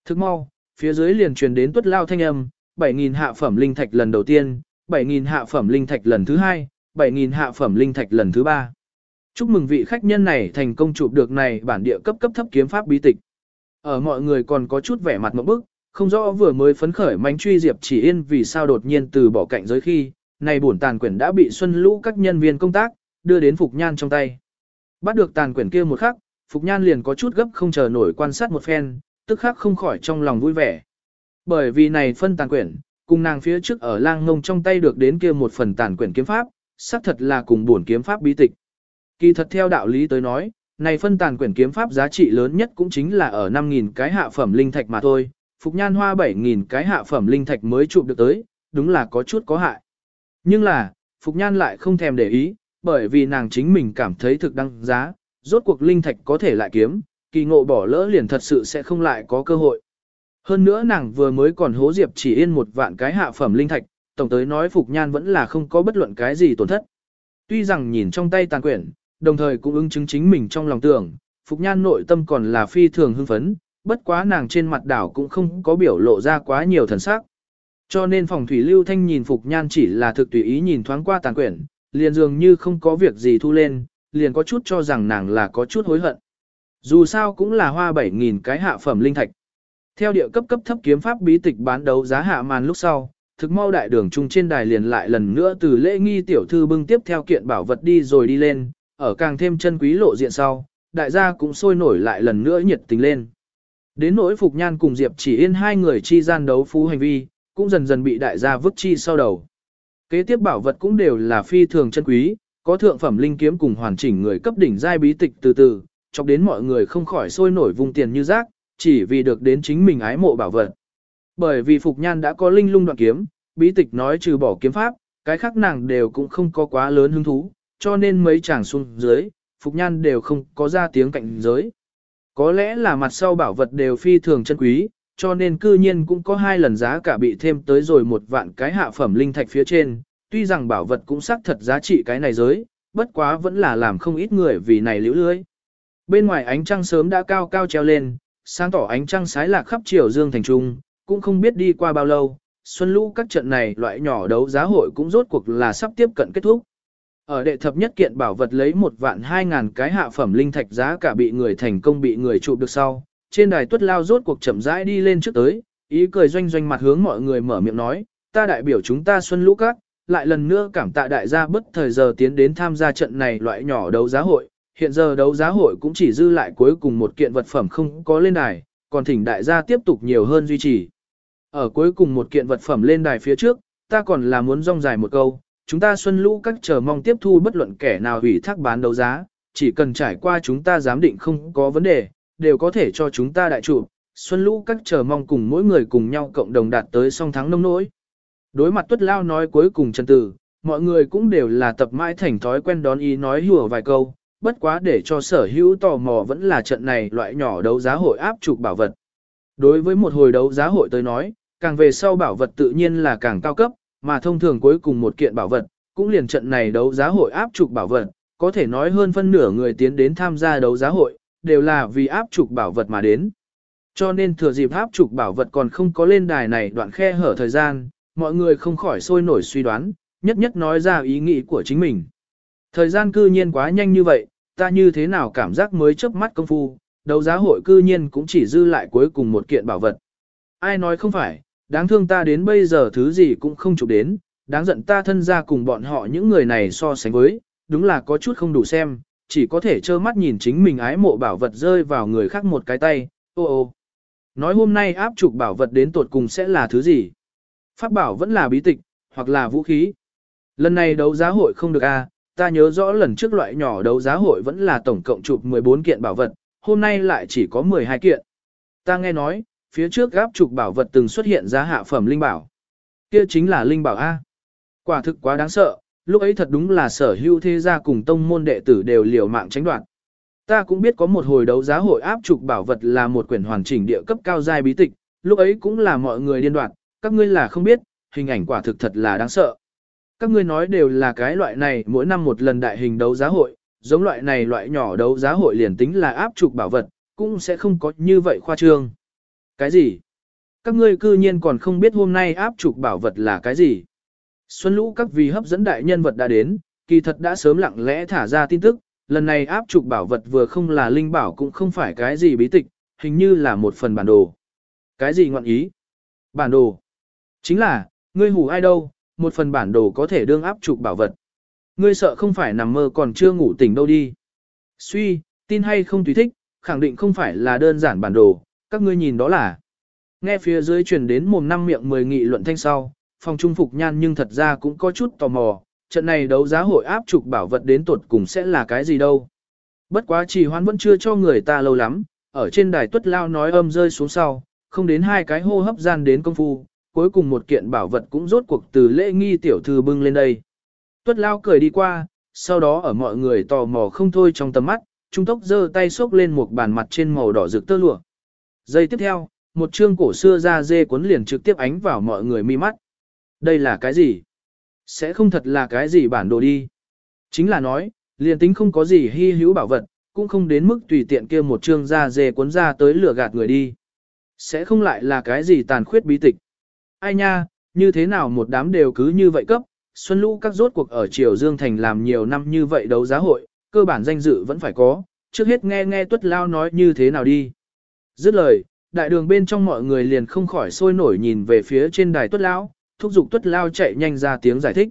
Thức mau, phía dưới liền truyền đến tuất lao thanh âm, 7.000 hạ phẩm linh thạch lần đầu tiên, 7.000 hạ phẩm linh thạch lần thứ hai, 7.000 hạ phẩm linh thạch lần thứ ba. Chúc mừng vị khách nhân này thành công chụp được này bản địa cấp cấp thấp kiếm pháp bí tịch. Ở mọi người còn có chút vẻ mặt một bức, không rõ vừa mới phấn khởi mánh truy diệp chỉ yên vì sao đột nhiên từ bỏ cạnh giới khi, này bổn tàn quyển đã bị xuân lũ các nhân viên công tác, đưa đến Phục Nhan trong tay. Bắt được tàn quyển kia một khắc, Phục Nhan liền có chút gấp không chờ nổi quan sát một phen, tức khắc không khỏi trong lòng vui vẻ. Bởi vì này phân tàn quyển, cùng nàng phía trước ở lang ngông trong tay được đến kia một phần tàn quyển kiếm pháp, xác thật là cùng buồn kiếm pháp bí tịch. Kỳ thật theo đạo lý tới nói, này phân tàn quyển kiếm pháp giá trị lớn nhất cũng chính là ở 5.000 cái hạ phẩm linh thạch mà thôi, Phục Nhan hoa 7.000 cái hạ phẩm linh thạch mới chụp được tới, đúng là có chút có hại. Nhưng là, Phục Nhan lại không thèm để ý, bởi vì nàng chính mình cảm thấy thực đăng giá, rốt cuộc linh thạch có thể lại kiếm, kỳ ngộ bỏ lỡ liền thật sự sẽ không lại có cơ hội. Hơn nữa nàng vừa mới còn hố Diệp chỉ yên một vạn cái hạ phẩm linh thạch, tổng tới nói Phục Nhan vẫn là không có bất luận cái gì tổn thất. Tuy rằng nhìn trong tay tàn quyển, đồng thời cũng ứng chứng chính mình trong lòng tưởng, Phục Nhan nội tâm còn là phi thường hưng phấn, bất quá nàng trên mặt đảo cũng không có biểu lộ ra quá nhiều thần sắc. Cho nên phòng thủy lưu thanh nhìn Phục Nhan chỉ là thực tùy ý nhìn thoáng qua tàn quyển, liền dường như không có việc gì thu lên, liền có chút cho rằng nàng là có chút hối hận. Dù sao cũng là hoa 7.000 cái hạ phẩm linh thạch. Theo địa cấp cấp thấp kiếm pháp bí tịch bán đấu giá hạ màn lúc sau, thực mau đại đường trung trên đài liền lại lần nữa từ lễ nghi tiểu thư bưng tiếp theo kiện bảo vật đi rồi đi lên, ở càng thêm chân quý lộ diện sau, đại gia cũng sôi nổi lại lần nữa nhiệt tình lên. Đến nỗi Phục Nhan cùng Diệp chỉ yên hai người chi gian đấu phú hành vi, cũng dần dần bị đại gia vứt chi sau đầu. Kế tiếp bảo vật cũng đều là phi thường chân quý, có thượng phẩm linh kiếm cùng hoàn chỉnh người cấp đỉnh giai bí tịch từ từ, chọc đến mọi người không khỏi sôi nổi vùng tiền như rác, chỉ vì được đến chính mình ái mộ bảo vật. Bởi vì Phục Nhan đã có linh lung đoạn kiếm, bí tịch nói trừ bỏ kiếm pháp, cái khác nàng đều cũng không có quá lớn hứng thú, cho nên mấy chàng xuống dưới, Phục Nhan đều không có ra tiếng cạnh giới. Có lẽ là mặt sau bảo vật đều phi thường chân quý, cho nên cư nhiên cũng có hai lần giá cả bị thêm tới rồi một vạn cái hạ phẩm linh thạch phía trên, tuy rằng bảo vật cũng xác thật giá trị cái này giới, bất quá vẫn là làm không ít người vì này liễu lưới. Bên ngoài ánh trăng sớm đã cao cao treo lên, sáng tỏ ánh trăng sái lạc khắp chiều dương thành trung, cũng không biết đi qua bao lâu, xuân lũ các trận này loại nhỏ đấu giá hội cũng rốt cuộc là sắp tiếp cận kết thúc. Ở đệ thập nhất kiện bảo vật lấy một vạn hai ngàn cái hạ phẩm linh thạch giá cả bị người thành công bị người chụp được sau, trên đài tuất lao rốt cuộc chậm rãi đi lên trước tới, ý cười doanh doanh mặt hướng mọi người mở miệng nói, ta đại biểu chúng ta xuân lũ các, lại lần nữa cảm tạ đại gia bất thời giờ tiến đến tham gia trận này loại nhỏ đấu giá hội, hiện giờ đấu giá hội cũng chỉ dư lại cuối cùng một kiện vật phẩm không có lên đài, còn thỉnh đại gia tiếp tục nhiều hơn duy trì. Ở cuối cùng một kiện vật phẩm lên đài phía trước, ta còn là muốn rong dài một câu, chúng ta xuân lũ các chờ mong tiếp thu bất luận kẻ nào hủy thác bán đấu giá, chỉ cần trải qua chúng ta giám định không có vấn đề, đều có thể cho chúng ta đại chủ. Xuân lũ các chờ mong cùng mỗi người cùng nhau cộng đồng đạt tới song thắng nông nỗi. Đối mặt tuất lao nói cuối cùng chân tử, mọi người cũng đều là tập mãi thành thói quen đón ý nói hùa vài câu, bất quá để cho sở hữu tò mò vẫn là trận này loại nhỏ đấu giá hội áp trục bảo vật. Đối với một hồi đấu giá hội tới nói, càng về sau bảo vật tự nhiên là càng cao cấp, mà thông thường cuối cùng một kiện bảo vật, cũng liền trận này đấu giá hội áp trục bảo vật, có thể nói hơn phân nửa người tiến đến tham gia đấu giá hội, đều là vì áp trục bảo vật mà đến. Cho nên thừa dịp áp trục bảo vật còn không có lên đài này đoạn khe hở thời gian, mọi người không khỏi sôi nổi suy đoán, nhất nhất nói ra ý nghĩ của chính mình. Thời gian cư nhiên quá nhanh như vậy, ta như thế nào cảm giác mới chớp mắt công phu, đấu giá hội cư nhiên cũng chỉ dư lại cuối cùng một kiện bảo vật. Ai nói không phải, đáng thương ta đến bây giờ thứ gì cũng không chụp đến, đáng giận ta thân ra cùng bọn họ những người này so sánh với, đúng là có chút không đủ xem, chỉ có thể trơ mắt nhìn chính mình ái mộ bảo vật rơi vào người khác một cái tay, ô ô. Nói hôm nay áp trục bảo vật đến tột cùng sẽ là thứ gì? Pháp bảo vẫn là bí tịch, hoặc là vũ khí. Lần này đấu giá hội không được a, à, ta nhớ rõ lần trước loại nhỏ đấu giá hội vẫn là tổng cộng chụp 14 kiện bảo vật, hôm nay lại chỉ có 12 kiện. Ta nghe nói, phía trước gáp chụp bảo vật từng xuất hiện giá hạ phẩm linh bảo. Kia chính là linh bảo A. Quả thực quá đáng sợ, lúc ấy thật đúng là sở hữu thế gia cùng tông môn đệ tử đều liều mạng tránh đoạt. Ta cũng biết có một hồi đấu giá hội áp trục bảo vật là một quyển hoàn chỉnh địa cấp cao giai bí tịch, lúc ấy cũng là mọi người điên đoạt, các ngươi là không biết, hình ảnh quả thực thật là đáng sợ. Các ngươi nói đều là cái loại này mỗi năm một lần đại hình đấu giá hội, giống loại này loại nhỏ đấu giá hội liền tính là áp trục bảo vật, cũng sẽ không có như vậy khoa trương. Cái gì? Các ngươi cư nhiên còn không biết hôm nay áp trục bảo vật là cái gì? Xuân lũ các vì hấp dẫn đại nhân vật đã đến, kỳ thật đã sớm lặng lẽ thả ra tin tức, lần này áp trục bảo vật vừa không là linh bảo cũng không phải cái gì bí tịch, hình như là một phần bản đồ. Cái gì ngọn ý? Bản đồ. Chính là, ngươi hù ai đâu, một phần bản đồ có thể đương áp trục bảo vật. Ngươi sợ không phải nằm mơ còn chưa ngủ tỉnh đâu đi. Suy, tin hay không tùy thích, khẳng định không phải là đơn giản bản đồ, các ngươi nhìn đó là. Nghe phía dưới truyền đến mồm năm miệng mười nghị luận thanh sau, phòng trung phục nhan nhưng thật ra cũng có chút tò mò, trận này đấu giá hội áp trục bảo vật đến tuột cùng sẽ là cái gì đâu. Bất quá trì hoan vẫn chưa cho người ta lâu lắm, ở trên đài tuất lao nói âm rơi xuống sau, không đến hai cái hô hấp gian đến công phu, cuối cùng một kiện bảo vật cũng rốt cuộc từ lễ nghi tiểu thư bưng lên đây. Tuất lao cười đi qua, sau đó ở mọi người tò mò không thôi trong tầm mắt, trung tốc giơ tay xốc lên một bàn mặt trên màu đỏ rực tơ lụa. Giây tiếp theo, một chương cổ xưa ra dê cuốn liền trực tiếp ánh vào mọi người mi mắt. Đây là cái gì? Sẽ không thật là cái gì bản đồ đi. Chính là nói, liền tính không có gì hy hữu bảo vật, cũng không đến mức tùy tiện kia một chương ra dê cuốn ra tới lửa gạt người đi. Sẽ không lại là cái gì tàn khuyết bí tịch. Ai nha, như thế nào một đám đều cứ như vậy cấp, Xuân Lũ các rốt cuộc ở Triều Dương Thành làm nhiều năm như vậy đấu giá hội, cơ bản danh dự vẫn phải có, trước hết nghe nghe Tuất Lao nói như thế nào đi. Dứt lời, đại đường bên trong mọi người liền không khỏi sôi nổi nhìn về phía trên đài Tuất Lao, thúc giục Tuất Lao chạy nhanh ra tiếng giải thích.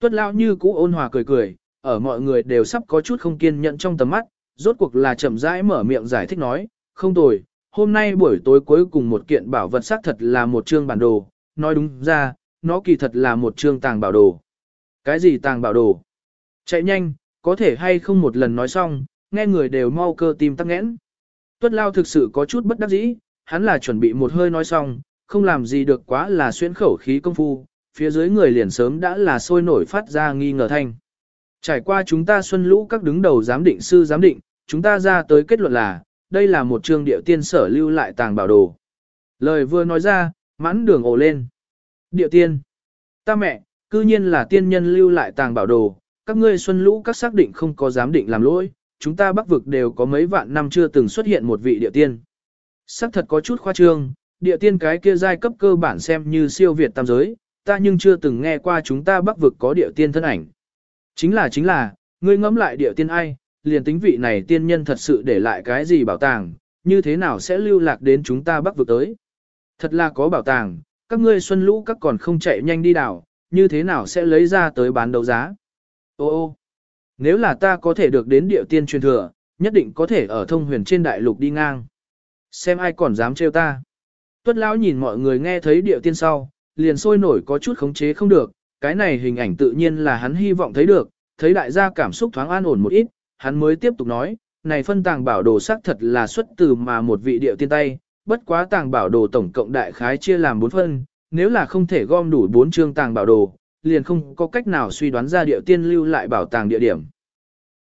Tuất Lao như cũ ôn hòa cười cười, ở mọi người đều sắp có chút không kiên nhẫn trong tầm mắt, rốt cuộc là chậm rãi mở miệng giải thích nói, không tồi, hôm nay buổi tối cuối cùng một kiện bảo vật xác thật là một chương bản đồ, nói đúng ra, nó kỳ thật là một chương tàng bảo đồ. Cái gì tàng bảo đồ? Chạy nhanh, có thể hay không một lần nói xong, nghe người đều mau cơ tim tắc nghẽn. Tuất lao thực sự có chút bất đắc dĩ, hắn là chuẩn bị một hơi nói xong, không làm gì được quá là xuyên khẩu khí công phu, phía dưới người liền sớm đã là sôi nổi phát ra nghi ngờ thanh. Trải qua chúng ta xuân lũ các đứng đầu giám định sư giám định, chúng ta ra tới kết luận là, đây là một trường địa tiên sở lưu lại tàng bảo đồ. Lời vừa nói ra, mãn đường ồ lên. Địa tiên. Ta mẹ, cư nhiên là tiên nhân lưu lại tàng bảo đồ, các ngươi xuân lũ các xác định không có dám định làm lỗi, chúng ta bắc vực đều có mấy vạn năm chưa từng xuất hiện một vị địa tiên. Sắc thật có chút khoa trương, địa tiên cái kia giai cấp cơ bản xem như siêu việt tam giới, ta nhưng chưa từng nghe qua chúng ta bắc vực có địa tiên thân ảnh. Chính là chính là, ngươi ngẫm lại địa tiên ai, liền tính vị này tiên nhân thật sự để lại cái gì bảo tàng, như thế nào sẽ lưu lạc đến chúng ta bắc vực tới. Thật là có bảo tàng, các ngươi xuân lũ các còn không chạy nhanh đi đảo, như thế nào sẽ lấy ra tới bán đấu giá. Ô ô, nếu là ta có thể được đến địa tiên truyền thừa, nhất định có thể ở thông huyền trên đại lục đi ngang. Xem ai còn dám trêu ta. Tuất lão nhìn mọi người nghe thấy địa tiên sau, liền sôi nổi có chút khống chế không được, cái này hình ảnh tự nhiên là hắn hy vọng thấy được, thấy đại gia cảm xúc thoáng an ổn một ít, hắn mới tiếp tục nói, này phân tàng bảo đồ xác thật là xuất từ mà một vị địa tiên tay, bất quá tàng bảo đồ tổng cộng đại khái chia làm 4 phân, nếu là không thể gom đủ 4 chương tàng bảo đồ, liền không có cách nào suy đoán ra địa tiên lưu lại bảo tàng địa điểm.